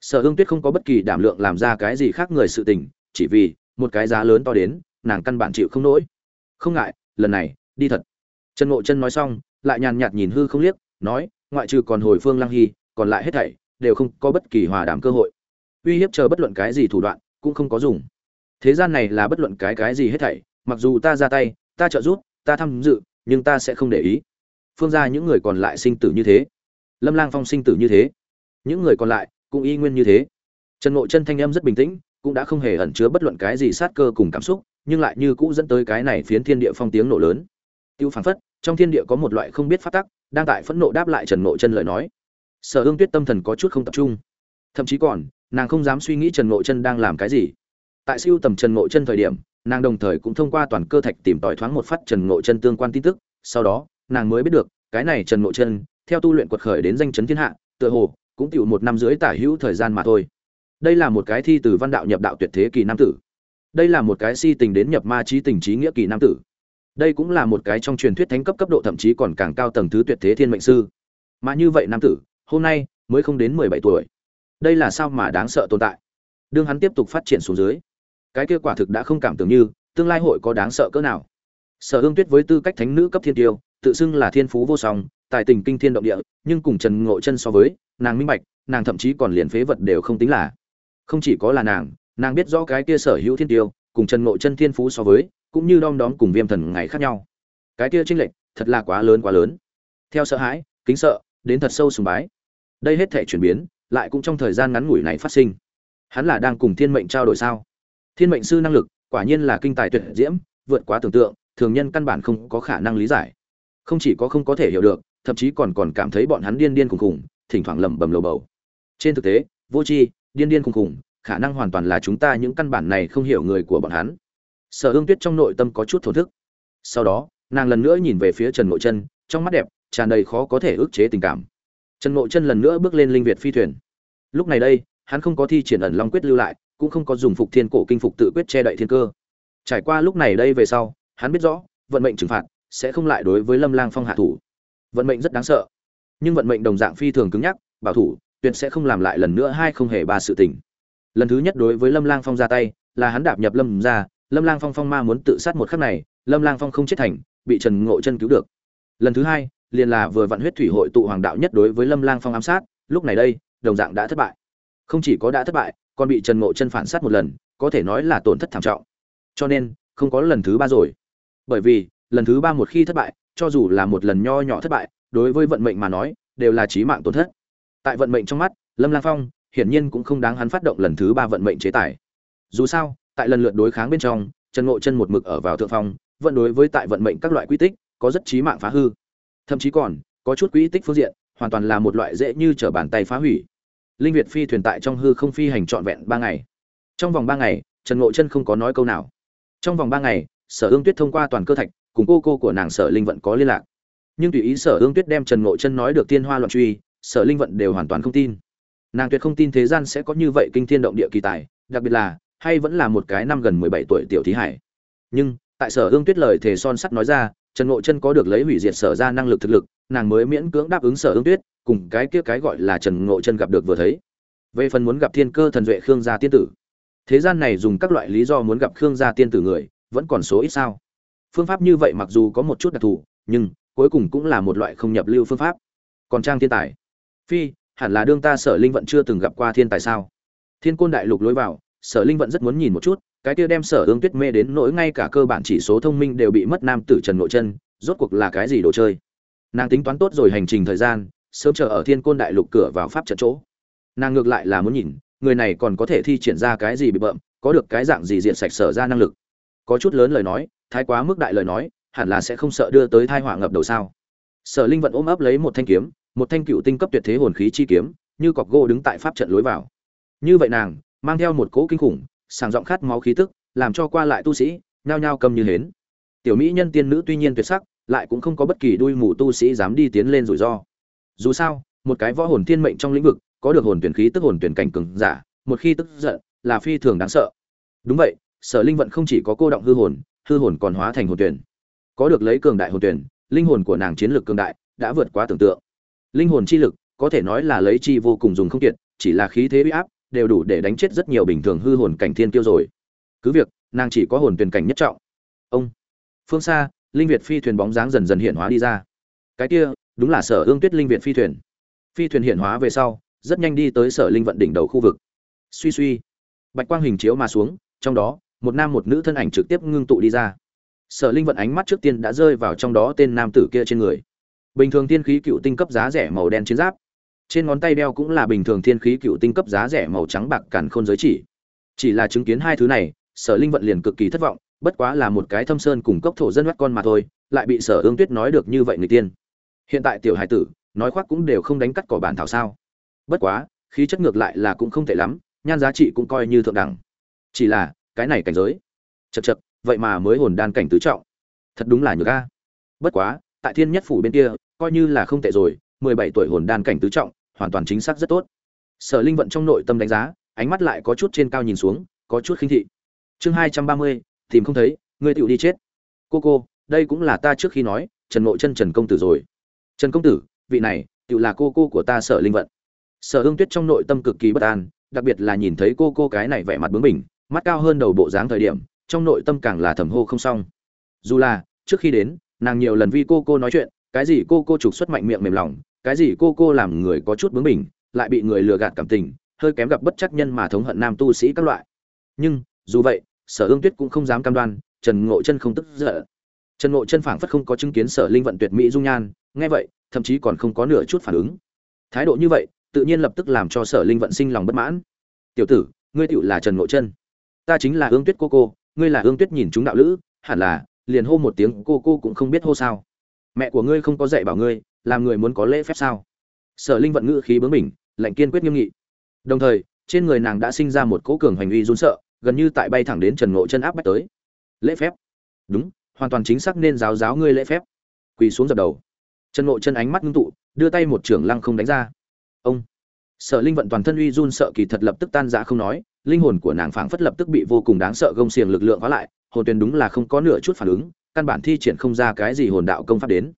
Sở hương tuyết không có bất kỳ đảm lượng làm ra cái gì khác người sự tình, chỉ vì một cái giá lớn to đến, nàng căn bản chịu không nổi. Không ngại, lần này, đi thật. Trần ngộ chân nói xong, lại nhàn nhạt nhìn hư không liếc, nói, ngoại trừ còn hồi phương lăng hy, còn lại hết thảy, đều không có bất kỳ hòa đàm cơ hội. Uy hiếp chờ bất luận cái gì thủ đoạn, cũng không có dùng. Thế gian này là bất luận cái cái gì hết thảy, mặc dù ta ra tay, ta trợ giúp, ta tham dự, nhưng ta sẽ không để ý. Phương ra những người còn lại sinh tử như thế lâm lang phong sinh tử như thế, những người còn lại cũng y nguyên như thế. Trần nội chân thanh âm rất bình tĩnh, cũng đã không hề ẩn chứa bất luận cái gì sát cơ cùng cảm xúc, nhưng lại như cũ dẫn tới cái này phiến thiên địa phong tiếng nổ lớn. Tiêu phảng phất, trong thiên địa có một loại không biết phát tắc, đang tại phẫn nộ đáp lại trần nội chân lời nói. Sở hương tuyết tâm thần có chút không tập trung. Thậm chí còn, nàng không dám suy nghĩ trần nội chân đang làm cái gì. Tại siêu tầm trần nội chân thời điểm, nàng đồng thời cũng thông qua toàn cơ thạch tìm tòi thoáng một phát trần nội chân tương quan tin tức, sau đó, nàng mới biết được, cái này trần nội chân theo tu luyện quật khởi đến danh chấn thiên hạ, tựa hồ cũng tiểu một năm rưỡi tả hữu thời gian mà thôi. Đây là một cái thi từ văn đạo nhập đạo tuyệt thế kỳ nam tử. Đây là một cái si tình đến nhập ma trí tình trí nghĩa kỳ nam tử. Đây cũng là một cái trong truyền thuyết thánh cấp cấp độ thậm chí còn càng cao tầng thứ tuyệt thế thiên mệnh sư. Mà như vậy nam tử, hôm nay mới không đến mười bảy tuổi. Đây là sao mà đáng sợ tồn tại? Đương hắn tiếp tục phát triển xuống dưới, cái kia quả thực đã không cảm tưởng như tương lai hội có đáng sợ cỡ nào. Sở Hương tuyết với tư cách thánh nữ cấp thiên tiêu, tự xưng là thiên phú vô song tài tình kinh thiên động địa, nhưng cùng trần ngộ chân so với, nàng minh bạch, nàng thậm chí còn liền phế vật đều không tính là. Không chỉ có là nàng nàng biết rõ cái kia sở hữu thiên tiêu, cùng trần ngộ chân thiên phú so với, cũng như đom đóm cùng viêm thần ngày khác nhau. Cái kia chênh lệch, thật là quá lớn quá lớn. Theo sợ hãi, kính sợ, đến thật sâu sùng bái. Đây hết thể chuyển biến, lại cũng trong thời gian ngắn ngủi này phát sinh. Hắn là đang cùng thiên mệnh trao đổi sao? Thiên mệnh sư năng lực, quả nhiên là kinh tài tuyệt diễm, vượt quá tưởng tượng, thường nhân căn bản không có khả năng lý giải. Không chỉ có không có thể hiểu được thậm chí còn còn cảm thấy bọn hắn điên điên khùng khùng, thỉnh thoảng lẩm bẩm lầu bầu. Trên thực tế, vô tri, điên điên khùng khùng, khả năng hoàn toàn là chúng ta những căn bản này không hiểu người của bọn hắn. Sở ương tuyết trong nội tâm có chút thổ thức. Sau đó, nàng lần nữa nhìn về phía trần ngộ chân, trong mắt đẹp, tràn đầy khó có thể ức chế tình cảm. Trần ngộ chân lần nữa bước lên linh việt phi thuyền. Lúc này đây, hắn không có thi triển ẩn long quyết lưu lại, cũng không có dùng phục thiên cổ kinh phục tự quyết che đậy thiên cơ. Trải qua lúc này đây về sau, hắn biết rõ, vận mệnh trừng phạt sẽ không lại đối với lâm lang phong hạ thủ vận mệnh rất đáng sợ. Nhưng vận mệnh đồng dạng phi thường cứng nhắc, bảo thủ, tuyệt sẽ không làm lại lần nữa hai không hề ba sự tình. Lần thứ nhất đối với lâm lang phong ra tay, là hắn đạp nhập lâm ra, lâm lang phong phong ma muốn tự sát một khắc này, lâm lang phong không chết thành, bị trần ngộ chân cứu được. Lần thứ hai, liền là vừa vạn huyết thủy hội tụ hoàng đạo nhất đối với lâm lang phong ám sát, lúc này đây, đồng dạng đã thất bại. Không chỉ có đã thất bại, còn bị trần ngộ chân phản sát một lần, có thể nói là tổn thất thảm trọng. Cho nên, không có lần thứ ba rồi. Bởi vì, lần thứ ba một khi thất bại cho dù là một lần nho nhỏ thất bại, đối với vận mệnh mà nói, đều là chí mạng tổn thất. Tại vận mệnh trong mắt, lâm lang phong, hiển nhiên cũng không đáng hắn phát động lần thứ ba vận mệnh chế tài. Dù sao, tại lần lượt đối kháng bên trong, trần ngộ chân một mực ở vào thượng phong vận đối với tại vận mệnh các loại quy tích, có rất chí mạng phá hư. Thậm chí còn, có chút quy tích phương diện, hoàn toàn là một loại dễ như trở bàn tay phá hủy. Linh việt phi thuyền tại trong hư không phi hành trọn vẹn ba ngày. Trong vòng ba ngày, trần ngộ chân không có nói câu nào. Trong vòng ba ngày, sở ương tuyết thông qua toàn cơ thạch cùng cô cô của nàng sở linh vận có liên lạc. Nhưng tùy ý sở hương tuyết đem trần ngộ chân nói được tiên hoa loạn truy, sở linh vận đều hoàn toàn không tin. Nàng tuyệt không tin thế gian sẽ có như vậy kinh thiên động địa kỳ tài, đặc biệt là, hay vẫn là một cái năm gần mười bảy tuổi tiểu thí hải. Nhưng, tại sở hương tuyết lời thề son sắt nói ra, trần ngộ chân có được lấy hủy diệt sở ra năng lực thực lực, nàng mới miễn cưỡng đáp ứng sở hương tuyết, cùng cái kia cái gọi là trần ngộ chân gặp được vừa thấy. Về phần muốn gặp thiên cơ thần duệ khương gia tiên tử, thế gian này dùng các loại lý do muốn gặp khương gia tiên tử người, vẫn còn số ít sao? Phương pháp như vậy mặc dù có một chút đặc thù, nhưng cuối cùng cũng là một loại không nhập lưu phương pháp. Còn trang thiên tài. Phi, hẳn là đương ta sở linh vận chưa từng gặp qua thiên tài sao? Thiên côn đại lục lối vào, sở linh vận rất muốn nhìn một chút, cái kia đem sở ương tuyết mê đến nỗi ngay cả cơ bản chỉ số thông minh đều bị mất nam tử trần nội chân rốt cuộc là cái gì đồ chơi? Nàng tính toán tốt rồi hành trình thời gian, sớm chờ ở thiên côn đại lục cửa vào pháp trận chỗ. Nàng ngược lại là muốn nhìn, người này còn có thể thi triển ra cái gì bị bợm, có được cái dạng gì diện sạch sở ra năng lực. Có chút lớn lời nói thái quá mức đại lời nói, hẳn là sẽ không sợ đưa tới thai họa ngập đầu sao? Sở linh vận ôm ấp lấy một thanh kiếm, một thanh cựu tinh cấp tuyệt thế hồn khí chi kiếm, như cọc gỗ đứng tại pháp trận lối vào. Như vậy nàng, mang theo một cỗ kinh khủng, sàng giọng khát máu khí tức, làm cho qua lại tu sĩ, nhao nhao cầm như hến. Tiểu mỹ nhân tiên nữ tuy nhiên tuyệt sắc, lại cũng không có bất kỳ đuôi mù tu sĩ dám đi tiến lên rủi ro. Dù sao, một cái võ hồn thiên mệnh trong lĩnh vực, có được hồn tuyển khí tức hồn tuyển cảnh cường giả, một khi tức giận, là phi thường đáng sợ. Đúng vậy, sở linh vận không chỉ có cô động hư hồn hư hồn còn hóa thành hồn tuyển. Có được lấy cường đại hồn tuyển, linh hồn của nàng chiến lược cường đại đã vượt quá tưởng tượng. Linh hồn chi lực, có thể nói là lấy chi vô cùng dùng không kiệt, chỉ là khí thế uy áp, đều đủ để đánh chết rất nhiều bình thường hư hồn cảnh thiên tiêu rồi. Cứ việc, nàng chỉ có hồn tuyển cảnh nhất trọng. Ông, phương xa, linh việt phi thuyền bóng dáng dần dần hiện hóa đi ra. Cái kia, đúng là sở ương tuyết linh việt phi thuyền. Phi thuyền hiện hóa về sau, rất nhanh đi tới sở linh vận đỉnh đầu khu vực. Suy suy. Bạch quang hình chiếu mà xuống, trong đó một nam một nữ thân ảnh trực tiếp ngưng tụ đi ra. Sở linh vận ánh mắt trước tiên đã rơi vào trong đó tên nam tử kia trên người. Bình thường thiên khí cựu tinh cấp giá rẻ màu đen chiến giáp. Trên ngón tay đeo cũng là bình thường thiên khí cựu tinh cấp giá rẻ màu trắng bạc cản khôn giới chỉ. Chỉ là chứng kiến hai thứ này, sở linh vận liền cực kỳ thất vọng, bất quá là một cái thâm sơn cùng cốc thổ dân bắt con mà thôi, lại bị sở ương tuyết nói được như vậy người tiên. Hiện tại tiểu hải tử, nói khoác cũng đều không đánh cắt cỏ bản thảo sao. Bất quá, khí chất ngược lại là cũng không tệ lắm, nhan giá trị cũng coi như thượng đẳng. Chỉ là cái này cảnh giới. Chật chật, vậy mà mới hồn đan cảnh tứ trọng. Thật đúng là nhược a. Bất quá, tại thiên nhất phủ bên kia, coi như là không tệ rồi, mười bảy tuổi hồn đan cảnh tứ trọng, hoàn toàn chính xác rất tốt. Sở linh vận trong nội tâm đánh giá, ánh mắt lại có chút trên cao nhìn xuống, có chút khinh thị. Chương hai trăm ba mươi, tìm không thấy, ngươi tựu đi chết. Cô cô, đây cũng là ta trước khi nói, trần nội chân trần công tử rồi. Trần công tử, vị này tựu là cô cô của ta sở linh vận. Sở hương tuyết trong nội tâm cực kỳ bất an, đặc biệt là nhìn thấy cô cô cái này vẻ mặt bướng bỉnh mắt cao hơn đầu bộ dáng thời điểm, trong nội tâm càng là thầm hô không xong. Dù là, trước khi đến, nàng nhiều lần vi cô cô nói chuyện, cái gì cô cô trục xuất mạnh miệng mềm lòng, cái gì cô cô làm người có chút bướng bỉnh, lại bị người lừa gạt cảm tình, hơi kém gặp bất chắc nhân mà thống hận nam tu sĩ các loại. Nhưng, dù vậy, sở ương tuyết cũng không dám cam đoan, trần ngộ chân không tức giận. Trần ngộ chân phảng phất không có chứng kiến sở linh vận tuyệt mỹ dung nhan, nghe vậy, thậm chí còn không có nửa chút phản ứng. Thái độ như vậy, tự nhiên lập tức làm cho sở linh vận sinh lòng bất mãn. Tiểu tử, ngươi tựu là trần ngộ chân ta chính là ương tuyết cô cô, ngươi là ương tuyết nhìn chúng đạo lữ, hẳn là, liền hô một tiếng cô cô cũng không biết hô sao. Mẹ của ngươi không có dạy bảo ngươi, làm người muốn có lễ phép sao? Sở linh vận ngữ khí bướng bỉnh, lạnh kiên quyết nghiêm nghị. Đồng thời, trên người nàng đã sinh ra một cỗ cường hành uy run sợ, gần như tại bay thẳng đến trần ngộ chân áp bách tới. Lễ phép? Đúng, hoàn toàn chính xác nên giáo giáo ngươi lễ phép. Quỳ xuống dập đầu. Trần ngộ chân ánh mắt ngưng tụ, đưa tay một trưởng lăng không đánh ra. Ông. Sở linh vận toàn thân uy run sợ kỳ thật lập tức tan rã không nói linh hồn của nàng phảng phất lập tức bị vô cùng đáng sợ gông xiềng lực lượng hóa lại, hồn tuyền đúng là không có nửa chút phản ứng, căn bản thi triển không ra cái gì hồn đạo công pháp đến.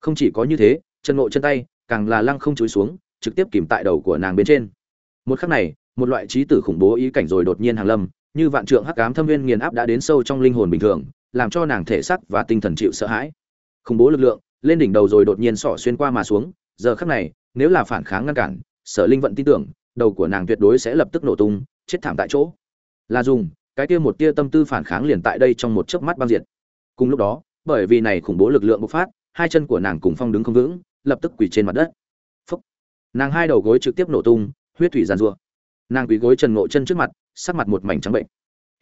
Không chỉ có như thế, chân ngộ chân tay, càng là lăng không chối xuống, trực tiếp kìm tại đầu của nàng bên trên. Một khắc này, một loại trí tử khủng bố ý cảnh rồi đột nhiên hàng lâm, như vạn trượng hắc ám thâm viên nghiền áp đã đến sâu trong linh hồn bình thường, làm cho nàng thể sắc và tinh thần chịu sợ hãi. Khủng bố lực lượng, lên đỉnh đầu rồi đột nhiên sỏ xuyên qua mà xuống, giờ khắc này, nếu là phản kháng ngăn cản, sở linh vận tin tưởng, đầu của nàng tuyệt đối sẽ lập tức nổ tung chết thảm tại chỗ. Là dùng, cái kia một tia tâm tư phản kháng liền tại đây trong một chớp mắt băng diệt. Cùng lúc đó, bởi vì này khủng bố lực lượng bộc phát, hai chân của nàng cùng phong đứng không vững, lập tức quỳ trên mặt đất. Phúc. nàng hai đầu gối trực tiếp nổ tung, huyết thủy giàn rủa nàng quỳ gối trần ngộ chân trước mặt, sắc mặt một mảnh trắng bệnh.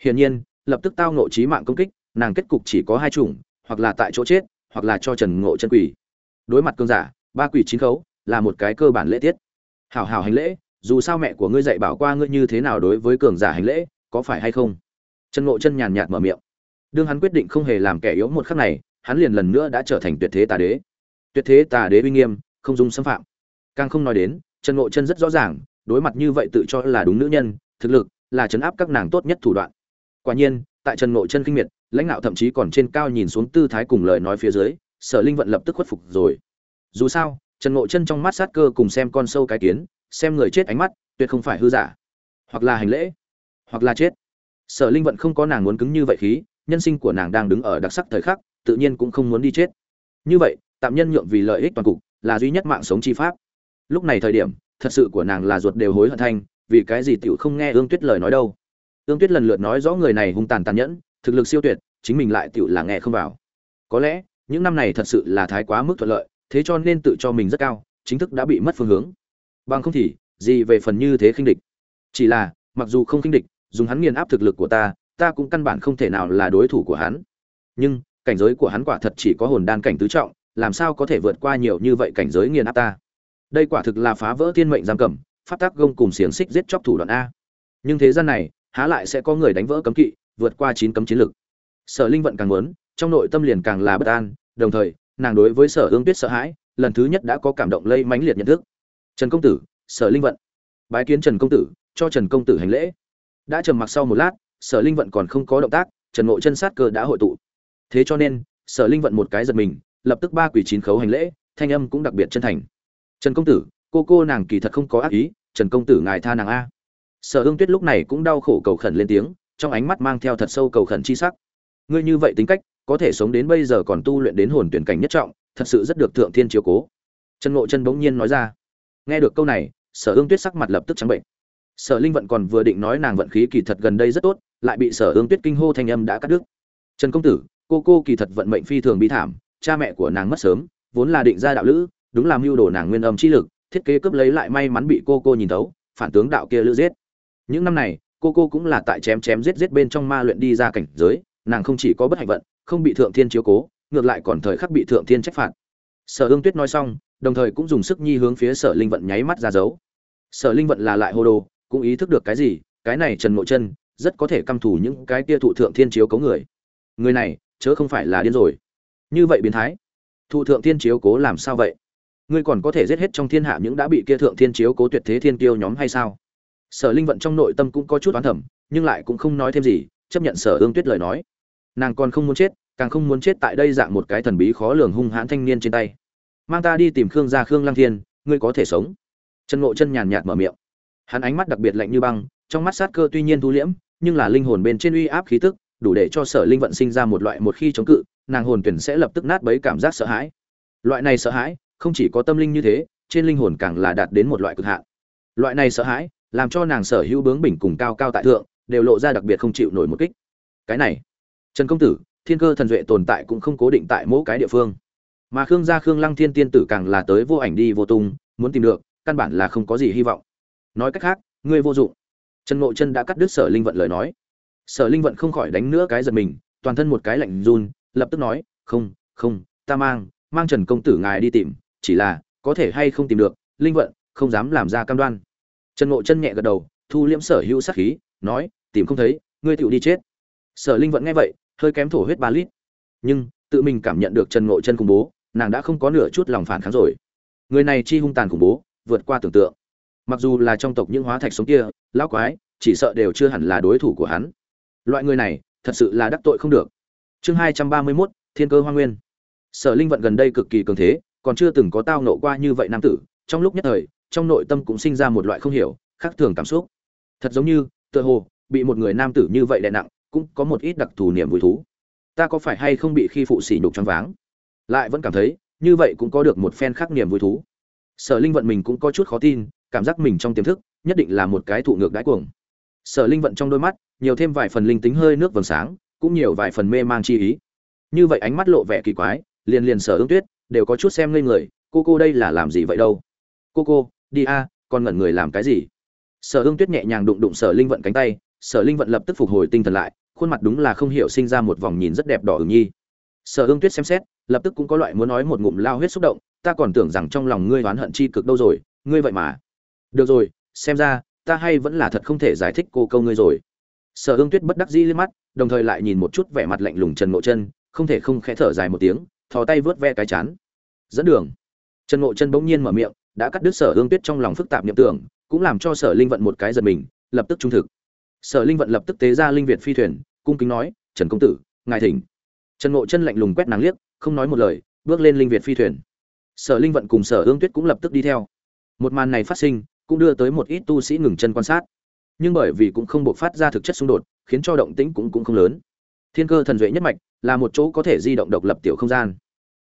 Hiển nhiên, lập tức tao ngộ chí mạng công kích, nàng kết cục chỉ có hai chủng, hoặc là tại chỗ chết, hoặc là cho trần ngộ chân quỳ. Đối mặt cương giả, ba quỳ chín khấu, là một cái cơ bản lễ tiết. Hảo hảo hành lễ dù sao mẹ của ngươi dạy bảo qua ngươi như thế nào đối với cường giả hành lễ, có phải hay không? Trần ngộ chân nhàn nhạt mở miệng. Đương hắn quyết định không hề làm kẻ yếu một khắc này, hắn liền lần nữa đã trở thành tuyệt thế tà đế. Tuyệt thế tà đế uy nghiêm, không dung xâm phạm. Càng không nói đến, trần ngộ chân rất rõ ràng, đối mặt như vậy tự cho là đúng nữ nhân, thực lực là chấn áp các nàng tốt nhất thủ đoạn. Quả nhiên, tại trần ngộ chân kinh miệt, lãnh đạo thậm chí còn trên cao nhìn xuống tư thái cùng lời nói phía dưới, sở linh vận lập tức khuất phục rồi. Dù sao, trần ngộ chân trong mắt sát cơ cùng xem con sâu cái kiến xem người chết ánh mắt, tuyệt không phải hư giả, hoặc là hành lễ, hoặc là chết. Sở linh vận không có nàng muốn cứng như vậy khí, nhân sinh của nàng đang đứng ở đặc sắc thời khắc, tự nhiên cũng không muốn đi chết. Như vậy, tạm nhân nhượng vì lợi ích toàn cục, là duy nhất mạng sống chi pháp. Lúc này thời điểm, thật sự của nàng là ruột đều hối hận thanh, vì cái gì tiểu không nghe ương tuyết lời nói đâu. Ương tuyết lần lượt nói rõ người này hung tàn tàn nhẫn, thực lực siêu tuyệt, chính mình lại tiểu là nghe không vào. Có lẽ, những năm này thật sự là thái quá mức thuận lợi, thế cho nên tự cho mình rất cao, chính thức đã bị mất phương hướng bằng không thì, gì về phần như thế khinh địch? Chỉ là, mặc dù không khinh địch, dùng hắn nghiền áp thực lực của ta ta cũng căn bản không thể nào là đối thủ của hắn. Nhưng, cảnh giới của hắn quả thật chỉ có hồn đan cảnh tứ trọng, làm sao có thể vượt qua nhiều như vậy cảnh giới nghiền áp ta? Đây quả thực là phá vỡ thiên mệnh giam cầm, pháp tác gông cùng xiềng xích giết chóc thủ đoạn a. Nhưng thế gian này, há lại sẽ có người đánh vỡ cấm kỵ, vượt qua chín cấm chiến lực. Sở linh vận càng muốn, trong nội tâm liền càng là bất an, đồng thời, nàng đối với sở ương tuyết sợ hãi, lần thứ nhất đã có cảm động lây mãnh liệt nhận thức trần công tử, sở linh vận. Bái kiến trần công tử, cho trần công tử hành lễ. Đã trầm mặc sau một lát, sở linh vận còn không có động tác, trần ngộ chân sát cơ đã hội tụ. Thế cho nên, sở linh vận một cái giật mình, lập tức ba quỷ chín khấu hành lễ, thanh âm cũng đặc biệt chân thành. Trần công tử, cô cô nàng kỳ thật không có ác ý, trần công tử ngài tha nàng a. Sở Hương tuyết lúc này cũng đau khổ cầu khẩn lên tiếng, trong ánh mắt mang theo thật sâu cầu khẩn chi sắc. Ngươi như vậy tính cách, có thể sống đến bây giờ còn tu luyện đến hồn tuyển cảnh nhất trọng, thật sự rất được thượng thiên chiếu cố. Trần ngộ chân bỗng nhiên nói ra nghe được câu này, sở ương tuyết sắc mặt lập tức trắng bệnh. Sở linh vận còn vừa định nói nàng vận khí kỳ thật gần đây rất tốt, lại bị sở ương tuyết kinh hô thanh âm đã cắt đứt. Trần công tử, cô cô kỳ thật vận mệnh phi thường bi thảm, cha mẹ của nàng mất sớm, vốn là định gia đạo lữ, đúng là mưu đồ nàng nguyên âm chi lực, thiết kế cướp lấy lại may mắn bị cô cô nhìn thấu, phản tướng đạo kia lữ giết. Những năm này, cô cô cũng là tại chém chém giết giết bên trong ma luyện đi ra cảnh giới, nàng không chỉ có bất hạnh vận, không bị thượng thiên chiếu cố, ngược lại còn thời khắc bị thượng thiên trách phạt. Sở ương tuyết nói xong đồng thời cũng dùng sức nhi hướng phía sở linh vận nháy mắt ra dấu. Sở linh vận là lại hô đồ, cũng ý thức được cái gì, cái này trần mộ chân rất có thể căm thủ những cái kia thụ thượng thiên chiếu cấu người. Người này, chớ không phải là điên rồi. Như vậy biến thái. Thụ thượng thiên chiếu cố làm sao vậy? Ngươi còn có thể giết hết trong thiên hạ những đã bị kia thượng thiên chiếu cố tuyệt thế thiên tiêu nhóm hay sao? Sở linh vận trong nội tâm cũng có chút oán thẩm nhưng lại cũng không nói thêm gì, chấp nhận sở ương tuyết lời nói. Nàng còn không muốn chết, càng không muốn chết tại đây dạng một cái thần bí khó lường hung hãn thanh niên trên tay mang ta đi tìm khương gia khương lăng thiên, ngươi có thể sống. Trần ngộ chân nhàn nhạt mở miệng. Hắn ánh mắt đặc biệt lạnh như băng, trong mắt sát cơ tuy nhiên thu liễm, nhưng là linh hồn bên trên uy áp khí tức, đủ để cho sở linh vận sinh ra một loại một khi chống cự, nàng hồn tuyển sẽ lập tức nát bấy cảm giác sợ hãi. Loại này sợ hãi, không chỉ có tâm linh như thế, trên linh hồn càng là đạt đến một loại cực hạn. Loại này sợ hãi, làm cho nàng sở hữu bướng bỉnh cùng cao cao tại thượng, đều lộ ra đặc biệt không chịu nổi một kích. Cái này, trần công tử, thiên cơ thần duệ tồn tại cũng không cố định tại mỗi cái địa phương mà khương gia khương lăng thiên tiên tử càng là tới vô ảnh đi vô tung, muốn tìm được, căn bản là không có gì hy vọng. Nói cách khác, ngươi vô dụng. Trần ngộ chân đã cắt đứt sở linh vận lời nói. Sở linh vận không khỏi đánh nữa cái giật mình, toàn thân một cái lạnh run, lập tức nói, không không, ta mang mang trần công tử ngài đi tìm, chỉ là, có thể hay không tìm được, linh vận, không dám làm ra cam đoan. Trần ngộ chân nhẹ gật đầu, thu liễm sở hữu sát khí, nói, tìm không thấy, ngươi tựu đi chết. Sở linh vận nghe vậy, hơi kém thổ huyết ba lít. Nhưng, tự mình cảm nhận được trần ngộ chân khủng bố nàng đã không có nửa chút lòng phản kháng rồi. Người này chi hung tàn khủng bố, vượt qua tưởng tượng. Mặc dù là trong tộc những hóa thạch sống kia, lão quái, chỉ sợ đều chưa hẳn là đối thủ của hắn. Loại người này, thật sự là đắc tội không được. Chương hai trăm ba mươi mốt, thiên cơ hoa nguyên. Sở linh vận gần đây cực kỳ cường thế, còn chưa từng có tao nộ qua như vậy nam tử. Trong lúc nhất thời, trong nội tâm cũng sinh ra một loại không hiểu, khác thường cảm xúc. Thật giống như, tựa hồ, bị một người nam tử như vậy đè nặng, cũng có một ít đặc thù niềm vui thú. Ta có phải hay không bị khi phụ sỉ nhục trong váng? Lại vẫn cảm thấy, như vậy cũng có được một phen khác niềm vui thú. Sở linh vận mình cũng có chút khó tin, cảm giác mình trong tiềm thức, nhất định là một cái thụ ngược đãi cuồng. Sở linh vận trong đôi mắt, nhiều thêm vài phần linh tính hơi nước vầng sáng, cũng nhiều vài phần mê mang chi ý. Như vậy ánh mắt lộ vẻ kỳ quái, liền liền sở ương tuyết, đều có chút xem ngây người, cô cô đây là làm gì vậy đâu? Cô cô, đi a, con ngẩn người làm cái gì? Sở ương tuyết nhẹ nhàng đụng đụng sở linh vận cánh tay, sở linh vận lập tức phục hồi tinh thần lại, khuôn mặt đúng là không hiểu sinh ra một vòng nhìn rất đẹp đỏ ửng nhi. Sở ương tuyết xem xét lập tức cũng có loại muốn nói một ngụm lao huyết xúc động, ta còn tưởng rằng trong lòng ngươi oán hận chi cực đâu rồi, ngươi vậy mà. Được rồi, xem ra, ta hay vẫn là thật không thể giải thích cô câu ngươi rồi. Sở hương tuyết bất đắc dĩ lên mắt, đồng thời lại nhìn một chút vẻ mặt lạnh lùng trần ngộ chân không thể không khẽ thở dài một tiếng, thò tay vớt ve cái chán. Dẫn đường. Trần ngộ chân bỗng nhiên mở miệng, đã cắt đứt sở hương tuyết trong lòng phức tạp nhậm tưởng, cũng làm cho sở linh vận một cái giật mình, lập tức trung thực. Sở linh vận lập tức tế ra linh việt phi thuyền, cung kính nói, trần công tử, ngài thỉnh. Trần ngộ chân lạnh lùng quét nàng liếc không nói một lời, bước lên linh việt phi thuyền. Sở linh vận cùng sở ương tuyết cũng lập tức đi theo. Một màn này phát sinh, cũng đưa tới một ít tu sĩ ngừng chân quan sát. Nhưng bởi vì cũng không buộc phát ra thực chất xung đột, khiến cho động tĩnh cũng cũng không lớn. Thiên cơ thần duệ nhất mạch là một chỗ có thể di động độc lập tiểu không gian.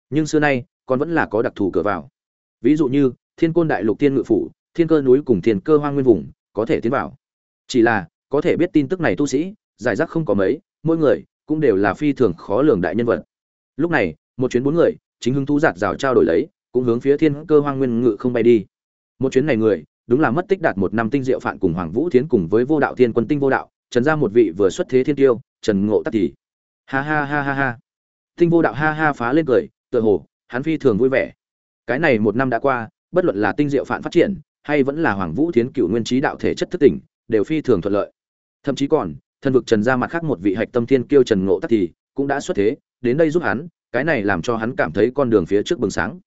Nhưng xưa nay, còn vẫn là có đặc thù cửa vào. Ví dụ như, thiên côn đại lục tiên ngự phủ, thiên cơ núi cùng thiên cơ hoang nguyên vùng, có thể tiến vào. Chỉ là, có thể biết tin tức này tu sĩ, giải rác không có mấy, mỗi người cũng đều là phi thường khó lường đại nhân vật. Lúc này một chuyến bốn người, chính hứng thú giạt rào trao đổi lấy, cũng hướng phía thiên cơ hoang nguyên ngự không bay đi. Một chuyến này người, đúng là mất tích đạt một năm tinh diệu phạn cùng hoàng vũ thiến cùng với vô đạo thiên quân tinh vô đạo, trần ra một vị vừa xuất thế thiên tiêu, trần ngộ tắc thì. Ha ha ha ha ha. Tinh vô đạo ha ha phá lên cười, tựa hồ, hắn phi thường vui vẻ. Cái này một năm đã qua, bất luận là tinh diệu phạn phát triển, hay vẫn là hoàng vũ thiến cựu nguyên trí đạo thể chất thức tỉnh, đều phi thường thuận lợi. Thậm chí còn, thân vực trần ra mặt khác một vị hạch tâm thiên kiêu trần ngộ tắc thì, cũng đã xuất thế, đến đây giúp hắn cái này làm cho hắn cảm thấy con đường phía trước bừng sáng.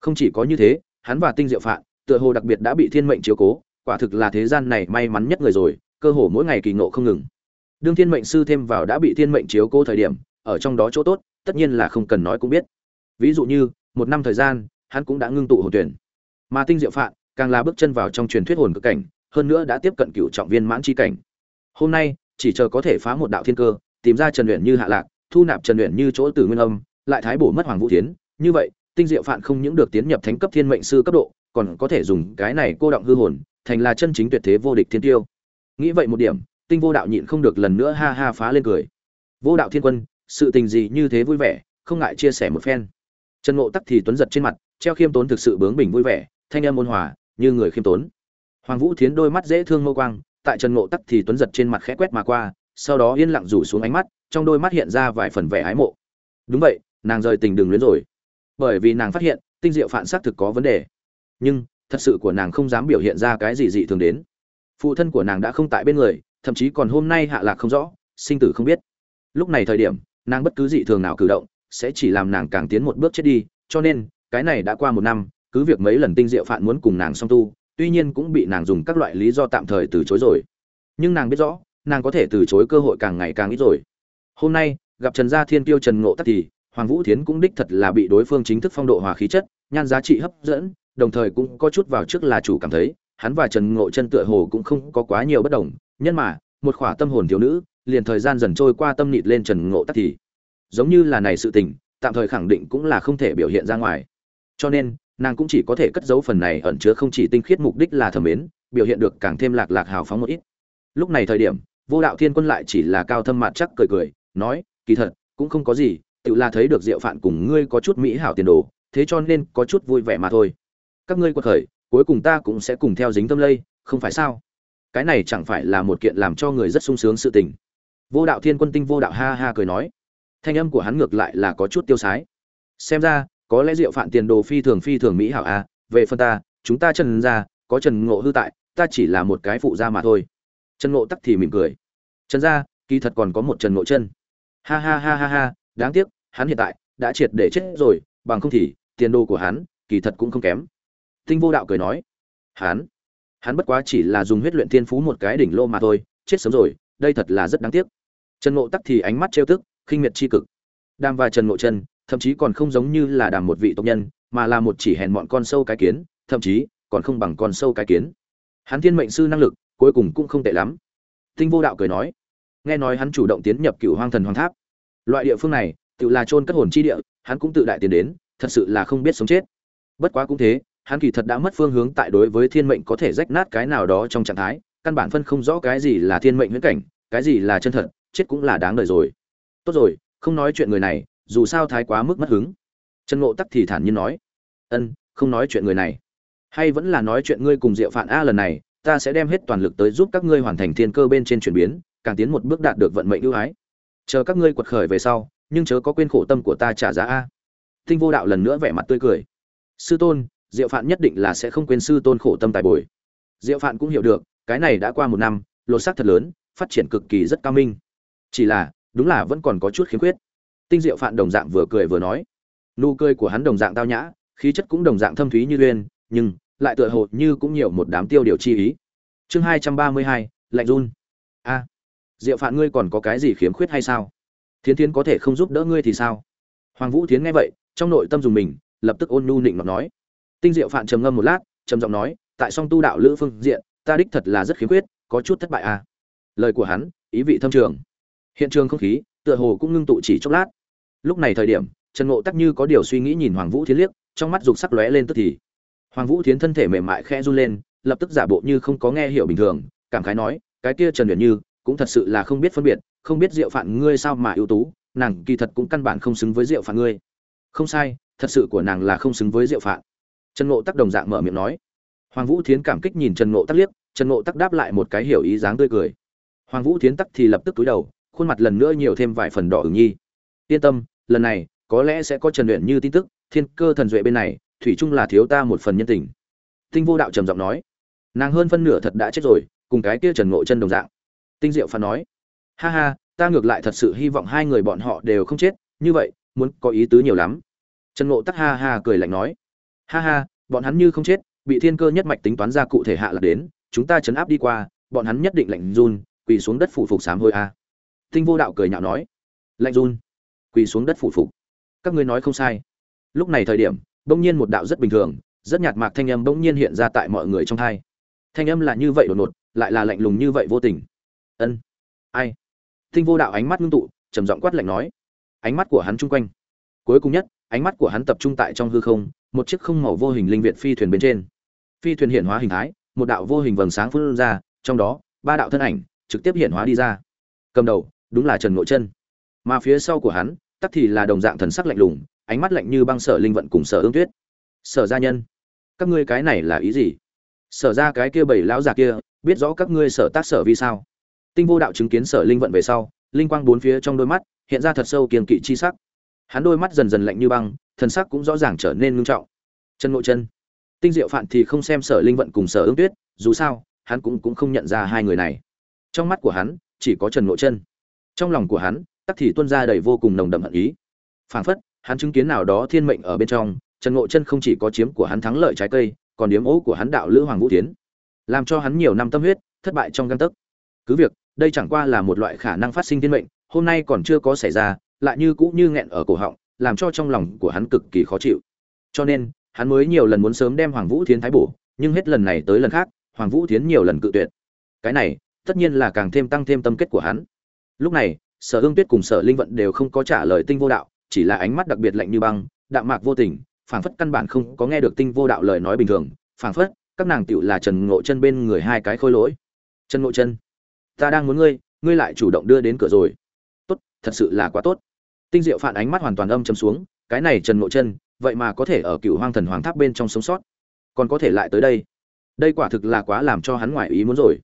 Không chỉ có như thế, hắn và tinh diệu phạn, tựa hồ đặc biệt đã bị thiên mệnh chiếu cố, quả thực là thế gian này may mắn nhất người rồi, cơ hồ mỗi ngày kỳ ngộ không ngừng. Đương thiên mệnh sư thêm vào đã bị thiên mệnh chiếu cố thời điểm, ở trong đó chỗ tốt, tất nhiên là không cần nói cũng biết. Ví dụ như, một năm thời gian, hắn cũng đã ngưng tụ hồn tuyển. Mà tinh diệu phạn, càng là bước chân vào trong truyền thuyết hồn cực cảnh, hơn nữa đã tiếp cận cựu trọng viên mãn chi cảnh. Hôm nay, chỉ chờ có thể phá một đạo thiên cơ, tìm ra trần luyện như hạ lạc, thu nạp trần luyện như chỗ tử nguyên âm lại thái bổ mất hoàng vũ tiến như vậy, tinh diệu phạn không những được tiến nhập thánh cấp thiên mệnh sư cấp độ, còn có thể dùng cái này cô động hư hồn, thành là chân chính tuyệt thế vô địch thiên tiêu. Nghĩ vậy một điểm, tinh vô đạo nhịn không được lần nữa ha ha phá lên cười. Vô đạo thiên quân, sự tình gì như thế vui vẻ, không ngại chia sẻ một phen. Trần ngộ tắc thì tuấn giật trên mặt, treo khiêm tốn thực sự bướng bỉnh vui vẻ, thanh âm ôn hòa, như người khiêm tốn. Hoàng vũ thiến đôi mắt dễ thương mâu quang, tại trần ngộ tắc thì tuấn giật trên mặt khẽ quét mà qua, sau đó yên lặng rủ xuống ánh mắt, trong đôi mắt hiện ra vài phần vẻ ái mộ. Đúng vậy nàng rời tình đường luyến rồi. Bởi vì nàng phát hiện, tinh diệu phản xác thực có vấn đề. Nhưng, thật sự của nàng không dám biểu hiện ra cái gì dị thường đến. Phụ thân của nàng đã không tại bên người, thậm chí còn hôm nay hạ lạc không rõ, sinh tử không biết. Lúc này thời điểm, nàng bất cứ dị thường nào cử động, sẽ chỉ làm nàng càng tiến một bước chết đi, cho nên, cái này đã qua một năm, cứ việc mấy lần tinh diệu phạn muốn cùng nàng song tu, tuy nhiên cũng bị nàng dùng các loại lý do tạm thời từ chối rồi. Nhưng nàng biết rõ, nàng có thể từ chối cơ hội càng ngày càng ít rồi. Hôm nay, gặp trần gia thiên tiêu trần ngộ tắc thì hoàng vũ thiến cũng đích thật là bị đối phương chính thức phong độ hòa khí chất, nhan giá trị hấp dẫn, đồng thời cũng có chút vào trước là chủ cảm thấy, hắn và trần ngộ chân tựa hồ cũng không có quá nhiều bất đồng. Nhân mà, một khỏa tâm hồn thiếu nữ, liền thời gian dần trôi qua tâm nịt lên trần ngộ tắc thì, giống như là này sự tình, tạm thời khẳng định cũng là không thể biểu hiện ra ngoài. Cho nên, nàng cũng chỉ có thể cất giấu phần này ẩn chứa không chỉ tinh khiết mục đích là thẩm mến, biểu hiện được càng thêm lạc lạc hào phóng một ít. Lúc này thời điểm, vô đạo thiên quân lại chỉ là cao thâm mặt chắc cười cười, nói, kỳ thật, cũng không có gì tự là thấy được diệu phạn cùng ngươi có chút mỹ hảo tiền đồ thế cho nên có chút vui vẻ mà thôi. Các ngươi quật khởi cuối cùng ta cũng sẽ cùng theo dính tâm lây không phải sao? Cái này chẳng phải là một kiện làm cho người rất sung sướng sự tình. Vô đạo thiên quân tinh vô đạo ha ha cười nói. Thanh âm của hắn ngược lại là có chút tiêu sái. Xem ra có lẽ diệu phạn tiền đồ phi thường phi thường mỹ hảo a à, về phần ta chúng ta trần ra có trần ngộ hư tại ta chỉ là một cái phụ gia mà thôi. Trần ngộ tắc thì mỉm cười. Trần gia kỳ thật còn có một trần ngộ chân. Ha ha ha ha ha đáng tiếc, hắn hiện tại đã triệt để chết rồi, bằng không thì tiền đồ của hắn kỳ thật cũng không kém. Tinh vô đạo cười nói, hắn hắn bất quá chỉ là dùng huyết luyện thiên phú một cái đỉnh lô mà thôi, chết sớm rồi, đây thật là rất đáng tiếc. Trần ngộ tắc thì ánh mắt trêu tức, khinh miệt chi cực. Đam và trần ngộ chân thậm chí còn không giống như là đàm một vị tộc nhân, mà là một chỉ hèn mọn con sâu cái kiến, thậm chí còn không bằng con sâu cái kiến. Hắn thiên mệnh sư năng lực cuối cùng cũng không tệ lắm. Tinh vô đạo cười nói, nghe nói hắn chủ động tiến nhập cựu hoang thần hoàng tháp loại địa phương này, tự là chôn cất hồn chi địa, hắn cũng tự đại tiến đến, thật sự là không biết sống chết. Bất quá cũng thế, hắn kỳ thật đã mất phương hướng tại đối với thiên mệnh có thể rách nát cái nào đó trong trạng thái, căn bản phân không rõ cái gì là thiên mệnh huyễn cảnh, cái gì là chân thật, chết cũng là đáng đời rồi. Tốt rồi, không nói chuyện người này, dù sao thái quá mức mất hứng. Trần ngộ tắc thì thản nhiên nói. Ân, không nói chuyện người này. Hay vẫn là nói chuyện ngươi cùng diệu phản a lần này, ta sẽ đem hết toàn lực tới giúp các ngươi hoàn thành thiên cơ bên trên chuyển biến, càng tiến một bước đạt được vận mệnh ưu ái chờ các ngươi quật khởi về sau, nhưng chớ có quên khổ tâm của ta trả giá a. Tinh vô đạo lần nữa vẻ mặt tươi cười. Sư tôn, diệu phạn nhất định là sẽ không quên sư tôn khổ tâm tài bồi. Diệu phạn cũng hiểu được, cái này đã qua một năm, lột xác thật lớn, phát triển cực kỳ rất cao minh. Chỉ là, đúng là vẫn còn có chút khiếm khuyết. Tinh diệu phạn đồng dạng vừa cười vừa nói. Nụ cười của hắn đồng dạng tao nhã, khí chất cũng đồng dạng thâm thúy như uyên, nhưng lại tựa hồ như cũng nhiều một đám tiêu điều chi ý. Chương hai trăm ba mươi hai, lạnh run. A diệu phạn ngươi còn có cái gì khiếm khuyết hay sao? Thiến thiến có thể không giúp đỡ ngươi thì sao? Hoàng vũ thiến nghe vậy, trong nội tâm dùng mình, lập tức ôn nhu nịnh nọt nói. Tinh diệu phạn trầm ngâm một lát, trầm giọng nói, tại song tu đạo lữ phương diện, ta đích thật là rất khiếm khuyết, có chút thất bại à. Lời của hắn, ý vị thâm trường. Hiện trường không khí, tựa hồ cũng ngưng tụ chỉ chốc lát. Lúc này thời điểm, trần ngộ tắc như có điều suy nghĩ nhìn hoàng vũ thiến liếc, trong mắt dục sắc lóe lên tức thì. Hoàng vũ thiến thân thể mềm mại khẽ run lên, lập tức giả bộ như không có nghe hiểu bình thường, cảm khái nói, cái kia trần luyện như cũng thật sự là không biết phân biệt, không biết diệu phạn ngươi sao mà ưu tú, nàng kỳ thật cũng căn bản không xứng với diệu phạn ngươi. Không sai, thật sự của nàng là không xứng với diệu phạn. Trần ngộ tắc đồng dạng mở miệng nói. Hoàng vũ thiến cảm kích nhìn trần ngộ tắc liếc, trần ngộ tắc đáp lại một cái hiểu ý dáng tươi cười. Hoàng vũ thiến tắc thì lập tức túi đầu, khuôn mặt lần nữa nhiều thêm vài phần đỏ ửng nhi. Yên tâm, lần này, có lẽ sẽ có trần luyện như tin tức, thiên cơ thần duệ bên này, thủy chung là thiếu ta một phần nhân tình. Tinh vô đạo trầm giọng nói. Nàng hơn phân nửa thật đã chết rồi, cùng cái kia trần ngộ chân đồng dạng tinh diệu phán nói, ha ha, ta ngược lại thật sự hy vọng hai người bọn họ đều không chết, như vậy, muốn có ý tứ nhiều lắm. Trần ngộ tắc ha ha cười lạnh nói, ha ha, bọn hắn như không chết, bị thiên cơ nhất mạch tính toán ra cụ thể hạ là đến, chúng ta chấn áp đi qua, bọn hắn nhất định lạnh run, quỳ xuống đất phủ phục sám hôi a. Tinh vô đạo cười nhạo nói, lạnh run, quỳ xuống đất phủ phục. Các ngươi nói không sai. Lúc này thời điểm, bỗng nhiên một đạo rất bình thường, rất nhạt mạc thanh âm bỗng nhiên hiện ra tại mọi người trong thai thanh âm là như vậy đột ngột, lại là lạnh lùng như vậy vô tình ân. Ai? Tinh vô đạo ánh mắt ngưng tụ, trầm giọng quát lạnh nói. Ánh mắt của hắn chung quanh. Cuối cùng nhất, ánh mắt của hắn tập trung tại trong hư không, một chiếc không màu vô hình linh viện phi thuyền bên trên. Phi thuyền hiện hóa hình thái, một đạo vô hình vầng sáng phun ra, trong đó, ba đạo thân ảnh trực tiếp hiện hóa đi ra. Cầm đầu, đúng là trần ngộ chân. Mà phía sau của hắn, tắc thì là đồng dạng thần sắc lạnh lùng, ánh mắt lạnh như băng sở linh vận cùng sở ương tuyết. Sở gia nhân, các ngươi cái này là ý gì? Sở ra cái kia bảy lão già kia, biết rõ các ngươi sở tác sở vì sao? Tinh vô đạo chứng kiến sở linh vận về sau, linh quang bốn phía trong đôi mắt hiện ra thật sâu kiêng kỵ chi sắc. Hắn đôi mắt dần dần lạnh như băng, thần sắc cũng rõ ràng trở nên nghiêm trọng. Chân ngộ chân. Tinh diệu phạn thì không xem sở linh vận cùng sở ương tuyết, dù sao, hắn cũng cũng không nhận ra hai người này. Trong mắt của hắn, chỉ có trần ngộ chân. Trong lòng của hắn, tắc thì tuân ra đầy vô cùng nồng đậm hận ý. Phảng phất, hắn chứng kiến nào đó thiên mệnh ở bên trong, trần ngộ chân không chỉ có chiếm của hắn thắng lợi trái cây, còn điếm ố của hắn đạo lữ hoàng vũ tiến làm cho hắn nhiều năm tâm huyết, thất bại trong gang tấc. Cứ việc đây chẳng qua là một loại khả năng phát sinh thiên mệnh, hôm nay còn chưa có xảy ra, lại như cũ như nghẹn ở cổ họng, làm cho trong lòng của hắn cực kỳ khó chịu. Cho nên, hắn mới nhiều lần muốn sớm đem hoàng vũ thiến thái bổ, nhưng hết lần này tới lần khác, hoàng vũ thiến nhiều lần cự tuyệt. Cái này, tất nhiên là càng thêm tăng thêm tâm kết của hắn. Lúc này, sở Hương tuyết cùng sở linh vận đều không có trả lời tinh vô đạo, chỉ là ánh mắt đặc biệt lạnh như băng, đạm mạc vô tình, phảng phất căn bản không có nghe được tinh vô đạo lời nói bình thường, phảng phất các nàng tựu là trần ngộ chân bên người hai cái khôi lỗi. Trần ngộ chân ta đang muốn ngươi ngươi lại chủ động đưa đến cửa rồi. Tốt, thật sự là quá tốt. Tinh diệu phản ánh mắt hoàn toàn âm chấm xuống, cái này trần ngộ chân vậy mà có thể ở cựu hoang thần hoàng tháp bên trong sống sót. Còn có thể lại tới đây. Đây quả thực là quá làm cho hắn ngoài ý muốn rồi.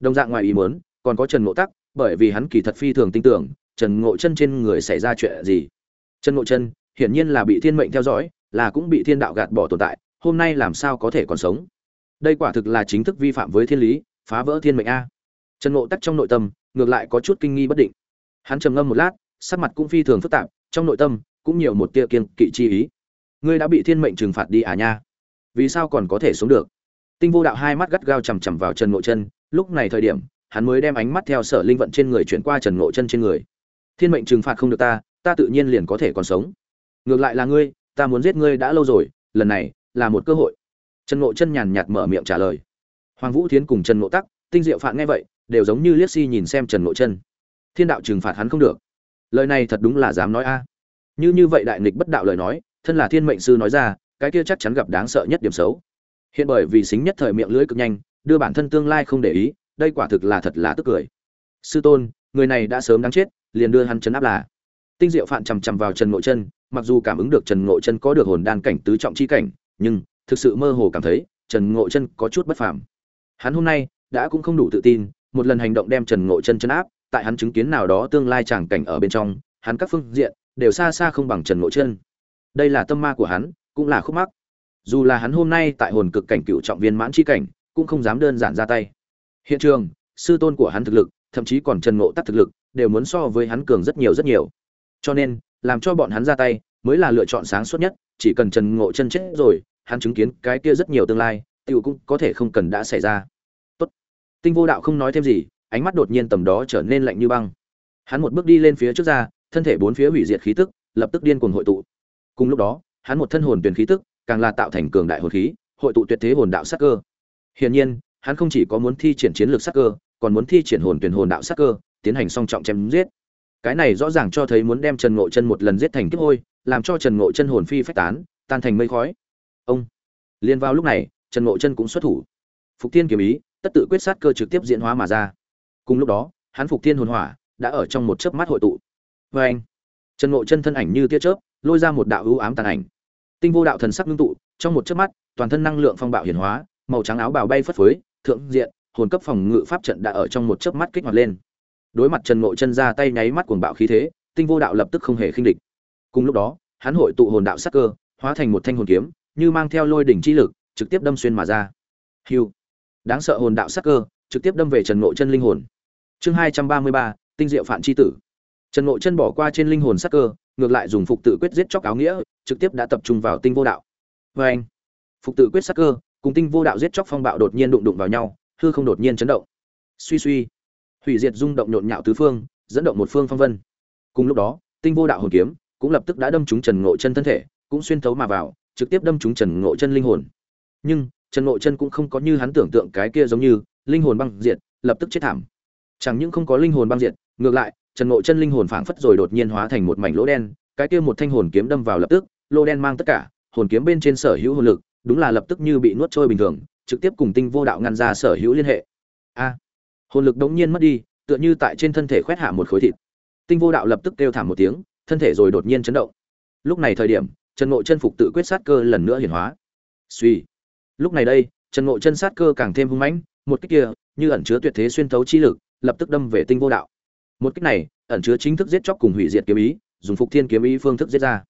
Đồng dạng ngoài ý muốn, còn có trần ngộ tắc, bởi vì hắn kỳ thật phi thường tin tưởng, trần ngộ chân trên người xảy ra chuyện gì. Trần ngộ chân hiển nhiên là bị thiên mệnh theo dõi, là cũng bị thiên đạo gạt bỏ tồn tại, hôm nay làm sao có thể còn sống? Đây quả thực là chính thức vi phạm với thiên lý, phá vỡ thiên mệnh a trần ngộ tắc trong nội tâm, ngược lại có chút kinh nghi bất định. Hắn trầm ngâm một lát, sắc mặt cũng phi thường phức tạp, trong nội tâm cũng nhiều một tia kiên kỵ chi ý. Ngươi đã bị thiên mệnh trừng phạt đi à nha? Vì sao còn có thể sống được? Tinh vô đạo hai mắt gắt gao chằm chằm vào trần ngộ chân, lúc này thời điểm, hắn mới đem ánh mắt theo sở linh vận trên người chuyển qua trần ngộ chân trên người. Thiên mệnh trừng phạt không được ta ta tự nhiên liền có thể còn sống. Ngược lại là ngươi, ta muốn giết ngươi đã lâu rồi, lần này là một cơ hội. Trần ngộ chân nhàn nhạt mở miệng trả lời. Hoàng vũ thiến cùng trần ngộ tắc, tinh diệu phạn nghe vậy đều giống như liếc si nhìn xem trần ngộ chân. Thiên đạo trừng phạt hắn không được. Lời này thật đúng là dám nói a. À. Như như vậy đại nghịch bất đạo lời nói, thân là thiên mệnh sư nói ra, cái kia chắc chắn gặp đáng sợ nhất điểm xấu. Hiện bởi vì xính nhất thời miệng lưỡi cực nhanh, đưa bản thân tương lai không để ý, đây quả thực là thật là tức cười. Sư tôn, người này đã sớm đáng chết, liền đưa hắn chấn áp là. Tinh diệu phạn chằm chằm vào trần ngộ chân, mặc dù cảm ứng được trần ngộ chân có được hồn đan cảnh tứ trọng chi cảnh, nhưng thực sự mơ hồ cảm thấy trần ngộ chân có chút bất phàm. Hắn hôm nay đã cũng không đủ tự tin một lần hành động đem trần ngộ chân chân áp, tại hắn chứng kiến nào đó tương lai chẳng cảnh ở bên trong, hắn các phương diện đều xa xa không bằng trần ngộ chân. Đây là tâm ma của hắn, cũng là khúc mắc. Dù là hắn hôm nay tại hồn cực cảnh cựu trọng viên mãn chi cảnh, cũng không dám đơn giản ra tay. Hiện trường, sư tôn của hắn thực lực, thậm chí còn trần ngộ tắc thực lực, đều muốn so với hắn cường rất nhiều rất nhiều. Cho nên, làm cho bọn hắn ra tay, mới là lựa chọn sáng suốt nhất, chỉ cần trần ngộ chân chết rồi, hắn chứng kiến cái kia rất nhiều tương lai, tiểu cũng có thể không cần đã xảy ra tinh vô đạo không nói thêm gì, ánh mắt đột nhiên tầm đó trở nên lạnh như băng. Hắn một bước đi lên phía trước ra, thân thể bốn phía hủy diệt khí tức, lập tức điên cuồng hội tụ. Cùng lúc đó, hắn một thân hồn tuyển khí tức, càng là tạo thành cường đại hồn khí, hội tụ tuyệt thế hồn đạo sát cơ. Hiển nhiên, hắn không chỉ có muốn thi triển chiến lược sát cơ, còn muốn thi triển hồn tuyển hồn đạo sát cơ, tiến hành song trọng chém giết. Cái này rõ ràng cho thấy muốn đem trần ngộ chân một lần giết thành kiếp hôi, làm cho trần ngộ chân hồn phi phách tán, tan thành mây khói. Ông! Liên vào lúc này, trần ngộ chân cũng xuất thủ. Phục thiên kiếm ý tất tự quyết sát cơ trực tiếp diễn hóa mà ra. Cùng lúc đó, hắn phục thiên hồn hỏa đã ở trong một chớp mắt hội tụ. Vê anh, trần ngộ chân thân ảnh như tia chớp, lôi ra một đạo ưu ám tàn ảnh. Tinh vô đạo thần sắc ngưng tụ, trong một chớp mắt, toàn thân năng lượng phong bạo hiển hóa, màu trắng áo bào bay phất phới, thượng diện, hồn cấp phòng ngự pháp trận đã ở trong một chớp mắt kích hoạt lên. Đối mặt trần ngộ chân ra tay nháy mắt cuồng bạo khí thế, tinh vô đạo lập tức không hề khinh địch. Cùng lúc đó, hắn hội tụ hồn đạo sắc cơ, hóa thành một thanh hồn kiếm, như mang theo lôi đỉnh chi lực, trực tiếp đâm xuyên mà ra. Hugh đáng sợ hồn đạo sắc cơ, trực tiếp đâm về trần ngộ chân linh hồn. Chương hai trăm ba mươi ba, tinh diệu phản chi tử. Trần ngộ chân bỏ qua trên linh hồn sắc cơ, ngược lại dùng phục tự quyết giết chóc áo nghĩa, trực tiếp đã tập trung vào tinh vô đạo. Vê anh, phục tự quyết sắc cơ, cùng tinh vô đạo giết chóc phong bạo đột nhiên đụng đụng vào nhau, hư không đột nhiên chấn động. Suy suy, hủy diệt rung động nhộn nhạo tứ phương, dẫn động một phương phong vân. Cùng lúc đó, tinh vô đạo hồn kiếm cũng lập tức đã đâm trúng trần ngộ chân thân thể, cũng xuyên thấu mà vào, trực tiếp đâm trúng trần ngộ chân linh hồn. Nhưng trần ngộ chân cũng không có như hắn tưởng tượng cái kia giống như, linh hồn băng diệt, lập tức chết thảm. Chẳng những không có linh hồn băng diệt, ngược lại, trần ngộ chân linh hồn phảng phất rồi đột nhiên hóa thành một mảnh lỗ đen, cái kia một thanh hồn kiếm đâm vào lập tức, lỗ đen mang tất cả, hồn kiếm bên trên sở hữu hồn lực, đúng là lập tức như bị nuốt trôi bình thường, trực tiếp cùng tinh vô đạo ngăn ra sở hữu liên hệ. A, hồn lực đống nhiên mất đi, tựa như tại trên thân thể khoét hạ một khối thịt. Tinh vô đạo lập tức kêu thảm một tiếng, thân thể rồi đột nhiên chấn động. Lúc này thời điểm, trần ngộ chân phục tự quyết sát cơ lần nữa hiển hóa. Suy lúc này đây, trần ngộ chân sát cơ càng thêm hung mãnh, một kích kia, như ẩn chứa tuyệt thế xuyên thấu chi lực, lập tức đâm về tinh vô đạo. Một kích này, ẩn chứa chính thức giết chóc cùng hủy diệt kiếm ý, dùng phục thiên kiếm ý phương thức giết ra.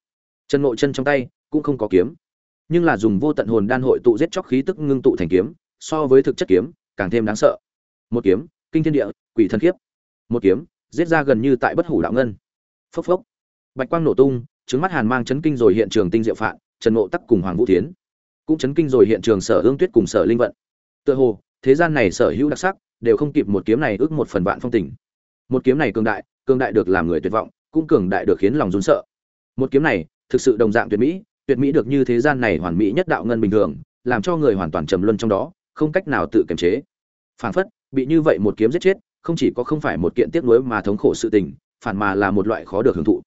Trần ngộ chân trong tay, cũng không có kiếm. Nhưng là dùng vô tận hồn đan hội tụ giết chóc khí tức ngưng tụ thành kiếm, so với thực chất kiếm, càng thêm đáng sợ. Một kiếm, kinh thiên địa, quỷ thần khiếp. Một kiếm, giết ra gần như tại bất hủ đạo ngân. Phốc phốc. Bạch quang nổ tung trứng mắt hàn mang chấn kinh rồi hiện trường tinh diệu phạn, trần ngộ tắc cùng hoàng vũ tiến cũng chấn kinh rồi hiện trường sở ương tuyết cùng sở linh vận. Tựa hồ, thế gian này sở hữu đặc sắc, đều không kịp một kiếm này ước một phần vạn phong tình. Một kiếm này cường đại cường đại được làm người tuyệt vọng, cũng cường đại được khiến lòng run sợ. Một kiếm này, thực sự đồng dạng tuyệt mỹ tuyệt mỹ được như thế gian này hoàn mỹ nhất đạo ngân bình thường, làm cho người hoàn toàn trầm luân trong đó, không cách nào tự kiềm chế. Phảng phất, bị như vậy một kiếm giết chết, không chỉ có không phải một kiện tiếc nuối mà thống khổ sự tình, phản mà là một loại khó được hưởng thụ.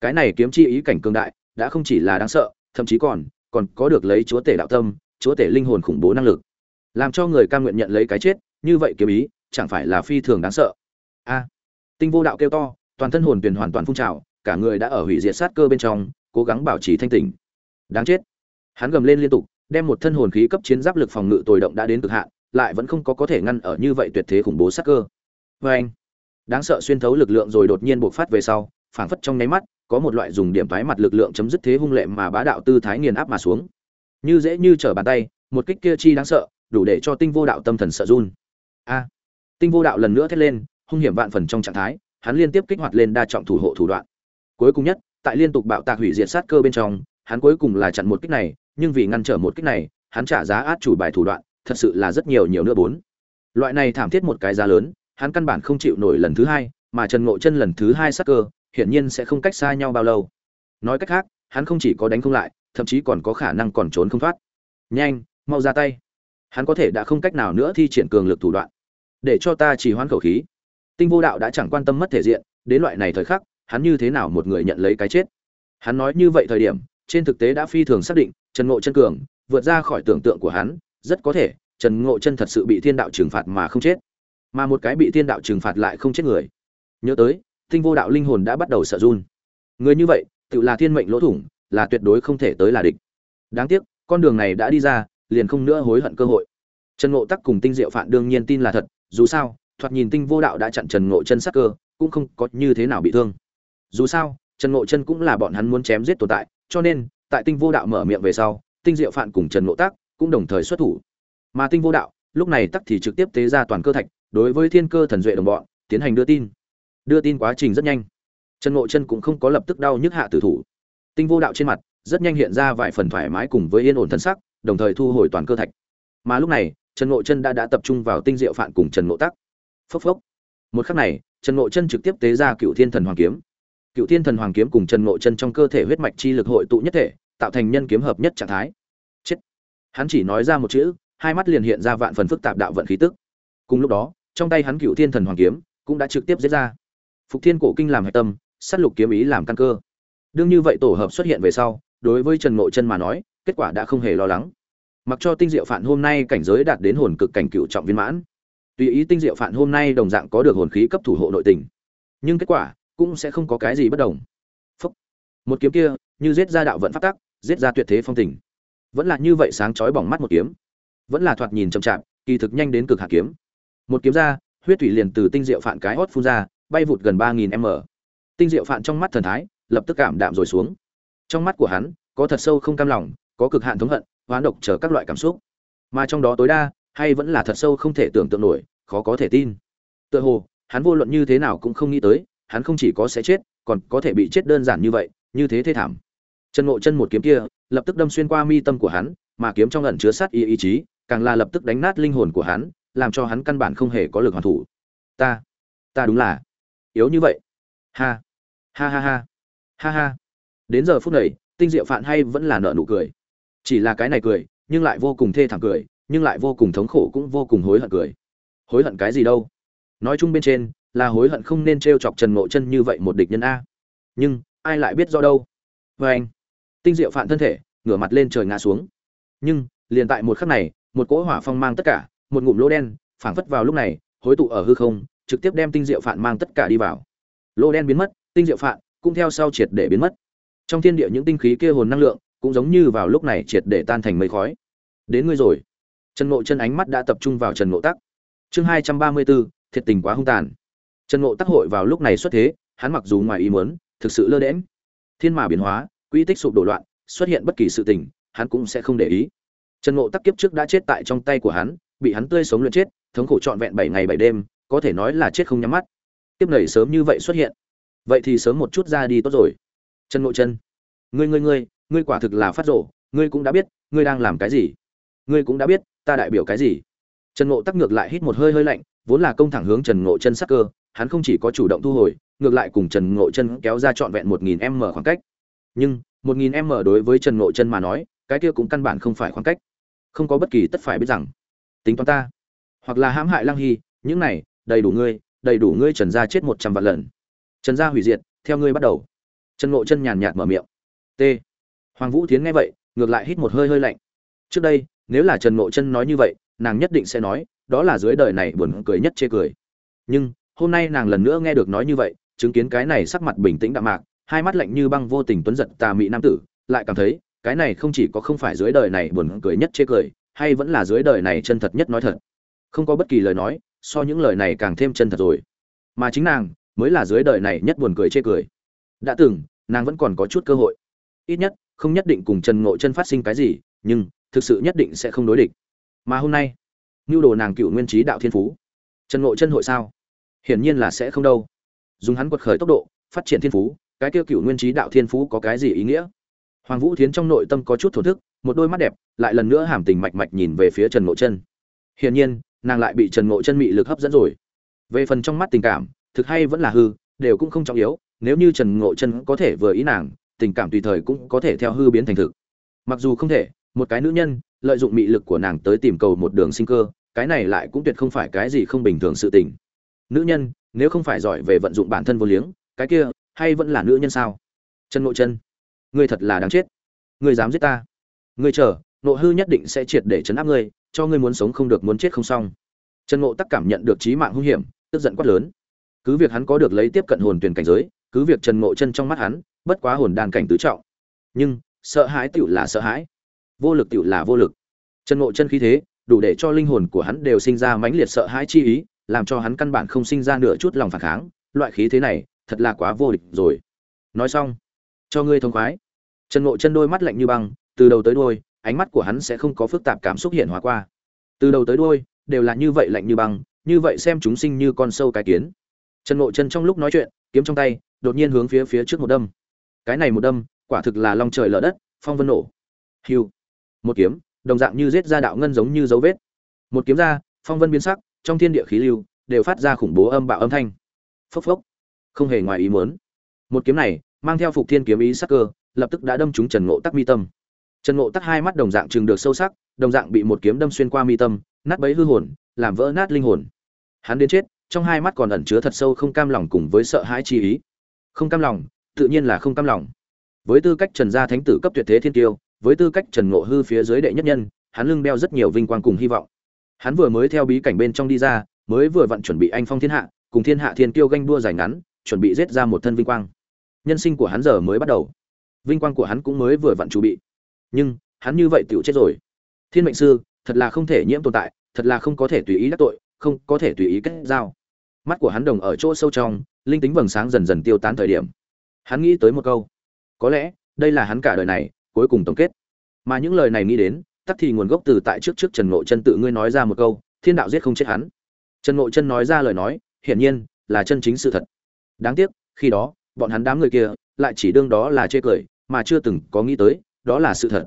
Cái này kiếm chi ý cảnh cường đại, đã không chỉ là đáng sợ, thậm chí còn còn có được lấy chúa tể đạo tâm, chúa tể linh hồn khủng bố năng lực. Làm cho người cam nguyện nhận lấy cái chết, như vậy kiếm ý, chẳng phải là phi thường đáng sợ. A. Tinh vô đạo kêu to, toàn thân hồn tuyền hoàn toàn phun trào, cả người đã ở hủy diệt sát cơ bên trong, cố gắng bảo trì thanh tỉnh. Đáng chết. Hắn gầm lên liên tục, đem một thân hồn khí cấp chiến giáp lực phòng ngự tồi động đã đến cực hạn, lại vẫn không có có thể ngăn ở như vậy tuyệt thế khủng bố sát cơ. Vê anh đáng sợ xuyên thấu lực lượng rồi đột nhiên bộc phát về sau, phảng phất trong nháy mắt có một loại dùng điểm thoái mặt lực lượng chấm dứt thế hung lệ mà bá đạo tư thái nghiền áp mà xuống. Như dễ như trở bàn tay, một kích kia chi đáng sợ, đủ để cho tinh vô đạo tâm thần sợ run. A! Tinh vô đạo lần nữa thét lên, hung hiểm vạn phần trong trạng thái, hắn liên tiếp kích hoạt lên đa trọng thủ hộ thủ đoạn. Cuối cùng nhất, tại liên tục bạo tạc hủy diệt sát cơ bên trong, hắn cuối cùng là chặn một kích này, nhưng vì ngăn trở một kích này, hắn trả giá át chủ bài thủ đoạn, thật sự là rất nhiều nhiều nữa bốn. Loại này thảm thiết một cái giá lớn, hắn căn bản không chịu nổi lần thứ hai, mà trần ngộ chân lần thứ hai sát cơ hiển nhiên sẽ không cách xa nhau bao lâu. Nói cách khác, hắn không chỉ có đánh không lại, thậm chí còn có khả năng còn trốn không thoát. Nhanh, mau ra tay. Hắn có thể đã không cách nào nữa thi triển cường lực thủ đoạn. Để cho ta chỉ hoãn khẩu khí. Tinh vô đạo đã chẳng quan tâm mất thể diện, đến loại này thời khắc, hắn như thế nào một người nhận lấy cái chết? Hắn nói như vậy thời điểm, trên thực tế đã phi thường xác định, trần ngộ chân cường, vượt ra khỏi tưởng tượng của hắn, rất có thể, trần ngộ chân thật sự bị thiên đạo trừng phạt mà không chết. Mà một cái bị thiên đạo trừng phạt lại không chết người. Nhớ tới tinh vô đạo linh hồn đã bắt đầu sợ run. Người như vậy, tự là thiên mệnh lỗ thủng, là tuyệt đối không thể tới là địch. Đáng tiếc, con đường này đã đi ra, liền không nữa hối hận cơ hội. Trần ngộ tắc cùng tinh diệu phạn đương nhiên tin là thật, dù sao, thoạt nhìn tinh vô đạo đã chặn trần ngộ chân sắc cơ, cũng không có như thế nào bị thương. Dù sao, trần ngộ chân cũng là bọn hắn muốn chém giết tồn tại, cho nên, tại tinh vô đạo mở miệng về sau, tinh diệu phạn cùng trần ngộ Tắc cũng đồng thời xuất thủ. Mà tinh vô đạo, lúc này tắc thì trực tiếp tế ra toàn cơ thạch, đối với thiên cơ thần duệ đồng bọn, tiến hành đưa tin đưa tin quá trình rất nhanh. Trần ngộ chân cũng không có lập tức đau nhức hạ tử thủ. Tinh vô đạo trên mặt, rất nhanh hiện ra vài phần thoải mái cùng với yên ổn thân sắc, đồng thời thu hồi toàn cơ thạch. Mà lúc này, trần ngộ chân đã đã tập trung vào tinh diệu phạn cùng trần ngộ tắc. Phốc phốc. Một khắc này, trần ngộ chân trực tiếp tế ra cựu thiên thần hoàng kiếm. Cựu thiên thần hoàng kiếm cùng trần ngộ chân trong cơ thể huyết mạch chi lực hội tụ nhất thể, tạo thành nhân kiếm hợp nhất trạng thái. Chết. Hắn chỉ nói ra một chữ, hai mắt liền hiện ra vạn phần phức tạp đạo vận khí tức. Cùng lúc đó, trong tay hắn cựu thiên thần hoàng kiếm cũng đã trực tiếp giết ra phục thiên cổ kinh làm hạch tâm s á t lục kiếm ý làm căn cơ. Đương như vậy tổ hợp xuất hiện về sau, đối với trần ngộ chân mà nói, kết quả đã không hề lo lắng. Mặc cho tinh diệu phản hôm nay cảnh giới đạt đến hồn cực cảnh cựu trọng viên mãn, tùy ý tinh diệu phản hôm nay đồng dạng có được hồn khí cấp thủ hộ nội tình, nhưng kết quả cũng sẽ không có cái gì bất đồng. Một kiếm kia, như giết ra đạo vận phát tắc, giết ra tuyệt thế phong tình. Vẫn là như vậy sáng chói bỏng mắt một kiếm. Vẫn là thoạt nhìn chậm chạp, kỳ thực nhanh đến cực hạ kiếm. Một kiếm ra, huyết thủy liền từ tinh diệu phản cái hót phun ra bay vụt gần ba nghìn m. Tinh diệu phạn trong mắt thần thái lập tức cảm đạm rồi xuống. Trong mắt của hắn, có thật sâu không cam lòng, có cực hạn thống hận, hoán độc chờ các loại cảm xúc. Mà trong đó tối đa, hay vẫn là thật sâu không thể tưởng tượng nổi, khó có thể tin. Tựa hồ, hắn vô luận như thế nào cũng không nghĩ tới, hắn không chỉ có sẽ chết, còn có thể bị chết đơn giản như vậy, như thế thê thảm. Chân ngộ chân một kiếm kia, lập tức đâm xuyên qua mi tâm của hắn, mà kiếm trong ẩn chứa sát ý ý chí, càng là lập tức đánh nát linh hồn của hắn, làm cho hắn căn bản không hề có lực hoàn thủ. Ta ta đúng là yếu như vậy. Ha ha ha ha ha ha. Đến giờ phút này, tinh diệu phạn hay vẫn là nợ nụ cười. Chỉ là cái này cười, nhưng lại vô cùng thê thảm cười, nhưng lại vô cùng thống khổ cũng vô cùng hối hận cười. Hối hận cái gì đâu? Nói chung bên trên, là hối hận không nên t chọc trần ngộ chân như vậy một địch nhân a. Nhưng, ai lại biết do đâu? Vê anh, tinh diệu Phạn thân thể, ngửa mặt lên trời ngã xuống. Nhưng, liền tại một khắc này, một cỗ hỏa phong mang tất cả, một ngụm lỗ đen, phảng phất vào lúc này hối tụ ở hư không trực tiếp đem tinh diệu phạn mang tất cả đi vào. Lô đen biến mất, tinh diệu phạn cũng theo sau triệt để biến mất. Trong thiên địa những tinh khí kia hồn năng lượng cũng giống như vào lúc này triệt để tan thành mây khói. Đến ngươi rồi. Trần ngộ chân ánh mắt đã tập trung vào trần ngộ tắc. Chương hai trăm ba mươi bốn, thiệt tình quá hung tàn. Trần ngộ tắc hội vào lúc này xuất thế, hắn mặc dù ngoài ý muốn, thực sự lơ đễm thiên mà biến hóa quỹ tích sụp đổ loạn, xuất hiện bất kỳ sự tình, hắn cũng sẽ không để ý. Trần ngộ tắc kiếp trước đã chết tại trong tay của hắn, bị hắn tươi sống luyện chết, thống khổ trọn vẹn bảy ngày bảy đêm có thể nói là chết không nhắm mắt. Tiếp nảy sớm như vậy xuất hiện. Vậy thì sớm một chút ra đi tốt rồi. Trần ngộ chân ngươi ngươi ngươi ngươi quả thực là phát rộ ngươi cũng đã biết, ngươi đang làm cái gì. Ngươi cũng đã biết, ta đại biểu cái gì. Trần ngộ tắc ngược lại hít một hơi hơi lạnh, vốn là công thẳng hướng trần ngộ chân sắc cơ, hắn không chỉ có chủ động thu hồi, ngược lại cùng trần ngộ chân kéo ra trọn vẹn một nghìn m khoảng cách. Nhưng, một nghìn m đối với trần ngộ chân mà nói, cái kia cũng căn bản không phải khoảng cách. Không có bất kỳ tất phải biết rằng, tính toán ta, hoặc là hãm hại lăng hy, những này đầy đủ ngươi, đầy đủ ngươi trần gia chết một trăm vạn lần. Trần gia hủy diệt, theo ngươi bắt đầu. Trần ngộ chân nhàn nhạt mở miệng. T. Hoàng vũ tiến nghe vậy, ngược lại hít một hơi hơi lạnh. Trước đây, nếu là trần ngộ chân nói như vậy, nàng nhất định sẽ nói, đó là dưới đời này buồn cười nhất chê cười. Nhưng, hôm nay nàng lần nữa nghe được nói như vậy, chứng kiến cái này sắc mặt bình tĩnh đạm mạc, hai mắt lạnh như băng vô tình tuấn giật tà mị nam tử, lại cảm thấy, cái này không chỉ có không phải dưới đời này buồn cười nhất chê cười, hay vẫn là dưới đời này chân thật nhất nói thật. Không có bất kỳ lời nói so những lời này càng thêm chân thật rồi. Mà chính nàng mới là dưới đời này nhất buồn cười chê cười. Đã từng, nàng vẫn còn có chút cơ hội. Ít nhất, không nhất định cùng trần ngộ chân phát sinh cái gì, nhưng thực sự nhất định sẽ không đối địch. Mà hôm nay nhu đồ nàng cựu nguyên trí đạo thiên phú. Trần ngộ chân hội sao? Hiển nhiên là sẽ không đâu. Dùng hắn quật khởi tốc độ, phát triển thiên phú, cái tiêu cựu nguyên trí đạo thiên phú có cái gì ý nghĩa? Hoàng vũ thiến trong nội tâm có chút thổn thức, một đôi mắt đẹp lại lần nữa hàm tình mạch mạch nhìn về phía trần ngộ chân hiển nhiên nàng lại bị trần ngộ chân mị lực hấp dẫn rồi. Về phần trong mắt tình cảm, thực hay vẫn là hư, đều cũng không trọng yếu, nếu như trần ngộ chân có thể vừa ý nàng, tình cảm tùy thời cũng có thể theo hư biến thành thực. Mặc dù không thể, một cái nữ nhân, lợi dụng mị lực của nàng tới tìm cầu một đường sinh cơ, cái này lại cũng tuyệt không phải cái gì không bình thường sự tình. Nữ nhân, nếu không phải giỏi về vận dụng bản thân vô liếng, cái kia, hay vẫn là nữ nhân sao? Trần ngộ chân, ngươi thật là đáng chết. Ngươi dám giết ta. Ngươi chờ nộ hư nhất định sẽ triệt để chấn áp ngươi cho ngươi muốn sống không được muốn chết không xong. Trần ngộ tắc cảm nhận được trí mạng hung hiểm, tức giận quát lớn. Cứ việc hắn có được lấy tiếp cận hồn tuyển cảnh giới, cứ việc trần ngộ chân trong mắt hắn, bất quá hồn đan cảnh tứ trọng. Nhưng, sợ hãi tựu là sợ hãi. Vô lực tựu là vô lực. Trần ngộ chân khí thế, đủ để cho linh hồn của hắn đều sinh ra mãnh liệt sợ hãi chi ý, làm cho hắn căn bản không sinh ra nửa chút lòng phản kháng. Loại khí thế này, thật là quá vô địch rồi. Nói xong, cho ngươi thông khoái. Trần ngộ chân đôi mắt lạnh như băng, từ đầu tới đuôi ánh mắt của hắn sẽ không có phức tạp cảm xúc hiện hóa qua. Từ đầu tới đuôi, đều là như vậy lạnh như băng, như vậy xem chúng sinh như con sâu cái kiến. Trần ngộ chân trong lúc nói chuyện, kiếm trong tay, đột nhiên hướng phía phía trước một đâm. Cái này một đâm, quả thực là long trời lở đất, phong vân nổ. Hiu. Một kiếm, đồng dạng như giết ra đạo ngân giống như dấu vết. Một kiếm ra, phong vân biến sắc, trong thiên địa khí lưu, đều phát ra khủng bố âm bạo âm thanh. Phốc phốc. Không hề ngoài ý muốn. Một kiếm này, mang theo phục thiên kiếm ý sắc cơ, lập tức đã đâm trúng trần ngộ tắc mi tâm trần ngộ tắt hai mắt đồng dạng chừng được sâu sắc, đồng dạng bị một kiếm đâm xuyên qua mi tâm, nát bấy hư hồn, làm vỡ nát linh hồn. Hắn đến chết, trong hai mắt còn ẩn chứa thật sâu không cam lòng cùng với sợ hãi chi ý. Không cam lòng, tự nhiên là không cam lòng. Với tư cách trần gia thánh tử cấp tuyệt thế thiên tiêu, với tư cách trần ngộ hư phía dưới đệ nhất nhân, hắn lưng đeo rất nhiều vinh quang cùng hy vọng. Hắn vừa mới theo bí cảnh bên trong đi ra, mới vừa vặn chuẩn bị anh phong thiên hạ, cùng thiên hạ thiên tiêu ganh đua dài ngắn, chuẩn bị giết ra một thân vinh quang. Nhân sinh của hắn giờ mới bắt đầu. Vinh quang của hắn cũng mới vừa vặn chuẩn bị nhưng hắn như vậy tựu chết rồi. Thiên mệnh sư, thật là không thể nhiễm tồn tại, thật là không có thể tùy ý đắc tội, không có thể tùy ý kết giao. Mắt của hắn đồng ở chỗ sâu trong, linh tính vầng sáng dần dần tiêu tán thời điểm. Hắn nghĩ tới một câu. Có lẽ, đây là hắn cả đời này, cuối cùng tổng kết. Mà những lời này nghĩ đến tắt thì nguồn gốc từ tại trước trước trần ngộ chân tự ngươi nói ra một câu, thiên đạo giết không chết hắn. Trần ngộ chân nói ra lời nói, hiển nhiên, là chân chính sự thật. Đáng tiếc, khi đó, bọn hắn đám người kia, lại chỉ đương đó là chê cười, mà chưa từng có nghĩ tới đó là sự thật.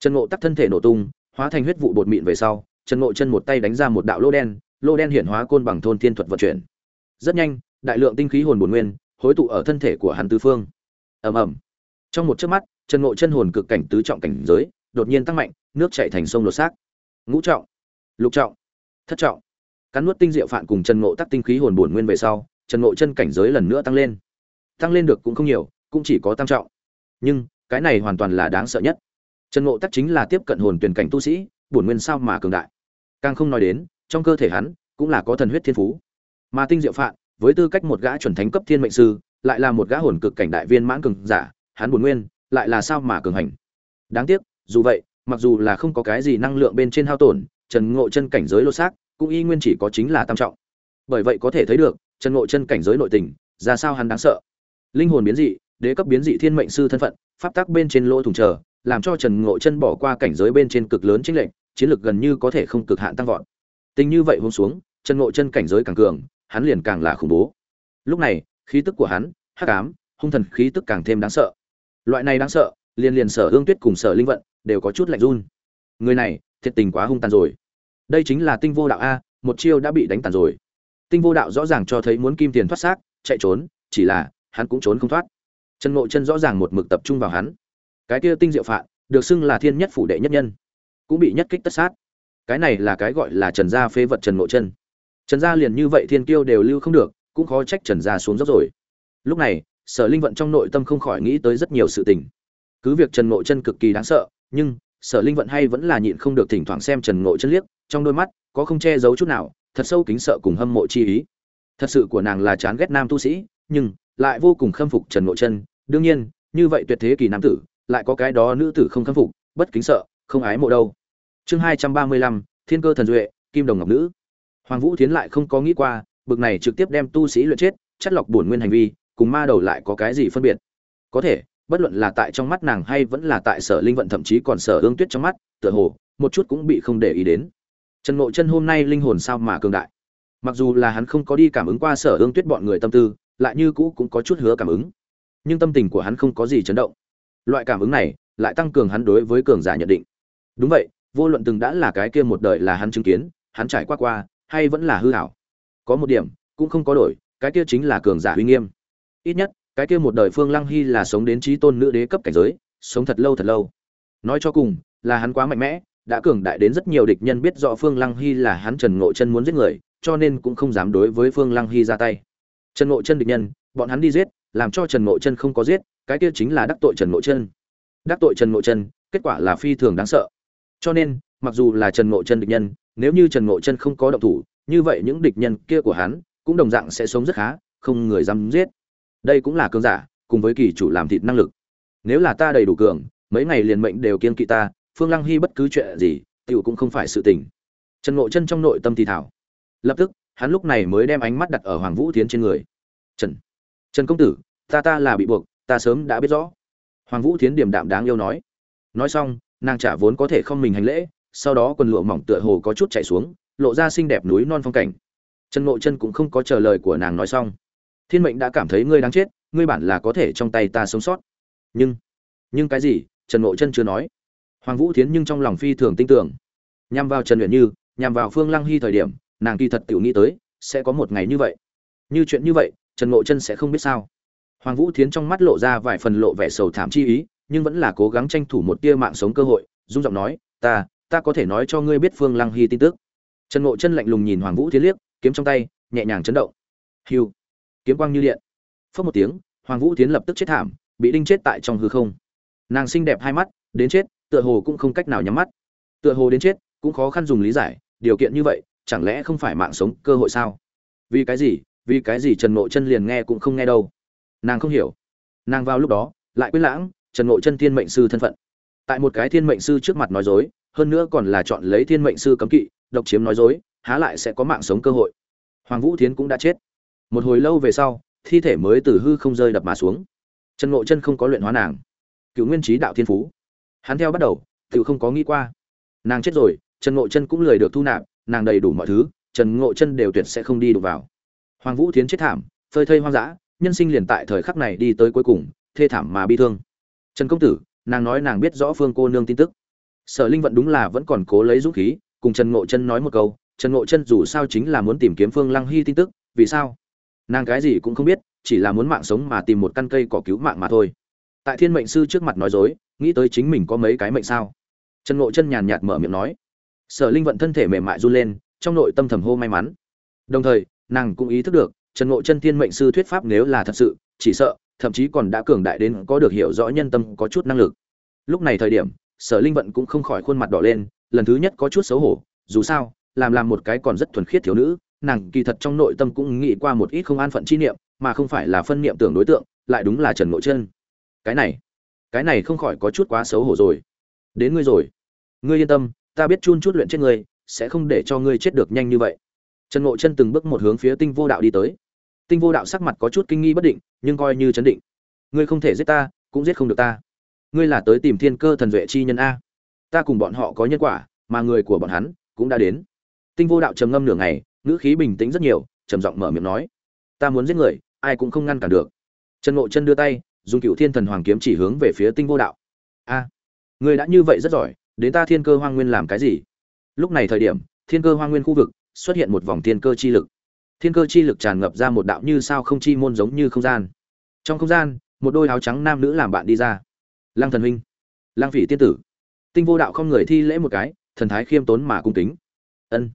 Trần ngộ tắc thân thể nổ tung, hóa thành huyết vụ bột mịn về sau, trần ngộ chân một tay đánh ra một đạo lô đen lô đen hiển hóa côn bằng thôn thiên thuật vận chuyển. Rất nhanh, đại lượng tinh khí hồn bổn nguyên hối tụ ở thân thể của hắn tứ phương. Ầm ầm. Trong một chớp mắt, trần ngộ chân hồn cực cảnh tứ trọng cảnh giới đột nhiên tăng mạnh, nước chảy thành sông lột xác. Ngũ trọng, lục trọng, thất trọng. Cắn nuốt tinh diệu phạn cùng trần ngộ tắc tinh khí hồn bổn nguyên về sau, trần ngộ chân cảnh giới lần nữa tăng lên. Tăng lên được cũng không nhiều, cũng chỉ có tăng trọng. Nhưng cái này hoàn toàn là đáng sợ nhất. Trần ngộ tắc chính là tiếp cận hồn tuyển cảnh tu sĩ, bổn nguyên sao mà cường đại. Càng không nói đến, trong cơ thể hắn cũng là có thần huyết thiên phú. Mà tinh diệu phạn, với tư cách một gã chuẩn thánh cấp thiên mệnh sư, lại là một gã hồn cực cảnh đại viên mãn cường giả, hắn bổn nguyên lại là sao mà cường hành. Đáng tiếc, dù vậy, mặc dù là không có cái gì năng lượng bên trên hao tổn, trần ngộ chân cảnh giới lô xác cũng y nguyên chỉ có chính là tam trọng. Bởi vậy có thể thấy được, trần ngộ chân cảnh giới nội tình, ra sao hắn đáng sợ. Linh hồn biến dị, đế cấp biến dị thiên mệnh sư thân phận pháp tắc bên trên lỗ thủng chờ, làm cho trần ngộ chân bỏ qua cảnh giới bên trên cực lớn chính lệnh chiến lược gần như có thể không cực hạn tăng vọt. Tình như vậy hôm xuống, trần ngộ chân cảnh giới càng cường, hắn liền càng là khủng bố. Lúc này, khí tức của hắn, hắc ám, hung thần khí tức càng thêm đáng sợ. Loại này đáng sợ, liền liền sở ương tuyết cùng sở linh vận đều có chút lạnh run. Người này, thiệt tình quá hung tàn rồi. Đây chính là tinh vô đạo a, một chiêu đã bị đánh tàn rồi. Tinh vô đạo rõ ràng cho thấy muốn kim tiền thoát xác, chạy trốn, chỉ là hắn cũng trốn không thoát trần ngộ chân rõ ràng một mực tập trung vào hắn. Cái kia tinh diệu phạn, được xưng là thiên nhất phủ đệ nhất nhân, cũng bị nhất kích tất sát. Cái này là cái gọi là trần gia phế vật trần ngộ chân. Trần gia liền như vậy thiên kiêu đều lưu không được, cũng khó trách trần gia xuống dốc rồi. Lúc này, sở linh vận trong nội tâm không khỏi nghĩ tới rất nhiều sự tình. Cứ việc trần ngộ chân cực kỳ đáng sợ, nhưng sở linh vận hay vẫn là nhịn không được thỉnh thoảng xem trần ngộ chân liếc, trong đôi mắt có không che giấu chút nào, thật sâu kính sợ cùng hâm mộ chi ý. Thật sự của nàng là chán ghét nam tu sĩ, nhưng lại vô cùng khâm phục trần ngộ chân. Đương nhiên, như vậy tuyệt thế kỳ nam tử, lại có cái đó nữ tử không khâm phục, bất kính sợ, không ái mộ đâu. Chương hai trăm ba mươi lăm, thiên cơ thần duệ, kim đồng ngọc nữ. Hoàng vũ Thiến lại không có nghĩ qua, bực này trực tiếp đem tu sĩ luyện chết, chất lọc bổn nguyên hành vi, cùng ma đầu lại có cái gì phân biệt. Có thể, bất luận là tại trong mắt nàng hay vẫn là tại sở linh vận thậm chí còn sở ương tuyết trong mắt, tựa hồ, một chút cũng bị không để ý đến. Trần ngộ chân hôm nay linh hồn sao mà cường đại? Mặc dù là hắn không có đi cảm ứng qua sở ương tuyết bọn người tâm tư lại như cũ cũng có chút hứa cảm ứng. Nhưng tâm tình của hắn không có gì chấn động. Loại cảm ứng này lại tăng cường hắn đối với cường giả nhận định. Đúng vậy, vô luận từng đã là cái kia một đời là hắn chứng kiến, hắn trải qua qua, hay vẫn là hư hảo. Có một điểm cũng không có đổi, cái kia chính là cường giả uy nghiêm. Ít nhất, cái kia một đời phương lăng hy là sống đến trí tôn nữ đế cấp cảnh giới, sống thật lâu thật lâu. Nói cho cùng, là hắn quá mạnh mẽ, đã cường đại đến rất nhiều địch nhân biết rõ phương lăng hy là hắn trần ngộ chân muốn giết người, cho nên cũng không dám đối với phương lăng hy ra tay trần ngộ chân địch nhân, bọn hắn đi giết, làm cho trần ngộ chân không có giết, cái kia chính là đắc tội trần ngộ chân. Đắc tội trần ngộ chân, kết quả là phi thường đáng sợ. Cho nên, mặc dù là trần ngộ chân địch nhân, nếu như trần ngộ chân không có động thủ, như vậy những địch nhân kia của hắn cũng đồng dạng sẽ sống rất khá, không người dám giết. Đây cũng là cường giả, cùng với kỳ chủ làm thịt năng lực. Nếu là ta đầy đủ cường, mấy ngày liền mệnh đều kiên kỵ ta, phương lăng hy bất cứ chuyện gì tựu cũng không phải sự tình. Trần ngộ chân trong nội tâm thì thảo. Lập tức hắn lúc này mới đem ánh mắt đặt ở hoàng vũ tiến trên người. Trần trần công tử, ta ta là bị buộc, ta sớm đã biết rõ. Hoàng vũ tiến điềm đạm đáng yêu nói. Nói xong, nàng trả vốn có thể không mình hành lễ, sau đó quần lụa mỏng tựa hồ có chút chảy xuống, lộ ra xinh đẹp núi non phong cảnh. Trần ngộ chân cũng không có chờ lời của nàng nói xong. Thiên mệnh đã cảm thấy ngươi đáng chết, ngươi bản là có thể trong tay ta sống sót. Nhưng nhưng cái gì? Trần ngộ chân chưa nói. Hoàng vũ thiến nhưng trong lòng phi thường tin tưởng. Nhằm vào trần luyện như, nhằm vào phương lăng hy thời điểm nàng kỳ thật tiểu nghĩ tới, sẽ có một ngày như vậy. Như chuyện như vậy, trần ngộ chân sẽ không biết sao. Hoàng vũ thiến trong mắt lộ ra vài phần lộ vẻ sầu thảm chi ý, nhưng vẫn là cố gắng tranh thủ một tia mạng sống cơ hội dung giọng nói, ta ta có thể nói cho ngươi biết phương lăng hy tin tức. Trần ngộ chân lạnh lùng nhìn hoàng vũ thiến liếc, kiếm trong tay, nhẹ nhàng chấn động. Hiu kiếm quang như điện. Phớt một tiếng, hoàng vũ thiến lập tức chết thảm, bị đinh chết tại trong hư không. Nàng xinh đẹp hai mắt, đến chết, tựa hồ cũng không cách nào nhắm mắt. Tựa hồ đến chết, cũng khó khăn dùng lý giải, điều kiện như vậy chẳng lẽ không phải mạng sống cơ hội sao? Vì cái gì? Vì cái gì trần Nội chân liền nghe cũng không nghe đâu? Nàng không hiểu. Nàng vào lúc đó, lại quyết lãng, trần Nội chân thiên mệnh sư thân phận. Tại một cái thiên mệnh sư trước mặt nói dối, hơn nữa còn là chọn lấy thiên mệnh sư cấm kỵ, độc chiếm nói dối, há lại sẽ có mạng sống cơ hội. Hoàng vũ thiến cũng đã chết. Một hồi lâu về sau, thi thể mới từ hư không rơi đập mà xuống. Trần ngộ chân không có luyện hóa nàng. Cựu nguyên trí đạo thiên phú. Hắn theo bắt đầu, tự không có nghĩ qua. Nàng chết rồi, trần ngộ chân cũng lười được thu nạp nàng đầy đủ mọi thứ, trần ngộ chân đều tuyệt sẽ không đi đụng vào. Hoàng vũ thiến chết thảm, phơi thây hoang dã, nhân sinh liền tại thời khắc này đi tới cuối cùng, thê thảm mà bi thương. Trần công tử, nàng nói nàng biết rõ phương cô nương tin tức. Sở linh vận đúng là vẫn còn cố lấy dũng khí, cùng trần ngộ chân nói một câu, trần ngộ chân dù sao chính là muốn tìm kiếm phương lăng hy tin tức, vì sao? Nàng cái gì cũng không biết, chỉ là muốn mạng sống mà tìm một căn cây cỏ cứu mạng mà thôi. Tại thiên mệnh sư trước mặt nói dối, nghĩ tới chính mình có mấy cái mệnh sao? Trần ngộ chân nhàn nhạt mở miệng nói sở linh vận thân thể mềm mại run lên, trong nội tâm thầm hô may mắn. Đồng thời, nàng cũng ý thức được, trần ngộ chân thiên mệnh sư thuyết pháp nếu là thật sự, chỉ sợ, thậm chí còn đã cường đại đến có được hiểu rõ nhân tâm, có chút năng lực. Lúc này thời điểm, sở linh vận cũng không khỏi khuôn mặt đỏ lên, lần thứ nhất có chút xấu hổ, dù sao, làm làm một cái còn rất thuần khiết thiếu nữ, nàng kỳ thật trong nội tâm cũng nghĩ qua một ít không an phận chi niệm, mà không phải là phân niệm tưởng đối tượng, lại đúng là trần ngộ chân. Cái này cái này không khỏi có chút quá xấu hổ rồi. Đến ngươi rồi. Ngươi yên tâm ta biết chun chút luyện chết ngươi, sẽ không để cho ngươi chết được nhanh như vậy. Trần ngộ chân từng bước một hướng phía tinh vô đạo đi tới. Tinh vô đạo sắc mặt có chút kinh nghi bất định, nhưng coi như chấn định. Ngươi không thể giết ta, cũng giết không được ta. Ngươi là tới tìm thiên cơ thần duệ chi nhân a. Ta cùng bọn họ có nhân quả, mà người của bọn hắn cũng đã đến. Tinh vô đạo trầm ngâm nửa ngày, ngữ khí bình tĩnh rất nhiều, trầm giọng mở miệng nói. Ta muốn giết người, ai cũng không ngăn cản được. Trần ngộ chân đưa tay, dùng cựu thiên thần hoàng kiếm chỉ hướng về phía tinh vô đạo. A, ngươi đã như vậy rất giỏi đến ta thiên cơ hoang nguyên làm cái gì? Lúc này thời điểm, thiên cơ hoang nguyên khu vực xuất hiện một vòng thiên cơ chi lực. Thiên cơ chi lực tràn ngập ra một đạo như sao không chi môn giống như không gian. Trong không gian, một đôi áo trắng nam nữ làm bạn đi ra. Lang thần huynh lang phỉ tiên tử. Tinh vô đạo không người thi lễ một cái, thần thái khiêm tốn mà cung kính. Ân.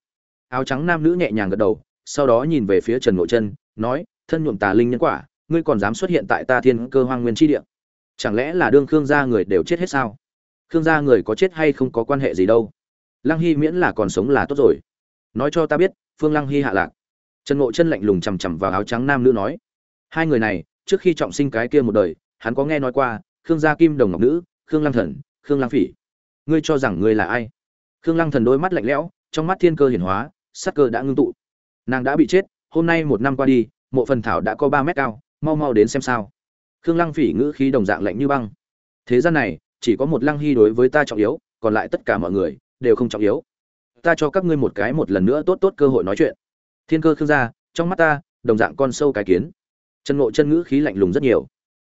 Áo trắng nam nữ nhẹ nhàng gật đầu, sau đó nhìn về phía trần ngộ chân, nói, thân nhuộm tà linh nhân quả, ngươi còn dám xuất hiện tại ta thiên cơ hoang nguyên tri địa? Chẳng lẽ là đương khương gia người đều chết hết sao? Thương gia người có chết hay không có quan hệ gì đâu. Lăng hy miễn là còn sống là tốt rồi. Nói cho ta biết, phương lăng hy hạ lạc. Trần ngộ chân lạnh lùng chằm chằm vào áo trắng nam nữ nói, hai người này, trước khi trọng sinh cái kia một đời, hắn có nghe nói qua, khương gia kim đồng ngọc nữ, khương lăng thần, khương lăng phỉ. Ngươi cho rằng ngươi là ai? Khương lăng thần đôi mắt lạnh lẽo, trong mắt thiên cơ hiển hóa, sắc cơ đã ngưng tụ. Nàng đã bị chết, hôm nay một năm qua đi, mộ phần thảo đã có ba mét cao, mau mau đến xem sao. Khương lăng phỉ ngữ khí đồng dạng lạnh như băng. Thế gian này chỉ có một lăng hy đối với ta trọng yếu, còn lại tất cả mọi người đều không trọng yếu. Ta cho các ngươi một cái một lần nữa tốt tốt cơ hội nói chuyện. Thiên cơ khương gia, trong mắt ta, đồng dạng con sâu cái kiến. Chân ngộ chân ngữ khí lạnh lùng rất nhiều.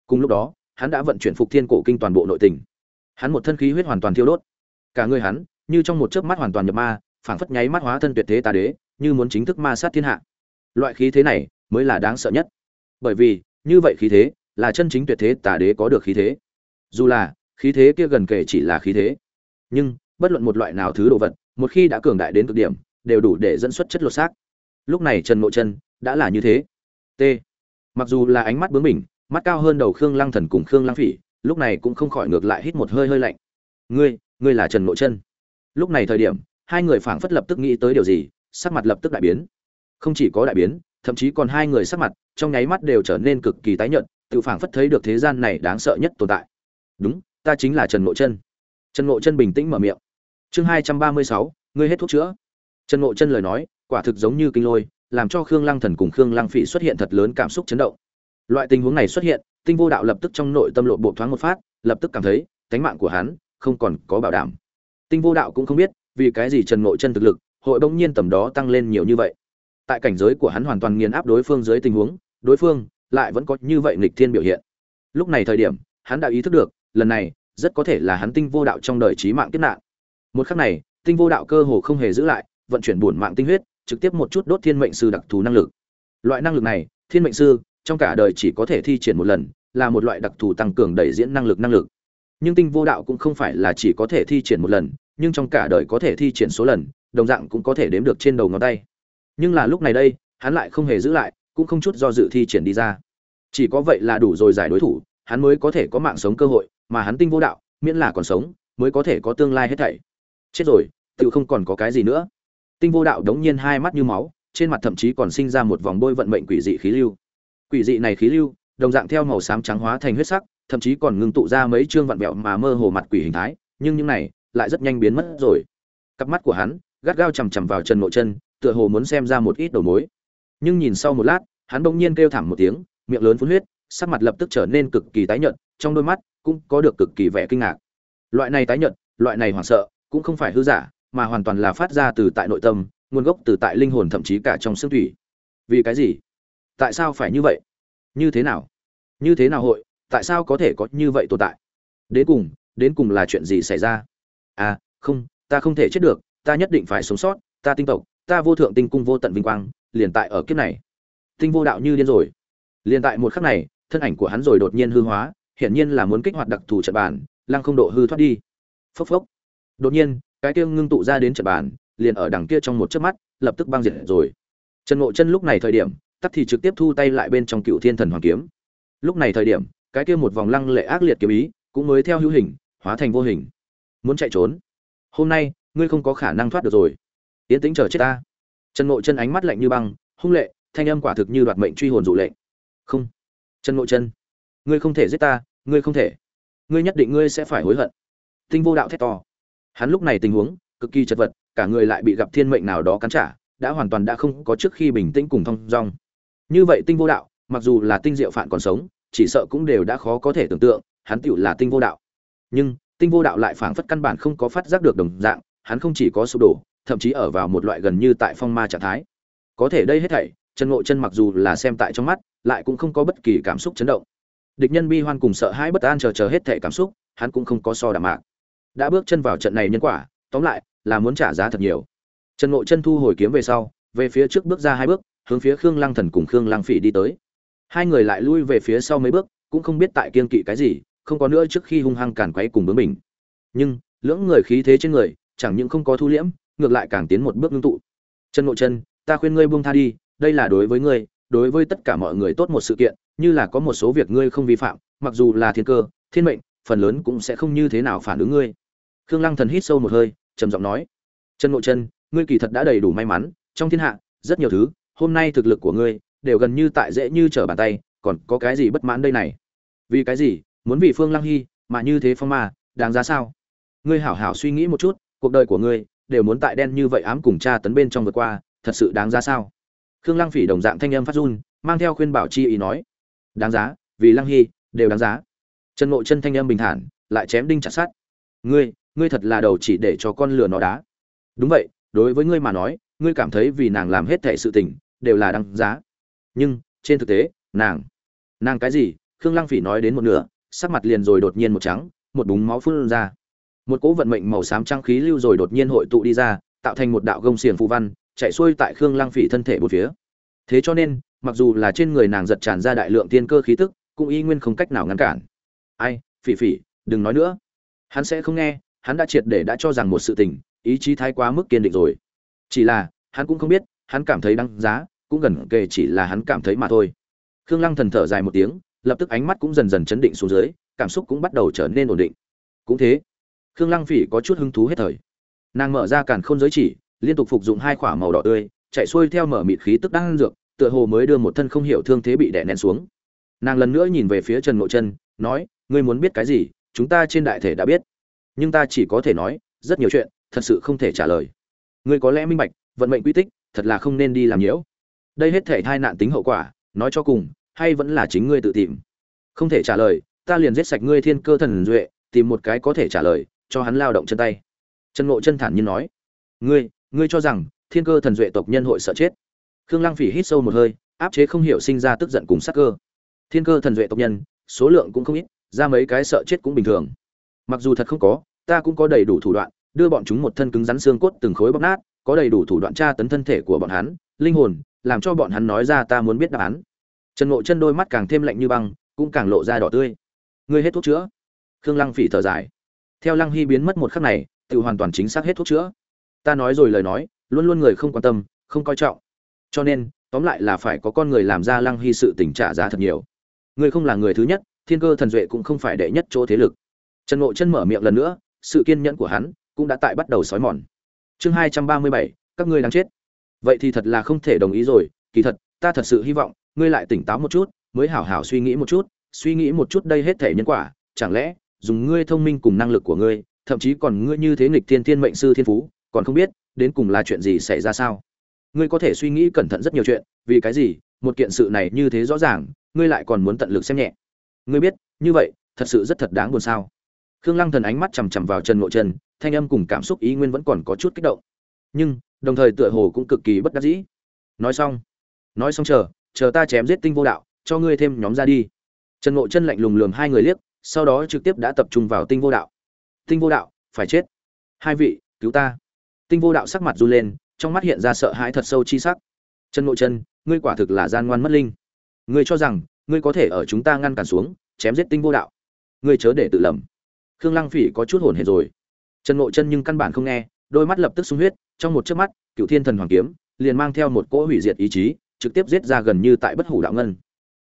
Cùng lúc đó, hắn đã vận chuyển phục thiên cổ kinh toàn bộ nội tình. Hắn một thân khí huyết hoàn toàn thiêu đốt. Cả người hắn, như trong một chớp mắt hoàn toàn nhập ma, phảng phất nháy mắt hóa thân tuyệt thế tà đế, như muốn chính thức ma sát thiên hạ. Loại khí thế này mới là đáng sợ nhất. Bởi vì, như vậy khí thế là chân chính tuyệt thế tà đế có được khí thế. Dù là khí thế kia gần kể chỉ là khí thế. Nhưng, bất luận một loại nào thứ đồ vật, một khi đã cường đại đến cực điểm, đều đủ để dẫn xuất chất lột xác. Lúc này trần ngộ chân đã là như thế. T. Mặc dù là ánh mắt bướng bỉnh, mắt cao hơn đầu khương lăng thần cùng khương lăng phỉ, lúc này cũng không khỏi ngược lại hít một hơi hơi lạnh. Ngươi ngươi là trần ngộ chân lúc này thời điểm, hai người phảng phất lập tức nghĩ tới điều gì, sắc mặt lập tức đại biến. Không chỉ có đại biến, thậm chí còn hai người sắc mặt, trong nháy mắt đều trở nên cực kỳ tái nhợt, tự phảng phất thấy được thế gian này đáng sợ nhất tồn tại. Đúng ta chính là trần ngộ chân. Trần ngộ chân bình tĩnh mở miệng. Chương hai trăm ba mươi sáu, ngươi hết thuốc chữa. Trần ngộ chân lời nói, quả thực giống như kinh lôi, làm cho khương lăng thần cùng khương lăng phỉ xuất hiện thật lớn cảm xúc chấn động. Loại tình huống này xuất hiện, tinh vô đạo lập tức trong nội tâm lộ bộ thoáng một phát, lập tức cảm thấy, tánh mạng của hắn không còn có bảo đảm. Tinh vô đạo cũng không biết, vì cái gì trần ngộ chân thực lực, hội bỗng nhiên tầm đó tăng lên nhiều như vậy. Tại cảnh giới của hắn hoàn toàn nghiền áp đối phương dưới tình huống, đối phương lại vẫn có như vậy nghịch thiên biểu hiện. Lúc này thời điểm, hắn đã ý thức được lần này, rất có thể là hắn tinh vô đạo trong đời trí mạng kiếp nạn. Một khắc này, tinh vô đạo cơ hồ không hề giữ lại, vận chuyển bổn mạng tinh huyết, trực tiếp một chút đốt thiên mệnh sư đặc thù năng lực. Loại năng lực này, thiên mệnh sư, trong cả đời chỉ có thể thi triển một lần, là một loại đặc thù tăng cường đẩy diễn năng lực năng lực. Nhưng tinh vô đạo cũng không phải là chỉ có thể thi triển một lần, nhưng trong cả đời có thể thi triển số lần, đồng dạng cũng có thể đếm được trên đầu ngón tay. Nhưng là lúc này đây, hắn lại không hề giữ lại, cũng không chút do dự thi triển đi ra. Chỉ có vậy là đủ rồi giải đối thủ, hắn mới có thể có mạng sống cơ hội mà hắn tinh vô đạo, miễn là còn sống, mới có thể có tương lai hết thảy. Chết rồi tự không còn có cái gì nữa. Tinh vô đạo đống nhiên hai mắt như máu, trên mặt thậm chí còn sinh ra một vòng bôi vận mệnh quỷ dị khí lưu. Quỷ dị này khí lưu, đồng dạng theo màu xám trắng hóa thành huyết sắc, thậm chí còn ngưng tụ ra mấy chương vặn vẹo mà mơ hồ mặt quỷ hình thái, nhưng những này lại rất nhanh biến mất rồi. Cặp mắt của hắn gắt gao chằm chằm vào chân nội chân, tựa hồ muốn xem ra một ít đầu mối. Nhưng nhìn sau một lát, hắn bỗng nhiên kêu thảm một tiếng, miệng lớn phun huyết, sắc mặt lập tức trở nên cực kỳ tái nhợt, trong đôi mắt cũng có được cực kỳ vẻ kinh ngạc. Loại này tái nhợt, loại này hoảng sợ, cũng không phải hư giả, mà hoàn toàn là phát ra từ tại nội tâm, nguồn gốc từ tại linh hồn thậm chí cả trong xương thủy. Vì cái gì? Tại sao phải như vậy? Như thế nào? Như thế nào hội? Tại sao có thể có như vậy tồn tại? Đến cùng đến cùng là chuyện gì xảy ra? À không, ta không thể chết được, ta nhất định phải sống sót, ta tinh tộc, ta vô thượng tinh cung vô tận vinh quang, liền tại ở kiếp này. Tinh vô đạo như điên rồi. Liền tại một khắc này, thân ảnh của hắn rồi đột nhiên hư hóa hiển nhiên là muốn kích hoạt đặc thù trận bàn, lăng không độ hư thoát đi. Phốc phốc. Đột nhiên, cái kia ngưng tụ ra đến trận bàn, liền ở đằng kia trong một chớp mắt, lập tức băng diệt rồi. Trần ngộ chân lúc này thời điểm tắt thì trực tiếp thu tay lại bên trong cựu thiên thần hoàng kiếm. Lúc này thời điểm, cái kia một vòng lăng lệ ác liệt kiếm ý, cũng mới theo hữu hình, hóa thành vô hình. Muốn chạy trốn. Hôm nay, ngươi không có khả năng thoát được rồi. Yến tĩnh chờ chết ta. Trần ngộ chân ánh mắt lạnh như băng, hung lệ, thanh âm quả thực như đoạt mệnh truy hồn dụ lệnh không. Trần ngộ chân ngươi không thể giết ta, ngươi không thể. Ngươi nhất định ngươi sẽ phải hối hận. Tinh vô đạo thét to. Hắn lúc này tình huống cực kỳ chật vật, cả người lại bị gặp thiên mệnh nào đó cắn trả, đã hoàn toàn đã không có trước khi bình tĩnh cùng thong dong. Như vậy tinh vô đạo, mặc dù là tinh diệu phản còn sống, chỉ sợ cũng đều đã khó có thể tưởng tượng, hắn tựu là tinh vô đạo. Nhưng, tinh vô đạo lại phảng phất căn bản không có phát giác được đồng dạng, hắn không chỉ có sụp đổ, thậm chí ở vào một loại gần như tại phong ma trạng thái. Có thể đây hết thảy trần ngộ chân mặc dù là xem tại trong mắt, lại cũng không có bất kỳ cảm xúc chấn động địch nhân bi hoan cùng sợ hãi bất an chờ chờ hết thệ cảm xúc, hắn cũng không có so đàm mạc. Đã bước chân vào trận này nhân quả, tóm lại, là muốn trả giá thật nhiều. Trần ngộ chân thu hồi kiếm về sau, về phía trước bước ra hai bước, hướng phía khương lăng thần cùng khương lăng phỉ đi tới. Hai người lại lui về phía sau mấy bước, cũng không biết tại kiên kỵ cái gì, không có nữa trước khi hung hăng càn quấy cùng bướng mình nhưng, lưỡng người khí thế trên người, chẳng những không có thu liễm, ngược lại càng tiến một bước ngưng tụ. Chân ngộ chân, ta khuyên ngươi buông tha đi, đây là đối với ngươi đối với tất cả mọi người tốt một sự kiện, như là có một số việc ngươi không vi phạm, mặc dù là thiên cơ, thiên mệnh, phần lớn cũng sẽ không như thế nào phản ứng ngươi. Khương lăng thần hít sâu một hơi, trầm giọng nói chân ngộ chân ngươi kỳ thật đã đầy đủ may mắn, trong thiên hạ, rất nhiều thứ, hôm nay thực lực của ngươi đều gần như tại dễ như trở bàn tay, còn có cái gì bất mãn đây này? Vì cái gì? Muốn vì phương lăng hy, mà như thế phong mà đáng giá sao? Ngươi hảo hảo suy nghĩ một chút, cuộc đời của ngươi đều muốn tại đen như vậy ám cùng cha tấn bên trong vượt qua, thật sự đáng giá sao? Khương lăng phỉ đồng dạng thanh âm phát run, mang theo khuyên bảo chi ý nói, đáng giá, vì lăng hy, đều đáng giá. Trần ngộ chân thanh âm bình thản, lại chém đinh chặt sát ngươi ngươi thật là đầu chỉ để cho con lừa nó đá. Đúng vậy, đối với ngươi mà nói, ngươi cảm thấy vì nàng làm hết thệ sự tình, đều là đáng giá. Nhưng, trên thực tế, nàng nàng cái gì? Khương lăng phỉ nói đến một nửa, sắc mặt liền rồi đột nhiên một trắng, một búng máu phun ra. Một cỗ vận mệnh màu xám trăng khí lưu rồi đột nhiên hội tụ đi ra, tạo thành một đạo gông xiềng phù văn chạy xuôi tại khương lăng phỉ thân thể một phía. Thế cho nên, mặc dù là trên người nàng giật tràn ra đại lượng tiên cơ khí tức, cũng y nguyên không cách nào ngăn cản. Ai, phỉ phỉ, đừng nói nữa. Hắn sẽ không nghe, hắn đã triệt để đã cho rằng một sự tình, ý chí thái quá mức kiên định rồi. Chỉ là, hắn cũng không biết, hắn cảm thấy đáng giá, cũng gần kề chỉ là hắn cảm thấy mà thôi. Khương lăng thần thở dài một tiếng, lập tức ánh mắt cũng dần dần chấn định xuống dưới, cảm xúc cũng bắt đầu trở nên ổn định. Cũng thế, khương lăng phỉ có chút hứng thú hết thời. Nàng mở ra càn khôn giới chỉ liên tục phục dụng hai quả màu đỏ tươi, chạy xuôi theo mở mịt khí tức đang dược, tựa hồ mới đưa một thân không hiểu thương thế bị đè nén xuống. Nàng lần nữa nhìn về phía trần ngộ chân nói, ngươi muốn biết cái gì, chúng ta trên đại thể đã biết. Nhưng ta chỉ có thể nói, rất nhiều chuyện, thật sự không thể trả lời. Ngươi có lẽ minh bạch, vận mệnh quy tích, thật là không nên đi làm nhiễu. Đây hết thể thai nạn tính hậu quả, nói cho cùng, hay vẫn là chính ngươi tự tìm. Không thể trả lời, ta liền giết sạch ngươi thiên cơ thần duệ, tìm một cái có thể trả lời, cho hắn lao động chân tay. Trần ngộ chân thản nhiên nói, ngươi ngươi cho rằng thiên cơ thần duệ tộc nhân hội sợ chết? Khương lăng phỉ hít sâu một hơi, áp chế không hiểu sinh ra tức giận cùng sắc cơ. Thiên cơ thần duệ tộc nhân, số lượng cũng không ít, ra mấy cái sợ chết cũng bình thường. Mặc dù thật không có, ta cũng có đầy đủ thủ đoạn, đưa bọn chúng một thân cứng rắn xương cốt từng khối bóc nát, có đầy đủ thủ đoạn tra tấn thân thể của bọn hắn, linh hồn, làm cho bọn hắn nói ra ta muốn biết đáp án. Trần ngộ chân đôi mắt càng thêm lạnh như băng, cũng càng lộ ra đỏ tươi. Ngươi hết thuốc chữa? Khương lăng phỉ thở dài. Theo lăng hy biến mất một khắc này, tự hoàn toàn chính xác hết thuốc chữa ta nói rồi lời nói, luôn luôn người không quan tâm, không coi trọng. Cho nên, tóm lại là phải có con người làm ra lăng hy sự tình trả giá thật nhiều. Ngươi không là người thứ nhất, thiên cơ thần duệ cũng không phải đệ nhất chỗ thế lực. Trần ngộ chân mở miệng lần nữa, sự kiên nhẫn của hắn cũng đã tại bắt đầu xói mòn. Chương hai trăm ba mươi bảy, các ngươi đang chết. Vậy thì thật là không thể đồng ý rồi, kỳ thật, ta thật sự hy vọng, ngươi lại tỉnh táo một chút, mới hảo hảo suy nghĩ một chút, suy nghĩ một chút đây hết thể nhân quả, chẳng lẽ, dùng ngươi thông minh cùng năng lực của ngươi, thậm chí còn ngươi như thế nghịch thiên thiên mệnh sư thiên phú còn không biết đến cùng là chuyện gì xảy ra sao. Ngươi có thể suy nghĩ cẩn thận rất nhiều chuyện, vì cái gì, một kiện sự này như thế rõ ràng, ngươi lại còn muốn tận lực xem nhẹ. Ngươi biết, như vậy, thật sự rất thật đáng buồn sao? Khương lăng thần ánh mắt chằm chằm vào trần ngộ trần, thanh âm cùng cảm xúc ý nguyên vẫn còn có chút kích động. Nhưng, đồng thời tựa hồ cũng cực kỳ bất đắc dĩ. Nói xong nói xong chờ chờ ta chém giết tinh vô đạo, cho ngươi thêm nhóm ra đi. Trần ngộ chân lạnh lùng lườm hai người liếc, sau đó trực tiếp đã tập trung vào tinh vô đạo. Tinh vô đạo, phải chết. Hai vị, cứu ta tinh vô đạo sắc mặt run lên, trong mắt hiện ra sợ hãi thật sâu chi sắc. Trần ngộ chân, ngươi quả thực là gian ngoan mất linh. Ngươi cho rằng, ngươi có thể ở chúng ta ngăn cản xuống, chém giết tinh vô đạo. Ngươi chớ để tự lầm. Khương lăng phỉ có chút hồn hển rồi. Trần ngộ chân nhưng căn bản không nghe, đôi mắt lập tức sung huyết, trong một chớp mắt, cửu thiên thần hoàng kiếm liền mang theo một cỗ hủy diệt ý chí, trực tiếp giết ra gần như tại bất hủ đạo ngân.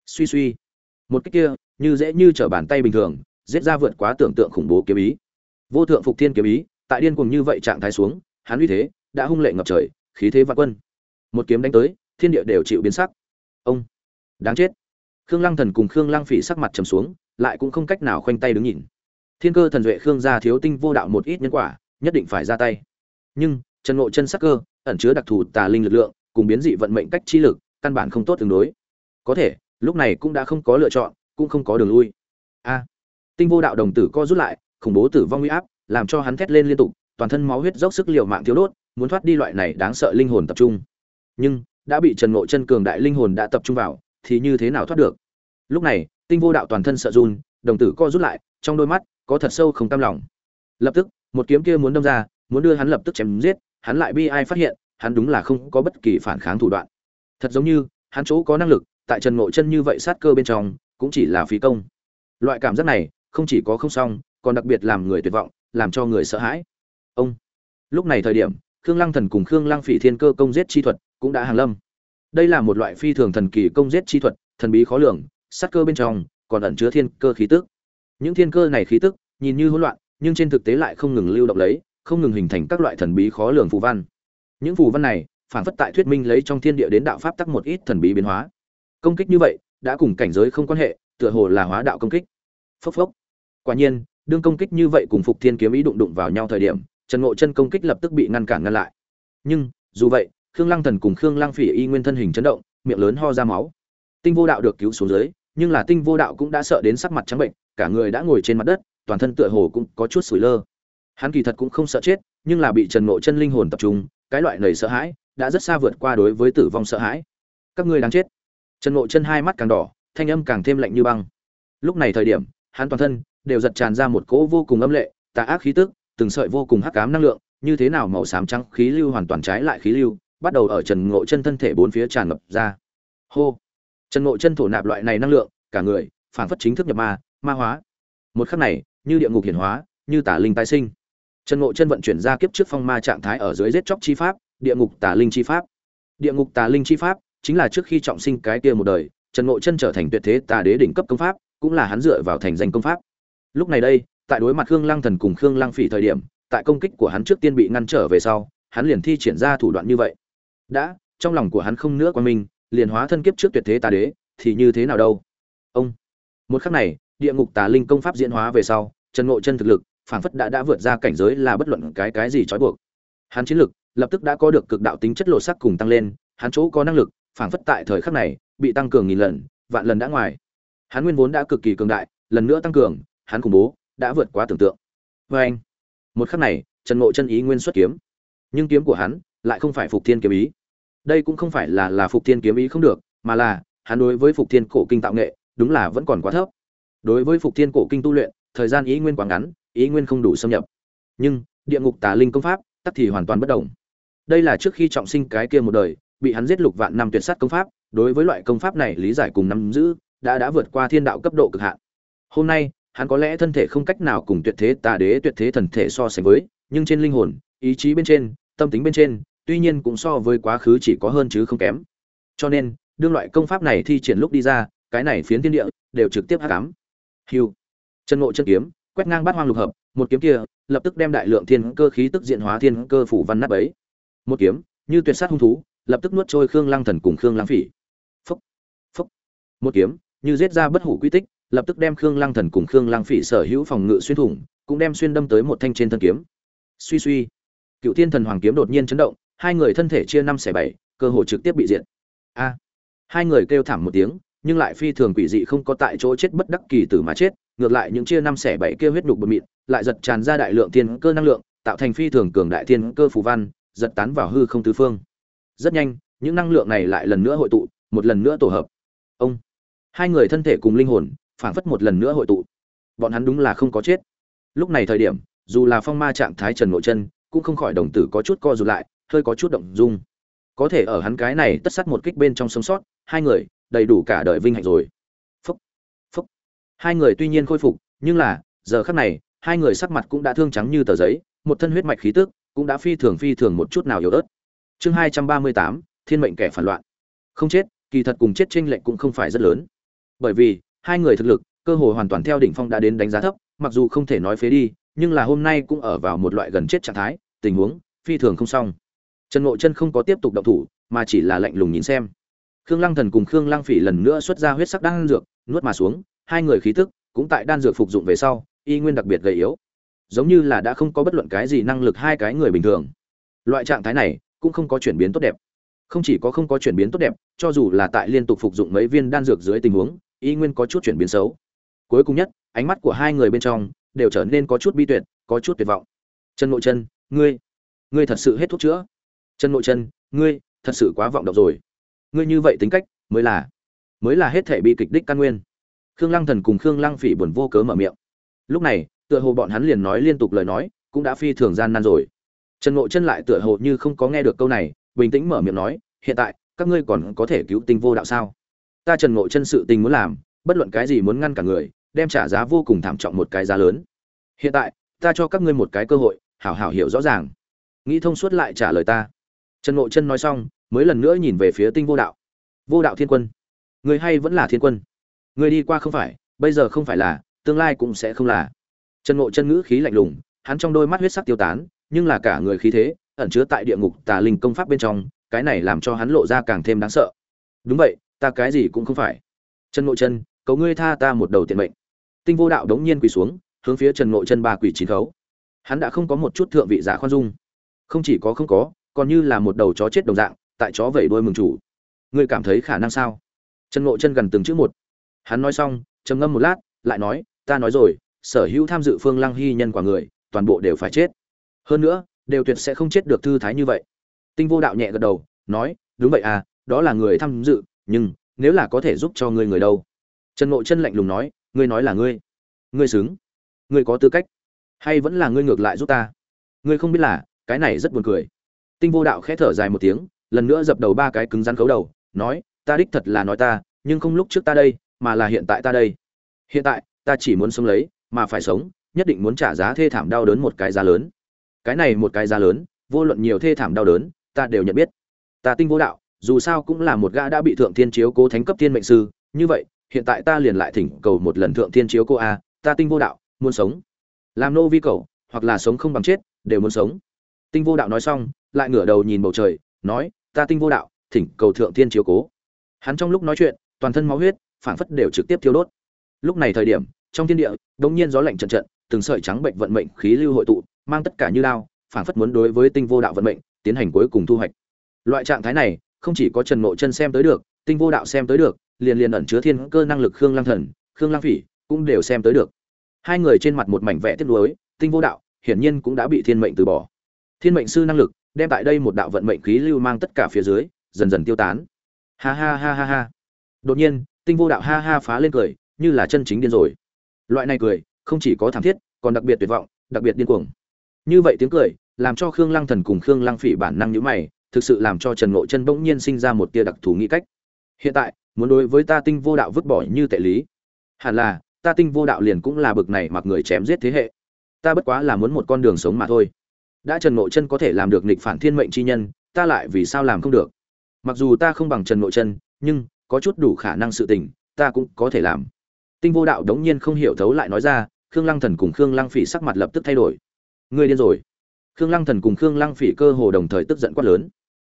Suy suy. Một cái kia, như dễ như trở bàn tay bình thường, giết ra vượt quá tưởng tượng khủng bố kiếm ý. Vô thượng phục thiên kiếm ý, tại điên cuồng như vậy trạng thái xuống hắn uy thế đã hung lệ ngập trời, khí thế vạn quân. Một kiếm đánh tới, thiên địa đều chịu biến sắc. Ông, đáng chết. Khương lăng thần cùng khương lăng phỉ sắc mặt trầm xuống, lại cũng không cách nào khoanh tay đứng nhìn. Thiên cơ thần duệ khương gia thiếu tinh vô đạo một ít nhân quả, nhất định phải ra tay. Nhưng trần ngộ chân sắc cơ, ẩn chứa đặc thù tà linh lực lượng, cùng biến dị vận mệnh cách chi lực, căn bản không tốt tương đối. Có thể, lúc này cũng đã không có lựa chọn, cũng không có đường lui. A, tinh vô đạo đồng tử co rút lại, khủng bố tử vong uy áp, làm cho hắn thét lên liên tục toàn thân máu huyết dốc sức liều mạng thiếu đốt, muốn thoát đi loại này đáng sợ linh hồn tập trung. Nhưng, đã bị trần ngộ chân cường đại linh hồn đã tập trung vào, thì như thế nào thoát được? Lúc này, tinh vô đạo toàn thân sợ run, đồng tử co rút lại, trong đôi mắt có thật sâu không cam lòng. Lập tức, một kiếm kia muốn đâm ra, muốn đưa hắn lập tức chém giết, hắn lại bi ai phát hiện, hắn đúng là không có bất kỳ phản kháng thủ đoạn. Thật giống như, hắn chỗ có năng lực, tại trần ngộ chân như vậy sát cơ bên trong, cũng chỉ là phí công. Loại cảm giác này, không chỉ có không xong, còn đặc biệt làm người tuyệt vọng, làm cho người sợ hãi ông. Lúc này thời điểm, khương lăng thần cùng khương lăng phỉ thiên cơ công giết chi thuật cũng đã hàng lâm. Đây là một loại phi thường thần kỳ công giết chi thuật, thần bí khó lường, sát cơ bên trong còn ẩn chứa thiên cơ khí tức. Những thiên cơ này khí tức nhìn như hỗn loạn, nhưng trên thực tế lại không ngừng lưu động lấy, không ngừng hình thành các loại thần bí khó lường phù văn. Những phù văn này phản phất tại thuyết minh lấy trong thiên địa đến đạo pháp tắc một ít thần bí biến hóa. Công kích như vậy đã cùng cảnh giới không quan hệ, tựa hồ là hóa đạo công kích. Phốc phốc. Quả nhiên, đương công kích như vậy cùng phục thiên kiếm ý đụng đụng vào nhau thời điểm trần ngộ chân công kích lập tức bị ngăn cản ngăn lại. Nhưng, dù vậy, khương lăng thần cùng khương lăng phỉ y nguyên thân hình chấn động, miệng lớn ho ra máu. Tinh vô đạo được cứu xuống dưới, nhưng là tinh vô đạo cũng đã sợ đến sắc mặt trắng bệnh, cả người đã ngồi trên mặt đất, toàn thân tựa hồ cũng có chút sủi lơ. Hắn kỳ thật cũng không sợ chết, nhưng là bị trần ngộ chân linh hồn tập trung, cái loại nảy sợ hãi đã rất xa vượt qua đối với tử vong sợ hãi. Các ngươi đang chết. Trần ngộ chân hai mắt càng đỏ, thanh âm càng thêm lạnh như băng. Lúc này thời điểm, hắn toàn thân đều giật tràn ra một cỗ vô cùng âm lệ, tà ác khí tức từng sợi vô cùng hắc ám năng lượng, như thế nào màu xám trắng khí lưu hoàn toàn trái lại khí lưu, bắt đầu ở trần ngộ chân thân thể bốn phía tràn ngập ra. Hô! Trần ngộ chân thổ nạp loại này năng lượng, cả người phản phất chính thức nhập ma ma hóa. Một khắc này, như địa ngục hiển hóa, như tả linh tái sinh. Trần ngộ chân vận chuyển ra kiếp trước phong ma trạng thái ở dưới giết chóc chi pháp, địa ngục tà linh chi pháp. Địa ngục tà linh chi pháp chính là trước khi trọng sinh cái kia một đời, trần ngộ chân trở thành tuyệt thế tà đế đỉnh cấp công pháp, cũng là hắn dựa vào thành danh công pháp. Lúc này đây tại đối mặt khương lăng thần cùng khương lăng phỉ thời điểm, tại công kích của hắn trước tiên bị ngăn trở về sau, hắn liền thi triển ra thủ đoạn như vậy. Đã, trong lòng của hắn không nữa quan minh, liền hóa thân kiếp trước tuyệt thế tà đế, thì như thế nào đâu? Ông! Một khắc này, địa ngục tà linh công pháp diễn hóa về sau, trần ngộ chân thực lực phản phất đã đã vượt ra cảnh giới là bất luận cái cái gì trói buộc. Hắn chiến lực, lập tức đã có được cực đạo tính chất lộ sắc cùng tăng lên, hắn chỗ có năng lực phản phất tại thời khắc này, bị tăng cường nghìn lần, vạn lần đã ngoài. Hắn nguyên vốn đã cực kỳ cường đại, lần nữa tăng cường, hắn cùng bố đã vượt quá tưởng tượng. Vê anh, một khắc này, trần ngộ chân ý nguyên xuất kiếm. Nhưng kiếm của hắn lại không phải phục thiên kiếm ý. Đây cũng không phải là là phục thiên kiếm ý không được, mà là, hắn đối với phục thiên cổ kinh tạo nghệ, đúng là vẫn còn quá thấp. Đối với phục thiên cổ kinh tu luyện, thời gian ý nguyên quá ngắn, ý nguyên không đủ xâm nhập. Nhưng, địa ngục tà linh công pháp, tắc thì hoàn toàn bất đồng đây là trước khi trọng sinh cái kia một đời, bị hắn giết lục vạn năm tuyệt sát công pháp, đối với loại công pháp này lý giải cùng nắm giữ, đã đã vượt qua thiên đạo cấp độ cực hạn. Hôm nay hắn có lẽ thân thể không cách nào cùng tuyệt thế tà đế, tuyệt thế thần thể so sánh với, nhưng trên linh hồn, ý chí bên trên, tâm tính bên trên, tuy nhiên cũng so với quá khứ chỉ có hơn chứ không kém. Cho nên, đương loại công pháp này thi triển lúc đi ra, cái này phiến thiên địa đều trực tiếp hắc ám hiu chân ngộ chân kiếm, quét ngang bát hoang lục hợp, một kiếm kia, lập tức đem đại lượng thiên cơ khí tức diện hóa thiên cơ phủ văn nát ấy một kiếm, như tuyệt sát hung thú, lập tức nuốt trôi khương lăng thần cùng khương lăng phỉ. Phúc. Phúc. Một kiếm, như giết ra bất hủ quy tích lập tức đem khương lăng thần cùng khương lăng phỉ sở hữu phòng ngự xuyên thủng, cũng đem xuyên đâm tới một thanh trên thân kiếm. Suy suy, cựu thiên thần hoàng kiếm đột nhiên chấn động, hai người thân thể chia năm xẻ bảy, cơ hội trực tiếp bị diệt. A! Hai người kêu thảm một tiếng, nhưng lại phi thường quỷ dị không có tại chỗ chết bất đắc kỳ tử mà chết, ngược lại những chia năm xẻ bảy kia huyết đục bột mịn, lại giật tràn ra đại lượng thiên cơ năng lượng, tạo thành phi thường cường đại thiên cơ phù văn, giật tán vào hư không tứ phương. Rất nhanh, những năng lượng này lại lần nữa hội tụ, một lần nữa tổ hợp. Ông! Hai người thân thể cùng linh hồn phảng phất một lần nữa hội tụ. Bọn hắn đúng là không có chết. Lúc này thời điểm, dù là phong ma trạng thái trần nội chân, cũng không khỏi đồng tử có chút co rụt lại, hơi có chút động dung. Có thể ở hắn cái này tất sát một kích bên trong sống sót, hai người, đầy đủ cả đời vinh hạnh rồi. Phúc phúc. Hai người tuy nhiên khôi phục, nhưng là, giờ khắc này, hai người sắc mặt cũng đã thương trắng như tờ giấy, một thân huyết mạch khí tức cũng đã phi thường phi thường một chút nào yếu ớt. Chương hai trăm ba mươi tám, thiên mệnh kẻ phản loạn. Không chết, kỳ thật cùng chết tranh lệch cũng không phải rất lớn. Bởi vì hai người thực lực, cơ hội hoàn toàn theo đỉnh phong đã đến đánh giá thấp, mặc dù không thể nói phế đi, nhưng là hôm nay cũng ở vào một loại gần chết trạng thái, tình huống phi thường không xong. Trần ngộ chân không có tiếp tục động thủ, mà chỉ là lạnh lùng nhìn xem. Khương lăng thần cùng khương lăng phỉ lần nữa xuất ra huyết sắc đan dược, nuốt mà xuống, hai người khí tức cũng tại đan dược phục dụng về sau, y nguyên đặc biệt gầy yếu. Giống như là đã không có bất luận cái gì năng lực hai cái người bình thường. Loại trạng thái này cũng không có chuyển biến tốt đẹp. Không chỉ có không có chuyển biến tốt đẹp, cho dù là tại liên tục phục dụng mấy viên đan dược dưới tình huống y nguyên có chút chuyển biến xấu. Cuối cùng nhất, ánh mắt của hai người bên trong đều trở nên có chút bi tuyệt, có chút tuyệt vọng. Trần nội chân ngươi ngươi thật sự hết thuốc chữa. Trần nội chân ngươi thật sự quá vọng động rồi. Ngươi như vậy tính cách, mới là mới là hết thể bi kịch đích căn nguyên. Khương lăng thần cùng khương lăng phỉ buồn vô cớ mở miệng. Lúc này, tựa hồ bọn hắn liền nói liên tục lời nói, cũng đã phi thường gian nan rồi. Trần ngộ chân lại tựa hồ như không có nghe được câu này, bình tĩnh mở miệng nói, hiện tại, các ngươi còn có thể cứu tinh vô đạo sao? Ta trần ngộ chân sự tình muốn làm, bất luận cái gì muốn ngăn cả người, đem trả giá vô cùng thảm trọng một cái giá lớn. Hiện tại, ta cho các ngươi một cái cơ hội, hảo hảo hiểu rõ ràng. Nghĩ thông suốt lại trả lời ta. Trần ngộ chân nói xong, mới lần nữa nhìn về phía tinh vô đạo. Vô đạo thiên quân, người hay vẫn là thiên quân? Người đi qua không phải, bây giờ không phải là, tương lai cũng sẽ không là. Trần ngộ chân ngữ khí lạnh lùng, hắn trong đôi mắt huyết sắc tiêu tán, nhưng là cả người khí thế, ẩn chứa tại địa ngục tà linh công pháp bên trong, cái này làm cho hắn lộ ra càng thêm đáng sợ. Đúng vậy ta cái gì cũng không phải. Trần ngộ chân cầu ngươi tha ta một đầu tiện mệnh. Tinh vô đạo đống nhiên quỳ xuống, hướng phía trần ngộ chân ba quỳ chín khấu. Hắn đã không có một chút thượng vị giả khoan dung. Không chỉ có không có, còn như là một đầu chó chết đồng dạng, tại chó vẩy đuôi mừng chủ. Ngươi cảm thấy khả năng sao? Trần ngộ chân gần từng chữ một. Hắn nói xong, trầm ngâm một lát, lại nói, ta nói rồi, sở hữu tham dự phương lăng hy nhân quả người, toàn bộ đều phải chết. Hơn nữa, đều tuyệt sẽ không chết được thư thái như vậy. Tinh vô đạo nhẹ gật đầu, nói, đúng vậy à đó là người tham dự nhưng nếu là có thể giúp cho ngươi người đâu? Trần ngộ chân lạnh lùng nói, ngươi nói là ngươi. Ngươi xứng. Ngươi có tư cách. Hay vẫn là ngươi ngược lại giúp ta? Ngươi không biết là, cái này rất buồn cười. Tinh vô đạo khẽ thở dài một tiếng, lần nữa dập đầu ba cái cứng rắn khấu đầu, nói, ta đích thật là nói ta, nhưng không lúc trước ta đây, mà là hiện tại ta đây. Hiện tại, ta chỉ muốn sống lấy, mà phải sống, nhất định muốn trả giá thê thảm đau đớn một cái giá lớn. Cái này một cái giá lớn, vô luận nhiều thê thảm đau đớn, ta đều nhận biết. Ta tinh vô đạo dù sao cũng là một gã đã bị thượng thiên chiếu cố thánh cấp thiên mệnh sư, như vậy, hiện tại ta liền lại thỉnh cầu một lần thượng thiên chiếu cô a, ta tinh vô đạo, muốn sống. Làm nô vi cầu hoặc là sống không bằng chết, đều muốn sống. Tinh vô đạo nói xong, lại ngửa đầu nhìn bầu trời, nói, ta tinh vô đạo, thỉnh cầu thượng thiên chiếu cố. Hắn trong lúc nói chuyện, toàn thân máu huyết, phảng phất đều trực tiếp thiêu đốt. Lúc này thời điểm, trong thiên địa, đống nhiên gió lạnh trận trận, từng sợi trắng bệnh vận mệnh khí lưu hội tụ, mang tất cả như lao, phảng phất muốn đối với tinh vô đạo vận mệnh, tiến hành cuối cùng thu hoạch. Loại trạng thái này không chỉ có trần ngộ chân xem tới được tinh vô đạo xem tới được liền liền ẩn chứa thiên cơ năng lực khương lang thần khương lang phỉ cũng đều xem tới được. Hai người trên mặt một mảnh vẻ tiếc nuối, tinh vô đạo hiển nhiên cũng đã bị thiên mệnh từ bỏ. Thiên mệnh sư năng lực đem tại đây một đạo vận mệnh khí lưu mang tất cả phía dưới dần dần tiêu tán. Ha ha ha ha ha. Đột nhiên tinh vô đạo ha ha phá lên cười như là chân chính điên rồi. Loại này cười không chỉ có thảm thiết còn đặc biệt tuyệt vọng đặc biệt điên cuồng. Như vậy tiếng cười làm cho khương lăng thần cùng khương lăng phỉ bản năng nhíu mày thực sự làm cho trần ngộ chân bỗng nhiên sinh ra một tia đặc thù nghĩ cách. Hiện tại, muốn đối với ta tinh vô đạo vứt bỏ như tệ lý. Hẳn là, ta tinh vô đạo liền cũng là bực này mặc người chém giết thế hệ. Ta bất quá là muốn một con đường sống mà thôi. Đã trần ngộ chân có thể làm được nghịch phản thiên mệnh chi nhân, ta lại vì sao làm không được? Mặc dù ta không bằng trần ngộ chân, nhưng, có chút đủ khả năng sự tình, ta cũng có thể làm. Tinh vô đạo đống nhiên không hiểu thấu lại nói ra, khương lăng thần cùng khương lăng phỉ sắc mặt lập tức thay đổi. Ngươi điên rồi khương lăng thần cùng khương lăng phỉ cơ hồ đồng thời tức giận quát lớn.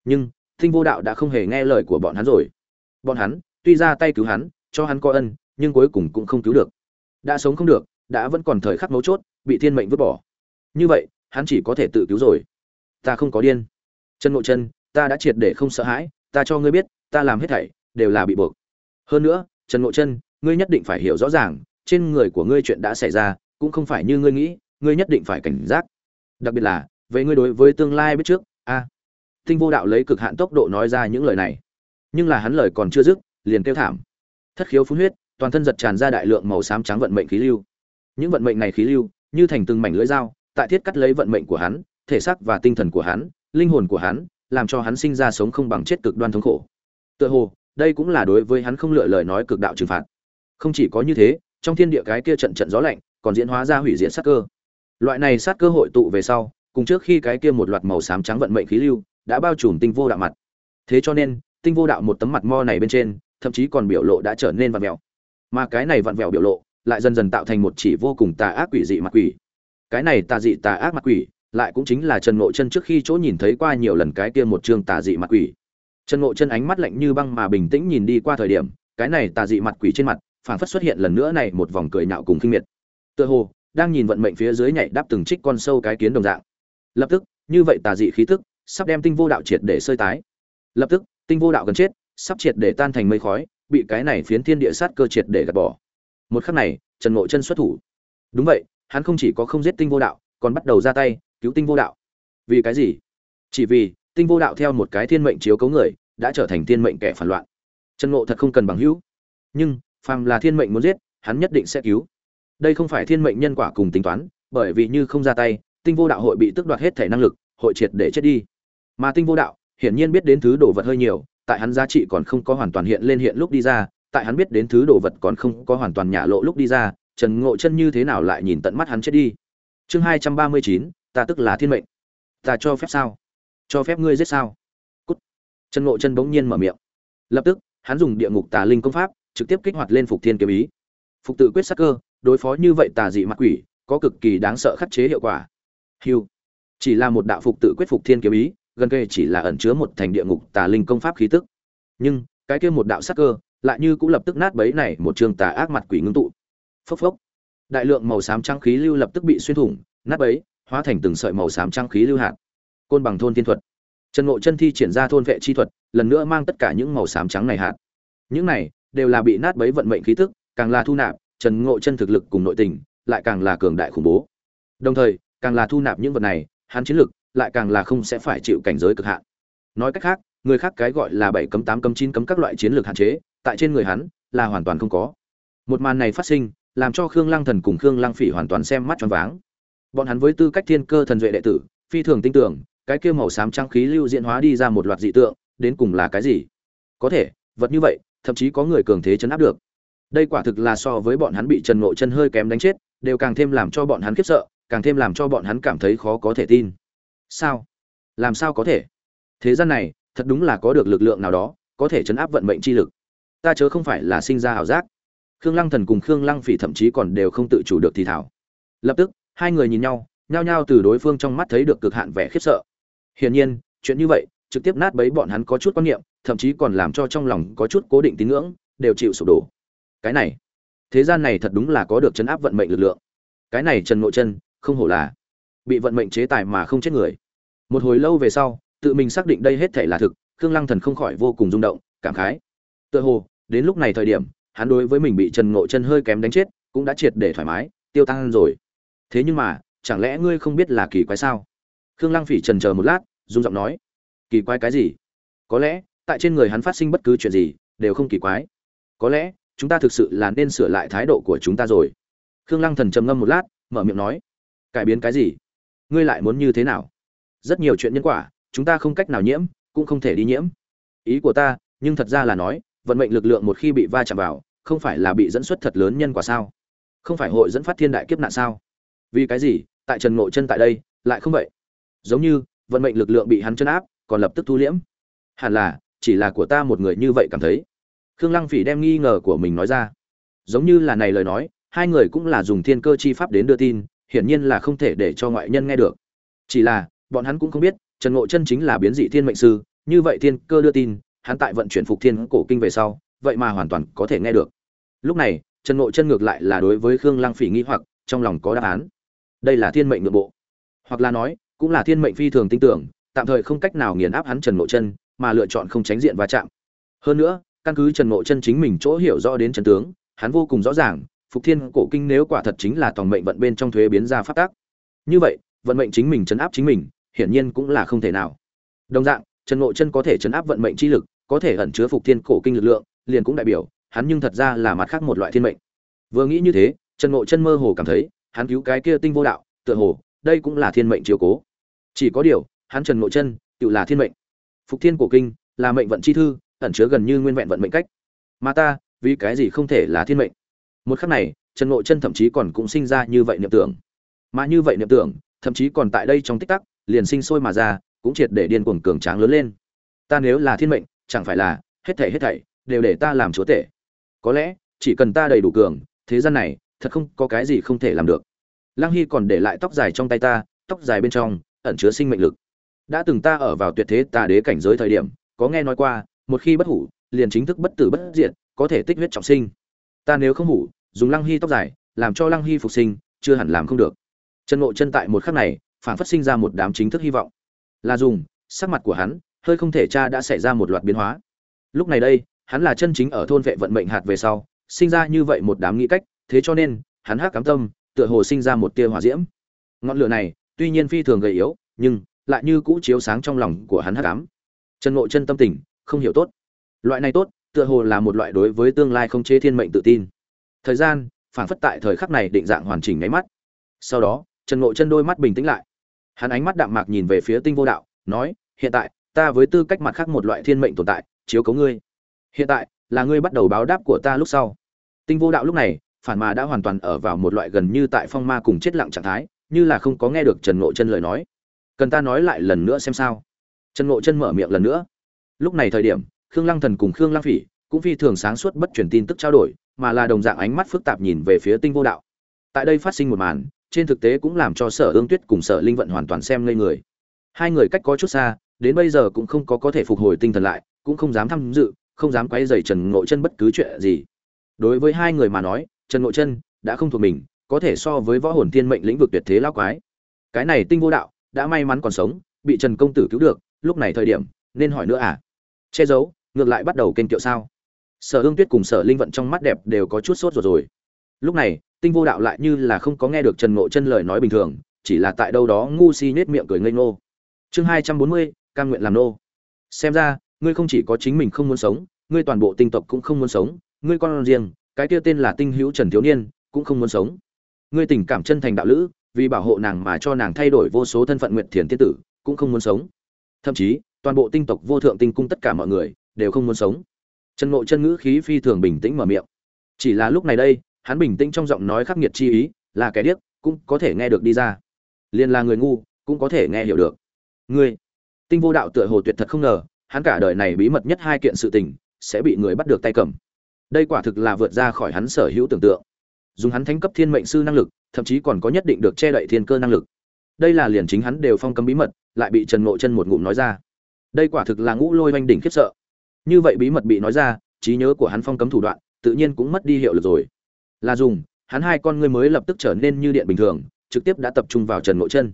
Nhưng, Thinh vô đạo đã không hề nghe lời của bọn hắn rồi. Bọn hắn, tuy ra tay cứu hắn, cho hắn có ân, nhưng cuối cùng cũng không cứu được. Đã sống không được, đã vẫn còn thời khắc mấu chốt, bị thiên mệnh vứt bỏ. Như vậy, hắn chỉ có thể tự cứu rồi. Ta không có điên. Chân nội chân, ta đã triệt để không sợ hãi, ta cho ngươi biết, ta làm hết thảy, đều là bị buộc. Hơn nữa trần ngộ chân, ngươi nhất định phải hiểu rõ ràng, trên người của ngươi chuyện đã xảy ra, cũng không phải như ngươi nghĩ, ngươi nhất định phải cảnh giác đặc biệt là, về ngươi đối với tương lai biết trước, a. Tinh vô đạo lấy cực hạn tốc độ nói ra những lời này. Nhưng là hắn lời còn chưa dứt, liền kêu thảm. Thất khiếu phun huyết, toàn thân giật tràn ra đại lượng màu xám trắng vận mệnh khí lưu. Những vận mệnh này khí lưu, như thành từng mảnh lưỡi dao, tại thiết cắt lấy vận mệnh của hắn, thể xác và tinh thần của hắn, linh hồn của hắn, làm cho hắn sinh ra sống không bằng chết cực đoan thống khổ. Tựa hồ, đây cũng là đối với hắn không lựa lời nói cực đạo trừng phạt. Không chỉ có như thế, trong thiên địa cái kia trận trận gió lạnh, còn diễn hóa ra hủy diệt sắc cơ loại này sát cơ hội tụ về sau, cùng trước khi cái kia một loạt màu xám trắng vận mệnh khí lưu, đã bao trùm tinh vô đạo mặt. Thế cho nên, tinh vô đạo một tấm mặt mo này bên trên, thậm chí còn biểu lộ đã trở nên vặn vẹo. Mà cái này vặn vẹo biểu lộ, lại dần dần tạo thành một chỉ vô cùng tà ác quỷ dị mặt quỷ. Cái này tà dị tà ác mặt quỷ, lại cũng chính là trần ngộ chân trước khi chỗ nhìn thấy qua nhiều lần cái kia một chương tà dị mặt quỷ. Trần ngộ chân ánh mắt lạnh như băng mà bình tĩnh nhìn đi qua thời điểm, cái này tà dị mặt quỷ trên mặt, phảng phất xuất hiện lần nữa này một vòng cười nhạo cùng khinh miệt. Tựa hồ đang nhìn vận mệnh phía dưới nhảy đáp từng trích con sâu cái kiến đồng dạng. Lập tức, như vậy tà dị khí tức, sắp đem tinh vô đạo triệt để sơi tái. Lập tức, tinh vô đạo gần chết, sắp triệt để tan thành mây khói, bị cái này phiến thiên địa sát cơ triệt để gạt bỏ. Một khắc này, trần ngộ chân xuất thủ. Đúng vậy, hắn không chỉ có không giết tinh vô đạo, còn bắt đầu ra tay, cứu tinh vô đạo. Vì cái gì? Chỉ vì, tinh vô đạo theo một cái thiên mệnh chiếu cấu người, đã trở thành thiên mệnh kẻ phản loạn. Trần ngộ thật không cần bằng hữu. Nhưng, phàm là thiên mệnh muốn giết, hắn nhất định sẽ cứu đây không phải thiên mệnh nhân quả cùng tính toán, bởi vì như không ra tay, tinh vô đạo hội bị tước đoạt hết thể năng lực, hội triệt để chết đi. Mà tinh vô đạo, hiển nhiên biết đến thứ đồ vật hơi nhiều, tại hắn giá trị còn không có hoàn toàn hiện lên hiện lúc đi ra, tại hắn biết đến thứ đồ vật còn không có hoàn toàn nhả lộ lúc đi ra, trần ngộ chân như thế nào lại nhìn tận mắt hắn chết đi? Chương hai trăm ba mươi chín, ta tức là thiên mệnh. Ta cho phép sao? Cho phép ngươi giết sao? Cút. Trần ngộ chân bỗng nhiên mở miệng. Lập tức, hắn dùng địa ngục tà linh công pháp, trực tiếp kích hoạt lên phục thiên kiếm ý. Phục tự quyết sắc cơ đối phó như vậy tà dị mặt quỷ, có cực kỳ đáng sợ khắc chế hiệu quả. Hiu chỉ là một đạo phục tự quyết phục thiên kiếm ý, gần kề chỉ là ẩn chứa một thành địa ngục tà linh công pháp khí tức. Nhưng, cái kia một đạo sắc cơ, lại như cũng lập tức nát bấy này một trường tà ác mặt quỷ ngưng tụ. Phốc phốc. Đại lượng màu xám trắng khí lưu lập tức bị xuyên thủng, nát bấy, hóa thành từng sợi màu xám trắng khí lưu hạt. Côn bằng thôn thiên thuật. Trần ngộ chân thi triển ra thôn vệ chi thuật, lần nữa mang tất cả những màu xám trắng này hạt. Những này đều là bị nát bấy vận mệnh khí tức, càng là thu nạp trần ngộ chân thực lực cùng nội tình lại càng là cường đại khủng bố. Đồng thời, càng là thu nạp những vật này, hắn chiến lực lại càng là không sẽ phải chịu cảnh giới cực hạn. Nói cách khác, người khác cái gọi là bảy cấm, tám cấm, chín cấm các loại chiến lược hạn chế, tại trên người hắn là hoàn toàn không có. Một màn này phát sinh, làm cho khương lăng thần cùng khương lăng phỉ hoàn toàn xem mắt choáng váng. Bọn hắn với tư cách thiên cơ thần duệ đệ tử, phi thường tin tưởng, cái kia màu xám trang khí lưu diễn hóa đi ra một loạt dị tượng, đến cùng là cái gì? Có thể, vật như vậy, thậm chí có người cường thế chấn áp được đây quả thực là so với bọn hắn bị trần ngộ chân hơi kém đánh chết, đều càng thêm làm cho bọn hắn khiếp sợ, càng thêm làm cho bọn hắn cảm thấy khó có thể tin. Sao? Làm sao có thể? Thế gian này, thật đúng là có được lực lượng nào đó, có thể chấn áp vận mệnh chi lực. Ta chớ không phải là sinh ra ảo giác. Khương lăng thần cùng khương lăng phỉ thậm chí còn đều không tự chủ được thì thảo. Lập tức, hai người nhìn nhau, nhao nhao từ đối phương trong mắt thấy được cực hạn vẻ khiếp sợ. Hiển nhiên, chuyện như vậy, trực tiếp nát bấy bọn hắn có chút quan niệm, thậm chí còn làm cho trong lòng có chút cố định tín ngưỡng, đều chịu sụp đổ cái này, thế gian này thật đúng là có được chấn áp vận mệnh lực lượng. Cái này trần nội chân, không hổ là bị vận mệnh chế tài mà không chết người. Một hồi lâu về sau, tự mình xác định đây hết thể là thực, khương lăng thần không khỏi vô cùng rung động, cảm khái. Tựa hồ, đến lúc này thời điểm, hắn đối với mình bị trần ngộ chân hơi kém đánh chết, cũng đã triệt để thoải mái, tiêu tăng rồi. Thế nhưng mà, chẳng lẽ ngươi không biết là kỳ quái sao? Khương lăng phỉ trần chờ một lát, rung giọng nói. Kỳ quái cái gì? Có lẽ, tại trên người hắn phát sinh bất cứ chuyện gì, đều không kỳ quái. Có lẽ chúng ta thực sự là nên sửa lại thái độ của chúng ta rồi. Khương lăng thần trầm ngâm một lát, mở miệng nói, cải biến cái gì? Ngươi lại muốn như thế nào? Rất nhiều chuyện nhân quả, chúng ta không cách nào nhiễm, cũng không thể đi nhiễm. Ý của ta, nhưng thật ra là nói, vận mệnh lực lượng một khi bị va chạm vào, không phải là bị dẫn xuất thật lớn nhân quả sao? Không phải hội dẫn phát thiên đại kiếp nạn sao? Vì cái gì? Tại trần ngộ chân tại đây, lại không vậy? Giống như, vận mệnh lực lượng bị hắn chân áp, còn lập tức thu liễm. Hẳn là, chỉ là của ta một người như vậy cảm thấy khương lăng phỉ đem nghi ngờ của mình nói ra. Giống như là này lời nói, hai người cũng là dùng thiên cơ chi pháp đến đưa tin, hiển nhiên là không thể để cho ngoại nhân nghe được. Chỉ là, bọn hắn cũng không biết, trần ngộ chân chính là biến dị thiên mệnh sư, như vậy thiên cơ đưa tin, hắn tại vận chuyển phục thiên cổ kinh về sau, vậy mà hoàn toàn có thể nghe được. Lúc này, trần ngộ chân ngược lại là đối với khương lăng phỉ nghi hoặc, trong lòng có đáp án. Đây là thiên mệnh nội bộ. Hoặc là nói, cũng là thiên mệnh phi thường tin tưởng, tạm thời không cách nào nghiền áp hắn trần ngộ chân, mà lựa chọn không tránh diện va chạm. Hơn nữa căn cứ trần ngộ chân chính mình chỗ hiểu rõ đến trần tướng, hắn vô cùng rõ ràng, phục thiên cổ kinh nếu quả thật chính là toàn mệnh vận bên trong thuế biến ra phát tác như vậy, vận mệnh chính mình chấn áp chính mình, hiển nhiên cũng là không thể nào. Đồng dạng, trần ngộ chân có thể chấn áp vận mệnh chi lực, có thể ẩn chứa phục thiên cổ kinh lực lượng, liền cũng đại biểu, hắn nhưng thật ra là mặt khác một loại thiên mệnh. Vừa nghĩ như thế, trần ngộ chân mơ hồ cảm thấy, hắn cứu cái kia tinh vô đạo, tựa hồ, đây cũng là thiên mệnh chiếu cố. Chỉ có điều, hắn trần ngộ chân, tự là thiên mệnh. Phục thiên cổ kinh là mệnh vận chi thư ẩn chứa gần như nguyên vẹn vận mệnh cách. Mà ta, vì cái gì không thể là thiên mệnh? Một khắc này, trần ngộ chân thậm chí còn cũng sinh ra như vậy niệm tưởng. Mà như vậy niệm tưởng, thậm chí còn tại đây trong tích tắc, liền sinh sôi mà ra, cũng triệt để điên cuồng cường tráng lớn lên. Ta nếu là thiên mệnh, chẳng phải là hết thảy hết thảy đều để ta làm chúa tể. Có lẽ, chỉ cần ta đầy đủ cường, thế gian này, thật không có cái gì không thể làm được. Lăng hy còn để lại tóc dài trong tay ta, tóc dài bên trong, ẩn chứa sinh mệnh lực. Đã từng ta ở vào tuyệt thế tà đế cảnh giới thời điểm, có nghe nói qua một khi bất hủ, liền chính thức bất tử bất diệt, có thể tích huyết trọng sinh. Ta nếu không hủ, dùng lăng hy tóc dài, làm cho lăng hy phục sinh, chưa hẳn làm không được. Chân ngộ chân tại một khắc này, phản phát sinh ra một đám chính thức hy vọng. Là dùng, sắc mặt của hắn, hơi không thể cha đã xảy ra một loạt biến hóa. Lúc này đây, hắn là chân chính ở thôn vệ vận mệnh hạt về sau, sinh ra như vậy một đám nghĩ cách, thế cho nên, hắn hắc cám tâm, tựa hồ sinh ra một tia hỏa diễm. Ngọn lửa này, tuy nhiên phi thường gầy yếu, nhưng lại như cũ chiếu sáng trong lòng của hắn hắc cám. chân ngộ chân tâm tình không hiểu tốt. Loại này tốt, tựa hồ là một loại đối với tương lai không chế thiên mệnh tự tin. Thời gian phản phất tại thời khắc này định dạng hoàn chỉnh nháy mắt. Sau đó, trần ngộ chân đôi mắt bình tĩnh lại. Hắn ánh mắt đạm mạc nhìn về phía tinh vô đạo, nói, hiện tại, ta với tư cách mặt khác một loại thiên mệnh tồn tại, chiếu cấu ngươi. Hiện tại, là ngươi bắt đầu báo đáp của ta lúc sau. Tinh vô đạo lúc này, phản mà đã hoàn toàn ở vào một loại gần như tại phong ma cùng chết lặng trạng thái, như là không có nghe được trần ngộ chân lời nói. Cần ta nói lại lần nữa xem sao? Trần ngộ chân mở miệng lần nữa lúc này thời điểm, khương lăng thần cùng khương lăng phỉ cũng phi thường sáng suốt bất truyền tin tức trao đổi, mà là đồng dạng ánh mắt phức tạp nhìn về phía tinh vô đạo. Tại đây phát sinh một màn, trên thực tế cũng làm cho sở ương tuyết cùng sở linh vận hoàn toàn xem ngây người. Hai người cách có chút xa, đến bây giờ cũng không có có thể phục hồi tinh thần lại, cũng không dám tham dự, không dám quay dày trần ngộ chân bất cứ chuyện gì. Đối với hai người mà nói, trần ngộ chân đã không thuộc mình, có thể so với võ hồn tiên mệnh lĩnh vực tuyệt thế lao quái. Cái này tinh vô đạo đã may mắn còn sống, bị trần công tử cứu được, lúc này thời điểm, nên hỏi nữa à? Che giấu, ngược lại bắt đầu kênh kiệu sao. Sở Hương tuyết cùng sở linh vận trong mắt đẹp đều có chút sốt rồi rồi. Lúc này, tinh vô đạo lại như là không có nghe được trần ngộ chân lời nói bình thường, chỉ là tại đâu đó ngu si nết miệng cười ngây ngô. Chương hai trăm bốn mươi căn nguyện làm nô. Xem ra, ngươi không chỉ có chính mình không muốn sống, ngươi toàn bộ tinh tộc cũng không muốn sống, ngươi con riêng, cái kia tên là tinh hữu trần thiếu niên, cũng không muốn sống. Ngươi tình cảm chân thành đạo lữ, vì bảo hộ nàng mà cho nàng thay đổi vô số thân phận nguyện thiền tiên tử, cũng không muốn sống. Thậm chí toàn bộ tinh tộc vô thượng tinh cung tất cả mọi người đều không muốn sống. Trần ngộ chân ngữ khí phi thường bình tĩnh mở miệng. Chỉ là lúc này đây, hắn bình tĩnh trong giọng nói khắc nghiệt chi ý, là kẻ điếc, cũng có thể nghe được đi ra. Liền là người ngu, cũng có thể nghe hiểu được. Ngươi, tinh vô đạo tựa hồ tuyệt thật không ngờ, hắn cả đời này bí mật nhất hai kiện sự tình, sẽ bị người bắt được tay cầm. Đây quả thực là vượt ra khỏi hắn sở hữu tưởng tượng. Dùng hắn thánh cấp thiên mệnh sư năng lực, thậm chí còn có nhất định được che đậy thiên cơ năng lực. Đây là liền chính hắn đều phong cấm bí mật, lại bị trần ngộ chân một ngụm nói ra đây quả thực là ngũ lôi oanh đỉnh khiếp sợ. Như vậy bí mật bị nói ra, trí nhớ của hắn phong cấm thủ đoạn, tự nhiên cũng mất đi hiệu lực rồi. Là dùng, hắn hai con ngươi mới lập tức trở nên như điện bình thường, trực tiếp đã tập trung vào trần ngộ chân.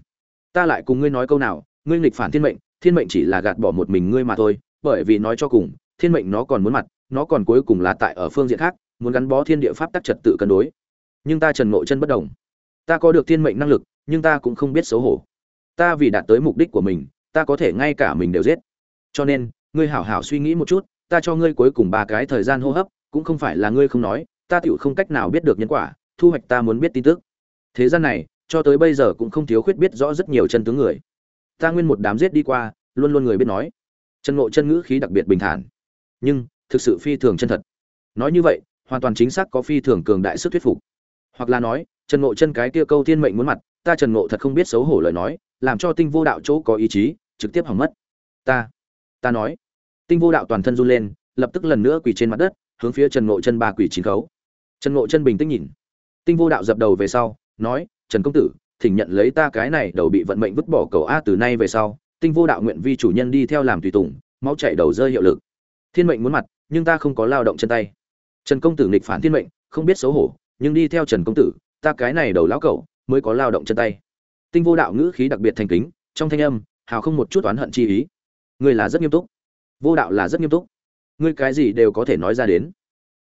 Ta lại cùng ngươi nói câu nào, ngươi nghịch phản thiên mệnh thiên mệnh chỉ là gạt bỏ một mình ngươi mà thôi, bởi vì nói cho cùng, thiên mệnh nó còn muốn mặt, nó còn cuối cùng là tại ở phương diện khác, muốn gắn bó thiên địa pháp tắc trật tự cân đối. Nhưng ta trần ngộ chân bất đồng. Ta có được thiên mệnh năng lực, nhưng ta cũng không biết xấu hổ. Ta vì đạt tới mục đích của mình, ta có thể ngay cả mình đều giết cho nên, ngươi hảo hảo suy nghĩ một chút, ta cho ngươi cuối cùng ba cái thời gian hô hấp, cũng không phải là ngươi không nói, ta tựu không cách nào biết được nhân quả, thu hoạch ta muốn biết tin tức. Thế gian này, cho tới bây giờ cũng không thiếu khuyết biết rõ rất nhiều chân tướng người. Ta nguyên một đám giết đi qua, luôn luôn người biết nói. Chân ngộ chân ngữ khí đặc biệt bình thản. Nhưng, thực sự phi thường chân thật. Nói như vậy, hoàn toàn chính xác có phi thường cường đại sức thuyết phục. Hoặc là nói trần ngộ chân cái kia câu thiên mệnh muốn mặt, ta trần ngộ thật không biết xấu hổ lời nói, làm cho tinh vô đạo chỗ có ý chí, trực tiếp hỏng mất. Ta ta nói. Tinh vô đạo toàn thân run lên, lập tức lần nữa quỳ trên mặt đất, hướng phía trần ngộ chân ba quỳ chín khấu. Trần ngộ chân bình tĩnh nhìn. Tinh vô đạo dập đầu về sau, nói, trần công tử, thỉnh nhận lấy ta cái này đầu bị vận mệnh vứt bỏ cầu a từ nay về sau, tinh vô đạo nguyện vi chủ nhân đi theo làm tùy tùng máu chảy đầu rơi hiệu lực. Thiên mệnh muốn mặt, nhưng ta không có lao động chân tay. Trần công tử nghịch phản thiên mệnh, không biết xấu hổ, nhưng đi theo trần công tử, ta cái này đầu lão cẩu, mới có lao động chân tay. Tinh vô đạo ngữ khí đặc biệt thành kính, trong thanh âm, hào không một chút oán hận chi ý ngươi là rất nghiêm túc. Vô đạo là rất nghiêm túc. Ngươi cái gì đều có thể nói ra đến.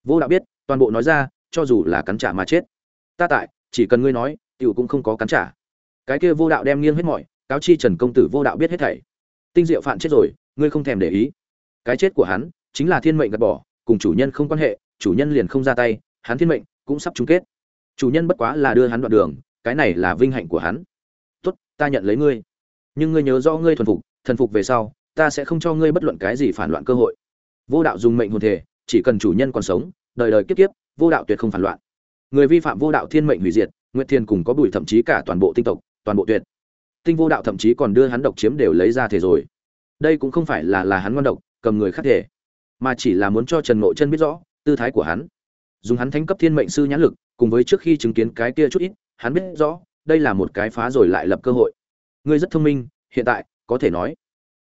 Vô đạo biết, toàn bộ nói ra, cho dù là cắn trả mà chết. Ta tại, chỉ cần ngươi nói, tiểu cũng không có cắn trả. Cái kia vô đạo đem nghiêng hết mọi, cáo chi trần công tử vô đạo biết hết thảy. Tinh diệu phạn chết rồi, ngươi không thèm để ý. Cái chết của hắn, chính là thiên mệnh gạt bỏ, cùng chủ nhân không quan hệ, chủ nhân liền không ra tay, hắn thiên mệnh cũng sắp chung kết. Chủ nhân bất quá là đưa hắn đoạn đường, cái này là vinh hạnh của hắn. Tốt, ta nhận lấy ngươi. Nhưng ngươi nhớ rõ ngươi thuần phục thần phục về sau ta sẽ không cho ngươi bất luận cái gì phản loạn cơ hội. Vô đạo dùng mệnh hồn thể, chỉ cần chủ nhân còn sống, đời đời kiếp kiếp, vô đạo tuyệt không phản loạn. Người vi phạm vô đạo thiên mệnh hủy diệt, nguyệt thiên cùng có bùi thậm chí cả toàn bộ tinh tộc, toàn bộ tuyệt. Tinh vô đạo thậm chí còn đưa hắn độc chiếm đều lấy ra thể rồi. Đây cũng không phải là là hắn ngon độc, cầm người khác thể, mà chỉ là muốn cho trần ngộ chân biết rõ tư thái của hắn. Dùng hắn thánh cấp thiên mệnh sư nhãn lực, cùng với trước khi chứng kiến cái kia chút ít, hắn biết rõ, đây là một cái phá rồi lại lập cơ hội. Ngươi rất thông minh, hiện tại, có thể nói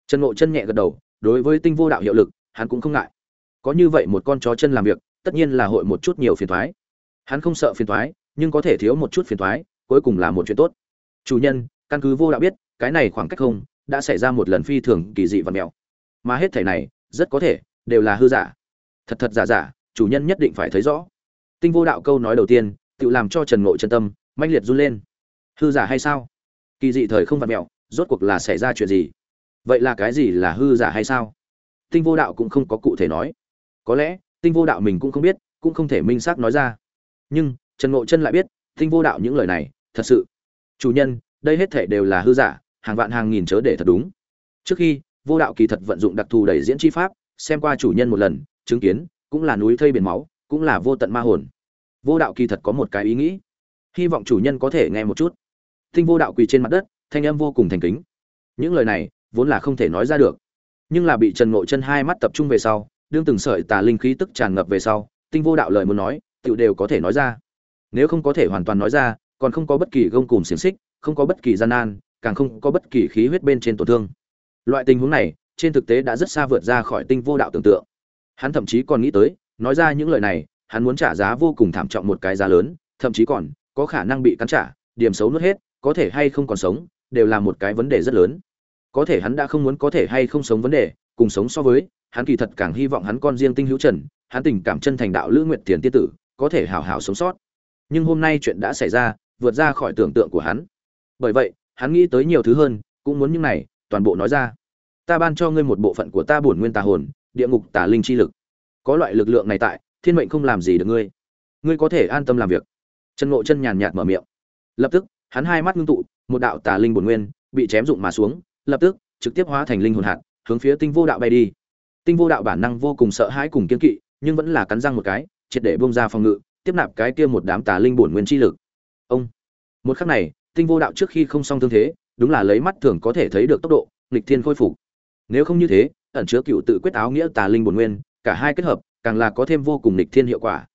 trần ngộ chân nhẹ gật đầu, đối với tinh vô đạo hiệu lực, hắn cũng không ngại. Có như vậy một con chó chân làm việc, tất nhiên là hội một chút nhiều phiền toái. Hắn không sợ phiền toái, nhưng có thể thiếu một chút phiền toái, cuối cùng là một chuyện tốt. Chủ nhân, căn cứ vô đạo biết, cái này khoảng cách không, đã xảy ra một lần phi thường kỳ dị và mèo mà hết thảy này, rất có thể, đều là hư giả. Thật thật giả giả, chủ nhân nhất định phải thấy rõ. Tinh vô đạo câu nói đầu tiên, tự làm cho trần ngộ chân tâm manh liệt run lên. Hư giả hay sao? Kỳ dị thời không vật mèo rốt cuộc là xảy ra chuyện gì? Vậy là cái gì là hư giả hay sao? Tinh vô đạo cũng không có cụ thể nói. Có lẽ, tinh vô đạo mình cũng không biết, cũng không thể minh xác nói ra. Nhưng, trần ngộ chân lại biết, tinh vô đạo những lời này, thật sự. Chủ nhân, đây hết thể đều là hư giả, hàng vạn hàng nghìn chớ để thật đúng. Trước khi, vô đạo kỳ thật vận dụng đặc thù đẩy diễn chi pháp, xem qua chủ nhân một lần, chứng kiến, cũng là núi thây biển máu, cũng là vô tận ma hồn. Vô đạo kỳ thật có một cái ý nghĩ. Hy vọng chủ nhân có thể nghe một chút. Tinh vô đạo quỳ trên mặt đất, thanh âm vô cùng thành kính. Những lời này vốn là không thể nói ra được. Nhưng là bị trần ngộ chân hai mắt tập trung về sau, đương từng sợi tà linh khí tức tràn ngập về sau, tinh vô đạo lời muốn nói tựu đều có thể nói ra. Nếu không có thể hoàn toàn nói ra, còn không có bất kỳ gông cùng xiềng xích, không có bất kỳ gian nan, càng không có bất kỳ khí huyết bên trên tổn thương. Loại tình huống này, trên thực tế đã rất xa vượt ra khỏi tinh vô đạo tưởng tượng. Hắn thậm chí còn nghĩ tới, nói ra những lời này, hắn muốn trả giá vô cùng thảm trọng một cái giá lớn, thậm chí còn có khả năng bị cắn trả, điểm xấu nuốt hết, có thể hay không còn sống, đều là một cái vấn đề rất lớn có thể hắn đã không muốn có thể hay không sống vấn đề, cùng sống so với, hắn kỳ thật càng hy vọng hắn con riêng tinh hữu trần, hắn tình cảm chân thành đạo lữ nguyện tiền tiên tử, có thể hào hào sống sót. Nhưng hôm nay chuyện đã xảy ra, vượt ra khỏi tưởng tượng của hắn. Bởi vậy, hắn nghĩ tới nhiều thứ hơn, cũng muốn những này, toàn bộ nói ra. Ta ban cho ngươi một bộ phận của ta bổn nguyên tà hồn, địa ngục tà linh chi lực. Có loại lực lượng này tại, thiên mệnh không làm gì được ngươi. Ngươi có thể an tâm làm việc. Trần ngộ chân nhàn nhạt mở miệng. Lập tức, hắn hai mắt ngưng tụ, một đạo tà linh bổn nguyên, bị chém dụng mà xuống lập tức, trực tiếp hóa thành linh hồn hạt, hướng phía tinh vô đạo bay đi. Tinh vô đạo bản năng vô cùng sợ hãi cùng kiên kỵ, nhưng vẫn là cắn răng một cái, triệt để bông ra phòng ngự, tiếp nạp cái kia một đám tà linh bổn nguyên chi lực. Ông! Một khắc này, tinh vô đạo trước khi không xong thương thế, đúng là lấy mắt thường có thể thấy được tốc độ, nghịch thiên khôi phục. Nếu không như thế, ẩn chứa cựu tự quyết áo nghĩa tà linh bổn nguyên, cả hai kết hợp, càng là có thêm vô cùng nghịch thiên hiệu quả.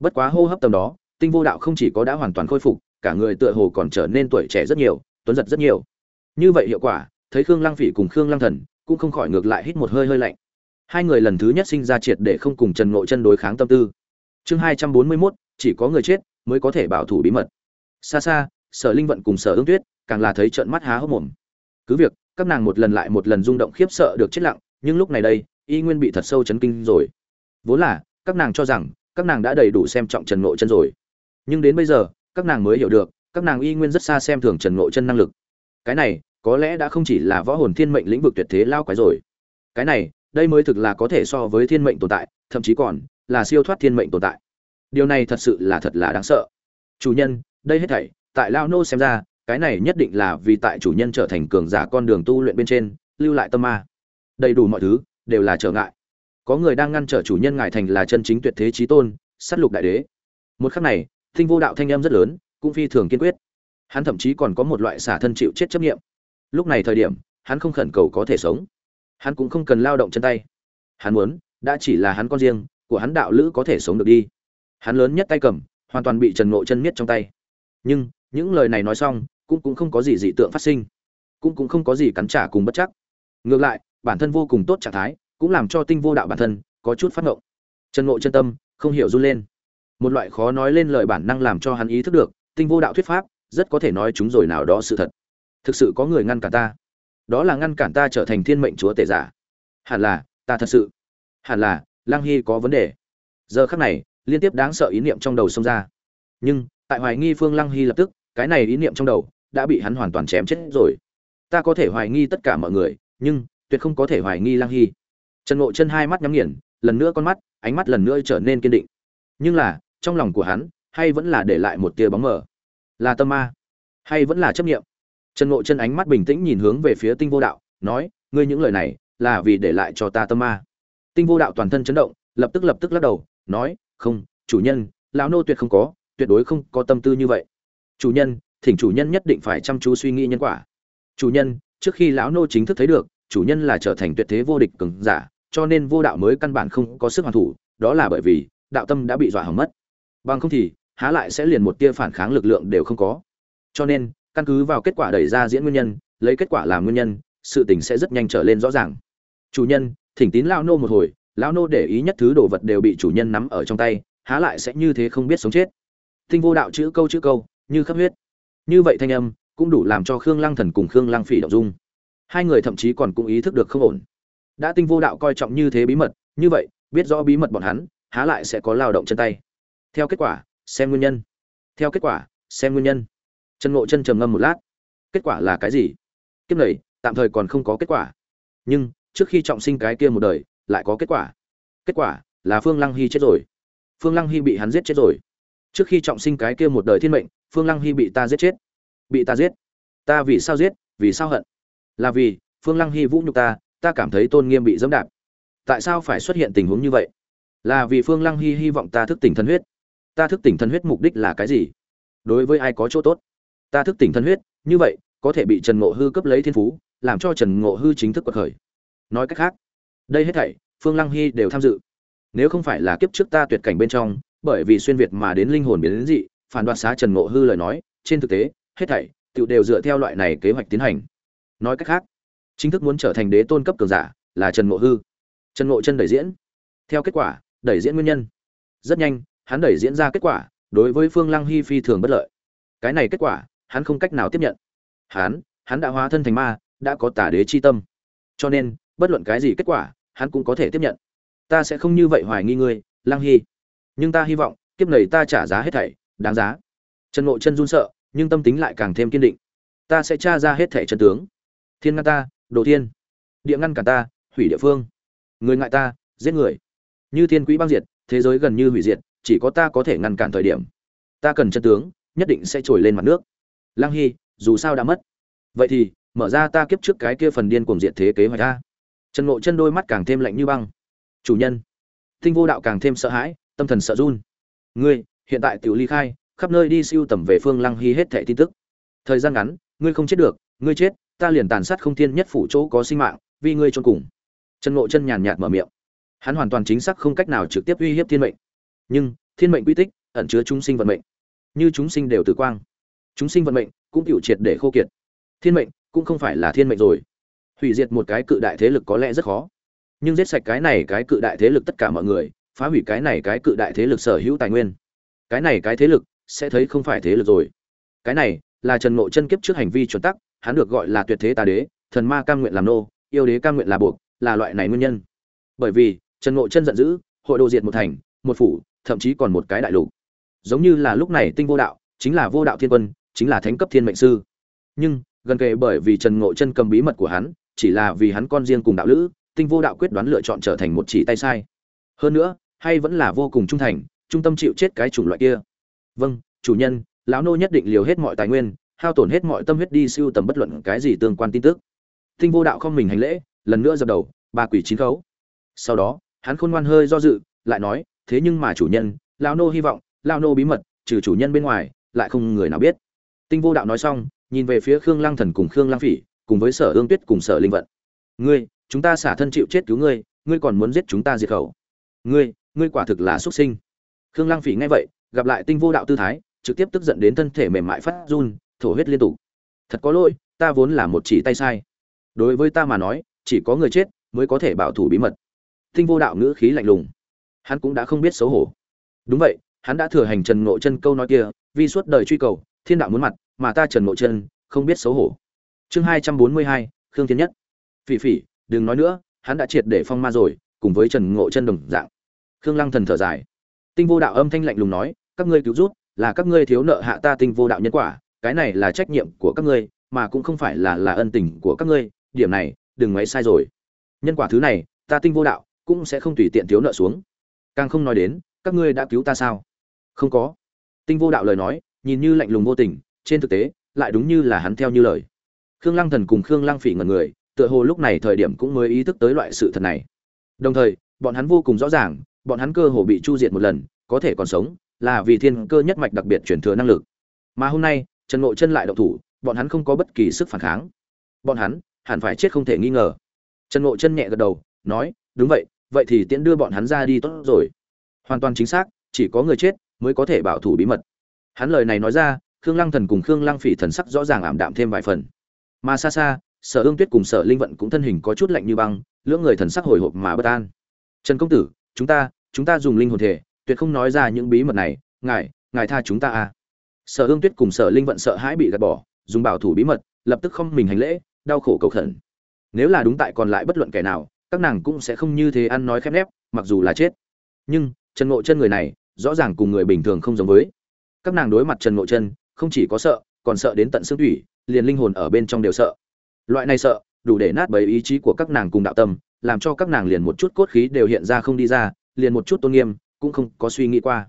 Bất quá hô hấp tầm đó, tinh vô đạo không chỉ có đã hoàn toàn khôi phục, cả người tựa hồ còn trở nên tuổi trẻ rất nhiều, tuấn giật rất nhiều. Như vậy hiệu quả thấy khương lăng phỉ cùng khương lăng thần, cũng không khỏi ngược lại hít một hơi hơi lạnh. Hai người lần thứ nhất sinh ra triệt để không cùng trần ngộ chân đối kháng tâm tư. Chương hai trăm bốn mươi mốt, chỉ có người chết mới có thể bảo thủ bí mật. Xa xa, sở linh vận cùng sở ương tuyết càng là thấy trợn mắt há hốc mồm. Cứ việc, các nàng một lần lại một lần rung động khiếp sợ được chết lặng, nhưng lúc này đây, y nguyên bị thật sâu chấn kinh rồi. Vốn là, các nàng cho rằng, các nàng đã đầy đủ xem trọng trần ngộ chân rồi. Nhưng đến bây giờ, các nàng mới hiểu được, các nàng y nguyên rất xa xem thường trần ngộ chân năng lực. Cái này có lẽ đã không chỉ là võ hồn thiên mệnh lĩnh vực tuyệt thế lao quái rồi. Cái này, đây mới thực là có thể so với thiên mệnh tồn tại, thậm chí còn là siêu thoát thiên mệnh tồn tại. Điều này thật sự là thật là đáng sợ. Chủ nhân, đây hết thảy, tại lao nô xem ra, cái này nhất định là vì tại chủ nhân trở thành cường giả con đường tu luyện bên trên, lưu lại tâm ma. Đầy đủ mọi thứ, đều là trở ngại. Có người đang ngăn trở chủ nhân ngài thành là chân chính tuyệt thế trí tôn, sát lục đại đế. Một khắc này, thinh vô đạo thanh âm rất lớn, cũng phi thường kiên quyết. Hắn thậm chí còn có một loại xả thân chịu chết chấp nghiệm lúc này thời điểm, hắn không khẩn cầu có thể sống. Hắn cũng không cần lao động chân tay. Hắn muốn, đã chỉ là hắn con riêng, của hắn đạo lữ có thể sống được đi. Hắn lớn nhất tay cầm, hoàn toàn bị trần ngộ chân miết trong tay. Nhưng, những lời này nói xong, cũng cũng không có gì dị tượng phát sinh. Cũng cũng không có gì cắn trả cùng bất chắc. Ngược lại, bản thân vô cùng tốt trạng thái, cũng làm cho tinh vô đạo bản thân có chút phát ngộng. Trần ngộ chân tâm, không hiểu run lên. Một loại khó nói lên lời bản năng làm cho hắn ý thức được, tinh vô đạo thuyết pháp rất có thể nói chúng rồi nào đó sự thật thực sự có người ngăn cản ta? Đó là ngăn cản ta trở thành thiên mệnh chúa tể giả. Hẳn là, ta thật sự. Hẳn là, lang hy có vấn đề. Giờ khắc này, liên tiếp đáng sợ ý niệm trong đầu xông ra. Nhưng, tại hoài nghi phương Lang hy lập tức, cái này ý niệm trong đầu đã bị hắn hoàn toàn chém chết rồi. Ta có thể hoài nghi tất cả mọi người, nhưng, tuyệt không có thể hoài nghi Lang hy. Trần ngộ chân hai mắt nhắm nghiền, lần nữa con mắt, ánh mắt lần nữa trở nên kiên định. Nhưng là, trong lòng của hắn, hay vẫn là để lại một tia bóng mờ? Là tâm ma? Hay vẫn là chấp nghiệm trần ngộ chân ánh mắt bình tĩnh nhìn hướng về phía tinh vô đạo, nói, ngươi những lời này là vì để lại cho ta tâm ma. Tinh vô đạo toàn thân chấn động, lập tức lập tức lắc đầu, nói, không, chủ nhân, lão nô tuyệt không có, tuyệt đối không có tâm tư như vậy. Chủ nhân, thỉnh chủ nhân nhất định phải chăm chú suy nghĩ nhân quả. Chủ nhân, trước khi lão nô chính thức thấy được, chủ nhân là trở thành tuyệt thế vô địch cường giả, cho nên vô đạo mới căn bản không có sức hoàn thủ, đó là bởi vì đạo tâm đã bị dọa hỏng mất. Bằng không thì, há lại sẽ liền một tia phản kháng lực lượng đều không có. Cho nên căn cứ vào kết quả đẩy ra diễn nguyên nhân, lấy kết quả làm nguyên nhân, sự tình sẽ rất nhanh trở lên rõ ràng. Chủ nhân, thỉnh tín lao nô một hồi, lão nô để ý nhất thứ đồ vật đều bị chủ nhân nắm ở trong tay, há lại sẽ như thế không biết sống chết. Tinh vô đạo chữ câu chữ câu, như khắp huyết. Như vậy thanh âm, cũng đủ làm cho khương lăng thần cùng khương lăng phỉ động dung. Hai người thậm chí còn cũng ý thức được không ổn. Đã tinh vô đạo coi trọng như thế bí mật, như vậy, biết rõ bí mật bọn hắn, há lại sẽ có lao động chân tay. Theo kết quả, xem nguyên nhân. Theo kết quả, xem nguyên nhân trần ngộ chân trầm ngâm một lát. Kết quả là cái gì? Kiếp này, tạm thời còn không có kết quả. Nhưng, trước khi trọng sinh cái kia một đời, lại có kết quả. Kết quả là phương lăng hy chết rồi. Phương lăng hy bị hắn giết chết rồi. Trước khi trọng sinh cái kia một đời thiên mệnh, phương lăng hy bị ta giết chết. Bị ta giết. Ta vì sao giết? Vì sao hận? Là vì phương lăng hy vũ nhục ta ta cảm thấy tôn nghiêm bị dẫm đạp. Tại sao phải xuất hiện tình huống như vậy? Là vì phương lăng hy hy vọng ta thức tỉnh thân huyết. Ta thức tỉnh thân huyết mục đích là cái gì? Đối với ai có chỗ tốt? Ta thức tỉnh thân huyết, như vậy, có thể bị trần ngộ hư cấp lấy thiên phú, làm cho trần ngộ hư chính thức quật khởi. Nói cách khác, đây hết thảy, phương lăng hy đều tham dự. Nếu không phải là kiếp trước ta tuyệt cảnh bên trong, bởi vì xuyên việt mà đến linh hồn biến đến dị, phản đoạt xá trần ngộ hư lời nói, trên thực tế, hết thảy tự đều dựa theo loại này kế hoạch tiến hành. Nói cách khác, chính thức muốn trở thành đế tôn cấp cường giả là trần ngộ hư. Trần ngộ chân đẩy diễn. Theo kết quả, đẩy diễn nguyên nhân. Rất nhanh, hắn đẩy diễn ra kết quả, đối với phương lăng hy phi thường bất lợi. Cái này kết quả hắn không cách nào tiếp nhận. Hắn hắn đã hóa thân thành ma, đã có tả đế chi tâm. Cho nên, bất luận cái gì kết quả, hắn cũng có thể tiếp nhận. Ta sẽ không như vậy hoài nghi ngươi lăng hy. Nhưng ta hy vọng, kiếp này ta trả giá hết thảy, đáng giá. Trần ngộ chân run sợ, nhưng tâm tính lại càng thêm kiên định. Ta sẽ tra ra hết thảy chân tướng. Thiên ngăn ta, đồ thiên. Địa ngăn cả ta, hủy địa phương. Người ngại ta, giết người. Như thiên quỹ băng diệt, thế giới gần như hủy diệt, chỉ có ta có thể ngăn cản thời điểm. Ta cần chân tướng, nhất định sẽ trồi lên mặt nước lăng hy, dù sao đã mất. Vậy thì, mở ra ta kiếp trước cái kia phần điên cuồng diệt thế kế hoạch ta trần ngộ chân đôi mắt càng thêm lạnh như băng. Chủ nhân. Tinh vô đạo càng thêm sợ hãi, tâm thần sợ run. Ngươi, hiện tại tiểu ly khai, khắp nơi đi siêu tầm về phương lăng hy hết thẻ tin tức. Thời gian ngắn, ngươi không chết được, ngươi chết, ta liền tàn sát không thiên nhất phủ chỗ có sinh mạng, vì ngươi trôn cùng. Trần ngộ chân nhàn nhạt mở miệng. Hắn hoàn toàn chính xác không cách nào trực tiếp uy hiếp thiên mệnh. Nhưng, thiên mệnh quy tích, ẩn chứa chúng sinh vận mệnh. Như chúng sinh đều tử quang chúng sinh vận mệnh cũng tiểu triệt để khô kiệt. Thiên mệnh cũng không phải là thiên mệnh rồi. Hủy diệt một cái cự đại thế lực có lẽ rất khó. Nhưng giết sạch cái này cái cự đại thế lực tất cả mọi người, phá hủy cái này cái cự đại thế lực sở hữu tài nguyên. Cái này cái thế lực sẽ thấy không phải thế lực rồi. Cái này là trần ngộ chân kiếp trước hành vi chuẩn tắc, hắn được gọi là tuyệt thế tà đế, thần ma cam nguyện làm nô, yêu đế cam nguyện là buộc, là loại này nguyên nhân. Bởi vì trần ngộ chân giận dữ, hội đồ diệt một thành, một phủ, thậm chí còn một cái đại lục. Giống như là lúc này tinh vô đạo, chính là vô đạo thiên quân chính là thánh cấp thiên mệnh sư. Nhưng, gần kề bởi vì trần ngộ chân cầm bí mật của hắn, chỉ là vì hắn con riêng cùng đạo lữ, tinh vô đạo quyết đoán lựa chọn trở thành một chỉ tay sai. Hơn nữa, hay vẫn là vô cùng trung thành, trung tâm chịu chết cái chủng loại kia. Vâng chủ nhân, lão nô nhất định liều hết mọi tài nguyên, hao tổn hết mọi tâm huyết đi siêu tầm bất luận cái gì tương quan tin tức. Tinh vô đạo không mình hành lễ, lần nữa dập đầu, ba quỷ chín khấu. Sau đó, hắn khôn ngoan hơi do dự, lại nói, thế nhưng mà chủ nhân, lão nô hy vọng, lão nô bí mật, trừ chủ nhân bên ngoài, lại không người nào biết tinh vô đạo nói xong, nhìn về phía khương lăng thần cùng khương lăng phỉ, cùng với sở ương tuyết cùng sở linh vận. Ngươi, chúng ta xả thân chịu chết cứu ngươi ngươi còn muốn giết chúng ta diệt khẩu. Ngươi ngươi quả thực là xuất sinh. Khương lăng phỉ nghe vậy, gặp lại tinh vô đạo tư thái, trực tiếp tức giận đến thân thể mềm mại phát run, thổ huyết liên tục. Thật có lỗi, ta vốn là một chỉ tay sai. Đối với ta mà nói, chỉ có người chết mới có thể bảo thủ bí mật. Tinh vô đạo ngữ khí lạnh lùng. Hắn cũng đã không biết xấu hổ. Đúng vậy, hắn đã thừa hành trần ngộ chân câu nói kia vì suốt đời truy cầu, thiên đạo muốn mặt mà ta trần ngộ chân không biết xấu hổ. Chương hai trăm bốn mươi hai, khương thiên nhất. Phỉ phỉ, đừng nói nữa, hắn đã triệt để phong ma rồi, cùng với trần ngộ chân đồng dạng. Khương lăng thần thở dài. Tinh vô đạo âm thanh lạnh lùng nói, các ngươi cứu rút, là các ngươi thiếu nợ hạ ta tinh vô đạo nhân quả, cái này là trách nhiệm của các ngươi, mà cũng không phải là là ân tình của các ngươi, điểm này, đừng ngoáy sai rồi. Nhân quả thứ này, ta tinh vô đạo cũng sẽ không tùy tiện thiếu nợ xuống. Càng không nói đến, các ngươi đã cứu ta sao? Không có. Tinh vô đạo lời nói, nhìn như lạnh lùng vô tình trên thực tế, lại đúng như là hắn theo như lời. Khương lăng thần cùng khương lăng phỉ ngần người, tựa hồ lúc này thời điểm cũng mới ý thức tới loại sự thật này. Đồng thời, bọn hắn vô cùng rõ ràng, bọn hắn cơ hồ bị chu diệt một lần, có thể còn sống, là vì thiên cơ nhất mạch đặc biệt chuyển thừa năng lực. Mà hôm nay, trần ngộ chân lại động thủ, bọn hắn không có bất kỳ sức phản kháng. Bọn hắn, hẳn phải chết không thể nghi ngờ. Trần ngộ chân nhẹ gật đầu, nói, đúng vậy vậy thì tiễn đưa bọn hắn ra đi tốt rồi. Hoàn toàn chính xác, chỉ có người chết mới có thể bảo thủ bí mật. Hắn lời này nói ra khương lăng thần cùng khương lăng phỉ thần sắc rõ ràng ảm đạm thêm vài phần. Mà xa xa, sở ương tuyết cùng sở linh vận cũng thân hình có chút lạnh như băng, lưỡng người thần sắc hồi hộp mà bất an. Trần công tử, chúng ta chúng ta dùng linh hồn thể, tuyệt không nói ra những bí mật này, ngài ngài tha chúng ta à. Sở ương tuyết cùng sở linh vận sợ hãi bị gạt bỏ, dùng bảo thủ bí mật, lập tức không mình hành lễ, đau khổ cầu khẩn. Nếu là đúng tại còn lại bất luận kẻ nào, các nàng cũng sẽ không như thế ăn nói khép nép, mặc dù là chết. Nhưng, trần ngộ chân người này, rõ ràng cùng người bình thường không giống với. Các nàng đối mặt trần ngộ chân không chỉ có sợ, còn sợ đến tận xương thủy, liền linh hồn ở bên trong đều sợ. Loại này sợ, đủ để nát bấy ý chí của các nàng cùng đạo tâm, làm cho các nàng liền một chút cốt khí đều hiện ra không đi ra, liền một chút tôn nghiêm, cũng không có suy nghĩ qua.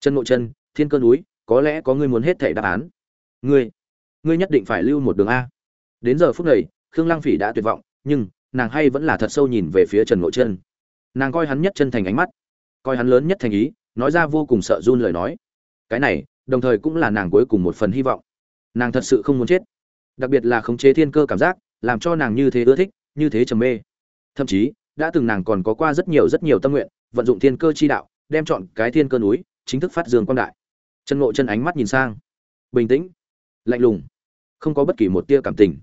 Chân Nội chân, thiên cơ núi, có lẽ có ngươi muốn hết thảy đáp án. Ngươi ngươi nhất định phải lưu một đường a. Đến giờ phút này, khương Lang phỉ đã tuyệt vọng, nhưng, nàng hay vẫn là thật sâu nhìn về phía trần ngộ chân. Nàng coi hắn nhất chân thành ánh mắt, coi hắn lớn nhất thành ý, nói ra vô cùng sợ run lời nói. Cái này đồng thời cũng là nàng cuối cùng một phần hy vọng. Nàng thật sự không muốn chết. Đặc biệt là khống chế thiên cơ cảm giác, làm cho nàng như thế ưa thích, như thế trầm mê. Thậm chí, đã từng nàng còn có qua rất nhiều rất nhiều tâm nguyện, vận dụng thiên cơ chi đạo, đem chọn cái thiên cơ núi, chính thức phát dương quan đại. Chân ngộ chân ánh mắt nhìn sang. Bình tĩnh, lạnh lùng, không có bất kỳ một tia cảm tình.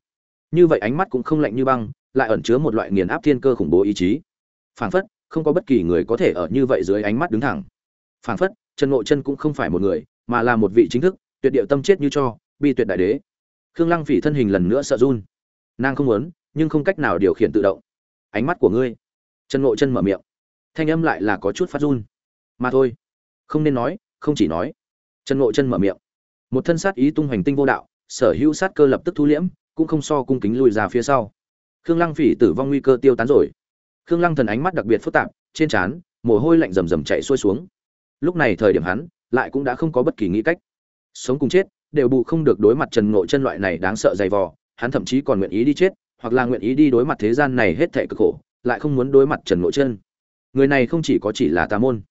Như vậy ánh mắt cũng không lạnh như băng, lại ẩn chứa một loại nghiền áp thiên cơ khủng bố ý chí. Phảng phất, không có bất kỳ người có thể ở như vậy dưới ánh mắt đứng thẳng. Phảng phất, chân ngộ chân cũng không phải một người mà là một vị chính thức, tuyệt điệu tâm chết như cho, bi tuyệt đại đế. Khương lăng phỉ thân hình lần nữa sợ run. Nàng không muốn, nhưng không cách nào điều khiển tự động. Ánh mắt của ngươi. Chân ngộ chân mở miệng. Thanh âm lại là có chút phát run. Mà thôi. Không nên nói, không chỉ nói. Chân ngộ chân mở miệng. Một thân sát ý tung hoành tinh vô đạo, sở hữu sát cơ lập tức thu liễm, cũng không so cung kính lùi ra phía sau. Khương lăng phỉ tử vong nguy cơ tiêu tán rồi. Khương lăng thần ánh mắt đặc biệt phức tạp, trên trán, mồ hôi lạnh rầm rầm chạy xuôi xuống. Lúc này thời điểm hắn lại cũng đã không có bất kỳ nghĩ cách. Sống cùng chết, đều bù không được đối mặt trần ngộ chân loại này đáng sợ dày vò, hắn thậm chí còn nguyện ý đi chết, hoặc là nguyện ý đi đối mặt thế gian này hết thệ cực khổ, lại không muốn đối mặt trần ngộ chân. Người này không chỉ có chỉ là tà môn.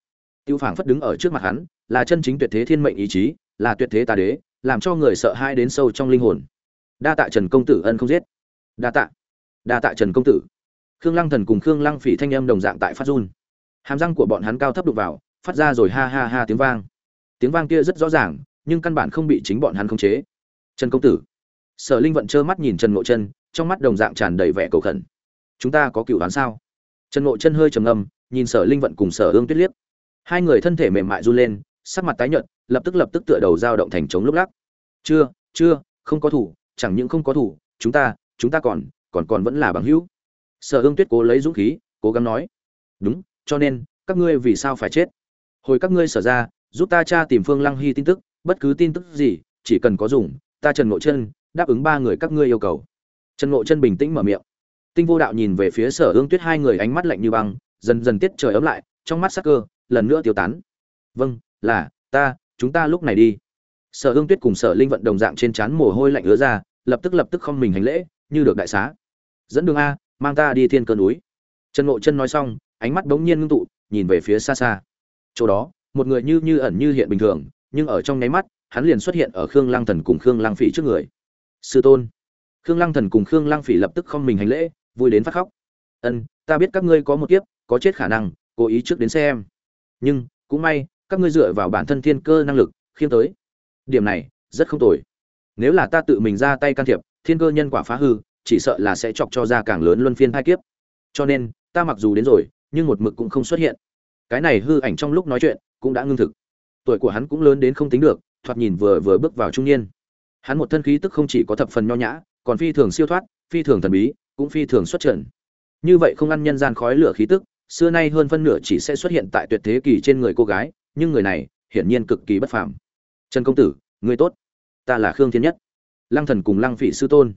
Tiêu phảng phất đứng ở trước mặt hắn, là chân chính tuyệt thế thiên mệnh ý chí, là tuyệt thế tà đế, làm cho người sợ hãi đến sâu trong linh hồn. Đa tạ trần công tử ân không giết. Đa tạ. Đa tạ trần công tử. Khương lăng thần cùng khương lăng phỉ thanh âm đồng dạng tại phát run. Hàm răng của bọn hắn cao thấp đục vào, phát ra rồi ha ha ha tiếng vang tiếng vang kia rất rõ ràng, nhưng căn bản không bị chính bọn hắn khống chế. Trần công tử. Sở linh vận trơ mắt nhìn trần ngộ chân, trong mắt đồng dạng tràn đầy vẻ cầu khẩn. Chúng ta có cựu đoán sao? Trần ngộ chân hơi trầm ngâm, nhìn sở linh vận cùng sở ương tuyết liếc. Hai người thân thể mềm mại run lên, sắc mặt tái nhợt, lập tức lập tức tựa đầu dao động thành chống lúc lắc. Chưa chưa, không có thủ, chẳng những không có thủ, chúng ta chúng ta còn còn còn vẫn là bằng hữu. Sở ương tuyết cố lấy dũng khí, cố gắng nói. Đúng, cho nên, các ngươi vì sao phải chết? Hồi các ngươi sở ra giúp ta tra tìm phương lăng hy tin tức, bất cứ tin tức gì, chỉ cần có dùng, ta trần ngộ chân đáp ứng ba người các ngươi yêu cầu. Trần ngộ chân bình tĩnh mở miệng. Tinh vô đạo nhìn về phía sở ương tuyết hai người ánh mắt lạnh như băng, dần dần tiết trời ấm lại, trong mắt sắc cơ lần nữa tiêu tán. Vâng là, ta, chúng ta lúc này đi. Sở ương tuyết cùng sở linh vận đồng dạng trên trán mồ hôi lạnh ứa ra, lập tức lập tức không mình hành lễ, như được đại xá. Dẫn đường a, mang ta đi thiên cơ núi. Trần ngộ chân nói xong, ánh mắt bỗng nhiên ngưng tụ, nhìn về phía xa xa. Chỗ đó một người như như ẩn như hiện bình thường, nhưng ở trong nháy mắt, hắn liền xuất hiện ở khương lăng thần cùng khương lăng phỉ trước người. Sư tôn. Khương lăng thần cùng khương lăng phỉ lập tức không mình hành lễ, vui đến phát khóc. Ân, ta biết các ngươi có một kiếp, có chết khả năng, cố ý trước đến xem. Nhưng, cũng may, các ngươi dựa vào bản thân thiên cơ năng lực, khiêm tới điểm này, rất không tồi. Nếu là ta tự mình ra tay can thiệp, thiên cơ nhân quả phá hư, chỉ sợ là sẽ chọc cho ra càng lớn luân phiên hai kiếp. Cho nên, ta mặc dù đến rồi, nhưng một mực cũng không xuất hiện. Cái này hư ảnh trong lúc nói chuyện cũng đã ngưng thực. Tuổi của hắn cũng lớn đến không tính được, thoạt nhìn vừa vừa bước vào trung niên. Hắn một thân khí tức không chỉ có thập phần nho nhã, còn phi thường siêu thoát, phi thường thần bí, cũng phi thường xuất trận như vậy không ăn nhân gian khói lửa khí tức, xưa nay hơn phân nửa chỉ sẽ xuất hiện tại tuyệt thế kỳ trên người cô gái, nhưng người này hiển nhiên cực kỳ bất phàm. Trần công tử, người tốt. Ta là khương thiên nhất, lăng thần cùng lăng phỉ sư tôn.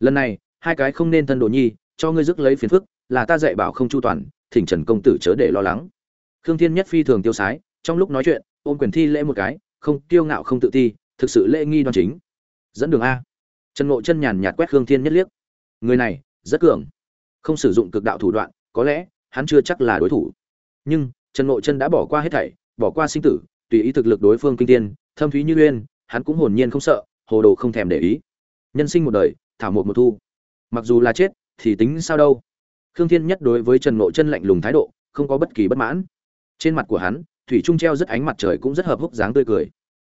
Lần này, hai cái không nên thân đồ nhi, cho ngươi dứt lấy phiền phức, là ta dạy bảo không chu toàn, thỉnh trần công tử chớ để lo lắng. Khương thiên nhất phi thường tiêu sái trong lúc nói chuyện, ôm quyền thi lễ một cái, không kiêu ngạo không tự ti, thực sự lễ nghi đoan chính. Dẫn đường a. Trần ngộ chân nhàn nhạt quét khương thiên nhất liếc. Người này, rất cường. Không sử dụng cực đạo thủ đoạn, có lẽ, hắn chưa chắc là đối thủ. Nhưng, trần ngộ chân đã bỏ qua hết thảy, bỏ qua sinh tử, tùy ý thực lực đối phương kinh tiên thâm thúy như uyên, hắn cũng hồn nhiên không sợ, hồ đồ không thèm để ý. Nhân sinh một đời, thảo một một thu. Mặc dù là chết, thì tính sao đâu. Khương thiên nhất đối với trần ngộ chân lạnh lùng thái độ, không có bất kỳ bất mãn. Trên mặt của hắn thủy trung treo rất ánh mặt trời cũng rất hợp húc dáng tươi cười.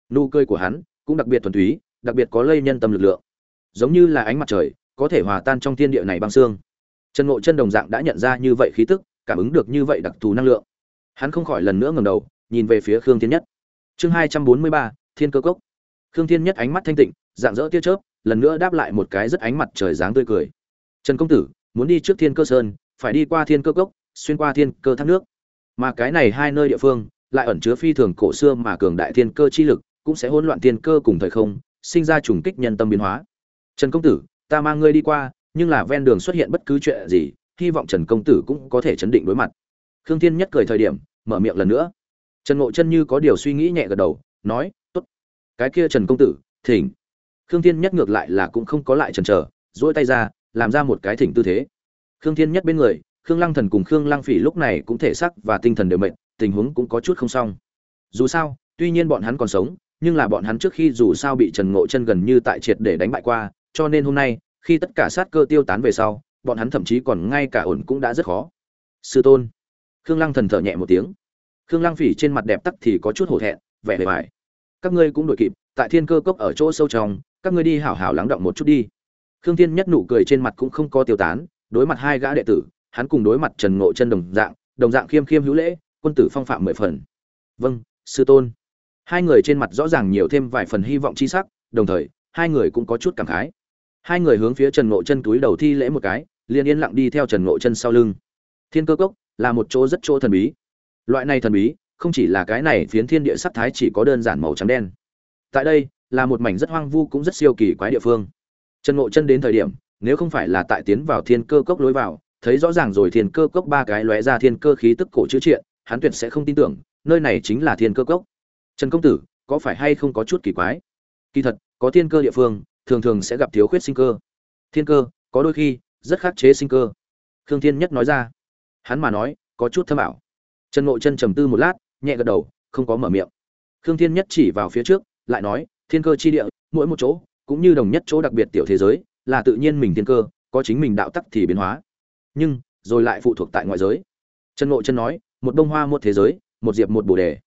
Nụ cười của hắn cũng đặc biệt thuần túy, đặc biệt có lây nhân tâm lực lượng. Giống như là ánh mặt trời, có thể hòa tan trong thiên địa này băng xương. Trần ngộ chân đồng dạng đã nhận ra như vậy khí tức, cảm ứng được như vậy đặc thù năng lượng. Hắn không khỏi lần nữa ngẩng đầu, nhìn về phía khương thiên nhất. Chương hai trăm bốn mươi ba, thiên cơ cốc. Khương thiên nhất ánh mắt thanh tịnh, dạng dỡ tia chớp, lần nữa đáp lại một cái rất ánh mặt trời dáng tươi cười. Trần công tử, muốn đi trước thiên cơ sơn, phải đi qua thiên cơ cốc, xuyên qua thiên cơ thác nước. Mà cái này hai nơi địa phương lại ẩn chứa phi thường cổ xưa mà cường đại thiên cơ chi lực, cũng sẽ hỗn loạn thiên cơ cùng thời không, sinh ra trùng kích nhân tâm biến hóa. Trần công tử, ta mang ngươi đi qua, nhưng là ven đường xuất hiện bất cứ chuyện gì, hy vọng trần công tử cũng có thể chấn định đối mặt. Khương thiên nhất cười thời điểm, mở miệng lần nữa. Trần ngộ chân như có điều suy nghĩ nhẹ gật đầu, nói, tốt. Cái kia trần công tử, thỉnh. Khương thiên nhất ngược lại là cũng không có lại chần chờ, duỗi tay ra, làm ra một cái thỉnh tư thế. Khương thiên nhất bên người, khương lăng thần cùng khương lăng phỉ lúc này cũng thể sắc và tinh thần đều mệt tình huống cũng có chút không xong. Dù sao, tuy nhiên bọn hắn còn sống, nhưng là bọn hắn trước khi dù sao bị trần ngộ chân gần như tại triệt để đánh bại qua, cho nên hôm nay, khi tất cả sát cơ tiêu tán về sau, bọn hắn thậm chí còn ngay cả ổn cũng đã rất khó. Sư tôn. Khương lăng thần thở nhẹ một tiếng. Khương lăng phỉ trên mặt đẹp tắc thì có chút hổ thẹn, vẻ bề bài các ngươi cũng đội kịp, tại thiên cơ cốc ở chỗ sâu trong, các ngươi đi hảo hảo lắng động một chút đi. Khương thiên nhất nụ cười trên mặt cũng không có tiêu tán, đối mặt hai gã đệ tử, hắn cùng đối mặt trần ngộ chân đồng dạng đồng dạng khiêm khiêm hữu lễ quân tử phong phạm mười phần. Vâng sư tôn. Hai người trên mặt rõ ràng nhiều thêm vài phần hy vọng chi sắc, đồng thời, hai người cũng có chút cảm khái. Hai người hướng phía trần ngộ chân túi đầu thi lễ một cái, liền yên lặng đi theo trần ngộ chân sau lưng. Thiên cơ cốc là một chỗ rất chỗ thần bí. Loại này thần bí, không chỉ là cái này phiến thiên địa sắc thái chỉ có đơn giản màu trắng đen. Tại đây, là một mảnh rất hoang vu cũng rất siêu kỳ quái địa phương. Trần ngộ chân đến thời điểm, nếu không phải là tại tiến vào thiên cơ cốc lối vào, thấy rõ ràng rồi thiên cơ cốc ba cái lóe ra thiên cơ khí tức cổ chữ triện hắn tuyệt sẽ không tin tưởng, nơi này chính là thiên cơ cốc. Trần công tử, có phải hay không có chút kỳ quái? Kỳ thật, có thiên cơ địa phương, thường thường sẽ gặp thiếu khuyết sinh cơ. Thiên cơ, có đôi khi, rất khắc chế sinh cơ. Khương thiên nhất nói ra. Hắn mà nói, có chút thâm ảo. Trần ngộ chân trầm tư một lát, nhẹ gật đầu, không có mở miệng. Khương thiên nhất chỉ vào phía trước, lại nói, thiên cơ chi địa, mỗi một chỗ, cũng như đồng nhất chỗ đặc biệt tiểu thế giới, là tự nhiên mình thiên cơ, có chính mình đạo tắc thì biến hóa. Nhưng, rồi lại phụ thuộc tại ngoại giới. Trần ngộ chân nói một đông hoa một thế giới, một diệp một bồ đề.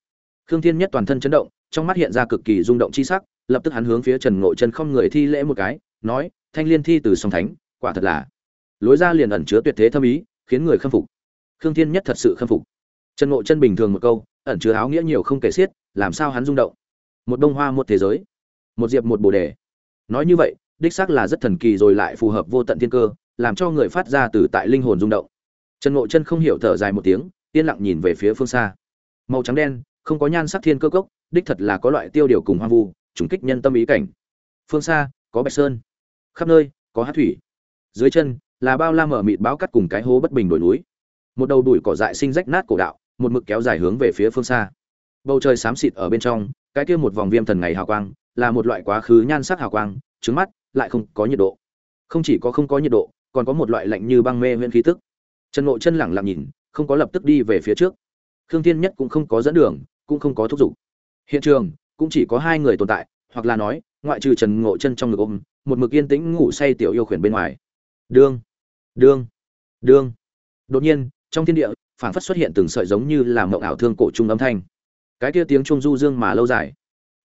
Khương thiên nhất toàn thân chấn động, trong mắt hiện ra cực kỳ rung động chi sắc, lập tức hắn hướng phía trần ngộ chân không người thi lễ một cái, nói, thanh liên thi từ song thánh, quả thật là lối ra liền ẩn chứa tuyệt thế thâm ý, khiến người khâm phục. Khương thiên nhất thật sự khâm phục. Trần ngộ chân bình thường một câu, ẩn chứa áo nghĩa nhiều không kể xiết, làm sao hắn rung động? Một đông hoa một thế giới, một diệp một bồ đề. Nói như vậy, đích xác là rất thần kỳ rồi lại phù hợp vô tận thiên cơ, làm cho người phát ra từ tại linh hồn rung động. Trần ngộ chân không hiểu thở dài một tiếng yên lặng nhìn về phía phương xa. Màu trắng đen, không có nhan sắc thiên cơ cốc, đích thật là có loại tiêu điều cùng hoang vu, trùng kích nhân tâm ý cảnh. Phương xa, có bạch sơn. Khắp nơi, có hát thủy. Dưới chân, là bao la mở mịt báo cắt cùng cái hố bất bình đồi núi. Một đầu đùi cỏ dại sinh rách nát cổ đạo, một mực kéo dài hướng về phía phương xa. Bầu trời xám xịt ở bên trong, cái kia một vòng viêm thần ngày hào quang, là một loại quá khứ nhan sắc hào quang, trứng mắt, lại không có nhiệt độ. Không chỉ có không có nhiệt độ, còn có một loại lạnh như băng mê nguyên khí tức. Trần ngộ chân lẳng lặng nhìn không có lập tức đi về phía trước. Khương thiên nhất cũng không có dẫn đường, cũng không có thúc giục. Hiện trường, cũng chỉ có hai người tồn tại, hoặc là nói, ngoại trừ trần ngộ chân trong ngực ôm, một mực yên tĩnh ngủ say tiểu yêu khuyển bên ngoài. Đương đương đương. Đột nhiên, trong thiên địa, phảng phất xuất hiện từng sợi giống như là mộng ảo thương cổ trung âm thanh. Cái kia tiếng trung du dương mà lâu dài.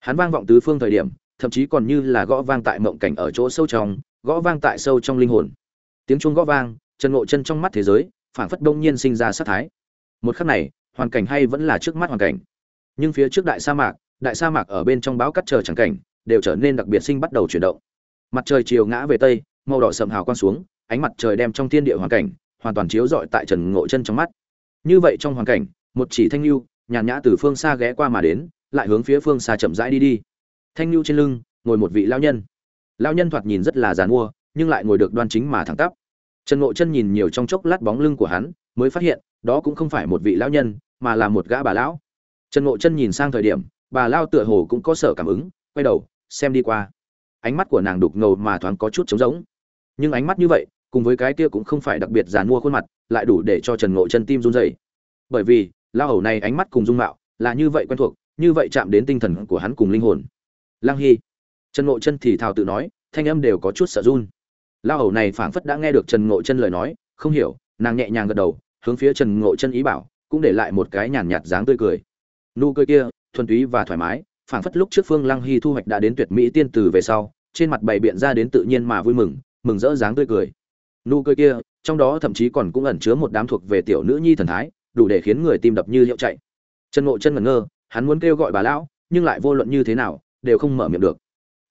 Hắn vang vọng tứ phương thời điểm, thậm chí còn như là gõ vang tại mộng cảnh ở chỗ sâu trong, gõ vang tại sâu trong linh hồn. Tiếng chuông gõ vang, trần ngộ chân trong mắt thế giới phảng phất đông nhiên sinh ra sát thái. Một khắc này, hoàn cảnh hay vẫn là trước mắt hoàn cảnh. Nhưng phía trước đại sa mạc, đại sa mạc ở bên trong báo cắt chờ chẳng cảnh, đều trở nên đặc biệt sinh bắt đầu chuyển động. Mặt trời chiều ngã về tây, màu đỏ sầm hào quang xuống, ánh mặt trời đem trong thiên địa hoàn cảnh, hoàn toàn chiếu rọi tại trần ngộ chân trong mắt. Như vậy trong hoàn cảnh, một chỉ thanh lưu, nhàn nhã từ phương xa ghé qua mà đến, lại hướng phía phương xa chậm rãi đi đi. Thanh lưu trên lưng, ngồi một vị lao nhân. Lao nhân thoạt nhìn rất là dàn mua nhưng lại ngồi được đoan chính mà thẳng tắp trần ngộ chân nhìn nhiều trong chốc lát bóng lưng của hắn, mới phát hiện, đó cũng không phải một vị lão nhân, mà là một gã bà lão. Trần ngộ chân nhìn sang thời điểm, bà lao tựa hồ cũng có sở cảm ứng, quay đầu, xem đi qua. Ánh mắt của nàng đục ngầu mà thoáng có chút trống rỗng. Nhưng ánh mắt như vậy, cùng với cái kia cũng không phải đặc biệt dàn mua khuôn mặt, lại đủ để cho trần ngộ chân tim run dày bởi vì lao hầu này ánh mắt cùng dung mạo, là như vậy quen thuộc, như vậy chạm đến tinh thần của hắn cùng linh hồn. Lang hy. Trần ngộ chân thì thào tự nói, thanh âm đều có chút sợ run lao hầu này phảng phất đã nghe được trần ngộ chân lời nói, không hiểu, nàng nhẹ nhàng gật đầu, hướng phía trần ngộ chân ý bảo, cũng để lại một cái nhàn nhạt dáng tươi cười. Nụ cười kia, thuần túy và thoải mái, phảng phất lúc trước phương lăng hy thu hoạch đã đến tuyệt mỹ tiên từ về sau, trên mặt bày biện ra đến tự nhiên mà vui mừng mừng rỡ dáng tươi cười. Nụ cười kia, trong đó thậm chí còn cũng ẩn chứa một đám thuộc về tiểu nữ nhi thần thái, đủ để khiến người tim đập như hiệu chạy. Trần ngộ chân ngẩn ngơ, hắn muốn kêu gọi bà lão, nhưng lại vô luận như thế nào, đều không mở miệng được.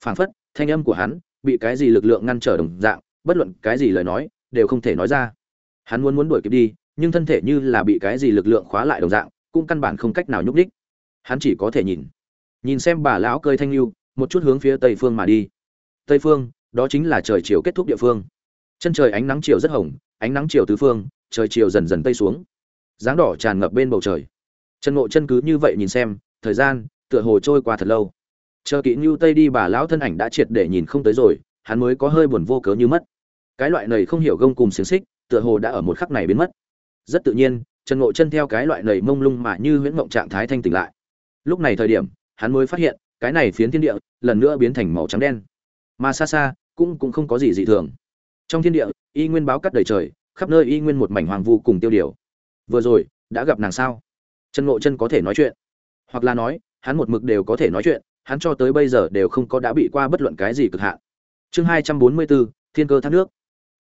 Phảng phất, thanh âm của hắn, bị cái gì lực lượng ngăn trở đồng dạng bất luận cái gì lời nói, đều không thể nói ra. Hắn muốn muốn đuổi kịp đi, nhưng thân thể như là bị cái gì lực lượng khóa lại đồng dạng, cũng căn bản không cách nào nhúc đích hắn chỉ có thể nhìn. Nhìn xem bà lão cơi thanh lưu, một chút hướng phía tây phương mà đi. Tây phương, đó chính là trời chiều kết thúc địa phương. Chân trời ánh nắng chiều rất hồng, ánh nắng chiều tứ phương, trời chiều dần dần tây xuống. Dáng đỏ tràn ngập bên bầu trời. Chân ngộ chân cứ như vậy nhìn xem, thời gian, tựa hồ trôi qua thật lâu. Chờ kỹ như tây đi, bà lão thân ảnh đã triệt để nhìn không tới rồi, hắn mới có hơi buồn vô cớ như mất cái loại này không hiểu gông cùng xiềng xích, tựa hồ đã ở một khắc này biến mất. Rất tự nhiên, trần ngộ chân theo cái loại này mông lung mà như huyễn mộng trạng thái thanh tỉnh lại. Lúc này thời điểm, hắn mới phát hiện, cái này phiến thiên địa, lần nữa biến thành màu trắng đen. Mà xa xa, cũng cũng không có gì dị thường. Trong thiên địa, y nguyên báo cắt đầy trời, khắp nơi y nguyên một mảnh hoàng vu cùng tiêu điều. Vừa rồi, đã gặp nàng sao? Trần ngộ chân có thể nói chuyện. Hoặc là nói, hắn một mực đều có thể nói chuyện, hắn cho tới bây giờ đều không có đã bị qua bất luận cái gì cực hạn. Chương hai trăm bốn mươi bốn, thiên cơ thác nước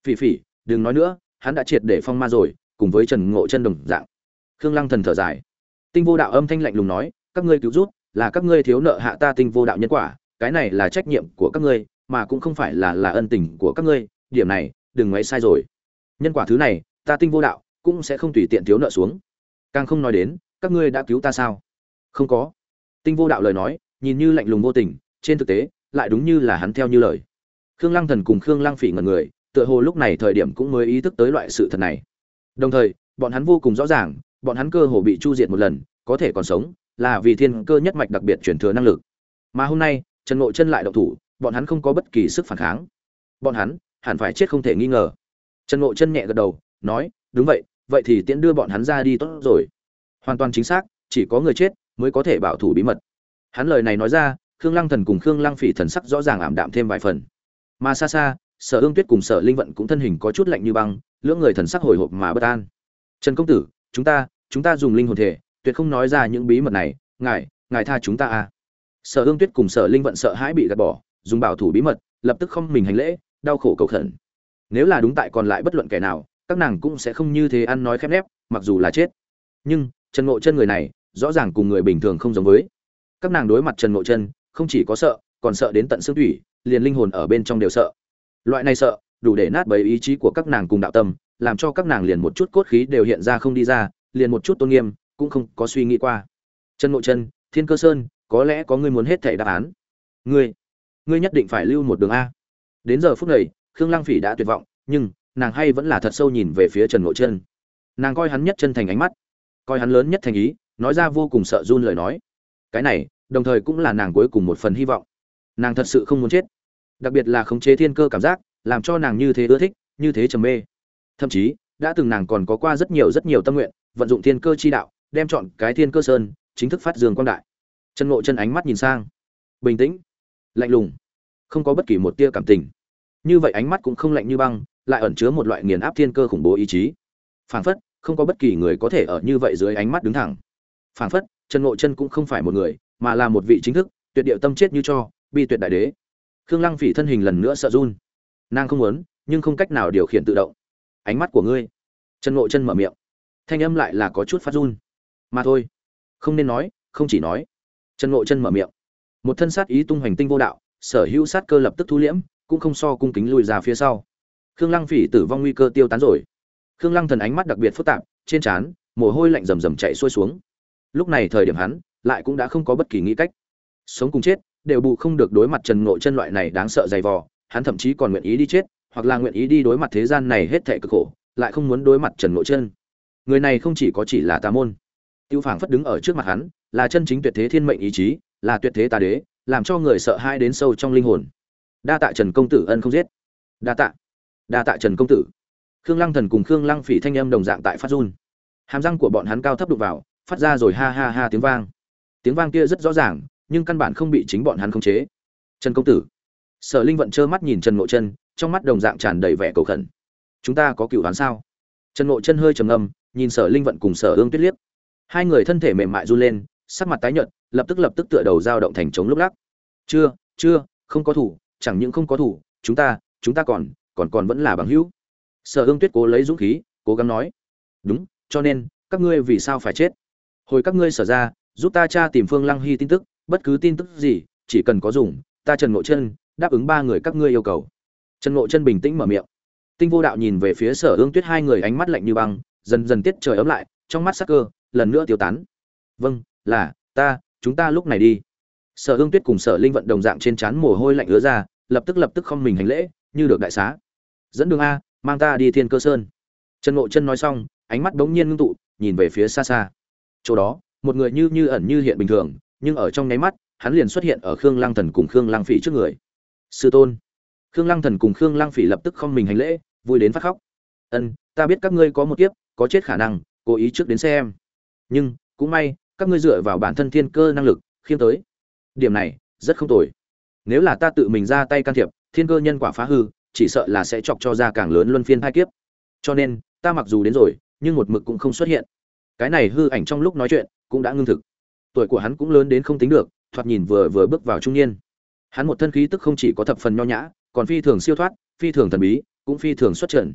phỉ phỉ, đừng nói nữa, hắn đã triệt để phong ma rồi, cùng với trần ngộ chân đồng dạng. Khương lăng thần thở dài. Tinh vô đạo âm thanh lạnh lùng nói, các ngươi cứu rút là các ngươi thiếu nợ hạ ta tinh vô đạo nhân quả, cái này là trách nhiệm của các ngươi, mà cũng không phải là là ân tình của các ngươi, điểm này, đừng ngoáy sai rồi. Nhân quả thứ này, ta tinh vô đạo cũng sẽ không tùy tiện thiếu nợ xuống. Càng không nói đến, các ngươi đã cứu ta sao? Không có. Tinh vô đạo lời nói, nhìn như lạnh lùng vô tình, trên thực tế, lại đúng như là hắn theo như lời. Khương lăng thần cùng khương lăng phỉ ngần người tựa hồ lúc này thời điểm cũng mới ý thức tới loại sự thật này. Đồng thời, bọn hắn vô cùng rõ ràng, bọn hắn cơ hồ bị chu diệt một lần, có thể còn sống, là vì thiên cơ nhất mạch đặc biệt chuyển thừa năng lực. Mà hôm nay, trần ngộ chân lại động thủ, bọn hắn không có bất kỳ sức phản kháng. Bọn hắn hẳn phải chết không thể nghi ngờ. Trần ngộ chân nhẹ gật đầu, nói, đúng vậy vậy thì tiễn đưa bọn hắn ra đi tốt rồi. Hoàn toàn chính xác, chỉ có người chết mới có thể bảo thủ bí mật. Hắn lời này nói ra, khương lăng thần cùng khương lăng phỉ thần sắc rõ ràng ảm đạm thêm vài phần. Mà xa xa sở ương tuyết cùng sở linh vận cũng thân hình có chút lạnh như băng, lưỡng người thần sắc hồi hộp mà bất an. Trần công tử, chúng ta chúng ta dùng linh hồn thể, tuyệt không nói ra những bí mật này, ngài ngài tha chúng ta à. Sở ương tuyết cùng sở linh vận sợ hãi bị gạt bỏ, dùng bảo thủ bí mật, lập tức không mình hành lễ, đau khổ cầu khẩn. Nếu là đúng tại còn lại bất luận kẻ nào, các nàng cũng sẽ không như thế ăn nói khép nép, mặc dù là chết. Nhưng, trần ngộ chân người này, rõ ràng cùng người bình thường không giống với. Các nàng đối mặt trần ngộ chân, không chỉ có sợ, còn sợ đến tận xương thủy, liền linh hồn ở bên trong đều sợ loại này sợ, đủ để nát bấy ý chí của các nàng cùng đạo tâm, làm cho các nàng liền một chút cốt khí đều hiện ra không đi ra, liền một chút tôn nghiêm, cũng không có suy nghĩ qua. Trần Nội chân thiên cơ sơn, có lẽ có người muốn hết thảy đáp án. Ngươi ngươi nhất định phải lưu một đường a. Đến giờ phút này, khương lăng phỉ đã tuyệt vọng, nhưng, nàng hay vẫn là thật sâu nhìn về phía trần Nội chân nàng coi hắn nhất chân thành ánh mắt, coi hắn lớn nhất thành ý, nói ra vô cùng sợ run lời nói. Cái này, đồng thời cũng là nàng cuối cùng một phần hy vọng. Nàng thật sự không muốn chết đặc biệt là khống chế thiên cơ cảm giác, làm cho nàng như thế ưa thích, như thế trầm mê. Thậm chí, đã từng nàng còn có qua rất nhiều rất nhiều tâm nguyện, vận dụng thiên cơ chi đạo, đem chọn cái thiên cơ sơn, chính thức phát dương quang đại. Chân ngộ chân ánh mắt nhìn sang. Bình tĩnh, lạnh lùng, không có bất kỳ một tia cảm tình. Như vậy ánh mắt cũng không lạnh như băng, lại ẩn chứa một loại nghiền áp thiên cơ khủng bố ý chí. Phảng phất, không có bất kỳ người có thể ở như vậy dưới ánh mắt đứng thẳng. Phảng phất, chân ngộ chân cũng không phải một người, mà là một vị chính thức, tuyệt điệu tâm chết như cho, bi tuyệt đại đế khương lăng phỉ thân hình lần nữa sợ run. Nàng không muốn, nhưng không cách nào điều khiển tự động. Ánh mắt của ngươi. Chân ngộ chân mở miệng. Thanh âm lại là có chút phát run. Mà thôi. Không nên nói, không chỉ nói. Chân ngộ chân mở miệng. Một thân sát ý tung hoành tinh vô đạo, sở hữu sát cơ lập tức thu liễm, cũng không so cung kính lùi ra phía sau. Khương lăng phỉ tử vong nguy cơ tiêu tán rồi. Khương lăng thần ánh mắt đặc biệt phức tạp, trên trán, mồ hôi lạnh rầm rầm chạy xuôi xuống. Lúc này thời điểm hắn, lại cũng đã không có bất kỳ nghĩ cách. Sống cùng chết đều bù không được đối mặt trần ngộ chân loại này đáng sợ dày vò, hắn thậm chí còn nguyện ý đi chết, hoặc là nguyện ý đi đối mặt thế gian này hết thệ cực khổ, lại không muốn đối mặt trần ngộ chân. Người này không chỉ có chỉ là tà môn. Tiêu phảng phất đứng ở trước mặt hắn, là chân chính tuyệt thế thiên mệnh ý chí, là tuyệt thế tà đế, làm cho người sợ hãi đến sâu trong linh hồn. Đa tạ trần công tử ân không giết. Đa tạ. Đa tạ trần công tử. Khương lăng thần cùng khương lăng phỉ thanh âm đồng dạng tại phát run. Hàm răng của bọn hắn cao thấp đục vào, phát ra rồi ha ha ha tiếng vang. Tiếng vang kia rất rõ ràng nhưng căn bản không bị chính bọn hắn khống chế. Trần công tử, sở linh vận trơ mắt nhìn trần ngộ chân, trong mắt đồng dạng tràn đầy vẻ cầu khẩn. Chúng ta có cựu đoán sao? Trần ngộ chân hơi trầm ngâm, nhìn sở linh vận cùng sở ương tuyết liếc. Hai người thân thể mềm mại run lên, sắc mặt tái nhợt, lập tức lập tức tựa đầu dao động thành trống lúc lắc. Chưa chưa, không có thủ, chẳng những không có thủ, chúng ta chúng ta còn còn còn vẫn là bằng hữu. Sở ương tuyết cố lấy dũng khí, cố gắng nói. Đúng, cho nên, các ngươi vì sao phải chết? Hồi các ngươi sở ra, giúp ta tra tìm phương lăng hy tin tức bất cứ tin tức gì, chỉ cần có dùng, ta trần ngộ chân đáp ứng ba người các ngươi yêu cầu. Trần ngộ chân bình tĩnh mở miệng. Tinh vô đạo nhìn về phía sở ương tuyết hai người ánh mắt lạnh như băng, dần dần tiết trời ấm lại, trong mắt sắc cơ lần nữa tiêu tán. Vâng là, ta, chúng ta lúc này đi. Sở ương tuyết cùng sở linh vận đồng dạng trên trán mồ hôi lạnh ứa ra, lập tức lập tức không mình hành lễ, như được đại xá. Dẫn đường a, mang ta đi thiên cơ sơn. Trần ngộ chân nói xong, ánh mắt bỗng nhiên ngưng tụ, nhìn về phía xa xa. Chỗ đó, một người như như ẩn như hiện bình thường nhưng ở trong nháy mắt, hắn liền xuất hiện ở khương lăng thần cùng khương lăng phỉ trước người. Sư tôn. Khương lăng thần cùng khương lăng phỉ lập tức không mình hành lễ, vui đến phát khóc. Ân, ta biết các ngươi có một kiếp, có chết khả năng, cố ý trước đến xem. Nhưng, cũng may, các ngươi dựa vào bản thân thiên cơ năng lực, khiêm tới điểm này, rất không tồi. Nếu là ta tự mình ra tay can thiệp, thiên cơ nhân quả phá hư, chỉ sợ là sẽ chọc cho ra càng lớn luân phiên hai kiếp. Cho nên, ta mặc dù đến rồi, nhưng một mực cũng không xuất hiện. Cái này hư ảnh trong lúc nói chuyện, cũng đã ngưng thực tuổi của hắn cũng lớn đến không tính được, thoạt nhìn vừa vừa bước vào trung niên. Hắn một thân khí tức không chỉ có thập phần nho nhã, còn phi thường siêu thoát, phi thường thần bí, cũng phi thường xuất trận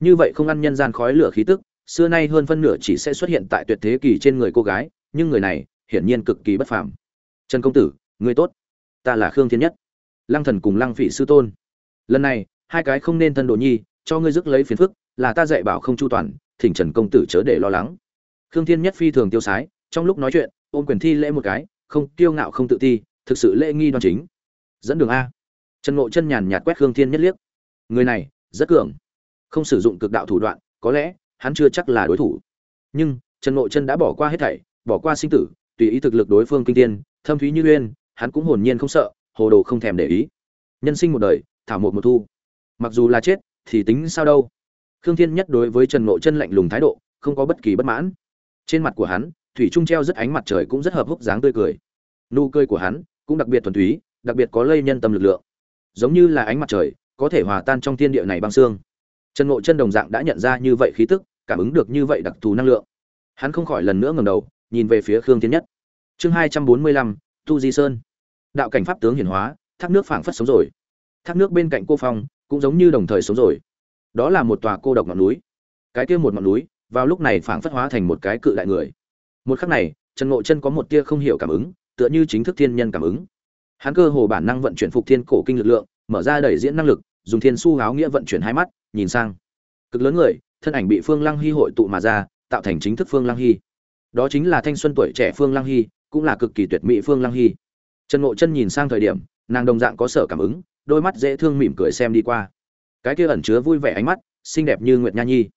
như vậy không ăn nhân gian khói lửa khí tức, xưa nay hơn phân nửa chỉ sẽ xuất hiện tại tuyệt thế kỳ trên người cô gái, nhưng người này hiển nhiên cực kỳ bất phàm. Trần công tử, người tốt. Ta là khương thiên nhất, lăng thần cùng lăng phỉ sư tôn. Lần này, hai cái không nên thân đồ nhi, cho ngươi dứt lấy phiền phức, là ta dạy bảo không chu toàn, thỉnh trần công tử chớ để lo lắng. Khương thiên nhất phi thường tiêu sái trong lúc nói chuyện, ôm quyền thi lễ một cái, không, kiêu ngạo không tự ti, thực sự lễ nghi đoan chính. Dẫn đường a. Trần ngộ chân nhàn nhạt quét khương thiên nhất liếc. Người này, rất cường. Không sử dụng cực đạo thủ đoạn, có lẽ, hắn chưa chắc là đối thủ. Nhưng, trần ngộ chân đã bỏ qua hết thảy, bỏ qua sinh tử, tùy ý thực lực đối phương kinh tiên thâm thúy như uyên, hắn cũng hồn nhiên không sợ, hồ đồ không thèm để ý. Nhân sinh một đời, thảo một một thu. Mặc dù là chết, thì tính sao đâu. Khương thiên nhất đối với trần ngộ chân lạnh lùng thái độ, không có bất kỳ bất mãn. Trên mặt của hắn thủy trung treo rất ánh mặt trời cũng rất hợp húc dáng tươi cười. Nụ cười của hắn cũng đặc biệt thuần túy, đặc biệt có lây nhân tâm lực lượng. Giống như là ánh mặt trời, có thể hòa tan trong thiên địa này băng xương. Trần ngộ chân đồng dạng đã nhận ra như vậy khí tức, cảm ứng được như vậy đặc thù năng lượng. Hắn không khỏi lần nữa ngẩng đầu, nhìn về phía khương thiên nhất. Chương hai trăm bốn mươi lăm, tu di sơn. Đạo cảnh pháp tướng hiển hóa, thác nước phảng phất sống rồi. Thác nước bên cạnh cô phong cũng giống như đồng thời sống rồi. Đó là một tòa cô độc ngọn núi. Cái kia một ngọn núi, vào lúc này phảng phất hóa thành một cái cự đại người một khắc này, trần ngộ chân có một tia không hiểu cảm ứng, tựa như chính thức thiên nhân cảm ứng. Hắn cơ hồ bản năng vận chuyển phục thiên cổ kinh lực lượng, mở ra đẩy diễn năng lực, dùng thiên su háo nghĩa vận chuyển hai mắt, nhìn sang. Cực lớn người, thân ảnh bị phương lăng hy hội tụ mà ra, tạo thành chính thức phương lăng hy. Đó chính là thanh xuân tuổi trẻ phương lăng hy, cũng là cực kỳ tuyệt mỹ phương lăng hy. Trần ngộ chân nhìn sang thời điểm, nàng đồng dạng có sở cảm ứng, đôi mắt dễ thương mỉm cười xem đi qua. Cái kia ẩn chứa vui vẻ ánh mắt, xinh đẹp như nguyệt nha nhi.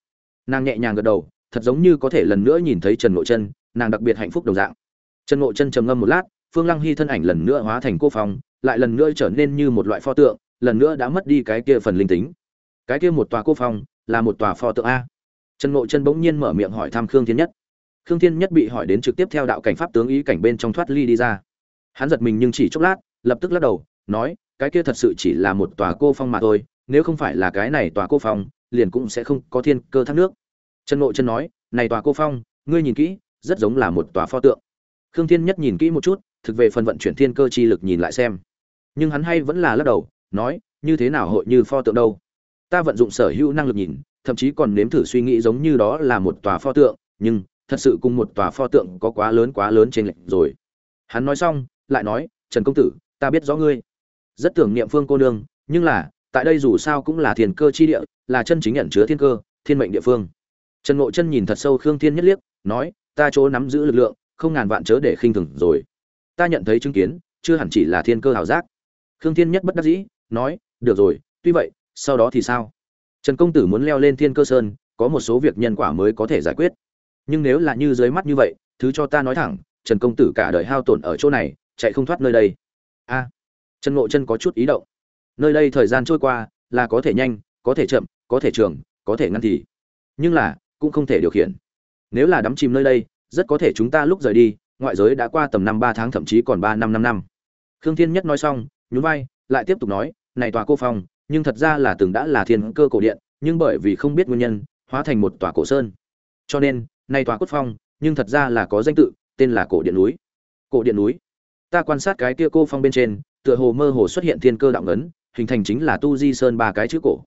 Nàng nhẹ nhàng gật đầu, thật giống như có thể lần nữa nhìn thấy trần ngộ chân nàng đặc biệt hạnh phúc đồng dạng. Trần ngộ chân trầm ngâm một lát, phương lăng hy thân ảnh lần nữa hóa thành cô phòng lại lần nữa trở nên như một loại pho tượng, lần nữa đã mất đi cái kia phần linh tính. Cái kia một tòa cô phòng là một tòa pho tượng a. Trần ngộ chân bỗng nhiên mở miệng hỏi thăm khương thiên nhất. Khương thiên nhất bị hỏi đến trực tiếp theo đạo cảnh pháp tướng ý cảnh bên trong thoát ly đi ra. Hắn giật mình nhưng chỉ chốc lát, lập tức lắc đầu, nói, cái kia thật sự chỉ là một tòa cô phong mà thôi, nếu không phải là cái này tòa cô phong, liền cũng sẽ không có thiên cơ thác nước. Trần ngộ chân nói, này tòa cô phong, ngươi nhìn kỹ rất giống là một tòa pho tượng. Khương thiên nhất nhìn kỹ một chút, thực về phần vận chuyển thiên cơ chi lực nhìn lại xem. Nhưng hắn hay vẫn là lắc đầu, nói, như thế nào hội như pho tượng đâu? Ta vận dụng sở hữu năng lực nhìn, thậm chí còn nếm thử suy nghĩ giống như đó là một tòa pho tượng, nhưng thật sự cùng một tòa pho tượng có quá lớn quá lớn trên lệnh rồi. Hắn nói xong, lại nói, trần công tử, ta biết rõ ngươi. Rất tưởng niệm phương cô nương, nhưng là, tại đây dù sao cũng là thiên cơ chi địa, là chân chính nhận chứa thiên cơ, thiên mệnh địa phương. Trần ngộ chân nhìn thật sâu khương thiên nhất liếc, nói ta chỗ nắm giữ lực lượng, không ngàn vạn chớ để khinh thường rồi. Ta nhận thấy chứng kiến, chưa hẳn chỉ là thiên cơ hảo giác. Khương thiên nhất bất đắc dĩ, nói, được rồi, tuy vậy, sau đó thì sao? Trần công tử muốn leo lên thiên cơ sơn, có một số việc nhân quả mới có thể giải quyết. Nhưng nếu là như dưới mắt như vậy, thứ cho ta nói thẳng, trần công tử cả đời hao tổn ở chỗ này, chạy không thoát nơi đây. A! À, trần ngộ chân có chút ý động. Nơi đây thời gian trôi qua, là có thể nhanh, có thể chậm, có thể trường, có thể ngăn thì. Nhưng là, cũng không thể điều khiển nếu là đắm chìm nơi đây, rất có thể chúng ta lúc rời đi, ngoại giới đã qua tầm năm ba tháng, thậm chí còn ba năm năm năm. Khương thiên nhất nói xong, nhún vai, lại tiếp tục nói, này tòa cô phong nhưng thật ra là từng đã là thiên cơ cổ điện, nhưng bởi vì không biết nguyên nhân, hóa thành một tòa cổ sơn. Cho nên nay tòa cốt phong, nhưng thật ra là có danh tự, tên là cổ điện núi. Cổ điện núi. Ta quan sát cái kia cô phong bên trên, tựa hồ mơ hồ xuất hiện thiên cơ đạo ngấn, hình thành chính là tu di sơn ba cái chữ cổ.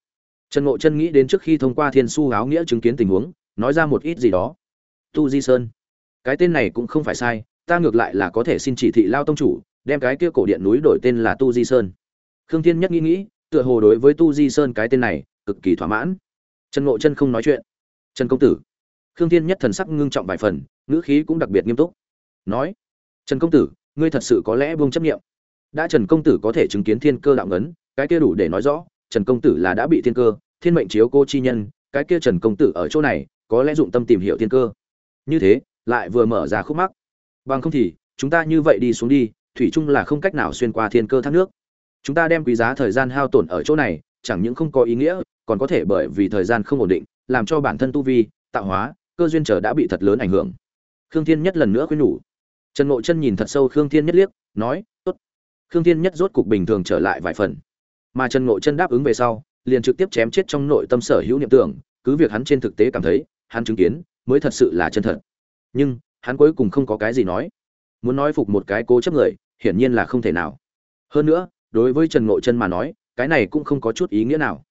Trần ngộ chân nghĩ đến trước khi thông qua thiên su áo nghĩa chứng kiến tình huống, nói ra một ít gì đó tu di sơn. Cái tên này cũng không phải sai, ta ngược lại là có thể xin chỉ thị lao tông chủ, đem cái kia cổ điện núi đổi tên là tu di sơn. Khương thiên nhất nghĩ nghĩ, tựa hồ đối với tu di sơn cái tên này, cực kỳ thỏa mãn. Trần ngộ chân không nói chuyện. Trần công tử. Khương thiên nhất thần sắc ngưng trọng vài phần, ngữ khí cũng đặc biệt nghiêm túc. Nói, trần công tử, ngươi thật sự có lẽ buông chấp nghiệm đã trần công tử có thể chứng kiến thiên cơ đạo ngấn, cái kia đủ để nói rõ, trần công tử là đã bị thiên cơ, thiên mệnh chiếu cô chi nhân, cái kia trần công tử ở chỗ này, có lẽ dụng tâm tìm hiểu thiên cơ như thế, lại vừa mở ra khúc mắc. Bằng không thì, chúng ta như vậy đi xuống đi, thủy chung là không cách nào xuyên qua thiên cơ thác nước. Chúng ta đem quý giá thời gian hao tổn ở chỗ này, chẳng những không có ý nghĩa, còn có thể bởi vì thời gian không ổn định, làm cho bản thân tu vi, tạo hóa, cơ duyên trở đã bị thật lớn ảnh hưởng. Khương thiên nhất lần nữa khuyên nhủ. Trần ngộ chân nhìn thật sâu khương thiên nhất liếc, nói, tốt. Khương thiên nhất rốt cục bình thường trở lại vài phần. Mà trần ngộ chân đáp ứng về sau, liền trực tiếp chém chết trong nội tâm sở hữu niệm tưởng, cứ việc hắn trên thực tế cảm thấy, hắn chứng kiến mới thật sự là chân thật. Nhưng, hắn cuối cùng không có cái gì nói. Muốn nói phục một cái cố chấp người, hiển nhiên là không thể nào. Hơn nữa, đối với trần ngộ chân mà nói, cái này cũng không có chút ý nghĩa nào.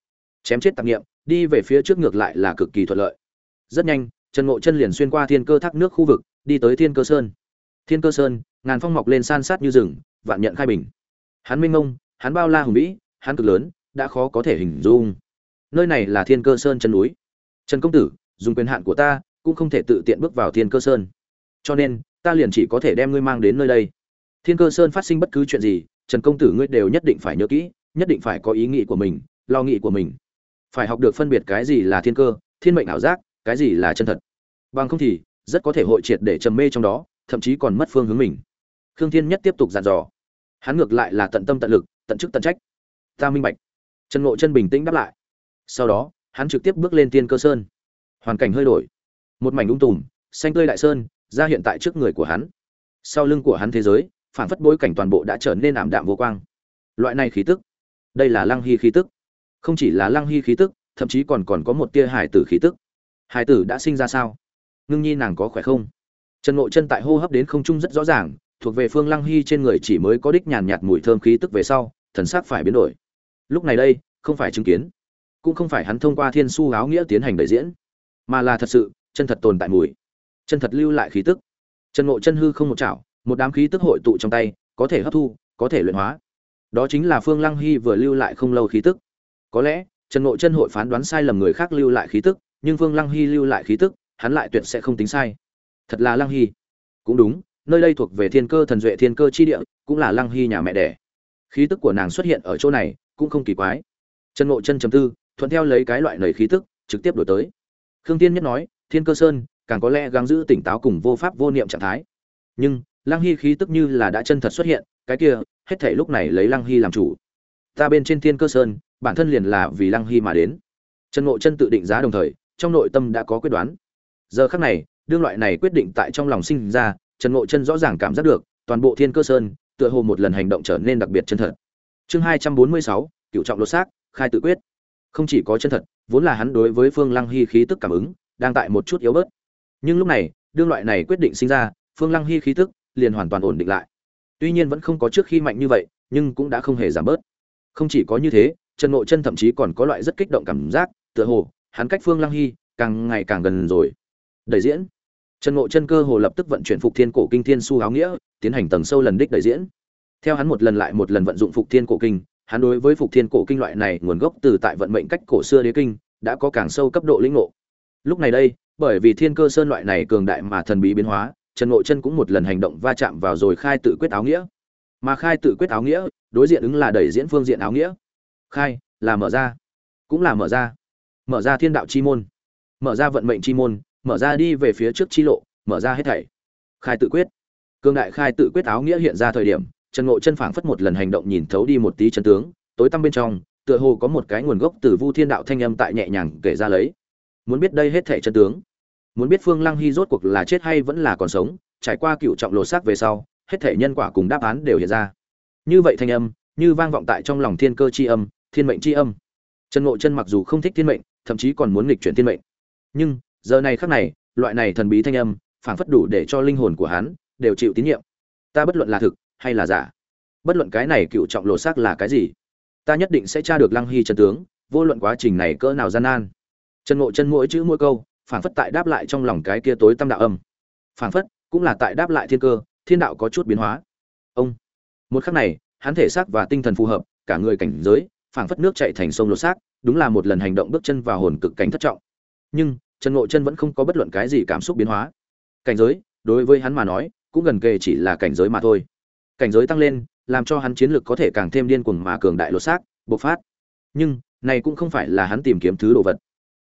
Chém chết tạp nghiệm, đi về phía trước ngược lại là cực kỳ thuận lợi. Rất nhanh, trần ngộ chân liền xuyên qua thiên cơ thác nước khu vực, đi tới thiên cơ sơn. Thiên cơ sơn, ngàn phong mọc lên san sát như rừng, vạn nhận khai bình. Hắn minh ngông, hắn bao la hùng vĩ, hắn cực lớn, đã khó có thể hình dung. Nơi này là thiên cơ sơn chân núi. Trần công tử, dùng quyền hạn của ta cũng không thể tự tiện bước vào thiên cơ sơn. Cho nên, ta liền chỉ có thể đem ngươi mang đến nơi đây. Thiên cơ sơn phát sinh bất cứ chuyện gì, trần công tử ngươi đều nhất định phải nhớ kỹ, nhất định phải có ý nghĩ của mình, lo nghĩ của mình. Phải học được phân biệt cái gì là thiên cơ, thiên mệnh ảo giác, cái gì là chân thật. Bằng không thì, rất có thể hội triệt để trầm mê trong đó, thậm chí còn mất phương hướng mình. Khương thiên nhất tiếp tục dặn dò. Hắn ngược lại là tận tâm tận lực, tận chức tận trách. Ta minh bạch. Trần ngộ chân bình tĩnh đáp lại. Sau đó, hắn trực tiếp bước lên tiên cơ sơn. Hoàn cảnh hơi đổi một mảnh ung tùm, xanh tươi đại sơn, ra hiện tại trước người của hắn. Sau lưng của hắn thế giới phản phất bối cảnh toàn bộ đã trở nên ảm đạm vô quang. Loại này khí tức, đây là lăng hy khí tức. Không chỉ là lăng hy khí tức, thậm chí còn còn có một tia hải tử khí tức. Hải tử đã sinh ra sao? Ngưng nhi nàng có khỏe không? Trần ngộ chân tại hô hấp đến không trung rất rõ ràng, thuộc về phương lăng hy trên người chỉ mới có đích nhàn nhạt mùi thơm khí tức về sau, thần sắc phải biến đổi. Lúc này đây, không phải chứng kiến, cũng không phải hắn thông qua thiên su áo nghĩa tiến hành đại diễn, mà là thật sự chân thật tồn tại mùi. Chân thật lưu lại khí tức. Chân ngộ chân hư không một chảo, một đám khí tức hội tụ trong tay, có thể hấp thu, có thể luyện hóa. Đó chính là phương lăng hy vừa lưu lại không lâu khí tức. Có lẽ, trần ngộ chân hội phán đoán sai lầm người khác lưu lại khí tức, nhưng phương lăng hy lưu lại khí tức, hắn lại tuyệt sẽ không tính sai. Thật là lăng hy. Cũng đúng, nơi đây thuộc về thiên cơ thần duệ thiên cơ chi địa, cũng là lăng hy nhà mẹ đẻ. Khí tức của nàng xuất hiện ở chỗ này, cũng không kỳ quái. Trần ngộ chân chấm tư, thuận theo lấy cái loại lời khí tức, trực tiếp đổi tới. Khương tiên nhất nói thiên cơ sơn, càng có lẽ gắng giữ tỉnh táo cùng vô pháp vô niệm trạng thái. Nhưng, lăng hy khí tức như là đã chân thật xuất hiện, cái kia, hết thể lúc này lấy lăng hy làm chủ. Ta bên trên thiên cơ sơn, bản thân liền là vì lăng hy mà đến. Trần ngộ chân tự định giá đồng thời, trong nội tâm đã có quyết đoán. Giờ khắc này, đương loại này quyết định tại trong lòng sinh ra, trần ngộ chân rõ ràng cảm giác được, toàn bộ thiên cơ sơn, tựa hồ một lần hành động trở nên đặc biệt chân thật. Chương hai trăm bốn mươi sáu cựu trọng lột xác, khai tự quyết. Không chỉ có chân thật, vốn là hắn đối với phương lăng hy khí tức cảm ứng đang tại một chút yếu bớt. Nhưng lúc này, đương loại này quyết định sinh ra, phương lăng hy khí tức liền hoàn toàn ổn định lại. Tuy nhiên vẫn không có trước khi mạnh như vậy, nhưng cũng đã không hề giảm bớt. Không chỉ có như thế, trần ngộ chân thậm chí còn có loại rất kích động cảm giác, tựa hồ, hắn cách phương lăng hy càng ngày càng gần rồi. Đẩy diễn. Trần ngộ chân cơ hồ lập tức vận chuyển phục thiên cổ kinh thiên su áo nghĩa, tiến hành tầng sâu lần đích đẩy diễn. Theo hắn một lần lại một lần vận dụng phục thiên cổ kinh, hắn đối với phục thiên cổ kinh loại này nguồn gốc từ tại vận mệnh cách cổ xưa đế kinh, đã có càng sâu cấp độ lĩnh ngộ lúc này đây, bởi vì thiên cơ sơn loại này cường đại mà thần bí biến hóa, trần ngộ chân cũng một lần hành động va chạm vào rồi khai tự quyết áo nghĩa. Mà khai tự quyết áo nghĩa, đối diện ứng là đẩy diễn phương diện áo nghĩa. Khai, là mở ra. Cũng là mở ra. Mở ra thiên đạo chi môn. Mở ra vận mệnh chi môn, mở ra đi về phía trước chi lộ, mở ra hết thảy. Khai tự quyết. Cương đại khai tự quyết áo nghĩa hiện ra thời điểm, trần ngộ chân phảng phất một lần hành động nhìn thấu đi một tí chân tướng, tối tăm bên trong, tựa hồ có một cái nguồn gốc từ vu thiên đạo thanh âm tại nhẹ nhàng kể ra lấy muốn biết đây hết thảy chân tướng. Muốn biết phương lăng hy rốt cuộc là chết hay vẫn là còn sống, trải qua cựu trọng lột xác về sau, hết thảy nhân quả cùng đáp án đều hiện ra. Như vậy thanh âm, như vang vọng tại trong lòng thiên cơ chi âm, thiên mệnh chi âm. Trần ngộ chân mặc dù không thích thiên mệnh, thậm chí còn muốn nghịch chuyển thiên mệnh. Nhưng, giờ này khắc này, loại này thần bí thanh âm, phảng phất đủ để cho linh hồn của hắn đều chịu tín nhiệm. Ta bất luận là thực hay là giả, bất luận cái này cựu trọng lộ xác là cái gì, ta nhất định sẽ tra được lăng hy chân tướng, vô luận quá trình này cỡ nào gian nan trần ngộ chân mỗi chữ mỗi câu, phảng phất tại đáp lại trong lòng cái kia tối tâm đạo âm. Phảng phất, cũng là tại đáp lại thiên cơ, thiên đạo có chút biến hóa. Ông. Một khắc này, hắn thể xác và tinh thần phù hợp, cả người cảnh giới, phảng phất nước chạy thành sông lột xác, đúng là một lần hành động bước chân vào hồn cực cảnh thất trọng. Nhưng trần ngộ chân vẫn không có bất luận cái gì cảm xúc biến hóa. Cảnh giới, đối với hắn mà nói, cũng gần kề chỉ là cảnh giới mà thôi. Cảnh giới tăng lên, làm cho hắn chiến lược có thể càng thêm điên cuồng mà cường đại lột xác, bộc phát. Nhưng, này cũng không phải là hắn tìm kiếm thứ đồ vật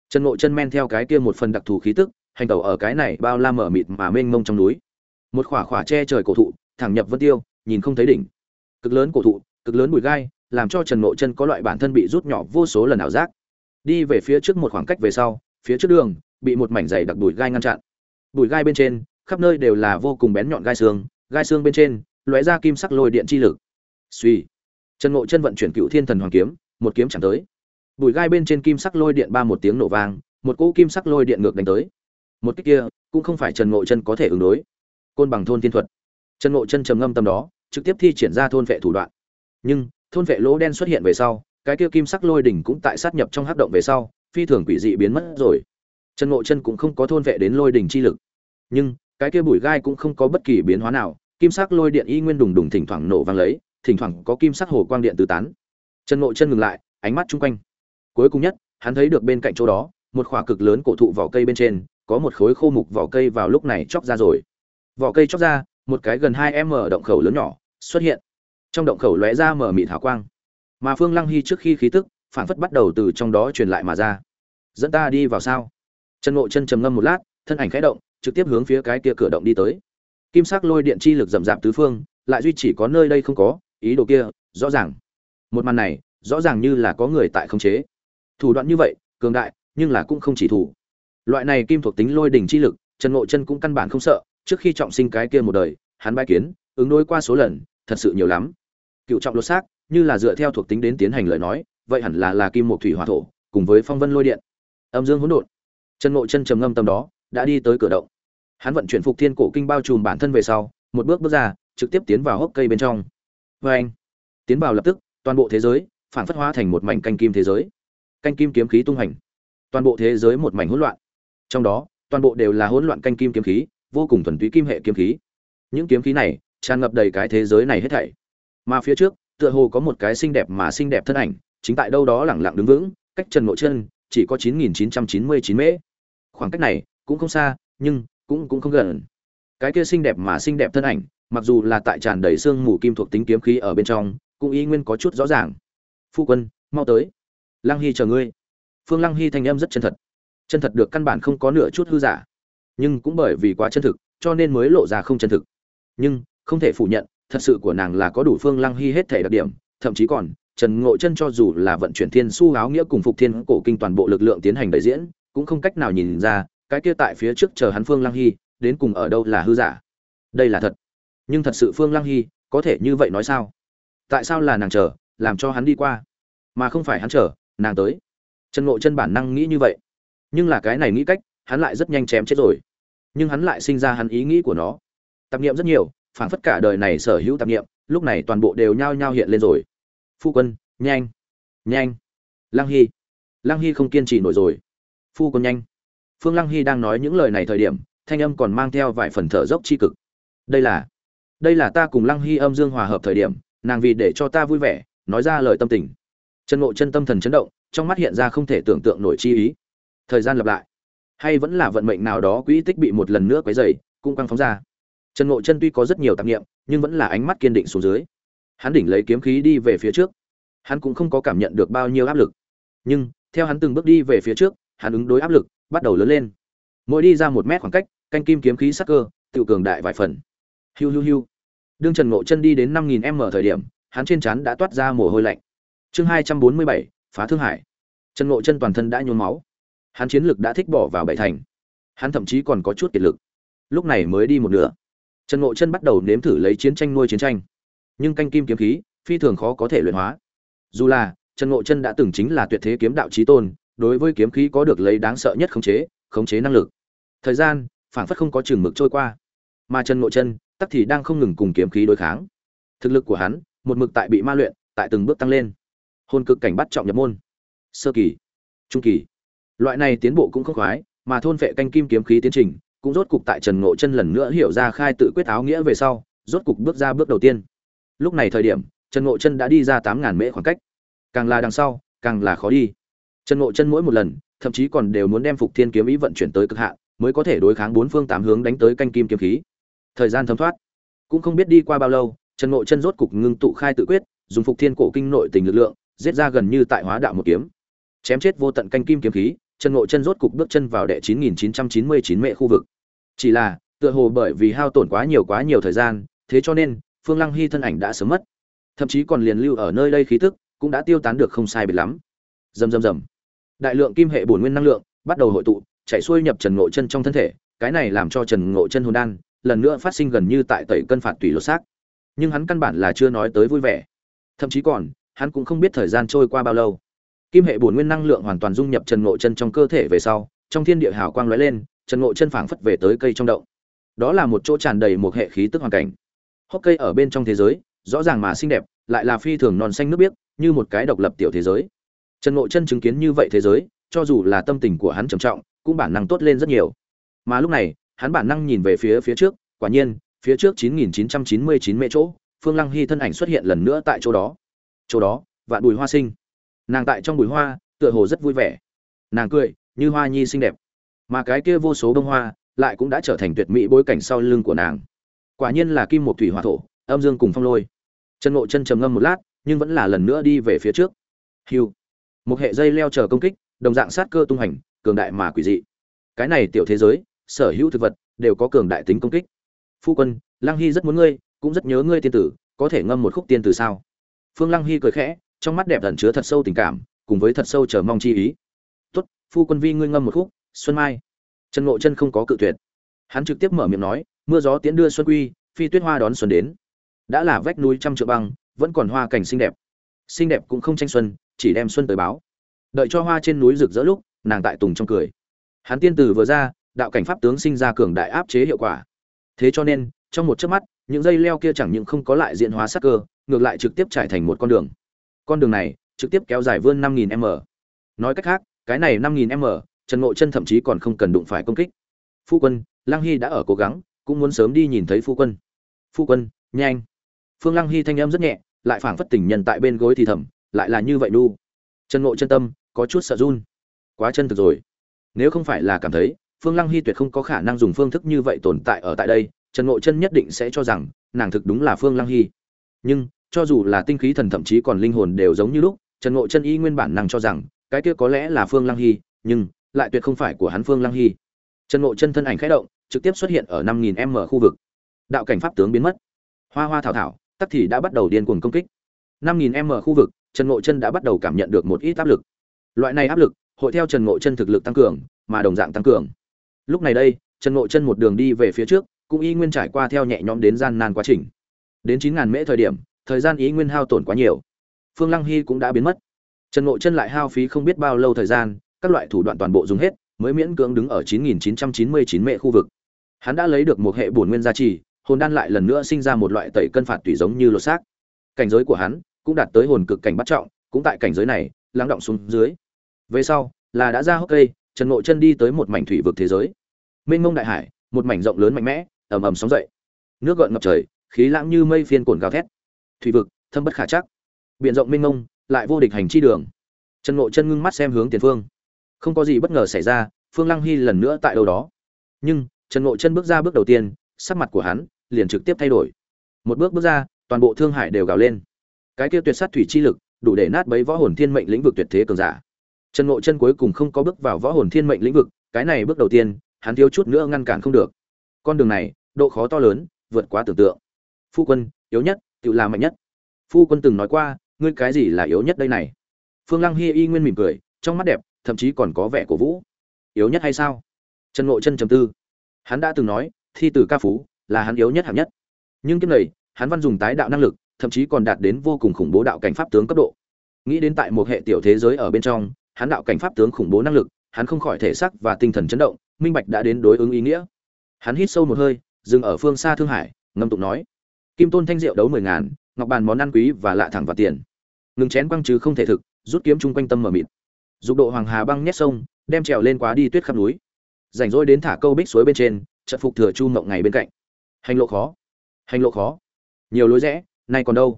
trần ngộ chân men theo cái kia một phần đặc thù khí tức, hành tẩu ở cái này bao la mở mịt mà mênh mông trong núi. Một khỏa khỏa che trời cổ thụ, thẳng nhập vân tiêu, nhìn không thấy đỉnh. Cực lớn cổ thụ, cực lớn bụi gai, làm cho trần ngộ chân có loại bản thân bị rút nhỏ vô số lần ảo giác. Đi về phía trước một khoảng cách về sau, phía trước đường, bị một mảnh dày đặc bụi gai ngăn chặn. Bụi gai bên trên, khắp nơi đều là vô cùng bén nhọn gai xương gai xương bên trên, lóe ra kim sắc lôi điện chi lực. Suy trần ngộ chân vận chuyển cựu thiên thần hoàng kiếm, một kiếm chẳng tới bụi gai bên trên kim sắc lôi điện ba một tiếng nổ vang, một cỗ kim sắc lôi điện ngược đánh tới. Một cách kia, cũng không phải trần ngộ chân có thể ứng đối. Côn bằng thôn thiên thuật. Trần ngộ chân trầm ngâm tâm đó, trực tiếp thi triển ra thôn vệ thủ đoạn. Nhưng, thôn vệ lỗ đen xuất hiện về sau, cái kia kim sắc lôi đỉnh cũng tại sát nhập trong hắc động về sau, phi thường quỷ dị biến mất rồi. Trần ngộ chân cũng không có thôn vệ đến lôi đỉnh chi lực. Nhưng, cái kia bụi gai cũng không có bất kỳ biến hóa nào, kim sắc lôi điện y nguyên đùng đùng thỉnh thoảng nổ vang lấy, thỉnh thoảng có kim sắc hồ quang điện tứ tán. Trần ngộ chân ngừng lại, ánh mắt chung quanh cuối cùng nhất, hắn thấy được bên cạnh chỗ đó, một khỏa cực lớn cổ thụ vỏ cây bên trên, có một khối khô mục vỏ cây vào lúc này chóc ra rồi. Vỏ cây chóc ra, một cái gần hai m động khẩu lớn nhỏ, xuất hiện. Trong động khẩu lóe ra mở mị thảo quang. Mà phương lăng hy trước khi khí tức phản phất bắt đầu từ trong đó truyền lại mà ra. Dẫn ta đi vào sao? Chân ngộ chân trầm ngâm một lát, thân ảnh khẽ động, trực tiếp hướng phía cái kia cửa động đi tới. Kim sắc lôi điện chi lực rậm rạp tứ phương, lại duy chỉ có nơi đây không có, ý đồ kia, rõ ràng. Một màn này, rõ ràng như là có người tại khống chế thủ đoạn như vậy, cường đại, nhưng là cũng không chỉ thủ. Loại này kim thuộc tính lôi đỉnh chi lực, trần ngộ chân cũng căn bản không sợ, trước khi trọng sinh cái kia một đời, hắn bãi kiến, ứng đối qua số lần, thật sự nhiều lắm. Cựu trọng lột xác, như là dựa theo thuộc tính đến tiến hành lời nói, vậy hẳn là là kim một thủy hỏa thổ, cùng với phong vân lôi điện. Âm dương hỗn độn. Trần ngộ chân trầm ngâm tâm đó, đã đi tới cửa động. Hắn vận chuyển phục thiên cổ kinh bao trùm bản thân về sau, một bước bước ra, trực tiếp tiến vào hốc cây bên trong. Vê anh tiến vào lập tức, toàn bộ thế giới, phản phất hóa thành một mảnh canh kim thế giới canh kim kiếm khí tung hành toàn bộ thế giới một mảnh hỗn loạn. Trong đó, toàn bộ đều là hỗn loạn canh kim kiếm khí, vô cùng thuần túy kim hệ kiếm khí. Những kiếm khí này tràn ngập đầy cái thế giới này hết thảy. Mà phía trước, tựa hồ có một cái xinh đẹp mà xinh đẹp thân ảnh, chính tại đâu đó lẳng lặng đứng vững, cách trần ngộ chân, chỉ có 9.999 mễ. Khoảng cách này cũng không xa, nhưng cũng cũng không gần. Cái kia xinh đẹp mà xinh đẹp thân ảnh, mặc dù là tại tràn đầy xương mù kim thuộc tính kiếm khí ở bên trong, cũng ý nguyên có chút rõ ràng. Phu quân, mau tới lăng hy chờ ngươi. Phương lăng hy thanh âm rất chân thật. Chân thật được căn bản không có nửa chút hư giả. Nhưng cũng bởi vì quá chân thực, cho nên mới lộ ra không chân thực. Nhưng, không thể phủ nhận, thật sự của nàng là có đủ phương lăng hy hết thể đặc điểm, thậm chí còn, trần ngộ chân cho dù là vận chuyển thiên su áo nghĩa cùng phục thiên cổ kinh toàn bộ lực lượng tiến hành đại diễn, cũng không cách nào nhìn ra, cái kia tại phía trước chờ hắn phương lăng hy, đến cùng ở đâu là hư giả. Đây là thật. Nhưng thật sự phương lăng hy, có thể như vậy nói sao? Tại sao là nàng chờ, làm cho hắn đi qua? Mà không phải hắn chờ nàng tới. Trần ngộ chân bản năng nghĩ như vậy. Nhưng là cái này nghĩ cách, hắn lại rất nhanh chém chết rồi. Nhưng hắn lại sinh ra hắn ý nghĩ của nó. Tạp nghiệm rất nhiều, phảng phất cả đời này sở hữu tạp nghiệm lúc này toàn bộ đều nhao nhao hiện lên rồi. Phu quân, nhanh nhanh. Lăng hy lăng hy không kiên trì nổi rồi. Phu quân nhanh. Phương lăng hy đang nói những lời này thời điểm, thanh âm còn mang theo vài phần thở dốc c h i cực. Đây là đây là ta cùng lăng hy âm dương hòa hợp thời điểm, nàng vì để cho ta vui vẻ, nói ra lời tâm tình chân ngộ chân tâm thần chấn động, trong mắt hiện ra không thể tưởng tượng nổi chi ý. Thời gian lặp lại. Hay vẫn là vận mệnh nào đó quỹ tích bị một lần nữa quấy rầy, cũng căng phóng ra. Trần ngộ chân tuy có rất nhiều tạp niệm, nhưng vẫn là ánh mắt kiên định xuống dưới. Hắn đỉnh lấy kiếm khí đi về phía trước. Hắn cũng không có cảm nhận được bao nhiêu áp lực. Nhưng, theo hắn từng bước đi về phía trước, hắn ứng đối áp lực bắt đầu lớn lên. Mỗi đi ra một mét khoảng cách, canh kim kiếm khí sắc cơ, tự cường đại vài phần. Hiu hiu hiu. Đương trần ngộ chân đi đến năm nghìn m thời điểm, hắn trên trán đã toát ra mồ hôi lạnh chương hai trăm bốn mươi bảy, phá thương hải. Trần ngộ chân toàn thân đã nhuốm máu. Hắn chiến lực đã thích bỏ vào bảy thành. Hắn thậm chí còn có chút kiệt lực. Lúc này mới đi một nửa. Trần ngộ chân bắt đầu nếm thử lấy chiến tranh nuôi chiến tranh. Nhưng canh kim kiếm khí, phi thường khó có thể luyện hóa. Dù là, trần ngộ chân đã từng chính là tuyệt thế kiếm đạo trí tôn, đối với kiếm khí có được lấy đáng sợ nhất khống chế khống chế năng lực. Thời gian phản phất không có chừng mực trôi qua. Mà trần ngộ chân, tắc thì đang không ngừng cùng kiếm khí đối kháng. Thực lực của hắn, một mực tại bị ma luyện, tại từng bước tăng lên hôn cực cảnh bắt trọng nhập môn. Sơ kỳ, trung kỳ. Loại này tiến bộ cũng không khoái, mà thôn vệ canh kim kiếm khí tiến trình cũng rốt cục tại trần ngộ chân lần nữa hiểu ra khai tự quyết áo nghĩa về sau, rốt cục bước ra bước đầu tiên. Lúc này thời điểm, trần ngộ chân đã đi ra tám ngàn mễ khoảng cách. Càng là đằng sau, càng là khó đi. Trần ngộ chân mỗi một lần, thậm chí còn đều muốn đem phục thiên kiếm ý vận chuyển tới cực hạn, mới có thể đối kháng bốn phương tám hướng đánh tới canh kim kiếm khí. Thời gian thấm thoát. Cũng không biết đi qua bao lâu, trần ngộ chân rốt cục ngưng tụ khai tự quyết, dùng phục thiên cổ kinh nội tình lực lượng giết ra gần như tại hóa đạo một kiếm. Chém chết vô tận canh kim kiếm khí trần ngộ chân rốt cục bước chân vào đệ chín nghìn chín trăm chín mươi chín mệ khu vực. Chỉ là, tựa hồ bởi vì hao tổn quá nhiều quá nhiều thời gian, thế cho nên, phương lăng hy thân ảnh đã sớm mất. Thậm chí còn liền lưu ở nơi đây khí tức, cũng đã tiêu tán được không sai biệt lắm. Rầm rầm rầm. Đại lượng kim hệ bổn nguyên năng lượng bắt đầu hội tụ chạy xuôi nhập trần ngộ chân trong thân thể, cái này làm cho trần ngộ chân hồn đan lần nữa phát sinh gần như tại tẩy cân phạt tùy lột xác. Nhưng hắn căn bản là chưa nói tới vui vẻ. Thậm chí còn hắn cũng không biết thời gian trôi qua bao lâu. Kim hệ bổn nguyên năng lượng hoàn toàn dung nhập trần ngộ chân trong cơ thể về sau, trong thiên địa hào quang lóe lên, trần ngộ chân phảng phất về tới cây trong đậu đó là một chỗ tràn đầy một hệ khí tức hoàn cảnh. Hốc cây ở bên trong thế giới, rõ ràng mà xinh đẹp, lại là phi thường non xanh nước biếc, như một cái độc lập tiểu thế giới. Trần ngộ chân chứng kiến như vậy thế giới, cho dù là tâm tình của hắn trầm trọng, cũng bản năng tốt lên rất nhiều. Mà lúc này, hắn bản năng nhìn về phía phía trước, quả nhiên, phía trước 9999 mét chỗ, phương lăng hy thân ảnh xuất hiện lần nữa tại chỗ đó chỗ đó, vạn bùi hoa sinh. Nàng tại trong bùi hoa, tựa hồ rất vui vẻ. Nàng cười, như hoa nhi xinh đẹp. Mà cái kia vô số bông hoa lại cũng đã trở thành tuyệt mỹ bối cảnh sau lưng của nàng. Quả nhiên là kim một thủy hỏa thổ, âm dương cùng phong lôi. Chân ngộ chân trầm ngâm một lát, nhưng vẫn là lần nữa đi về phía trước. Hiu. Một hệ dây leo chờ công kích, đồng dạng sát cơ tung hành, cường đại mà quỷ dị. Cái này tiểu thế giới, sở hữu thực vật đều có cường đại tính công kích. Phu quân lang hy rất muốn ngươi, cũng rất nhớ ngươi tiên tử, có thể ngâm một khúc tiên tử sao? Phương lăng hy cười khẽ, trong mắt đẹp ẩn chứa thật sâu tình cảm, cùng với thật sâu chờ mong chi ý. Tốt, phu quân vi ngươi ngâm một khúc, xuân mai. Trần ngộ chân không có cự tuyệt. Hắn trực tiếp mở miệng nói, mưa gió tiễn đưa xuân quy, phi tuyết hoa đón xuân đến. Đã là vách núi trăm trượng băng, vẫn còn hoa cảnh xinh đẹp. Xinh đẹp cũng không tranh xuân, chỉ đem xuân tới báo. Đợi cho hoa trên núi rực rỡ lúc, nàng tại tùng trong cười. Hắn tiên tử vừa ra, đạo cảnh pháp tướng sinh ra cường đại áp chế hiệu quả. Thế cho nên, trong một chớp mắt, những dây leo kia chẳng những không có lại diện hóa sắc cơ ngược lại trực tiếp trải thành một con đường. Con đường này trực tiếp kéo dài vươn năm nghìn m. Nói cách khác, cái này năm nghìn m, trần ngộ chân thậm chí còn không cần đụng phải công kích. Phu quân, lăng hy đã ở cố gắng, cũng muốn sớm đi nhìn thấy phu quân. Phu quân, nhanh. Phương lăng hy thanh âm rất nhẹ, lại phảng phất tình nhân tại bên gối thì thầm, lại là như vậy nu. Trần ngộ chân tâm, có chút sợ run. Quá chân thực rồi. Nếu không phải là cảm thấy, phương lăng hy tuyệt không có khả năng dùng phương thức như vậy tồn tại ở tại đây, trần ngộ chân nhất định sẽ cho rằng, nàng thực đúng là phương lăng hy. Nhưng cho dù là tinh khí thần thậm chí còn linh hồn đều giống như lúc, trần ngộ chân y nguyên bản năng cho rằng, cái kia có lẽ là phương lăng hy, nhưng lại tuyệt không phải của hắn phương lăng hy. Trần ngộ chân thân ảnh khẽ động, trực tiếp xuất hiện ở năm nghìn m khu vực. Đạo cảnh pháp tướng biến mất. Hoa hoa thảo thảo, tắc thì đã bắt đầu điên cuồng công kích. năm nghìn m khu vực, trần ngộ chân đã bắt đầu cảm nhận được một ít áp lực. Loại này áp lực, hội theo trần ngộ chân thực lực tăng cường, mà đồng dạng tăng cường. Lúc này đây, trần ngộ chân một đường đi về phía trước, cũng y nguyên trải qua theo nhẹ nhõm đến gian nan quá trình. Đến chín ngàn mễ thời điểm thời gian ý nguyên hao tổn quá nhiều. Phương lăng hy cũng đã biến mất. Trần ngộ chân lại hao phí không biết bao lâu thời gian, các loại thủ đoạn toàn bộ dùng hết, mới miễn cưỡng đứng ở 9999 mệ khu vực. Hắn đã lấy được một hệ bổn nguyên gia trì, hồn đan lại lần nữa sinh ra một loại tẩy cân phạt tùy giống như lột xác. Cảnh giới của hắn cũng đạt tới hồn cực cảnh bắt trọng, cũng tại cảnh giới này, lắng động xuống dưới. Về sau, là đã ra hốc cây, trần ngộ chân đi tới một mảnh thủy vực thế giới. Mênh mông đại hải, một mảnh rộng lớn mạnh mẽ, ầm ầm sóng dậy. Nước gợn ngập trời, khí lãng như mây phiên cồn gào thét thủy vực, thâm bất khả chắc. Biển rộng mênh mông, lại vô địch hành chi đường. Trần ngộ chân ngưng mắt xem hướng tiền phương. Không có gì bất ngờ xảy ra, phương lăng hy lần nữa tại đâu đó. Nhưng, trần ngộ chân bước ra bước đầu tiên, sắc mặt của hắn liền trực tiếp thay đổi. Một bước bước ra, toàn bộ thương hải đều gào lên. Cái kia tuyệt sát thủy chi lực, đủ để nát bấy võ hồn thiên mệnh lĩnh vực tuyệt thế cường giả. Trần ngộ chân cuối cùng không có bước vào võ hồn thiên mệnh lĩnh vực, cái này bước đầu tiên, hắn thiếu chút nữa ngăn cản không được. Con đường này, độ khó to lớn, vượt quá tưởng tượng. Phu quân, yếu nhất tự là mạnh nhất. Phu quân từng nói qua, ngươi cái gì là yếu nhất đây này? Phương lăng hy y nguyên mỉm cười, trong mắt đẹp, thậm chí còn có vẻ cổ vũ. Yếu nhất hay sao? Trần ngộ chân trầm tư. Hắn đã từng nói, thi từ ca phú, là hắn yếu nhất hạng nhất. Nhưng kiếp này, hắn văn dùng tái đạo năng lực, thậm chí còn đạt đến vô cùng khủng bố đạo cảnh pháp tướng cấp độ. Nghĩ đến tại một hệ tiểu thế giới ở bên trong, hắn đạo cảnh pháp tướng khủng bố năng lực, hắn không khỏi thể xác và tinh thần chấn động, minh bạch đã đến đối ứng ý nghĩa. Hắn hít sâu một hơi, dừng ở phương xa thương hải, ngâm tụng nói kim tôn thanh rượu đấu mười ngàn, ngọc bàn món ăn quý và lạ thẳng vào tiền. Ngừng chén quăng chứ không thể thực, rút kiếm chung quanh tâm mở mịt. Dục độ hoàng hà băng nhét sông, đem trèo lên quá đi tuyết khắp núi. Rảnh rỗi đến thả câu bích suối bên trên trận phục thừa chu mộng ngày bên cạnh. Hành lộ khó. Hành lộ khó. Nhiều lối rẽ, nay còn đâu?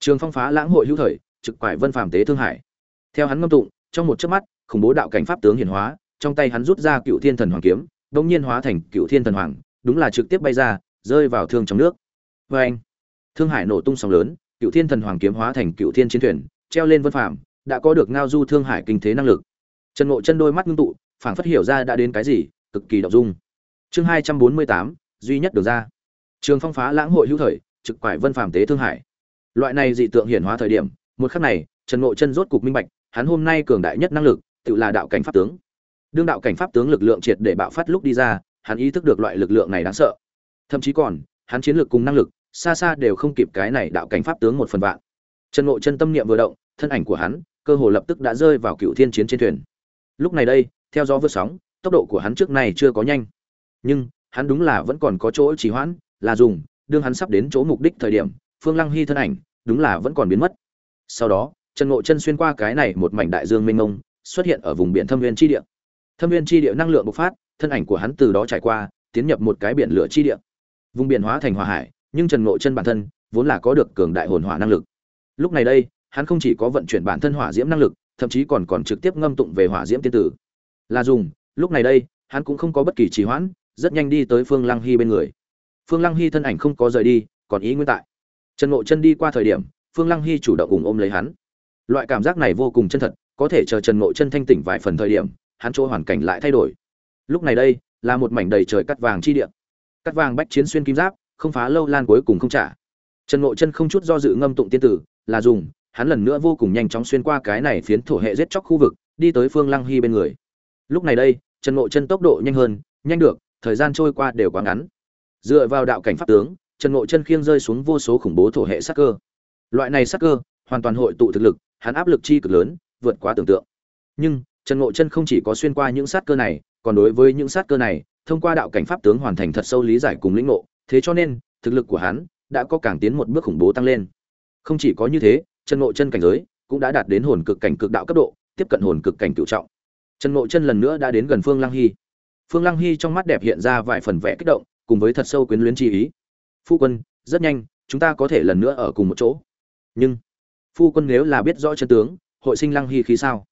Trường phong phá lãng hội hữu thời, trực quải vân phàm tế thương hải. Theo hắn ngâm tụng, trong một chớp mắt, khủng bố đạo cảnh pháp tướng hiển hóa, trong tay hắn rút ra cựu thiên thần hoàng kiếm bỗng nhiên hóa thành cựu thiên thần hoàng, đúng là trực tiếp bay ra, rơi vào thương trong nước vê anh. Thương hải nổ tung sóng lớn, cựu thiên thần hoàng kiếm hóa thành cựu thiên chiến thuyền, treo lên vân phàm, đã có được ngao du thương hải kinh thế năng lực. Trần ngộ chân đôi mắt ngưng tụ, phảng phất hiểu ra đã đến cái gì, cực kỳ động dung. Chương hai trăm bốn mươi tám, duy nhất được ra. Trường phong phá lãng hội hữu thời, trực quải vân phàm tế thương hải. Loại này dị tượng hiển hóa thời điểm, một khắc này, trần ngộ chân rốt cục minh bạch, hắn hôm nay cường đại nhất năng lực, tự là đạo cảnh pháp tướng. Đương đạo cảnh pháp tướng lực lượng triệt để bạo phát lúc đi ra, hắn ý thức được loại lực lượng này đáng sợ. Thậm chí còn, hắn chiến lược cùng năng lực xa xa đều không kịp cái này đạo cảnh pháp tướng một phần vạn. Trần ngộ chân tâm niệm vừa động, thân ảnh của hắn, cơ hồ lập tức đã rơi vào cựu thiên chiến trên thuyền. Lúc này đây, theo gió vượt sóng, tốc độ của hắn trước này chưa có nhanh. Nhưng, hắn đúng là vẫn còn có chỗ trì hoãn, là dùng, đương hắn sắp đến chỗ mục đích thời điểm, phương lăng hy thân ảnh, đúng là vẫn còn biến mất. Sau đó, trần ngộ chân xuyên qua cái này một mảnh đại dương mênh mông, xuất hiện ở vùng biển thâm viên tri địa. Thâm viên tri địa năng lượng bộc phát, thân ảnh của hắn từ đó trải qua, tiến nhập một cái biển lửa tri địa. Vùng biển hóa thành hỏa hải nhưng trần ngộ chân bản thân vốn là có được cường đại hồn hỏa năng lực. Lúc này đây, hắn không chỉ có vận chuyển bản thân hỏa diễm năng lực, thậm chí còn còn trực tiếp ngâm tụng về hỏa diễm tiên tử. Là dùng, lúc này đây, hắn cũng không có bất kỳ trì hoãn, rất nhanh đi tới phương lăng hy bên người. Phương lăng hy thân ảnh không có rời đi, còn ý nguyên tại. Trần ngộ chân đi qua thời điểm, phương lăng hy chủ động cùng ôm lấy hắn. Loại cảm giác này vô cùng chân thật, có thể chờ trần ngộ chân thanh tỉnh vài phần thời điểm, hắn chỗ hoàn cảnh lại thay đổi. Lúc này đây, là một mảnh đầy trời cắt vàng chi địa. Cắt vàng bách chiến xuyên kim giáp không phá lâu lan cuối cùng không trả. Trần ngộ chân không chút do dự ngâm tụng tiên tử, là dùng, hắn lần nữa vô cùng nhanh chóng xuyên qua cái này phiến thổ hệ giết chóc khu vực, đi tới phương lăng hy bên người. Lúc này đây, trần ngộ chân tốc độ nhanh hơn, nhanh được, thời gian trôi qua đều quá ngắn. Dựa vào đạo cảnh pháp tướng, trần ngộ chân khiêng rơi xuống vô số khủng bố thổ hệ sắc cơ. Loại này sắc cơ, hoàn toàn hội tụ thực lực, hắn áp lực chi cực lớn, vượt quá tưởng tượng. Nhưng, trần ngộ chân không chỉ có xuyên qua những sát cơ này, còn đối với những sát cơ này, thông qua đạo cảnh pháp tướng hoàn thành thật sâu lý giải cùng lĩnh ngộ thế cho nên, thực lực của hắn đã có càng tiến một bước khủng bố tăng lên. Không chỉ có như thế, chân ngộ chân cảnh giới cũng đã đạt đến hồn cực cảnh cực đạo cấp độ, tiếp cận hồn cực cảnh cựu trọng. Chân ngộ chân lần nữa đã đến gần phương lăng hy. Phương lăng hy trong mắt đẹp hiện ra vài phần vẽ kích động, cùng với thật sâu quyến luyến chi ý. Phu quân, rất nhanh, chúng ta có thể lần nữa ở cùng một chỗ. Nhưng, phu quân nếu là biết rõ chân tướng, hội sinh lăng hy khí sao?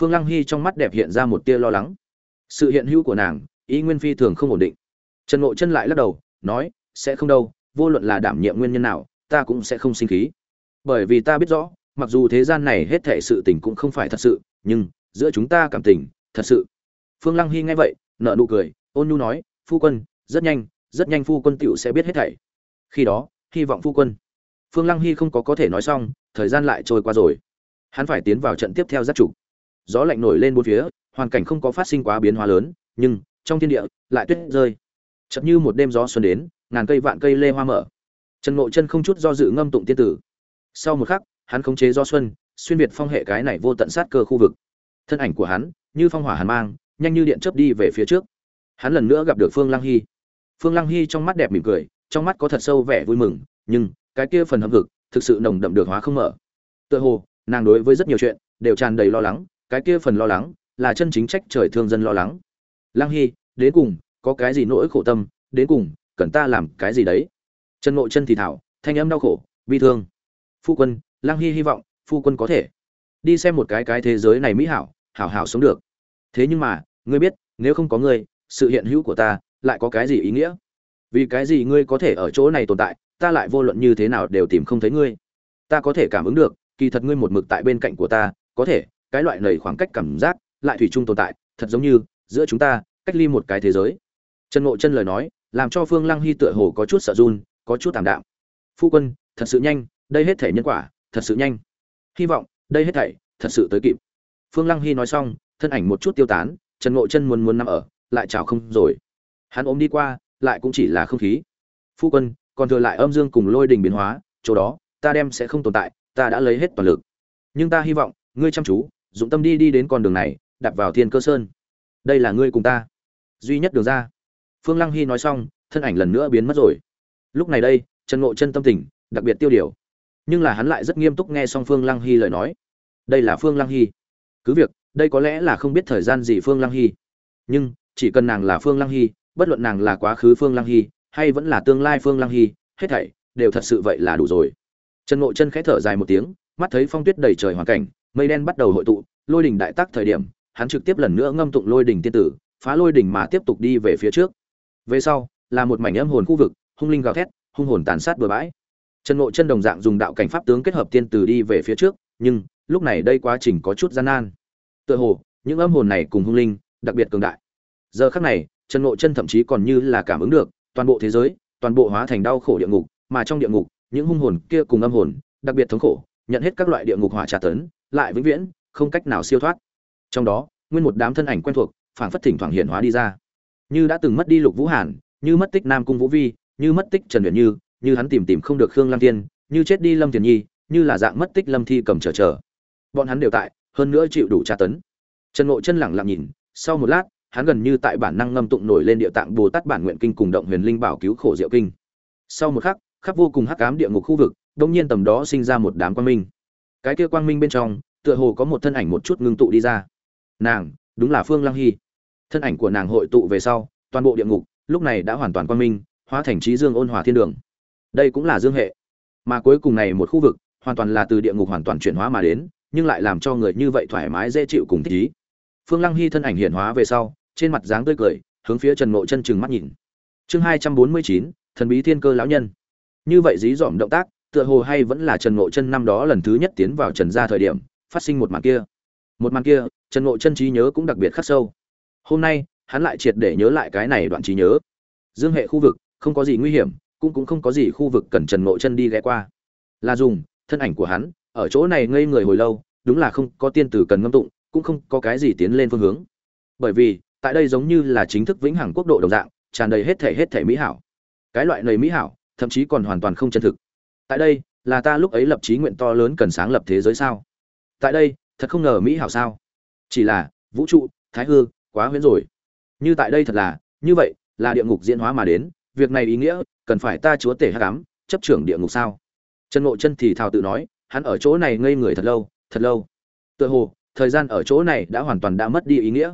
Phương lăng hy trong mắt đẹp hiện ra một tia lo lắng. Sự hiện hữu của nàng, ý nguyên phi thường không ổn định. Trần ngộ chân lại lắc đầu, nói sẽ không đâu, vô luận là đảm nhiệm nguyên nhân nào, ta cũng sẽ không sinh khí. Bởi vì ta biết rõ, mặc dù thế gian này hết thệ sự tình cũng không phải thật sự, nhưng giữa chúng ta cảm tình, thật sự. Phương lăng hy nghe vậy nợ nụ cười, ôn nhu nói, phu quân, rất nhanh rất nhanh phu quân tựu sẽ biết hết thảy. Khi đó, hy vọng phu quân. Phương lăng hy không có có thể nói xong, thời gian lại trôi qua rồi. Hắn phải tiến vào trận tiếp theo giáp trục gió lạnh nổi lên bốn phía, hoàn cảnh không có phát sinh quá biến hóa lớn, nhưng trong thiên địa lại tuyết rơi. Chậm như một đêm gió xuân đến ngàn cây vạn cây lê hoa mở. Trần ngộ chân không chút do dự ngâm tụng tiên tử. Sau một khắc, hắn khống chế do xuân, xuyên việt phong hệ cái này vô tận sát cơ khu vực. Thân ảnh của hắn, như phong hỏa hàn mang, nhanh như điện chớp đi về phía trước. Hắn lần nữa gặp được phương lăng hy. Phương lăng hy trong mắt đẹp mỉm cười, trong mắt có thật sâu vẻ vui mừng, nhưng cái kia phần hâm hực, thực sự nồng đậm được hóa không mở. Tựa hồ, nàng đối với rất nhiều chuyện, đều tràn đầy lo lắng, cái kia phần lo lắng, là chân chính trách trời thương dân lo lắng. Lăng hy, đến cùng, có cái gì nỗi khổ tâm, đến cùng cần ta làm cái gì đấy? Chân ngộ chân thì thảo, thanh âm đau khổ, bi thương. Phu quân, lang hy hy vọng, phu quân có thể. Đi xem một cái cái thế giới này mỹ hảo hảo hảo sống được. Thế nhưng mà, ngươi biết, nếu không có ngươi, sự hiện hữu của ta lại có cái gì ý nghĩa? Vì cái gì ngươi có thể ở chỗ này tồn tại, ta lại vô luận như thế nào đều tìm không thấy ngươi. Ta có thể cảm ứng được, kỳ thật ngươi một mực tại bên cạnh của ta, có thể, cái loại nầy khoảng cách cảm giác lại thủy chung tồn tại, thật giống như, giữa chúng ta, cách ly một cái thế giới. Trần ngộ chân lời nói làm cho phương lăng hy tựa hồ có chút sợ run, có chút tạm đạm. Phu quân, thật sự nhanh, đây hết thể nhân quả, thật sự nhanh. Hy vọng, đây hết thảy, thật sự tới kịp. Phương lăng hy nói xong, thân ảnh một chút tiêu tán, trần ngộ chân muốn muốn nằm ở, lại chào không rồi. Hắn ôm đi qua, lại cũng chỉ là không khí. Phu quân, còn thừa lại âm dương cùng lôi đình biến hóa, chỗ đó, ta đem sẽ không tồn tại, ta đã lấy hết toàn lực. Nhưng ta hy vọng, ngươi chăm chú, dụng tâm đi đi đến con đường này đặt vào thiên cơ sơn. Đây là ngươi cùng ta. Duy nhất đường ra phương lăng hy nói xong, thân ảnh lần nữa biến mất rồi. Lúc này đây, trần ngộ chân tâm tình, đặc biệt tiêu điều. Nhưng là hắn lại rất nghiêm túc nghe xong phương lăng hy lời nói. Đây là phương lăng hy. Cứ việc, đây có lẽ là không biết thời gian gì phương lăng hy. Nhưng, chỉ cần nàng là phương lăng hy, bất luận nàng là quá khứ phương lăng hy, hay vẫn là tương lai phương lăng hy, hết thảy đều thật sự vậy là đủ rồi. Trần ngộ chân khẽ thở dài một tiếng, mắt thấy phong tuyết đầy trời hoàn cảnh, mây đen bắt đầu hội tụ, lôi đỉnh đại tác thời điểm, hắn trực tiếp lần nữa ngâm tụng lôi đỉnh tiên tử, phá lôi đỉnh mà tiếp tục đi về phía trước về sau, là một mảnh âm hồn khu vực, hung linh gào thét, hung hồn tàn sát bừa bãi. Trần ngộ chân đồng dạng dùng đạo cảnh pháp tướng kết hợp tiên tử đi về phía trước, nhưng lúc này đây quá trình có chút gian nan. Tựa hồ, những âm hồn này cùng hung linh đặc biệt cường đại. Giờ khắc này, trần ngộ chân thậm chí còn như là cảm ứng được, toàn bộ thế giới, toàn bộ hóa thành đau khổ địa ngục, mà trong địa ngục, những hung hồn kia cùng âm hồn, đặc biệt thống khổ, nhận hết các loại địa ngục hỏa trà tấn, lại vĩnh viễn không cách nào siêu thoát. Trong đó, nguyên một đám thân ảnh quen thuộc, phảng phất thỉnh thoảng hiện hóa đi ra như đã từng mất đi lục vũ hàn, như mất tích nam cung vũ vi, như mất tích trần luyện như như hắn tìm tìm không được khương lam tiên như chết đi lâm thiền nhi, như là dạng mất tích lâm thi cầm chờ chờ bọn hắn đều tại, hơn nữa chịu đủ tra tấn. Trần ngộ chân lẳng lặng nhìn, sau một lát, hắn gần như tại bản năng ngâm tụng nổi lên địa tạng bồ tát bản nguyện kinh cùng động huyền linh bảo cứu khổ diệu kinh. Sau một khắc, khắp vô cùng hắc ám địa ngục khu vực đông nhiên tầm đó sinh ra một đám quang minh. Cái kia quang minh bên trong, tựa hồ có một thân ảnh một chút ngưng tụ đi ra. Nàng, đúng là phương lăng hy thân ảnh của nàng hội tụ về sau, toàn bộ địa ngục, lúc này đã hoàn toàn quang minh, hóa thành trí dương ôn hòa thiên đường. Đây cũng là dương hệ. Mà cuối cùng này một khu vực, hoàn toàn là từ địa ngục hoàn toàn chuyển hóa mà đến, nhưng lại làm cho người như vậy thoải mái, dễ chịu cùng thích ý phương lăng hy thân ảnh hiện hóa về sau, trên mặt dáng tươi cười, hướng phía trần ngộ chân chừng mắt nhìn. Chương hai trăm bốn mươi chín, thần bí thiên cơ lão nhân. Như vậy dí dỏm động tác, tựa hồ hay vẫn là trần ngộ chân năm đó lần thứ nhất tiến vào trần gia thời điểm, phát sinh một màn kia. Một màn kia, trần ngộ chân trí nhớ cũng đặc biệt khắc sâu hôm nay, hắn lại triệt để nhớ lại cái này đoạn trí nhớ. Dương hệ khu vực, không có gì nguy hiểm, cũng cũng không có gì khu vực cần trần ngộ chân đi ghé qua. Là dùng, thân ảnh của hắn, ở chỗ này ngây người hồi lâu, đúng là không có tiên tử cần ngâm tụng, cũng không có cái gì tiến lên phương hướng. Bởi vì, tại đây giống như là chính thức vĩnh hằng quốc độ đồng dạng, tràn đầy hết thể hết thể mỹ hảo. Cái loại này mỹ hảo, thậm chí còn hoàn toàn không chân thực. Tại đây, là ta lúc ấy lập chí nguyện to lớn cần sáng lập thế giới sao? Tại đây, thật không ngờ mỹ hảo sao? Chỉ là, vũ trụ, thái hư quá huyễn rồi. Như tại đây thật là, như vậy, là địa ngục diễn hóa mà đến, việc này ý nghĩa, cần phải ta chúa tể hát cám chấp trưởng địa ngục sao? Trần ngộ chân thì thào tự nói, hắn ở chỗ này ngây người thật lâu thật lâu. Tựa hồ, thời gian ở chỗ này đã hoàn toàn đã mất đi ý nghĩa.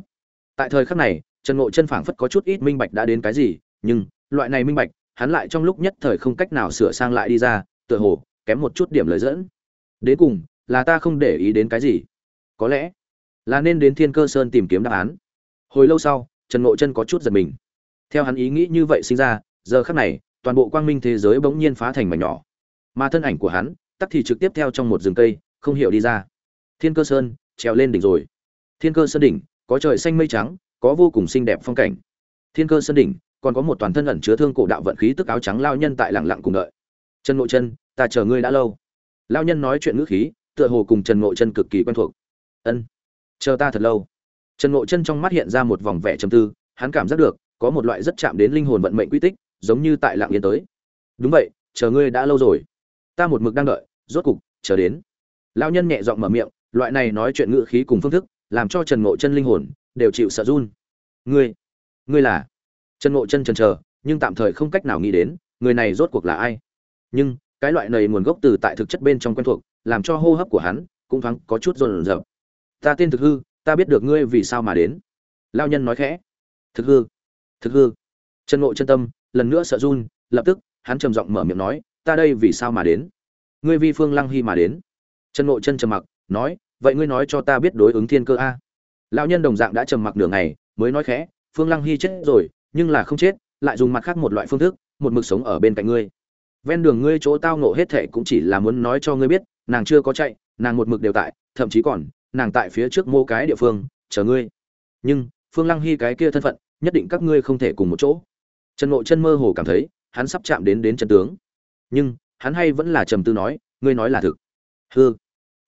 Tại thời khắc này, trần ngộ chân phảng phất có chút ít minh bạch đã đến cái gì, nhưng, loại này minh bạch, hắn lại trong lúc nhất thời không cách nào sửa sang lại đi ra, tựa hồ, kém một chút điểm lời dẫn. Đến cùng, là ta không để ý đến cái gì? Có lẽ, là nên đến thiên cơ sơn tìm kiếm đáp án hồi lâu sau, trần ngộ chân có chút giật mình. Theo hắn ý nghĩ như vậy sinh ra, giờ khắc này, toàn bộ quang minh thế giới bỗng nhiên phá thành mảnh nhỏ. Mà thân ảnh của hắn, tắc thì trực tiếp theo trong một rừng cây, không hiểu đi ra. Thiên cơ sơn, trèo lên đỉnh rồi. Thiên cơ sơn đỉnh, có trời xanh mây trắng, có vô cùng xinh đẹp phong cảnh. Thiên cơ sơn đỉnh, còn có một toàn thân ẩn chứa thương cổ đạo vận khí tức áo trắng lao nhân tại lặng lặng cùng đợi. Trần ngộ chân, ta chờ ngươi đã lâu. Lao nhân nói chuyện ngữ khí, tựa hồ cùng trần ngộ chân cực kỳ quen thuộc. Ân, chờ ta thật lâu trần ngộ chân trong mắt hiện ra một vòng vẻ trầm tư, hắn cảm giác được, có một loại rất chạm đến linh hồn vận mệnh quy tích, giống như tại lặng yên tới. Đúng vậy, chờ ngươi đã lâu rồi. Ta một mực đang đợi, rốt cục, chờ đến. Lão nhân nhẹ giọng mở miệng, loại này nói chuyện ngữ khí cùng phương thức, làm cho trần ngộ chân linh hồn đều chịu sợ run. Ngươi ngươi là? Trần ngộ chân chần chờ, nhưng tạm thời không cách nào nghĩ đến, người này rốt cuộc là ai? Nhưng, cái loại này nguồn gốc từ tại thực chất bên trong quen thuộc, làm cho hô hấp của hắn cũng thoáng có chút run rợn. ta tên thực hư ta biết được ngươi vì sao mà đến. Lao nhân nói khẽ. Thực hư thực hư. Trần ngộ chân tâm, lần nữa sợ run, lập tức, hắn trầm giọng mở miệng nói, ta đây vì sao mà đến? Ngươi vi phương lăng hy mà đến. Trần ngộ chân trầm mặc, nói, vậy ngươi nói cho ta biết đối ứng thiên cơ a. Lão nhân đồng dạng đã trầm mặc nửa ngày, mới nói khẽ, phương lăng hy chết rồi, nhưng là không chết, lại dùng mặt khác một loại phương thức, một mực sống ở bên cạnh ngươi. Ven đường ngươi chỗ tao nộ hết thệ cũng chỉ là muốn nói cho ngươi biết, nàng chưa có chạy, nàng một mực đều tại, thậm chí còn nàng tại phía trước mô cái địa phương, chờ ngươi. Nhưng, phương lăng hy cái kia thân phận, nhất định các ngươi không thể cùng một chỗ. Trần ngộ chân mơ hồ cảm thấy, hắn sắp chạm đến đến chân tướng. Nhưng, hắn hay vẫn là trầm tư nói, ngươi nói là thực. Hư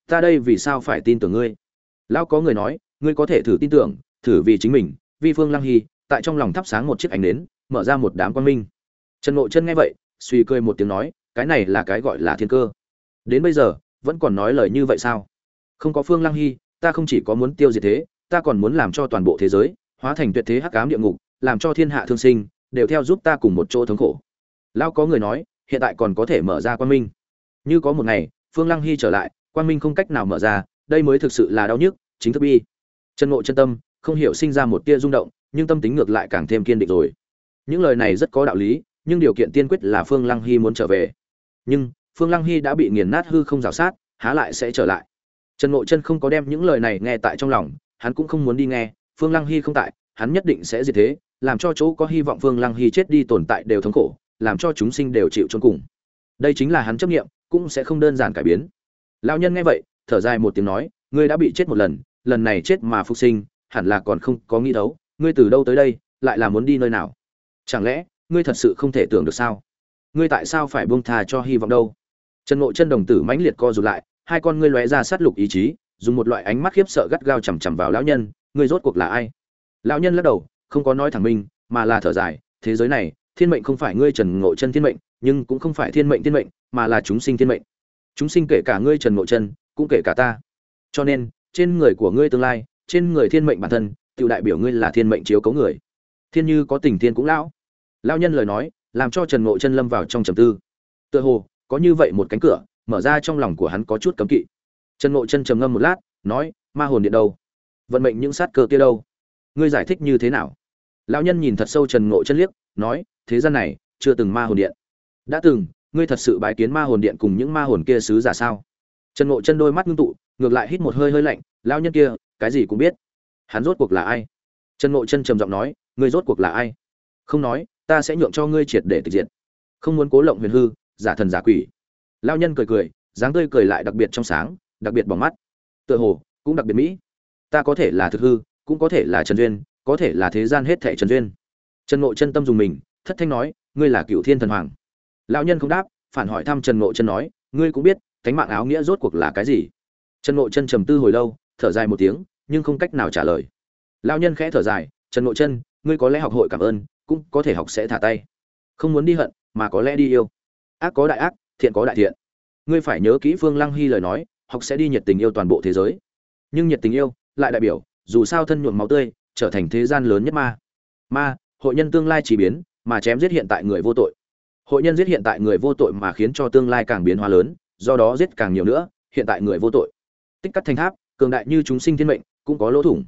ta đây vì sao phải tin tưởng ngươi? Lão có người nói, ngươi có thể thử tin tưởng, thử vì chính mình vi phương lăng hy, tại trong lòng thắp sáng một chiếc ánh nến, mở ra một đám quan minh. Trần ngộ chân nghe vậy, suy cười một tiếng nói, cái này là cái gọi là thiên cơ. Đến bây giờ, vẫn còn nói lời như vậy sao? Không có phương lăng hy, ta không chỉ có muốn tiêu diệt thế, ta còn muốn làm cho toàn bộ thế giới hóa thành tuyệt thế hắc ám địa ngục, làm cho thiên hạ thương sinh, đều theo giúp ta cùng một chỗ thống khổ. Lao có người nói, hiện tại còn có thể mở ra quan minh. Như có một ngày, phương lăng hy trở lại quan minh không cách nào mở ra, đây mới thực sự là đau nhức, chính thức bi. Chân ngộ chân tâm, không hiểu sinh ra một tia rung động, nhưng tâm tính ngược lại càng thêm kiên định rồi. Những lời này rất có đạo lý, nhưng điều kiện tiên quyết là phương lăng hy muốn trở về. Nhưng, phương lăng hy đã bị nghiền nát hư không rào sát, há lại sẽ trở lại trần ngộ chân không có đem những lời này nghe tại trong lòng, hắn cũng không muốn đi nghe, phương lăng hy không tại, hắn nhất định sẽ diệt thế, làm cho chỗ có hy vọng phương lăng hy chết đi tồn tại đều thống khổ, làm cho chúng sinh đều chịu trốn cùng. Đây chính là hắn chấp nghiệm cũng sẽ không đơn giản cải biến. Lão nhân nghe vậy, thở dài một tiếng nói, ngươi đã bị chết một lần lần này chết mà phục sinh, hẳn là còn không có nghĩ đấu, ngươi từ đâu tới đây, lại là muốn đi nơi nào? Chẳng lẽ, ngươi thật sự không thể tưởng được sao? Ngươi tại sao phải buông thà cho hy vọng đâu? Trần ngộ chân đồng tử mãnh liệt co rụt lại hai con ngươi lóe ra sát lục ý chí, dùng một loại ánh mắt khiếp sợ gắt gao chằm chằm vào lão nhân, ngươi rốt cuộc là ai? Lão nhân lắc đầu, không có nói thẳng minh mà là thở dài, thế giới này, thiên mệnh không phải ngươi trần ngộ chân thiên mệnh, nhưng cũng không phải thiên mệnh thiên mệnh, mà là chúng sinh thiên mệnh. Chúng sinh kể cả ngươi trần ngộ chân, cũng kể cả ta. Cho nên, trên người của ngươi tương lai, trên người thiên mệnh bản thân tự đại biểu ngươi là thiên mệnh chiếu cấu người. Thiên như có tình thiên cũng lão. Lão nhân lời nói, làm cho trần ngộ chân lâm vào trong trầm tư. Tựa hồ, có như vậy một cánh cửa mở ra trong lòng của hắn có chút cấm kỵ. Trần ngộ chân trầm ngâm một lát, nói, ma hồn điện đâu? Vận mệnh những sát cơ kia đâu? Ngươi giải thích như thế nào? Lão nhân nhìn thật sâu trần ngộ chân liếc, nói, thế gian này, chưa từng ma hồn điện. Đã từng, ngươi thật sự bái kiến ma hồn điện cùng những ma hồn kia sứ giả sao? Trần ngộ chân đôi mắt ngưng tụ, ngược lại hít một hơi hơi lạnh, lão nhân kia, cái gì cũng biết. Hắn rốt cuộc là ai? Trần ngộ chân trầm giọng nói, ngươi rốt cuộc là ai? Không nói, ta sẽ nhượng cho ngươi triệt để tịch diệt. Không muốn cố lộng huyền hư, giả thần giả quỷ lao nhân cười cười, dáng tươi cười lại đặc biệt trong sáng, đặc biệt bỏng mắt. Tựa hồ, cũng đặc biệt mỹ. Ta có thể là thực hư, cũng có thể là trần duyên, có thể là thế gian hết thệ trần duyên. Trần ngộ chân tâm dùng mình, thất thanh nói, ngươi là cựu thiên thần hoàng. Lão nhân không đáp, phản hỏi thăm trần ngộ chân nói, ngươi cũng biết, cánh mạng áo nghĩa rốt cuộc là cái gì? Trần ngộ chân trầm tư hồi lâu, thở dài một tiếng, nhưng không cách nào trả lời. Lão nhân khẽ thở dài, trần ngộ chân, ngươi có lẽ học hội cảm ơn, cũng có thể học sẽ thả tay. Không muốn đi hận, mà có lẽ đi yêu. Ác có đại ác thiện có đại thiện. Ngươi phải nhớ kỹ phương lăng hy lời nói, học sẽ đi nhiệt tình yêu toàn bộ thế giới. Nhưng nhiệt tình yêu, lại đại biểu, dù sao thân nhuộm máu tươi, trở thành thế gian lớn nhất ma. Ma, hội nhân tương lai chỉ biến, mà chém giết hiện tại người vô tội. Hội nhân giết hiện tại người vô tội mà khiến cho tương lai càng biến hóa lớn, do đó giết càng nhiều nữa, hiện tại người vô tội. Tích cắt thành tháp, cường đại như chúng sinh thiên mệnh, cũng có lỗ thủng.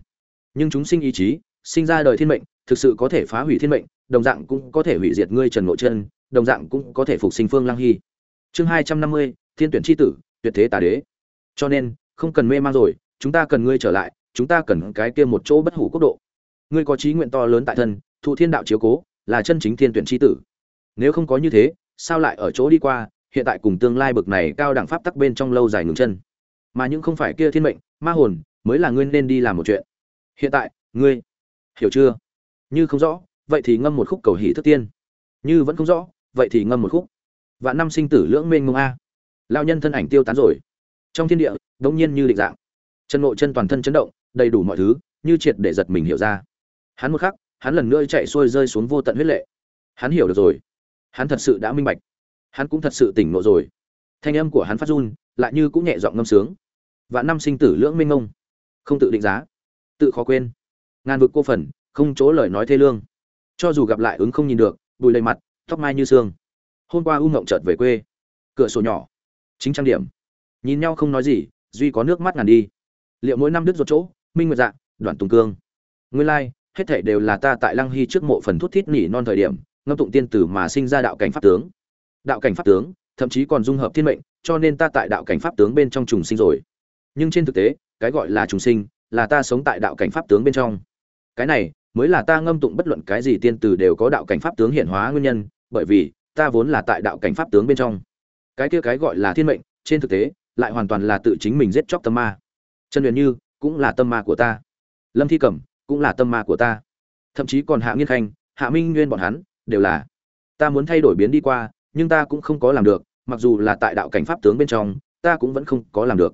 Nhưng chúng sinh ý chí, sinh ra đời thiên mệnh, thực sự có thể phá hủy thiên mệnh, đồng dạng cũng có thể hủy diệt ngươi trần ngộ chân, đồng dạng cũng có thể phục sinh phương lăng hy chương hai trăm năm mươi, thiên tuyển Chi tử, tuyệt thế tà đế. Cho nên, không cần mê man rồi, chúng ta cần ngươi trở lại, chúng ta cần cái kia một chỗ bất hủ quốc độ. Ngươi có trí nguyện to lớn tại thân, thụ thiên đạo chiếu cố, là chân chính thiên tuyển Chi tử. Nếu không có như thế, sao lại ở chỗ đi qua, hiện tại cùng tương lai bực này cao đẳng pháp tắc bên trong lâu dài ngừng chân. Mà những không phải kia thiên mệnh, ma hồn, mới là ngươi nên đi làm một chuyện. Hiện tại, ngươi, hiểu chưa? Như không rõ, vậy thì ngâm một khúc cầu hỷ thức tiên. Như vẫn không rõ, vậy thì ngâm một khúc vạn năm sinh tử lưỡng mênh mông a. Lao nhân thân ảnh tiêu tán rồi. Trong thiên địa, đống nhiên như định dạng. Chân nội chân toàn thân chấn động, đầy đủ mọi thứ, như triệt để giật mình hiểu ra. Hắn một khắc, hắn lần nữa chạy xuôi rơi xuống vô tận huyết lệ. Hắn hiểu được rồi. Hắn thật sự đã minh bạch. Hắn cũng thật sự tỉnh ngộ rồi. Thanh âm của hắn phát run, lại như cũng nhẹ giọng ngâm sướng. Vạn năm sinh tử lưỡng minh ngông không tự định giá. Tự khó quên. Ngàn vực cô phần, không chỗ lời nói thê lương. Cho dù gặp lại ứng không nhìn được, bùi lầy mặt, tóc mai như sương hôm qua u ngộng chợt về quê. Cửa sổ nhỏ. Chính trang điểm. Nhìn nhau không nói gì, duy có nước mắt ngàn đi. Liệu mỗi năm đứt ruột chỗ, minh nguyệt dạ đoạn tùng cương. Nguyên lai, hết thảy đều là ta tại lăng hy trước mộ phần thuốc thít nỉ non thời điểm, ngâm tụng tiên tử mà sinh ra đạo cảnh pháp tướng. Đạo cảnh pháp tướng, thậm chí còn dung hợp thiên mệnh, cho nên ta tại đạo cảnh pháp tướng bên trong trùng sinh rồi. Nhưng trên thực tế, cái gọi là trùng sinh, là ta sống tại đạo cảnh pháp tướng bên trong. Cái này, mới là ta ngâm tụng bất luận cái gì tiên tử đều có đạo cảnh pháp tướng hiện hóa nguyên nhân, bởi vì ta vốn là tại đạo cảnh pháp tướng bên trong. Cái kia cái gọi là thiên mệnh, trên thực tế, lại hoàn toàn là tự chính mình giết chóc tâm ma. Trần huyền như cũng là tâm ma của ta. Lâm thi cẩm cũng là tâm ma của ta. Thậm chí còn hạ nghiên khanh, hạ minh nguyên bọn hắn đều là. Ta muốn thay đổi biến đi qua, nhưng ta cũng không có làm được, mặc dù là tại đạo cảnh pháp tướng bên trong, ta cũng vẫn không có làm được.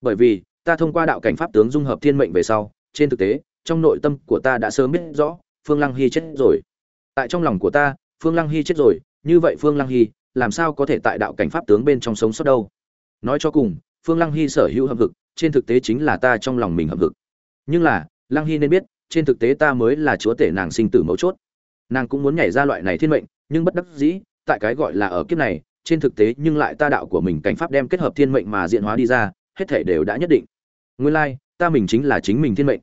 Bởi vì, ta thông qua đạo cảnh pháp tướng dung hợp thiên mệnh về sau, trên thực tế, trong nội tâm của ta đã sớm biết rõ, phương lăng hy chết rồi. Tại trong lòng của ta, phương lăng hy chết rồi như vậy phương lăng hy, làm sao có thể tại đạo cảnh pháp tướng bên trong sống sót đâu? Nói cho cùng, phương lăng hy sở hữu hậm hực, trên thực tế chính là ta trong lòng mình hậm hực. Nhưng là, lăng hy nên biết, trên thực tế ta mới là chúa tể nàng sinh tử mấu chốt. Nàng cũng muốn nhảy ra loại này thiên mệnh, nhưng bất đắc dĩ, tại cái gọi là ở kiếp này, trên thực tế nhưng lại ta đạo của mình cảnh pháp đem kết hợp thiên mệnh mà diện hóa đi ra, hết thể đều đã nhất định. Nguyên lai, ta mình chính là chính mình thiên mệnh.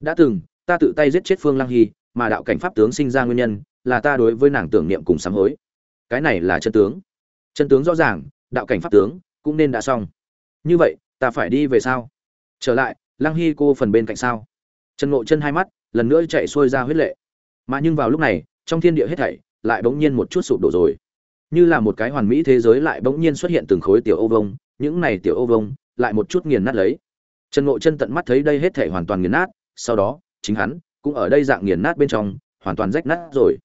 Đã từng, ta tự tay giết chết phương lăng hy, mà đạo cảnh pháp tướng sinh ra nguyên nhân là ta đối với nàng tưởng niệm cùng sám hối cái này là chân tướng. Chân tướng rõ ràng, đạo cảnh pháp tướng cũng nên đã xong. Như vậy, ta phải đi về sao? Trở lại, lăng hy cô phần bên cạnh sao? Trần ngộ chân hai mắt lần nữa chạy xuôi ra huyết lệ. Mà nhưng vào lúc này, trong thiên địa hết thảy lại bỗng nhiên một chút sụp đổ rồi. Như là một cái hoàn mỹ thế giới lại bỗng nhiên xuất hiện từng khối tiểu ô vông những này tiểu ô vông lại một chút nghiền nát lấy. Trần ngộ chân tận mắt thấy đây hết thảy hoàn toàn nghiền nát, sau đó, chính hắn cũng ở đây dạng nghiền nát bên trong, hoàn toàn rách nát rồi.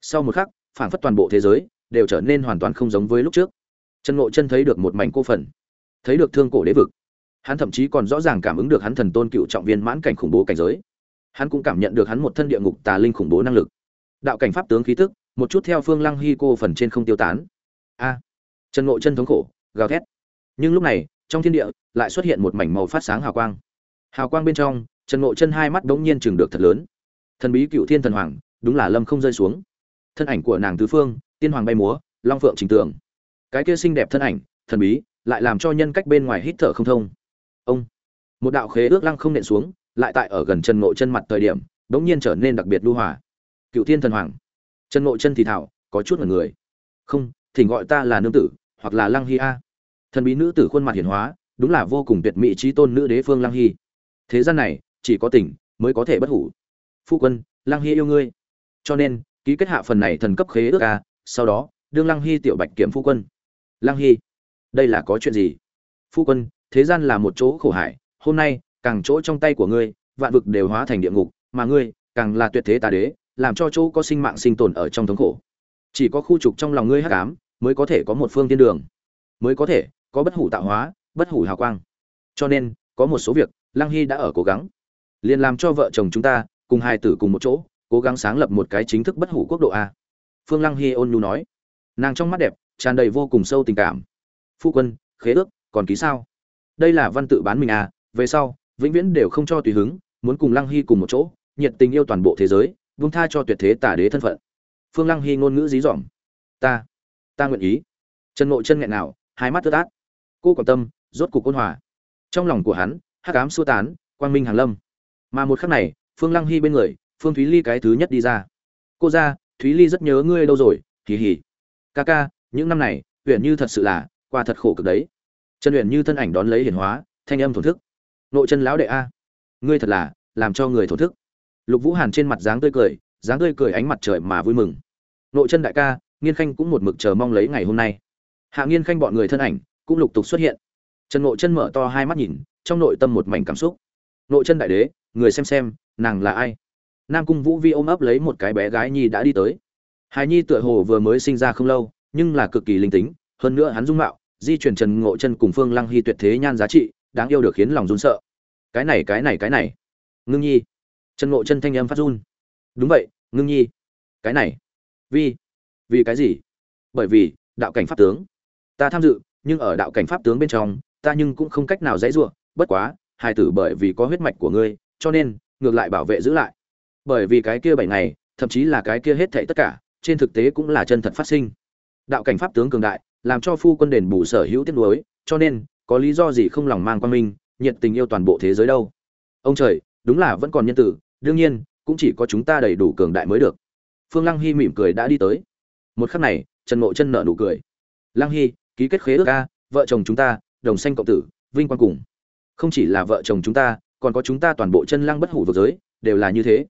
Sau một khắc, phảng phất toàn bộ thế giới đều trở nên hoàn toàn không giống với lúc trước. Trần ngộ chân thấy được một mảnh cô phần, thấy được thương cổ đế vực. Hắn thậm chí còn rõ ràng cảm ứng được hắn thần tôn cựu trọng viên mãn cảnh khủng bố cảnh giới. Hắn cũng cảm nhận được hắn một thân địa ngục tà linh khủng bố năng lực. Đạo cảnh pháp tướng khí tức, một chút theo phương lăng hy cô phần trên không tiêu tán. A! Trần ngộ chân thống khổ, gào thét. Nhưng lúc này, trong thiên địa, lại xuất hiện một mảnh màu phát sáng hào quang. Hào quang bên trong, trần ngộ chân hai mắt bỗng nhiên chừng được thật lớn. Thần bí cựu thiên thần hoàng, đúng là lâm không rơi xuống. Thân ảnh của nàng tứ phương tiên hoàng bay múa, long phượng trình tường. cái kia xinh đẹp thân ảnh, thần bí, lại làm cho nhân cách bên ngoài hít thở không thông. Ông, một đạo khế ước lăng không nện xuống, lại tại ở gần chân ngộ chân mặt thời điểm bỗng nhiên trở nên đặc biệt lưu hòa. Cựu thiên thần hoàng. Chân ngộ chân thì thảo, có chút mật người. Không, thỉnh gọi ta là nương tử, hoặc là lăng hy a. Thần bí nữ tử khuôn mặt hiển hóa, đúng là vô cùng tuyệt mỹ trí tôn nữ đế phương lăng hy. Thế gian này, chỉ có tỉnh, mới có thể bất hủ. Phu quân, lăng hy yêu ngươi. Cho nên, ký kết hạ phần này thần cấp khế ước a sau đó, đương lăng hy tiểu bạch kiểm phu quân. Lăng hy, đây là có chuyện gì? Phu quân, thế gian là một chỗ khổ hải, hôm nay, càng chỗ trong tay của ngươi, vạn vực đều hóa thành địa ngục, mà ngươi, càng là tuyệt thế tà đế, làm cho chỗ có sinh mạng sinh tồn ở trong thống khổ. Chỉ có khu trục trong lòng ngươi hắc ám, mới có thể có một phương tiên đường, mới có thể có bất hủ tạo hóa, bất hủ hào quang. Cho nên, có một số việc, lăng hy đã ở cố gắng. Liền làm cho vợ chồng chúng ta, cùng hai tử cùng một chỗ, cố gắng sáng lập một cái chính thức bất hủ quốc độ a phương lăng hy ôn nhu nói. Nàng trong mắt đẹp, tràn đầy vô cùng sâu tình cảm. Phu quân, khế ước, còn ký sao? Đây là văn tự bán mình à về sau, vĩnh viễn đều không cho tùy hứng, muốn cùng lăng hy cùng một chỗ, nhiệt tình yêu toàn bộ thế giới vung tha cho tuyệt thế tả đế thân phận. Phương lăng hy ngôn ngữ dí dỏm. Ta ta nguyện ý. Chân ngộ chân nghẹn nào, hai mắt tơ tát cô quan tâm, rốt cục ôn hòa. Trong lòng của hắn, hắc ám xua tán, quang minh hàng lâm. Mà một khắc này, phương lăng hy bên người, phương thúy ly cái thứ nhất đi ra. Cô ra thúy ly rất nhớ ngươi đâu rồi, hì hì. Ca ca, những năm này huyện như thật sự là, qua thật khổ cực đấy. Trần huyện như thân ảnh đón lấy hiển hóa, thanh âm thổn thức. Nội chân lão đệ a. Ngươi thật là, làm cho người thổn thức. Lục vũ hàn trên mặt dáng tươi cười, dáng tươi cười ánh mặt trời mà vui mừng. Nội chân đại ca, nghiên khanh cũng một mực chờ mong lấy ngày hôm nay. Hạ nghiên khanh bọn người thân ảnh, cũng lục tục xuất hiện. Trần nội chân mở to hai mắt nhìn, trong nội tâm một mảnh cảm xúc. Nội chân đại đế, người xem xem, nàng là ai? Nam cung vũ vi ôm ấp lấy một cái bé gái nhi đã đi tới. Hài nhi tựa hồ vừa mới sinh ra không lâu, nhưng là cực kỳ linh tính, hơn nữa hắn dung mạo, di chuyển trần ngộ chân cùng phương lăng hy tuyệt thế nhan giá trị, đáng yêu được khiến lòng run sợ. Cái này cái này cái này. Ngưng nhi. Trần ngộ chân thanh âm phát run. Đúng vậy, ngưng nhi. Cái này. Vì. Vì cái gì? Bởi vì, đạo cảnh pháp tướng. Ta tham dự, nhưng ở đạo cảnh pháp tướng bên trong, ta nhưng cũng không cách nào dãy ruộng bất quá, hài tử bởi vì có huyết mạch của ngươi, cho nên, ngược lại bảo vệ giữ lại bởi vì cái kia bảy ngày, thậm chí là cái kia hết thảy tất cả, trên thực tế cũng là chân thật phát sinh. Đạo cảnh pháp tướng cường đại, làm cho phu quân đền bù sở hữu tiết nuối, cho nên, có lý do gì không lòng mang quan minh nhiệt tình yêu toàn bộ thế giới đâu. Ông trời, đúng là vẫn còn nhân tử, đương nhiên, cũng chỉ có chúng ta đầy đủ cường đại mới được. Phương lăng hy mỉm cười đã đi tới. Một khắc này, trần mộ chân nợ nụ cười. Lăng hy, ký kết khế ước ca vợ chồng chúng ta, đồng sanh cộng tử, vinh quang cùng. Không chỉ là vợ chồng chúng ta, còn có chúng ta toàn bộ chân lăng bất hủ vực giới, đều là như thế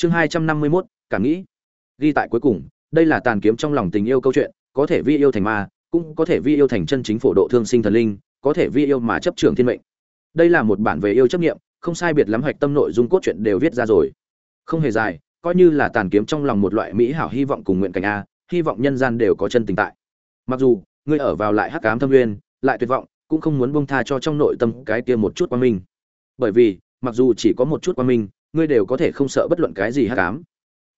chương hai trăm năm mươi mốt cảm nghĩ. Ghi tại cuối cùng, đây là tàn kiếm trong lòng tình yêu câu chuyện, có thể vi yêu thành ma, cũng có thể vi yêu thành chân chính phổ độ thương sinh thần linh, có thể vi yêu mà chấp trường thiên mệnh. Đây là một bản về yêu chấp nghiệm không sai biệt lắm hoạch tâm nội dung cốt truyện đều viết ra rồi. Không hề dài, coi như là tàn kiếm trong lòng một loại mỹ hảo hy vọng cùng nguyện cảnh a, hy vọng nhân gian đều có chân tình tại. Mặc dù ngươi ở vào lại hắc cám thâm nguyên, lại tuyệt vọng, cũng không muốn bông tha cho trong nội tâm cái kia một chút quan minh. Bởi vì, mặc dù chỉ có một chút quan minh ngươi đều có thể không sợ bất luận cái gì hắc ám.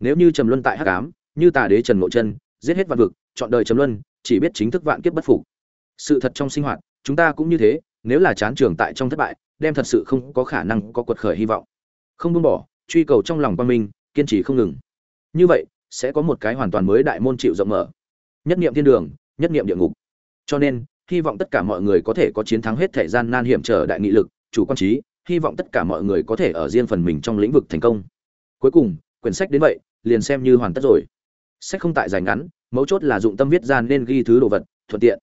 Nếu như trầm luân tại hắc ám, như tà đế trần ngộ chân, giết hết vạn vực, chọn đời trầm luân, chỉ biết chính thức vạn kiếp bất phục. Sự thật trong sinh hoạt, chúng ta cũng như thế, nếu là chán trường tại trong thất bại, đem thật sự không có khả năng có quật khởi hy vọng. Không buông bỏ, truy cầu trong lòng quan minh, kiên trì không ngừng. Như vậy, sẽ có một cái hoàn toàn mới đại môn chịu rộng mở. Nhất niệm thiên đường, nhất niệm địa ngục. Cho nên, hy vọng tất cả mọi người có thể có chiến thắng hết thể gian nan hiểm trở đại nghị lực, chủ quan trí hy vọng tất cả mọi người có thể ở riêng phần mình trong lĩnh vực thành công. Cuối cùng, quyển sách đến vậy, liền xem như hoàn tất rồi. Sách không tại dài ngắn, mấu chốt là dụng tâm viết ra nên ghi thứ đồ vật, thuận tiện.